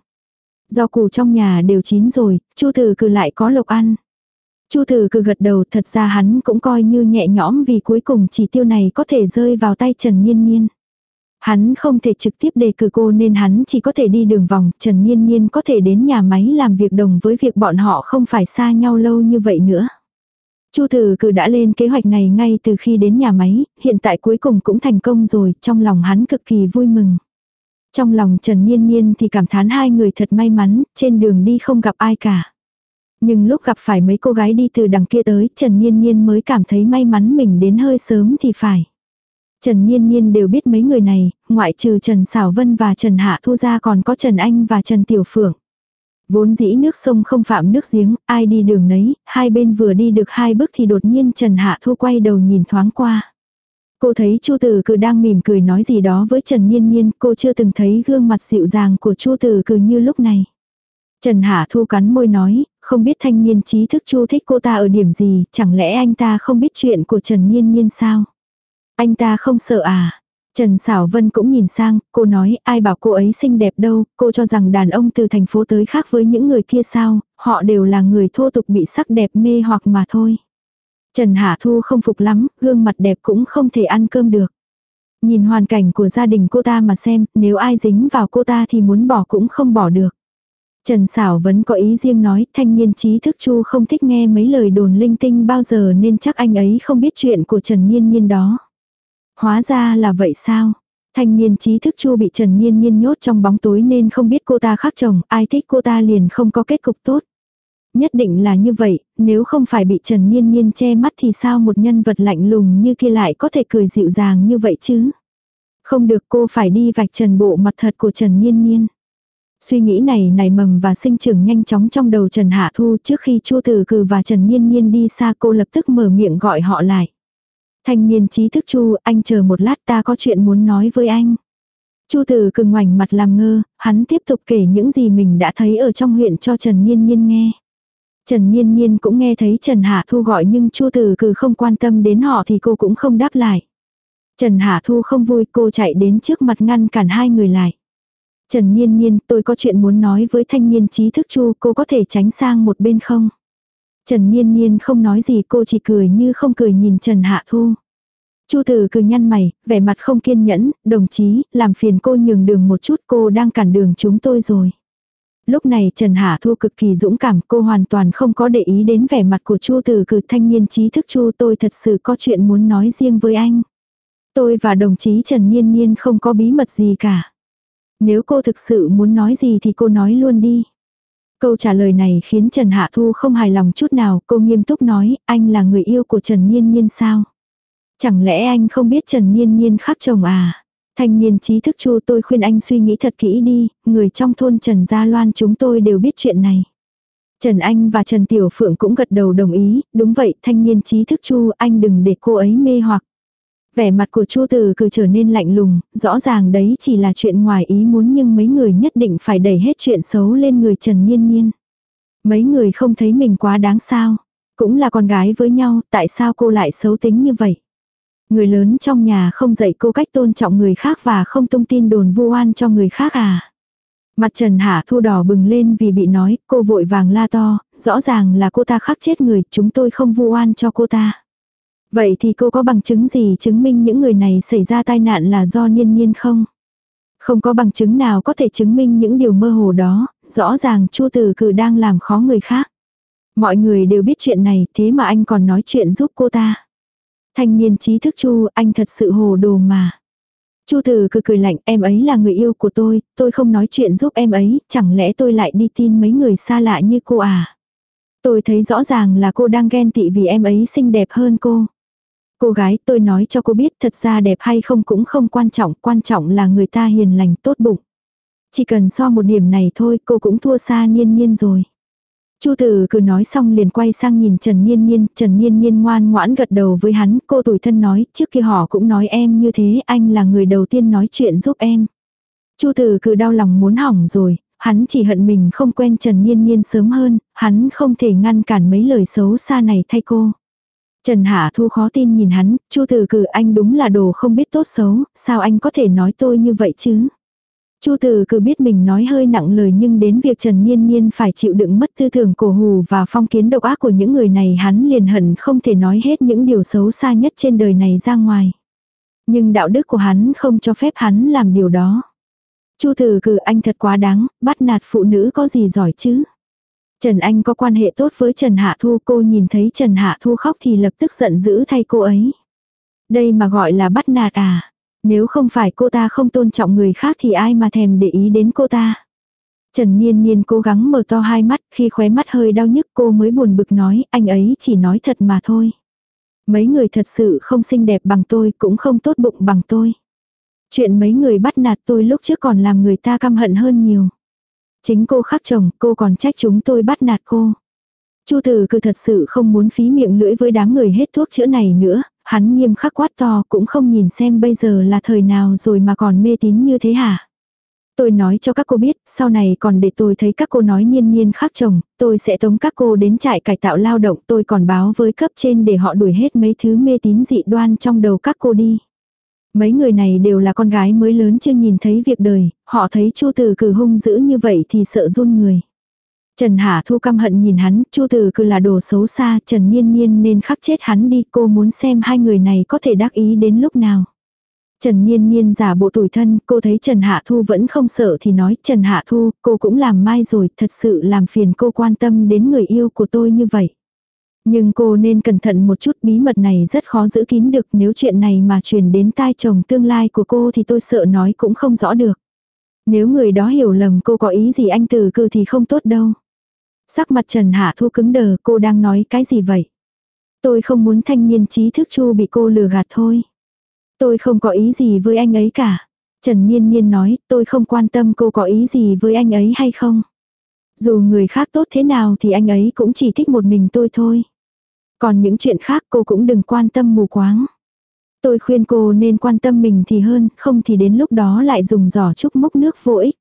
Rau củ trong nhà đều chín rồi, Chu Tử cử lại có lộc ăn. Chu Tử cử gật đầu, thật ra hắn cũng coi như nhẹ nhõm vì cuối cùng chỉ tiêu này có thể rơi vào tay Trần Nhiên Nhiên. Hắn không thể trực tiếp đề cử cô nên hắn chỉ có thể đi đường vòng, Trần Nhiên Nhiên có thể đến nhà máy làm việc đồng với việc bọn họ không phải xa nhau lâu như vậy nữa. Chu Tử Cử đã lên kế hoạch này ngay từ khi đến nhà máy, hiện tại cuối cùng cũng thành công rồi, trong lòng hắn cực kỳ vui mừng. Trong lòng Trần Nhiên Nhiên thì cảm thán hai người thật may mắn, trên đường đi không gặp ai cả. Nhưng lúc gặp phải mấy cô gái đi từ đằng kia tới, Trần Nhiên Nhiên mới cảm thấy may mắn mình đến hơi sớm thì phải. Trần Nhiên Nhiên đều biết mấy người này, ngoại trừ Trần Sảo Vân và Trần Hạ Thu ra còn có Trần Anh và Trần Tiểu Phượng. Vốn dĩ nước sông không phạm nước giếng, ai đi đường nấy, hai bên vừa đi được hai bước thì đột nhiên Trần Hạ Thu quay đầu nhìn thoáng qua. Cô thấy Chu Tử Cử đang mỉm cười nói gì đó với Trần Nhiên Nhiên, cô chưa từng thấy gương mặt dịu dàng của Chu Tử Cử như lúc này. Trần Hạ Thu cắn môi nói, không biết thanh niên trí thức Chu thích cô ta ở điểm gì, chẳng lẽ anh ta không biết chuyện của Trần Nhiên Nhiên sao? Anh ta không sợ à? Trần Sảo Vân cũng nhìn sang, cô nói ai bảo cô ấy xinh đẹp đâu, cô cho rằng đàn ông từ thành phố tới khác với những người kia sao, họ đều là người thô tục bị sắc đẹp mê hoặc mà thôi. Trần Hạ Thu không phục lắm, gương mặt đẹp cũng không thể ăn cơm được. Nhìn hoàn cảnh của gia đình cô ta mà xem, nếu ai dính vào cô ta thì muốn bỏ cũng không bỏ được. Trần Sảo vẫn có ý riêng nói, thanh niên trí thức Chu không thích nghe mấy lời đồn linh tinh bao giờ nên chắc anh ấy không biết chuyện của Trần Nhiên Nhiên đó. Hóa ra là vậy sao? Thanh niên trí thức Chu bị Trần Nhiên Nhiên nhốt trong bóng tối nên không biết cô ta khác chồng, ai thích cô ta liền không có kết cục tốt. Nhất định là như vậy, nếu không phải bị Trần Nhiên Nhiên che mắt thì sao một nhân vật lạnh lùng như kia lại có thể cười dịu dàng như vậy chứ? Không được cô phải đi vạch trần bộ mặt thật của Trần Nhiên Nhiên. Suy nghĩ này nảy mầm và sinh trưởng nhanh chóng trong đầu Trần Hạ Thu trước khi Chu Tử cừ và Trần Nhiên Nhiên đi xa cô lập tức mở miệng gọi họ lại. Thanh niên trí thức Chu, anh chờ một lát ta có chuyện muốn nói với anh. Chu Tử cường ngoảnh mặt làm ngơ, hắn tiếp tục kể những gì mình đã thấy ở trong huyện cho Trần Nhiên Nhiên nghe. Trần Nhiên Nhiên cũng nghe thấy Trần Hạ Thu gọi nhưng Chu Tử Cử không quan tâm đến họ thì cô cũng không đáp lại. Trần Hạ Thu không vui cô chạy đến trước mặt ngăn cản hai người lại. Trần Nhiên Nhiên tôi có chuyện muốn nói với thanh niên trí thức Chu cô có thể tránh sang một bên không? Trần Niên Niên không nói gì cô chỉ cười như không cười nhìn Trần Hạ Thu. Chu Tử cười nhăn mày, vẻ mặt không kiên nhẫn, đồng chí, làm phiền cô nhường đường một chút cô đang cản đường chúng tôi rồi. Lúc này Trần Hạ Thu cực kỳ dũng cảm, cô hoàn toàn không có để ý đến vẻ mặt của Chu Tử cử thanh niên trí thức Chu tôi thật sự có chuyện muốn nói riêng với anh. Tôi và đồng chí Trần Niên Niên không có bí mật gì cả. Nếu cô thực sự muốn nói gì thì cô nói luôn đi. Câu trả lời này khiến Trần Hạ Thu không hài lòng chút nào, cô nghiêm túc nói, anh là người yêu của Trần Nhiên Nhiên sao? Chẳng lẽ anh không biết Trần Nhiên Nhiên khác chồng à? Thanh niên trí thức chu tôi khuyên anh suy nghĩ thật kỹ đi, người trong thôn Trần Gia Loan chúng tôi đều biết chuyện này. Trần Anh và Trần Tiểu Phượng cũng gật đầu đồng ý, đúng vậy thanh niên trí thức chu anh đừng để cô ấy mê hoặc. Vẻ mặt của Chu Từ cứ trở nên lạnh lùng, rõ ràng đấy chỉ là chuyện ngoài ý muốn nhưng mấy người nhất định phải đẩy hết chuyện xấu lên người Trần Nhiên Nhiên. Mấy người không thấy mình quá đáng sao. Cũng là con gái với nhau, tại sao cô lại xấu tính như vậy? Người lớn trong nhà không dạy cô cách tôn trọng người khác và không tung tin đồn vu oan cho người khác à? Mặt Trần Hạ Thu đỏ bừng lên vì bị nói, cô vội vàng la to, rõ ràng là cô ta khắc chết người, chúng tôi không vu oan cho cô ta. Vậy thì cô có bằng chứng gì chứng minh những người này xảy ra tai nạn là do niên niên không? Không có bằng chứng nào có thể chứng minh những điều mơ hồ đó, rõ ràng Chu Tử Cử đang làm khó người khác. Mọi người đều biết chuyện này, thế mà anh còn nói chuyện giúp cô ta. Thanh niên trí thức Chu, anh thật sự hồ đồ mà. Chu Tử Cử cười lạnh, em ấy là người yêu của tôi, tôi không nói chuyện giúp em ấy, chẳng lẽ tôi lại đi tin mấy người xa lạ như cô à? Tôi thấy rõ ràng là cô đang ghen tị vì em ấy xinh đẹp hơn cô. Cô gái tôi nói cho cô biết thật ra đẹp hay không cũng không quan trọng, quan trọng là người ta hiền lành tốt bụng. Chỉ cần so một điểm này thôi cô cũng thua xa nhiên nhiên rồi. Chu tử cứ nói xong liền quay sang nhìn Trần Nhiên Nhiên, Trần Nhiên Nhiên ngoan ngoãn gật đầu với hắn, cô tủi thân nói, trước kia họ cũng nói em như thế, anh là người đầu tiên nói chuyện giúp em. Chu tử cứ đau lòng muốn hỏng rồi, hắn chỉ hận mình không quen Trần Nhiên Nhiên sớm hơn, hắn không thể ngăn cản mấy lời xấu xa này thay cô. Trần Hạ Thu khó tin nhìn hắn, Chu Từ Cử anh đúng là đồ không biết tốt xấu, sao anh có thể nói tôi như vậy chứ? Chu Từ Cử biết mình nói hơi nặng lời nhưng đến việc Trần Niên Niên phải chịu đựng mất tư tưởng cổ hù và phong kiến độc ác của những người này hắn liền hận không thể nói hết những điều xấu xa nhất trên đời này ra ngoài. Nhưng đạo đức của hắn không cho phép hắn làm điều đó. Chu Từ Cử anh thật quá đáng, bắt nạt phụ nữ có gì giỏi chứ? Trần Anh có quan hệ tốt với Trần Hạ Thu cô nhìn thấy Trần Hạ Thu khóc thì lập tức giận dữ thay cô ấy. Đây mà gọi là bắt nạt à? Nếu không phải cô ta không tôn trọng người khác thì ai mà thèm để ý đến cô ta. Trần Niên Niên cố gắng mở to hai mắt, khi khóe mắt hơi đau nhức cô mới buồn bực nói, anh ấy chỉ nói thật mà thôi. Mấy người thật sự không xinh đẹp bằng tôi, cũng không tốt bụng bằng tôi. Chuyện mấy người bắt nạt tôi lúc trước còn làm người ta căm hận hơn nhiều. Chính cô khắc chồng, cô còn trách chúng tôi bắt nạt cô. Chu Tử cứ thật sự không muốn phí miệng lưỡi với đám người hết thuốc chữa này nữa, hắn nghiêm khắc quát to cũng không nhìn xem bây giờ là thời nào rồi mà còn mê tín như thế hả. Tôi nói cho các cô biết, sau này còn để tôi thấy các cô nói nhiên nhiên khác chồng, tôi sẽ tống các cô đến trại cải tạo lao động tôi còn báo với cấp trên để họ đuổi hết mấy thứ mê tín dị đoan trong đầu các cô đi. Mấy người này đều là con gái mới lớn chưa nhìn thấy việc đời, họ thấy Chu Tử Cử hung dữ như vậy thì sợ run người. Trần Hạ Thu căm hận nhìn hắn, Chu Tử Cử là đồ xấu xa, Trần Niên Niên nên khắc chết hắn đi, cô muốn xem hai người này có thể đắc ý đến lúc nào. Trần Niên Niên giả bộ tủi thân, cô thấy Trần Hạ Thu vẫn không sợ thì nói Trần Hạ Thu, cô cũng làm mai rồi, thật sự làm phiền cô quan tâm đến người yêu của tôi như vậy. Nhưng cô nên cẩn thận một chút, bí mật này rất khó giữ kín được, nếu chuyện này mà truyền đến tai chồng tương lai của cô thì tôi sợ nói cũng không rõ được. Nếu người đó hiểu lầm cô có ý gì anh từ cư thì không tốt đâu. Sắc mặt Trần Hạ Thu cứng đờ, cô đang nói cái gì vậy? Tôi không muốn thanh niên trí thức chu bị cô lừa gạt thôi. Tôi không có ý gì với anh ấy cả. Trần Niên Niên nói, tôi không quan tâm cô có ý gì với anh ấy hay không. Dù người khác tốt thế nào thì anh ấy cũng chỉ thích một mình tôi thôi. Còn những chuyện khác cô cũng đừng quan tâm mù quáng. Tôi khuyên cô nên quan tâm mình thì hơn, không thì đến lúc đó lại dùng giỏ trúc mốc nước vô ích.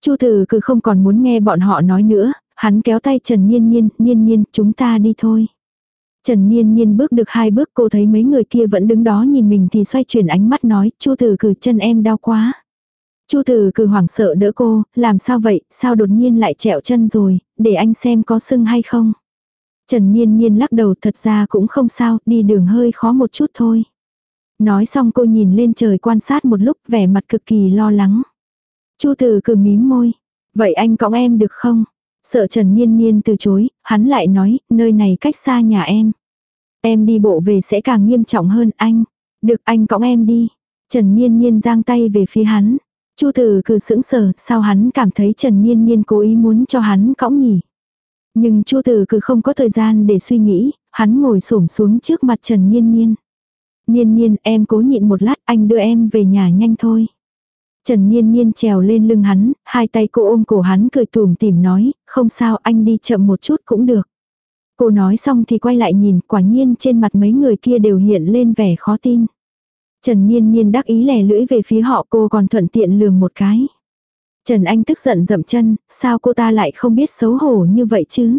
Chu Tử cứ không còn muốn nghe bọn họ nói nữa, hắn kéo tay Trần Nhiên Nhiên, Nhiên Nhiên, chúng ta đi thôi. Trần Nhiên Nhiên bước được hai bước cô thấy mấy người kia vẫn đứng đó nhìn mình thì xoay chuyển ánh mắt nói, Chu Tử cử chân em đau quá. Chu Từ cử hoảng sợ đỡ cô, làm sao vậy, sao đột nhiên lại trẹo chân rồi, để anh xem có sưng hay không. Trần Niên Niên lắc đầu thật ra cũng không sao, đi đường hơi khó một chút thôi. Nói xong cô nhìn lên trời quan sát một lúc vẻ mặt cực kỳ lo lắng. Chu Từ cử mím môi. Vậy anh cõng em được không? Sợ Trần Niên Niên từ chối, hắn lại nói, nơi này cách xa nhà em. Em đi bộ về sẽ càng nghiêm trọng hơn anh. Được anh cõng em đi. Trần Niên Niên giang tay về phía hắn. Chu Tử cứ sững sờ, sao hắn cảm thấy Trần Niên Niên cố ý muốn cho hắn cõng nhỉ? Nhưng Chu Tử cứ không có thời gian để suy nghĩ, hắn ngồi xổm xuống trước mặt Trần Nhiên Nhiên. Nhiên Nhiên em cố nhịn một lát anh đưa em về nhà nhanh thôi. Trần Nhiên Nhiên trèo lên lưng hắn, hai tay cô ôm cổ hắn cười tủm tỉm nói, không sao anh đi chậm một chút cũng được. Cô nói xong thì quay lại nhìn, quả nhiên trên mặt mấy người kia đều hiện lên vẻ khó tin. Trần Nhiên Nhiên đắc ý lè lưỡi về phía họ cô còn thuận tiện lườm một cái. Trần Anh tức giận dậm chân, sao cô ta lại không biết xấu hổ như vậy chứ?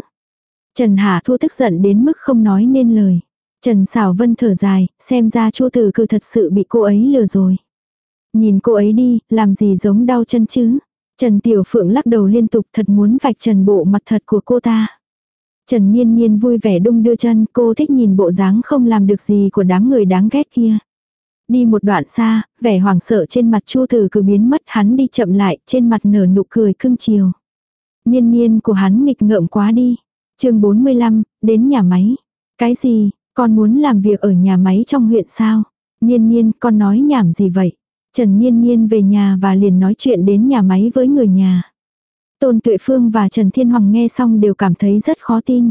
Trần Hà Thu tức giận đến mức không nói nên lời. Trần Sảo Vân thở dài, xem ra Chu Tử cừ thật sự bị cô ấy lừa rồi. Nhìn cô ấy đi, làm gì giống đau chân chứ? Trần Tiểu Phượng lắc đầu liên tục thật muốn vạch trần bộ mặt thật của cô ta. Trần Niên Niên vui vẻ đung đưa chân, cô thích nhìn bộ dáng không làm được gì của đám người đáng ghét kia. Đi một đoạn xa, vẻ hoảng sợ trên mặt Chu Tử cứ biến mất hắn đi chậm lại, trên mặt nở nụ cười cưng chiều. Niên niên của hắn nghịch ngợm quá đi. chương 45, đến nhà máy. Cái gì, con muốn làm việc ở nhà máy trong huyện sao? Niên niên, con nói nhảm gì vậy? Trần Niên Niên về nhà và liền nói chuyện đến nhà máy với người nhà. Tôn Tuệ Phương và Trần Thiên Hoàng nghe xong đều cảm thấy rất khó tin.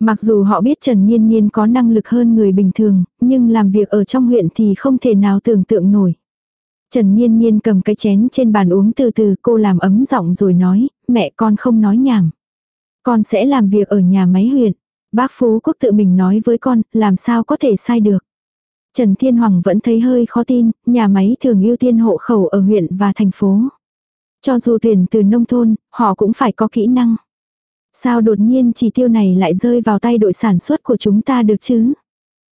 Mặc dù họ biết Trần Niên Niên có năng lực hơn người bình thường, nhưng làm việc ở trong huyện thì không thể nào tưởng tượng nổi. Trần Niên Niên cầm cái chén trên bàn uống từ từ cô làm ấm giọng rồi nói, mẹ con không nói nhảm. Con sẽ làm việc ở nhà máy huyện. Bác Phú Quốc tự mình nói với con, làm sao có thể sai được. Trần Thiên Hoàng vẫn thấy hơi khó tin, nhà máy thường ưu tiên hộ khẩu ở huyện và thành phố. Cho dù tuyển từ nông thôn, họ cũng phải có kỹ năng. Sao đột nhiên chỉ tiêu này lại rơi vào tay đội sản xuất của chúng ta được chứ?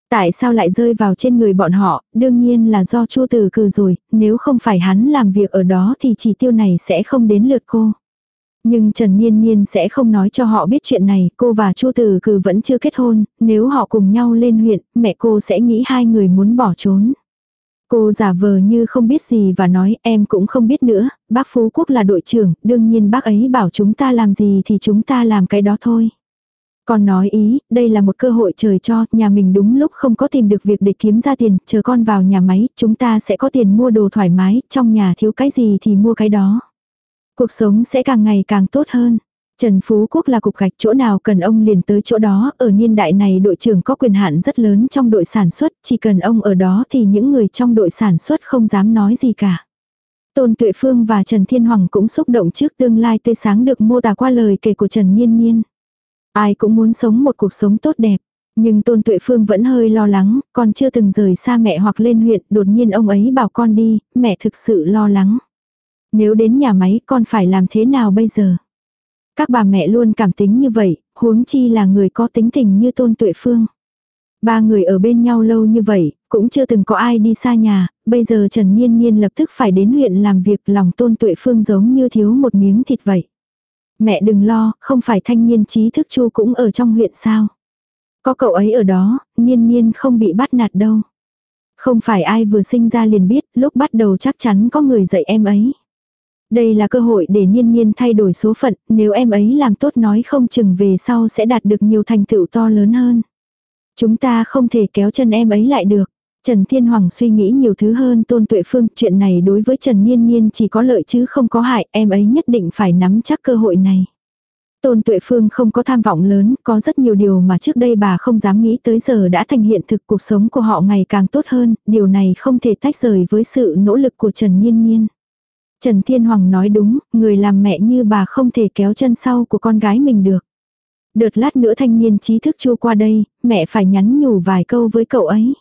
Tại sao lại rơi vào trên người bọn họ, đương nhiên là do Chu Tử Cừ rồi, nếu không phải hắn làm việc ở đó thì chỉ tiêu này sẽ không đến lượt cô. Nhưng Trần Niên Niên sẽ không nói cho họ biết chuyện này, cô và Chu Tử Cừ vẫn chưa kết hôn, nếu họ cùng nhau lên huyện, mẹ cô sẽ nghĩ hai người muốn bỏ trốn. Cô giả vờ như không biết gì và nói em cũng không biết nữa, bác Phú Quốc là đội trưởng, đương nhiên bác ấy bảo chúng ta làm gì thì chúng ta làm cái đó thôi. Con nói ý, đây là một cơ hội trời cho, nhà mình đúng lúc không có tìm được việc để kiếm ra tiền, chờ con vào nhà máy, chúng ta sẽ có tiền mua đồ thoải mái, trong nhà thiếu cái gì thì mua cái đó. Cuộc sống sẽ càng ngày càng tốt hơn. Trần Phú Quốc là cục gạch chỗ nào cần ông liền tới chỗ đó, ở niên đại này đội trưởng có quyền hạn rất lớn trong đội sản xuất, chỉ cần ông ở đó thì những người trong đội sản xuất không dám nói gì cả. Tôn Tuệ Phương và Trần Thiên Hoàng cũng xúc động trước tương lai tươi sáng được mô tả qua lời kể của Trần Nhiên Nhiên. Ai cũng muốn sống một cuộc sống tốt đẹp. Nhưng Tôn Tuệ Phương vẫn hơi lo lắng, con chưa từng rời xa mẹ hoặc lên huyện, đột nhiên ông ấy bảo con đi, mẹ thực sự lo lắng. Nếu đến nhà máy con phải làm thế nào bây giờ? Các bà mẹ luôn cảm tính như vậy, huống chi là người có tính tình như Tôn Tuệ Phương. Ba người ở bên nhau lâu như vậy, cũng chưa từng có ai đi xa nhà, bây giờ Trần Niên Niên lập tức phải đến huyện làm việc lòng Tôn Tuệ Phương giống như thiếu một miếng thịt vậy. Mẹ đừng lo, không phải thanh niên trí thức chu cũng ở trong huyện sao. Có cậu ấy ở đó, Niên Niên không bị bắt nạt đâu. Không phải ai vừa sinh ra liền biết, lúc bắt đầu chắc chắn có người dạy em ấy. Đây là cơ hội để niên niên thay đổi số phận, nếu em ấy làm tốt nói không chừng về sau sẽ đạt được nhiều thành tựu to lớn hơn. Chúng ta không thể kéo chân em ấy lại được. Trần Thiên Hoàng suy nghĩ nhiều thứ hơn Tôn Tuệ Phương, chuyện này đối với Trần Niên Niên chỉ có lợi chứ không có hại, em ấy nhất định phải nắm chắc cơ hội này. Tôn Tuệ Phương không có tham vọng lớn, có rất nhiều điều mà trước đây bà không dám nghĩ tới giờ đã thành hiện thực cuộc sống của họ ngày càng tốt hơn, điều này không thể tách rời với sự nỗ lực của Trần Niên Niên. Trần Thiên Hoàng nói đúng, người làm mẹ như bà không thể kéo chân sau của con gái mình được. Đợt lát nữa thanh niên trí thức chua qua đây, mẹ phải nhắn nhủ vài câu với cậu ấy.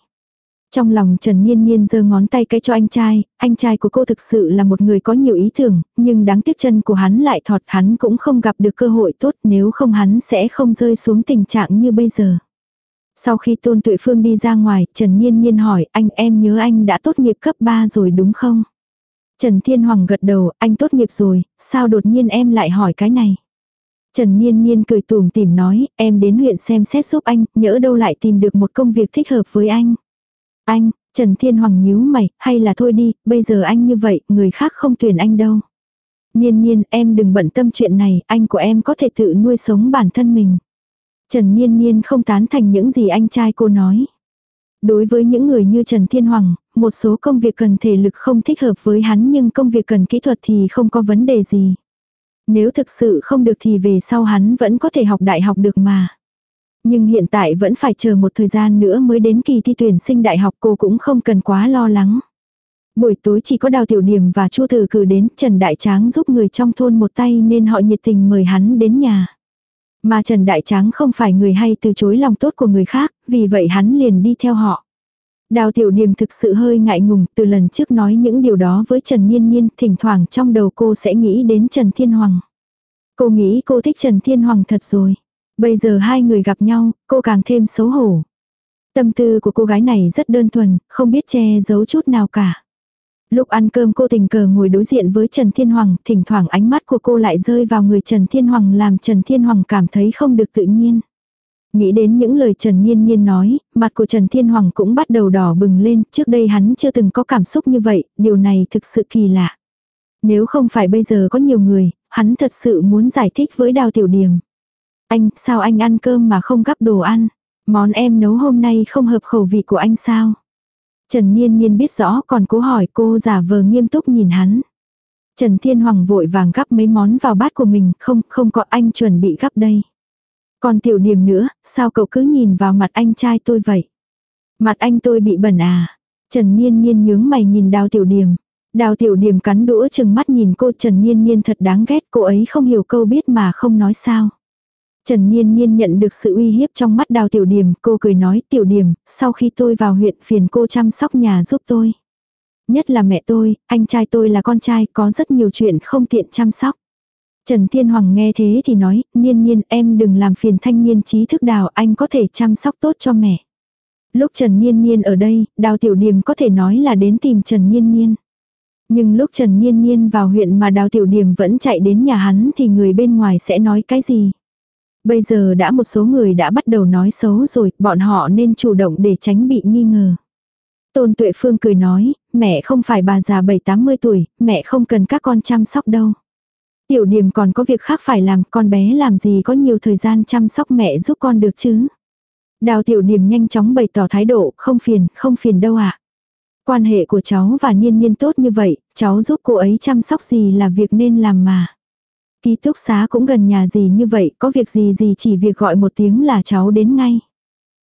Trong lòng Trần Niên Niên giơ ngón tay cái cho anh trai, anh trai của cô thực sự là một người có nhiều ý tưởng, nhưng đáng tiếc chân của hắn lại thọt hắn cũng không gặp được cơ hội tốt nếu không hắn sẽ không rơi xuống tình trạng như bây giờ. Sau khi Tôn Tuệ Phương đi ra ngoài, Trần Niên Niên hỏi anh em nhớ anh đã tốt nghiệp cấp 3 rồi đúng không? Trần Thiên Hoàng gật đầu, anh tốt nghiệp rồi, sao đột nhiên em lại hỏi cái này? Trần Niên Niên cười tủm tỉm nói, em đến huyện xem xét giúp anh, nhỡ đâu lại tìm được một công việc thích hợp với anh. Anh, Trần Thiên Hoàng nhíu mày, hay là thôi đi, bây giờ anh như vậy, người khác không tuyển anh đâu. Niên Niên, em đừng bận tâm chuyện này, anh của em có thể tự nuôi sống bản thân mình. Trần Niên Niên không tán thành những gì anh trai cô nói. Đối với những người như Trần Thiên Hoàng, một số công việc cần thể lực không thích hợp với hắn nhưng công việc cần kỹ thuật thì không có vấn đề gì. Nếu thực sự không được thì về sau hắn vẫn có thể học đại học được mà. Nhưng hiện tại vẫn phải chờ một thời gian nữa mới đến kỳ thi tuyển sinh đại học cô cũng không cần quá lo lắng. Buổi tối chỉ có Đào Tiểu Điểm và Chu Tử cử đến Trần Đại Tráng giúp người trong thôn một tay nên họ nhiệt tình mời hắn đến nhà. Mà Trần Đại Tráng không phải người hay từ chối lòng tốt của người khác, vì vậy hắn liền đi theo họ. Đào Tiểu Điềm thực sự hơi ngại ngùng, từ lần trước nói những điều đó với Trần Nhiên Nhiên, thỉnh thoảng trong đầu cô sẽ nghĩ đến Trần Thiên Hoàng. Cô nghĩ cô thích Trần Thiên Hoàng thật rồi. Bây giờ hai người gặp nhau, cô càng thêm xấu hổ. Tâm tư của cô gái này rất đơn thuần, không biết che giấu chút nào cả. Lúc ăn cơm cô tình cờ ngồi đối diện với Trần Thiên Hoàng, thỉnh thoảng ánh mắt của cô lại rơi vào người Trần Thiên Hoàng làm Trần Thiên Hoàng cảm thấy không được tự nhiên. Nghĩ đến những lời Trần Nhiên Nhiên nói, mặt của Trần Thiên Hoàng cũng bắt đầu đỏ bừng lên, trước đây hắn chưa từng có cảm xúc như vậy, điều này thực sự kỳ lạ. Nếu không phải bây giờ có nhiều người, hắn thật sự muốn giải thích với Đào Tiểu Điểm. Anh, sao anh ăn cơm mà không gắp đồ ăn? Món em nấu hôm nay không hợp khẩu vị của anh sao? Trần Niên Niên biết rõ còn cố hỏi cô giả vờ nghiêm túc nhìn hắn. Trần Thiên Hoàng vội vàng gắp mấy món vào bát của mình, không, không có anh chuẩn bị gắp đây. Còn tiểu điểm nữa, sao cậu cứ nhìn vào mặt anh trai tôi vậy? Mặt anh tôi bị bẩn à? Trần Niên Niên nhướng mày nhìn đào tiểu điểm. Đào tiểu điểm cắn đũa chừng mắt nhìn cô Trần Niên Niên thật đáng ghét cô ấy không hiểu câu biết mà không nói sao. Trần Niên Niên nhận được sự uy hiếp trong mắt đào tiểu điểm, cô cười nói tiểu điểm, sau khi tôi vào huyện phiền cô chăm sóc nhà giúp tôi. Nhất là mẹ tôi, anh trai tôi là con trai, có rất nhiều chuyện không tiện chăm sóc. Trần Thiên Hoàng nghe thế thì nói, Niên Niên em đừng làm phiền thanh niên trí thức đào, anh có thể chăm sóc tốt cho mẹ. Lúc Trần Niên Niên ở đây, Đào Tiểu Điềm có thể nói là đến tìm Trần Niên Niên. Nhưng lúc Trần Niên Niên vào huyện mà Đào Tiểu Điềm vẫn chạy đến nhà hắn thì người bên ngoài sẽ nói cái gì? Bây giờ đã một số người đã bắt đầu nói xấu rồi, bọn họ nên chủ động để tránh bị nghi ngờ. Tôn Tuệ Phương cười nói, mẹ không phải bà già 7-80 tuổi, mẹ không cần các con chăm sóc đâu. Tiểu điểm còn có việc khác phải làm, con bé làm gì có nhiều thời gian chăm sóc mẹ giúp con được chứ. Đào tiểu điểm nhanh chóng bày tỏ thái độ, không phiền, không phiền đâu ạ. À. Quan hệ của cháu và niên niên tốt như vậy, cháu giúp cô ấy chăm sóc gì là việc nên làm mà. Ký túc xá cũng gần nhà gì như vậy, có việc gì gì chỉ việc gọi một tiếng là cháu đến ngay.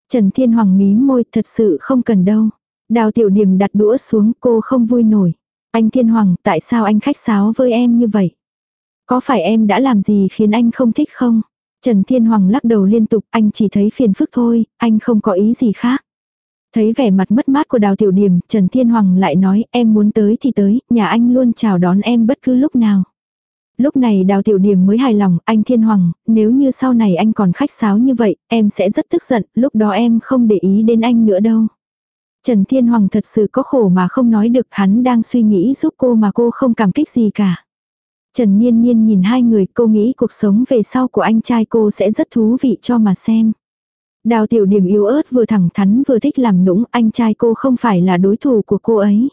Trần Thiên Hoàng mí môi thật sự không cần đâu. Đào tiểu điểm đặt đũa xuống cô không vui nổi. Anh Thiên Hoàng, tại sao anh khách sáo với em như vậy? Có phải em đã làm gì khiến anh không thích không? Trần Thiên Hoàng lắc đầu liên tục, anh chỉ thấy phiền phức thôi, anh không có ý gì khác. Thấy vẻ mặt mất mát của đào tiểu điểm, Trần Thiên Hoàng lại nói em muốn tới thì tới, nhà anh luôn chào đón em bất cứ lúc nào. Lúc này đào tiểu điểm mới hài lòng, anh Thiên Hoàng, nếu như sau này anh còn khách sáo như vậy, em sẽ rất tức giận, lúc đó em không để ý đến anh nữa đâu. Trần Thiên Hoàng thật sự có khổ mà không nói được, hắn đang suy nghĩ giúp cô mà cô không cảm kích gì cả. Trần Niên Niên nhìn hai người, cô nghĩ cuộc sống về sau của anh trai cô sẽ rất thú vị cho mà xem. Đào tiểu điểm yếu ớt vừa thẳng thắn vừa thích làm nũng, anh trai cô không phải là đối thủ của cô ấy.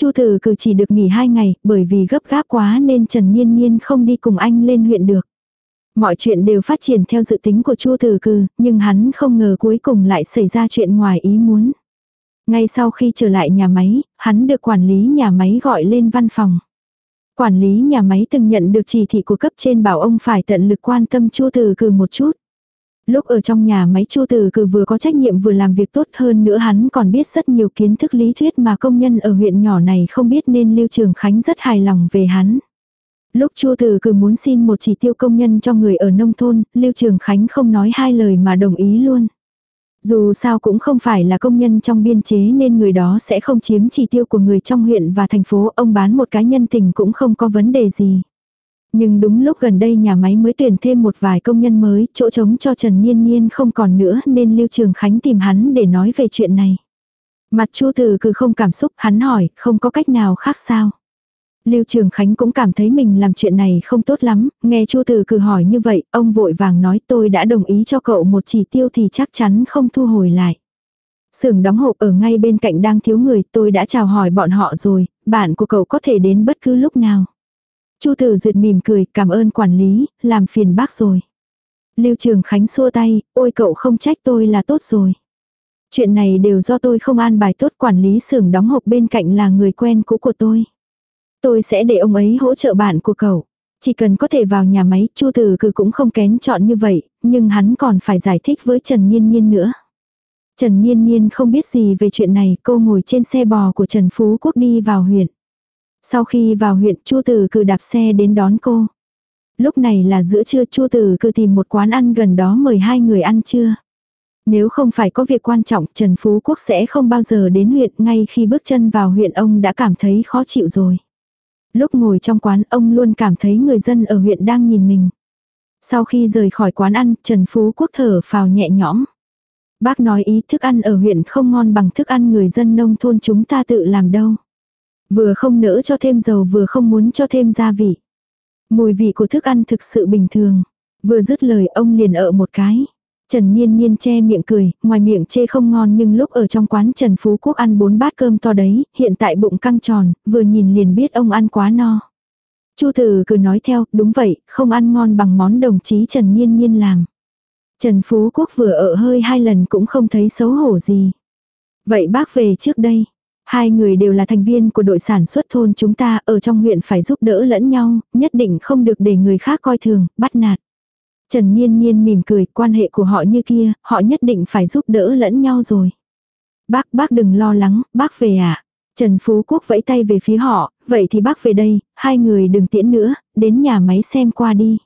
Chu Tử cử chỉ được nghỉ hai ngày, bởi vì gấp gáp quá nên Trần Niên Niên không đi cùng anh lên huyện được. Mọi chuyện đều phát triển theo dự tính của Chu Tử cử, nhưng hắn không ngờ cuối cùng lại xảy ra chuyện ngoài ý muốn. Ngay sau khi trở lại nhà máy, hắn được quản lý nhà máy gọi lên văn phòng. Quản lý nhà máy từng nhận được chỉ thị của cấp trên bảo ông phải tận lực quan tâm Chu Tử Cử một chút. Lúc ở trong nhà máy Chu từ Cử vừa có trách nhiệm vừa làm việc tốt hơn nữa hắn còn biết rất nhiều kiến thức lý thuyết mà công nhân ở huyện nhỏ này không biết nên Lưu Trường Khánh rất hài lòng về hắn. Lúc Chu từ Cử muốn xin một chỉ tiêu công nhân cho người ở nông thôn, Lưu Trường Khánh không nói hai lời mà đồng ý luôn. Dù sao cũng không phải là công nhân trong biên chế nên người đó sẽ không chiếm chỉ tiêu của người trong huyện và thành phố, ông bán một cá nhân tình cũng không có vấn đề gì. Nhưng đúng lúc gần đây nhà máy mới tuyển thêm một vài công nhân mới, chỗ trống cho Trần Niên Niên không còn nữa nên Lưu Trường Khánh tìm hắn để nói về chuyện này. Mặt Chu Từ cứ không cảm xúc, hắn hỏi, không có cách nào khác sao? Lưu Trường Khánh cũng cảm thấy mình làm chuyện này không tốt lắm, nghe Chu Từ cử hỏi như vậy, ông vội vàng nói tôi đã đồng ý cho cậu một chỉ tiêu thì chắc chắn không thu hồi lại. Sưởng đóng hộp ở ngay bên cạnh đang thiếu người, tôi đã chào hỏi bọn họ rồi, bạn của cậu có thể đến bất cứ lúc nào. Chu Tử duyệt mỉm cười, cảm ơn quản lý, làm phiền bác rồi. Lưu Trường Khánh xua tay, ôi cậu không trách tôi là tốt rồi. Chuyện này đều do tôi không an bài tốt quản lý xưởng đóng hộp bên cạnh là người quen cũ của tôi. Tôi sẽ để ông ấy hỗ trợ bạn của cậu. Chỉ cần có thể vào nhà máy, Chu Tử Cử cũng không kén chọn như vậy, nhưng hắn còn phải giải thích với Trần Nhiên Nhiên nữa. Trần Nhiên Nhiên không biết gì về chuyện này, cô ngồi trên xe bò của Trần Phú Quốc đi vào huyện. Sau khi vào huyện, Chu Tử Cử đạp xe đến đón cô. Lúc này là giữa trưa Chu Tử Cử tìm một quán ăn gần đó mời hai người ăn trưa. Nếu không phải có việc quan trọng, Trần Phú Quốc sẽ không bao giờ đến huyện, ngay khi bước chân vào huyện ông đã cảm thấy khó chịu rồi. Lúc ngồi trong quán ông luôn cảm thấy người dân ở huyện đang nhìn mình. Sau khi rời khỏi quán ăn, Trần Phú Quốc thở phào nhẹ nhõm. Bác nói ý thức ăn ở huyện không ngon bằng thức ăn người dân nông thôn chúng ta tự làm đâu. Vừa không nỡ cho thêm dầu vừa không muốn cho thêm gia vị. Mùi vị của thức ăn thực sự bình thường. Vừa dứt lời ông liền ợ một cái. Trần Niên Niên che miệng cười, ngoài miệng chê không ngon nhưng lúc ở trong quán Trần Phú Quốc ăn bốn bát cơm to đấy, hiện tại bụng căng tròn, vừa nhìn liền biết ông ăn quá no. Chu Tử cứ nói theo, đúng vậy, không ăn ngon bằng món đồng chí Trần Niên Niên làm. Trần Phú Quốc vừa ở hơi hai lần cũng không thấy xấu hổ gì. Vậy bác về trước đây. Hai người đều là thành viên của đội sản xuất thôn chúng ta ở trong huyện phải giúp đỡ lẫn nhau, nhất định không được để người khác coi thường, bắt nạt. Trần Niên Niên mỉm cười, quan hệ của họ như kia, họ nhất định phải giúp đỡ lẫn nhau rồi. Bác, bác đừng lo lắng, bác về ạ. À? Trần Phú Quốc vẫy tay về phía họ, vậy thì bác về đây, hai người đừng tiễn nữa, đến nhà máy xem qua đi.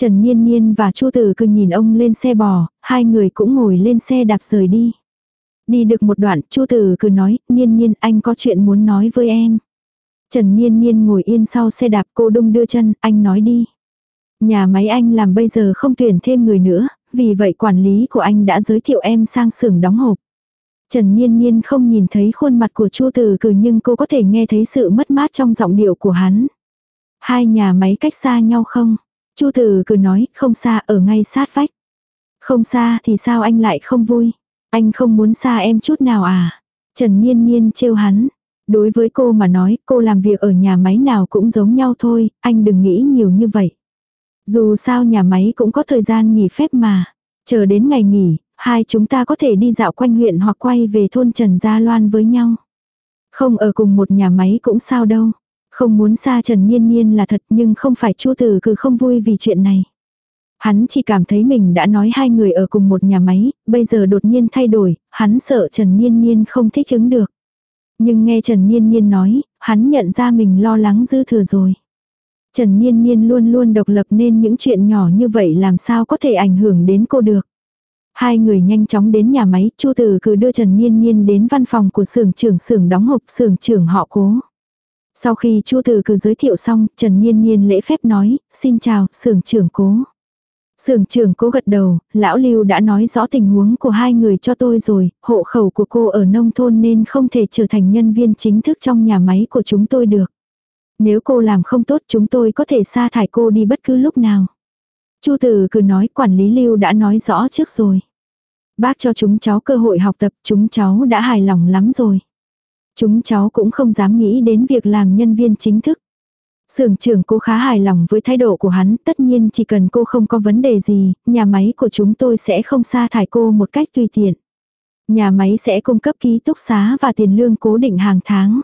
Trần Niên Niên và Chu Tử cứ nhìn ông lên xe bò, hai người cũng ngồi lên xe đạp rời đi. Đi được một đoạn, Chu Tử cứ nói, Niên Niên anh có chuyện muốn nói với em. Trần Niên Niên ngồi yên sau xe đạp cô đung đưa chân, anh nói đi. Nhà máy anh làm bây giờ không tuyển thêm người nữa, vì vậy quản lý của anh đã giới thiệu em sang xưởng đóng hộp. Trần Niên Niên không nhìn thấy khuôn mặt của Chu Tử Cử nhưng cô có thể nghe thấy sự mất mát trong giọng điệu của hắn. Hai nhà máy cách xa nhau không? Chu Tử Cử nói, không xa, ở ngay sát vách. Không xa thì sao anh lại không vui? Anh không muốn xa em chút nào à? Trần Niên Niên trêu hắn. Đối với cô mà nói, cô làm việc ở nhà máy nào cũng giống nhau thôi, anh đừng nghĩ nhiều như vậy. Dù sao nhà máy cũng có thời gian nghỉ phép mà. Chờ đến ngày nghỉ, hai chúng ta có thể đi dạo quanh huyện hoặc quay về thôn Trần Gia Loan với nhau. Không ở cùng một nhà máy cũng sao đâu. Không muốn xa Trần Nhiên Nhiên là thật nhưng không phải Chu Tử cứ không vui vì chuyện này. Hắn chỉ cảm thấy mình đã nói hai người ở cùng một nhà máy, bây giờ đột nhiên thay đổi, hắn sợ Trần niên niên không thích ứng được. Nhưng nghe Trần niên niên nói, hắn nhận ra mình lo lắng dư thừa rồi. Trần niên niên luôn luôn độc lập nên những chuyện nhỏ như vậy làm sao có thể ảnh hưởng đến cô được. Hai người nhanh chóng đến nhà máy, Chu từ cứ đưa Trần niên niên đến văn phòng của xưởng trưởng xưởng đóng hộp xưởng trưởng họ Cố. Sau khi Chu từ cứ giới thiệu xong, Trần niên niên lễ phép nói, xin chào, xưởng trưởng Cố. Sưởng trưởng cố gật đầu, lão Lưu đã nói rõ tình huống của hai người cho tôi rồi, hộ khẩu của cô ở nông thôn nên không thể trở thành nhân viên chính thức trong nhà máy của chúng tôi được. Nếu cô làm không tốt chúng tôi có thể sa thải cô đi bất cứ lúc nào. Chu Tử cứ nói quản lý Lưu đã nói rõ trước rồi. Bác cho chúng cháu cơ hội học tập, chúng cháu đã hài lòng lắm rồi. Chúng cháu cũng không dám nghĩ đến việc làm nhân viên chính thức. Sưởng trưởng cô khá hài lòng với thái độ của hắn, tất nhiên chỉ cần cô không có vấn đề gì, nhà máy của chúng tôi sẽ không sa thải cô một cách tùy tiện. Nhà máy sẽ cung cấp ký túc xá và tiền lương cố định hàng tháng.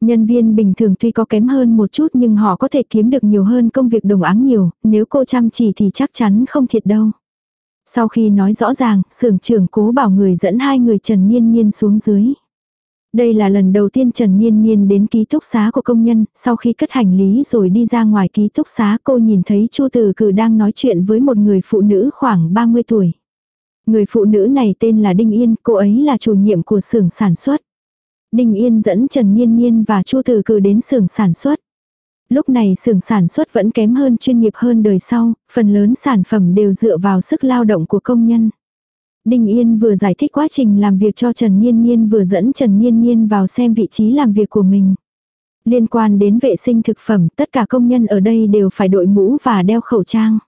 Nhân viên bình thường tuy có kém hơn một chút nhưng họ có thể kiếm được nhiều hơn công việc đồng áng nhiều, nếu cô chăm chỉ thì chắc chắn không thiệt đâu. Sau khi nói rõ ràng, sưởng trưởng cố bảo người dẫn hai người Trần Niên Niên xuống dưới. Đây là lần đầu tiên Trần Nhiên Nhiên đến ký túc xá của công nhân, sau khi cất hành lý rồi đi ra ngoài ký túc xá cô nhìn thấy Chu Tử Cử đang nói chuyện với một người phụ nữ khoảng 30 tuổi. Người phụ nữ này tên là Đinh Yên, cô ấy là chủ nhiệm của xưởng sản xuất. Đinh Yên dẫn Trần Nhiên Nhiên và Chu Tử Cử đến xưởng sản xuất. Lúc này xưởng sản xuất vẫn kém hơn chuyên nghiệp hơn đời sau, phần lớn sản phẩm đều dựa vào sức lao động của công nhân. Đinh Yên vừa giải thích quá trình làm việc cho Trần Niên Niên vừa dẫn Trần Niên Niên vào xem vị trí làm việc của mình. Liên quan đến vệ sinh thực phẩm, tất cả công nhân ở đây đều phải đội mũ và đeo khẩu trang.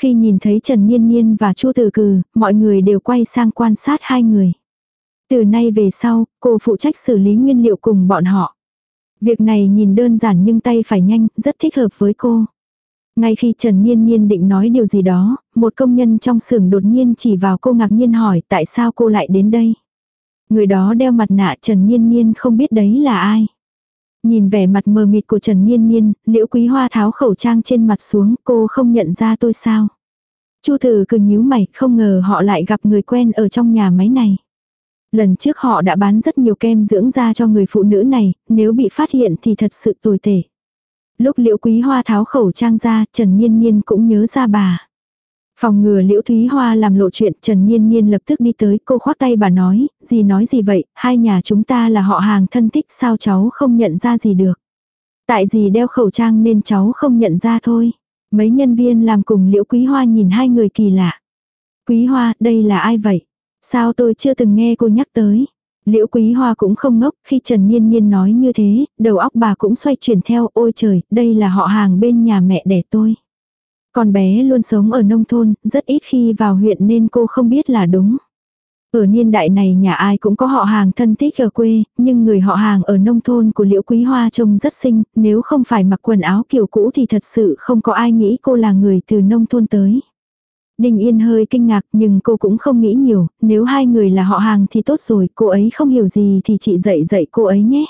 Khi nhìn thấy Trần Niên Niên và Chu Tử Cừ, mọi người đều quay sang quan sát hai người. Từ nay về sau, cô phụ trách xử lý nguyên liệu cùng bọn họ. Việc này nhìn đơn giản nhưng tay phải nhanh, rất thích hợp với cô. Ngay khi Trần Niên Niên định nói điều gì đó, một công nhân trong xưởng đột nhiên chỉ vào cô ngạc nhiên hỏi tại sao cô lại đến đây. Người đó đeo mặt nạ Trần Niên Niên không biết đấy là ai. Nhìn vẻ mặt mờ mịt của Trần Niên Niên, liễu quý hoa tháo khẩu trang trên mặt xuống cô không nhận ra tôi sao. Chu thử cứ nhíu mày không ngờ họ lại gặp người quen ở trong nhà máy này. Lần trước họ đã bán rất nhiều kem dưỡng da cho người phụ nữ này, nếu bị phát hiện thì thật sự tồi tệ. Lúc liễu quý hoa tháo khẩu trang ra, Trần Niên Niên cũng nhớ ra bà. Phòng ngừa liễu thúy hoa làm lộ chuyện, Trần Niên Niên lập tức đi tới, cô khoác tay bà nói, gì nói gì vậy, hai nhà chúng ta là họ hàng thân thích sao cháu không nhận ra gì được. Tại gì đeo khẩu trang nên cháu không nhận ra thôi. Mấy nhân viên làm cùng liễu quý hoa nhìn hai người kỳ lạ. Quý hoa, đây là ai vậy? Sao tôi chưa từng nghe cô nhắc tới? Liễu Quý Hoa cũng không ngốc, khi Trần Niên Niên nói như thế, đầu óc bà cũng xoay chuyển theo, ôi trời, đây là họ hàng bên nhà mẹ đẻ tôi. Con bé luôn sống ở nông thôn, rất ít khi vào huyện nên cô không biết là đúng. Ở niên đại này nhà ai cũng có họ hàng thân thích ở quê, nhưng người họ hàng ở nông thôn của Liễu Quý Hoa trông rất xinh, nếu không phải mặc quần áo kiểu cũ thì thật sự không có ai nghĩ cô là người từ nông thôn tới. Đình Yên hơi kinh ngạc nhưng cô cũng không nghĩ nhiều, nếu hai người là họ hàng thì tốt rồi, cô ấy không hiểu gì thì chị dạy dạy cô ấy nhé.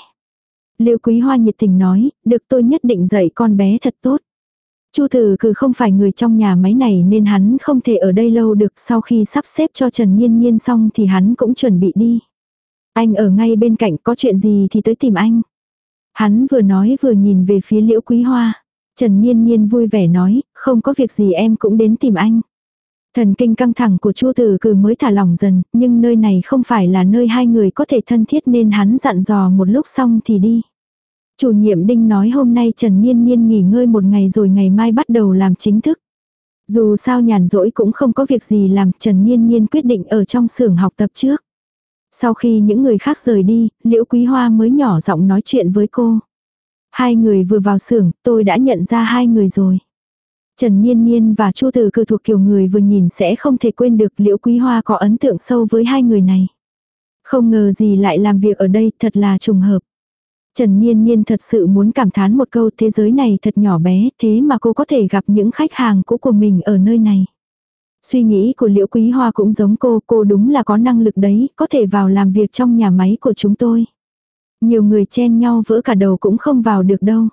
Liêu Quý Hoa nhiệt tình nói, được tôi nhất định dạy con bé thật tốt. Chu Tử Cử không phải người trong nhà máy này nên hắn không thể ở đây lâu được sau khi sắp xếp cho Trần Nhiên Nhiên xong thì hắn cũng chuẩn bị đi. Anh ở ngay bên cạnh có chuyện gì thì tới tìm anh. Hắn vừa nói vừa nhìn về phía Liễu Quý Hoa. Trần Nhiên Nhiên vui vẻ nói, không có việc gì em cũng đến tìm anh. Thần kinh căng thẳng của Chu Tử Cử mới thả lỏng dần, nhưng nơi này không phải là nơi hai người có thể thân thiết nên hắn dặn dò một lúc xong thì đi. Chủ nhiệm Đinh nói hôm nay Trần Niên Niên nghỉ ngơi một ngày rồi ngày mai bắt đầu làm chính thức. Dù sao nhàn rỗi cũng không có việc gì làm, Trần Niên Niên quyết định ở trong xưởng học tập trước. Sau khi những người khác rời đi, Liễu Quý Hoa mới nhỏ giọng nói chuyện với cô. Hai người vừa vào xưởng, tôi đã nhận ra hai người rồi. Trần Niên Niên và Chu Tử Cử thuộc kiểu người vừa nhìn sẽ không thể quên được Liễu Quý Hoa có ấn tượng sâu với hai người này. Không ngờ gì lại làm việc ở đây thật là trùng hợp. Trần Niên Niên thật sự muốn cảm thán một câu thế giới này thật nhỏ bé thế mà cô có thể gặp những khách hàng cũ của mình ở nơi này. Suy nghĩ của Liễu Quý Hoa cũng giống cô, cô đúng là có năng lực đấy, có thể vào làm việc trong nhà máy của chúng tôi. Nhiều người chen nhau vỡ cả đầu cũng không vào được đâu.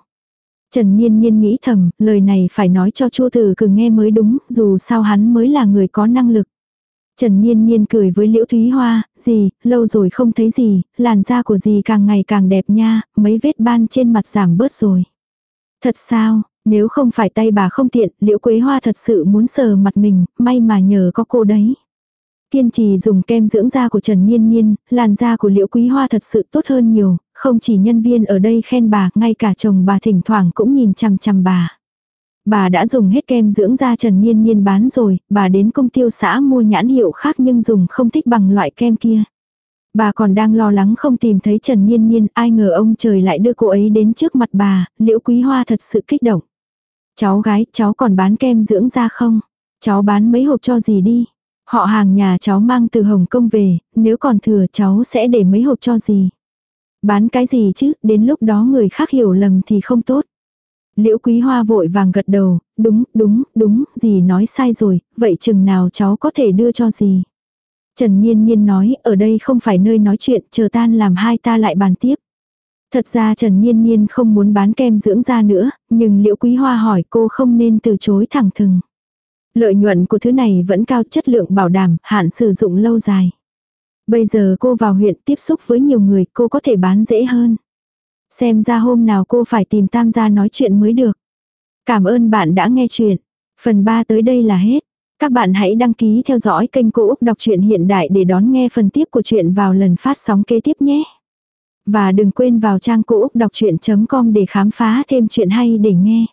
Trần Niên Niên nghĩ thầm, lời này phải nói cho Chu Tử Cừ nghe mới đúng, dù sao hắn mới là người có năng lực. Trần Niên Niên cười với Liễu Thúy Hoa, gì, lâu rồi không thấy gì, làn da của gì càng ngày càng đẹp nha, mấy vết ban trên mặt giảm bớt rồi. Thật sao, nếu không phải tay bà không tiện, Liễu Quế Hoa thật sự muốn sờ mặt mình, may mà nhờ có cô đấy. Kiên trì dùng kem dưỡng da của Trần Niên Niên, làn da của Liễu Quý Hoa thật sự tốt hơn nhiều, không chỉ nhân viên ở đây khen bà, ngay cả chồng bà thỉnh thoảng cũng nhìn chằm chằm bà. Bà đã dùng hết kem dưỡng da Trần Niên Niên bán rồi, bà đến công tiêu xã mua nhãn hiệu khác nhưng dùng không thích bằng loại kem kia. Bà còn đang lo lắng không tìm thấy Trần Niên Niên, ai ngờ ông trời lại đưa cô ấy đến trước mặt bà, Liễu Quý Hoa thật sự kích động. Cháu gái, cháu còn bán kem dưỡng da không? Cháu bán mấy hộp cho gì đi? Họ hàng nhà cháu mang từ Hồng Kông về, nếu còn thừa cháu sẽ để mấy hộp cho gì? Bán cái gì chứ, đến lúc đó người khác hiểu lầm thì không tốt. Liễu Quý Hoa vội vàng gật đầu, đúng, đúng, đúng, gì nói sai rồi, vậy chừng nào cháu có thể đưa cho gì? Trần Nhiên Nhiên nói, ở đây không phải nơi nói chuyện, chờ tan làm hai ta lại bàn tiếp. Thật ra Trần Nhiên Nhiên không muốn bán kem dưỡng da nữa, nhưng Liễu Quý Hoa hỏi cô không nên từ chối thẳng thừng. Lợi nhuận của thứ này vẫn cao chất lượng bảo đảm, hạn sử dụng lâu dài. Bây giờ cô vào huyện tiếp xúc với nhiều người cô có thể bán dễ hơn. Xem ra hôm nào cô phải tìm tam gia nói chuyện mới được. Cảm ơn bạn đã nghe chuyện. Phần 3 tới đây là hết. Các bạn hãy đăng ký theo dõi kênh Cô Úc Đọc truyện Hiện Đại để đón nghe phần tiếp của chuyện vào lần phát sóng kế tiếp nhé. Và đừng quên vào trang Cô Úc Đọc Chuyện.com để khám phá thêm chuyện hay để nghe.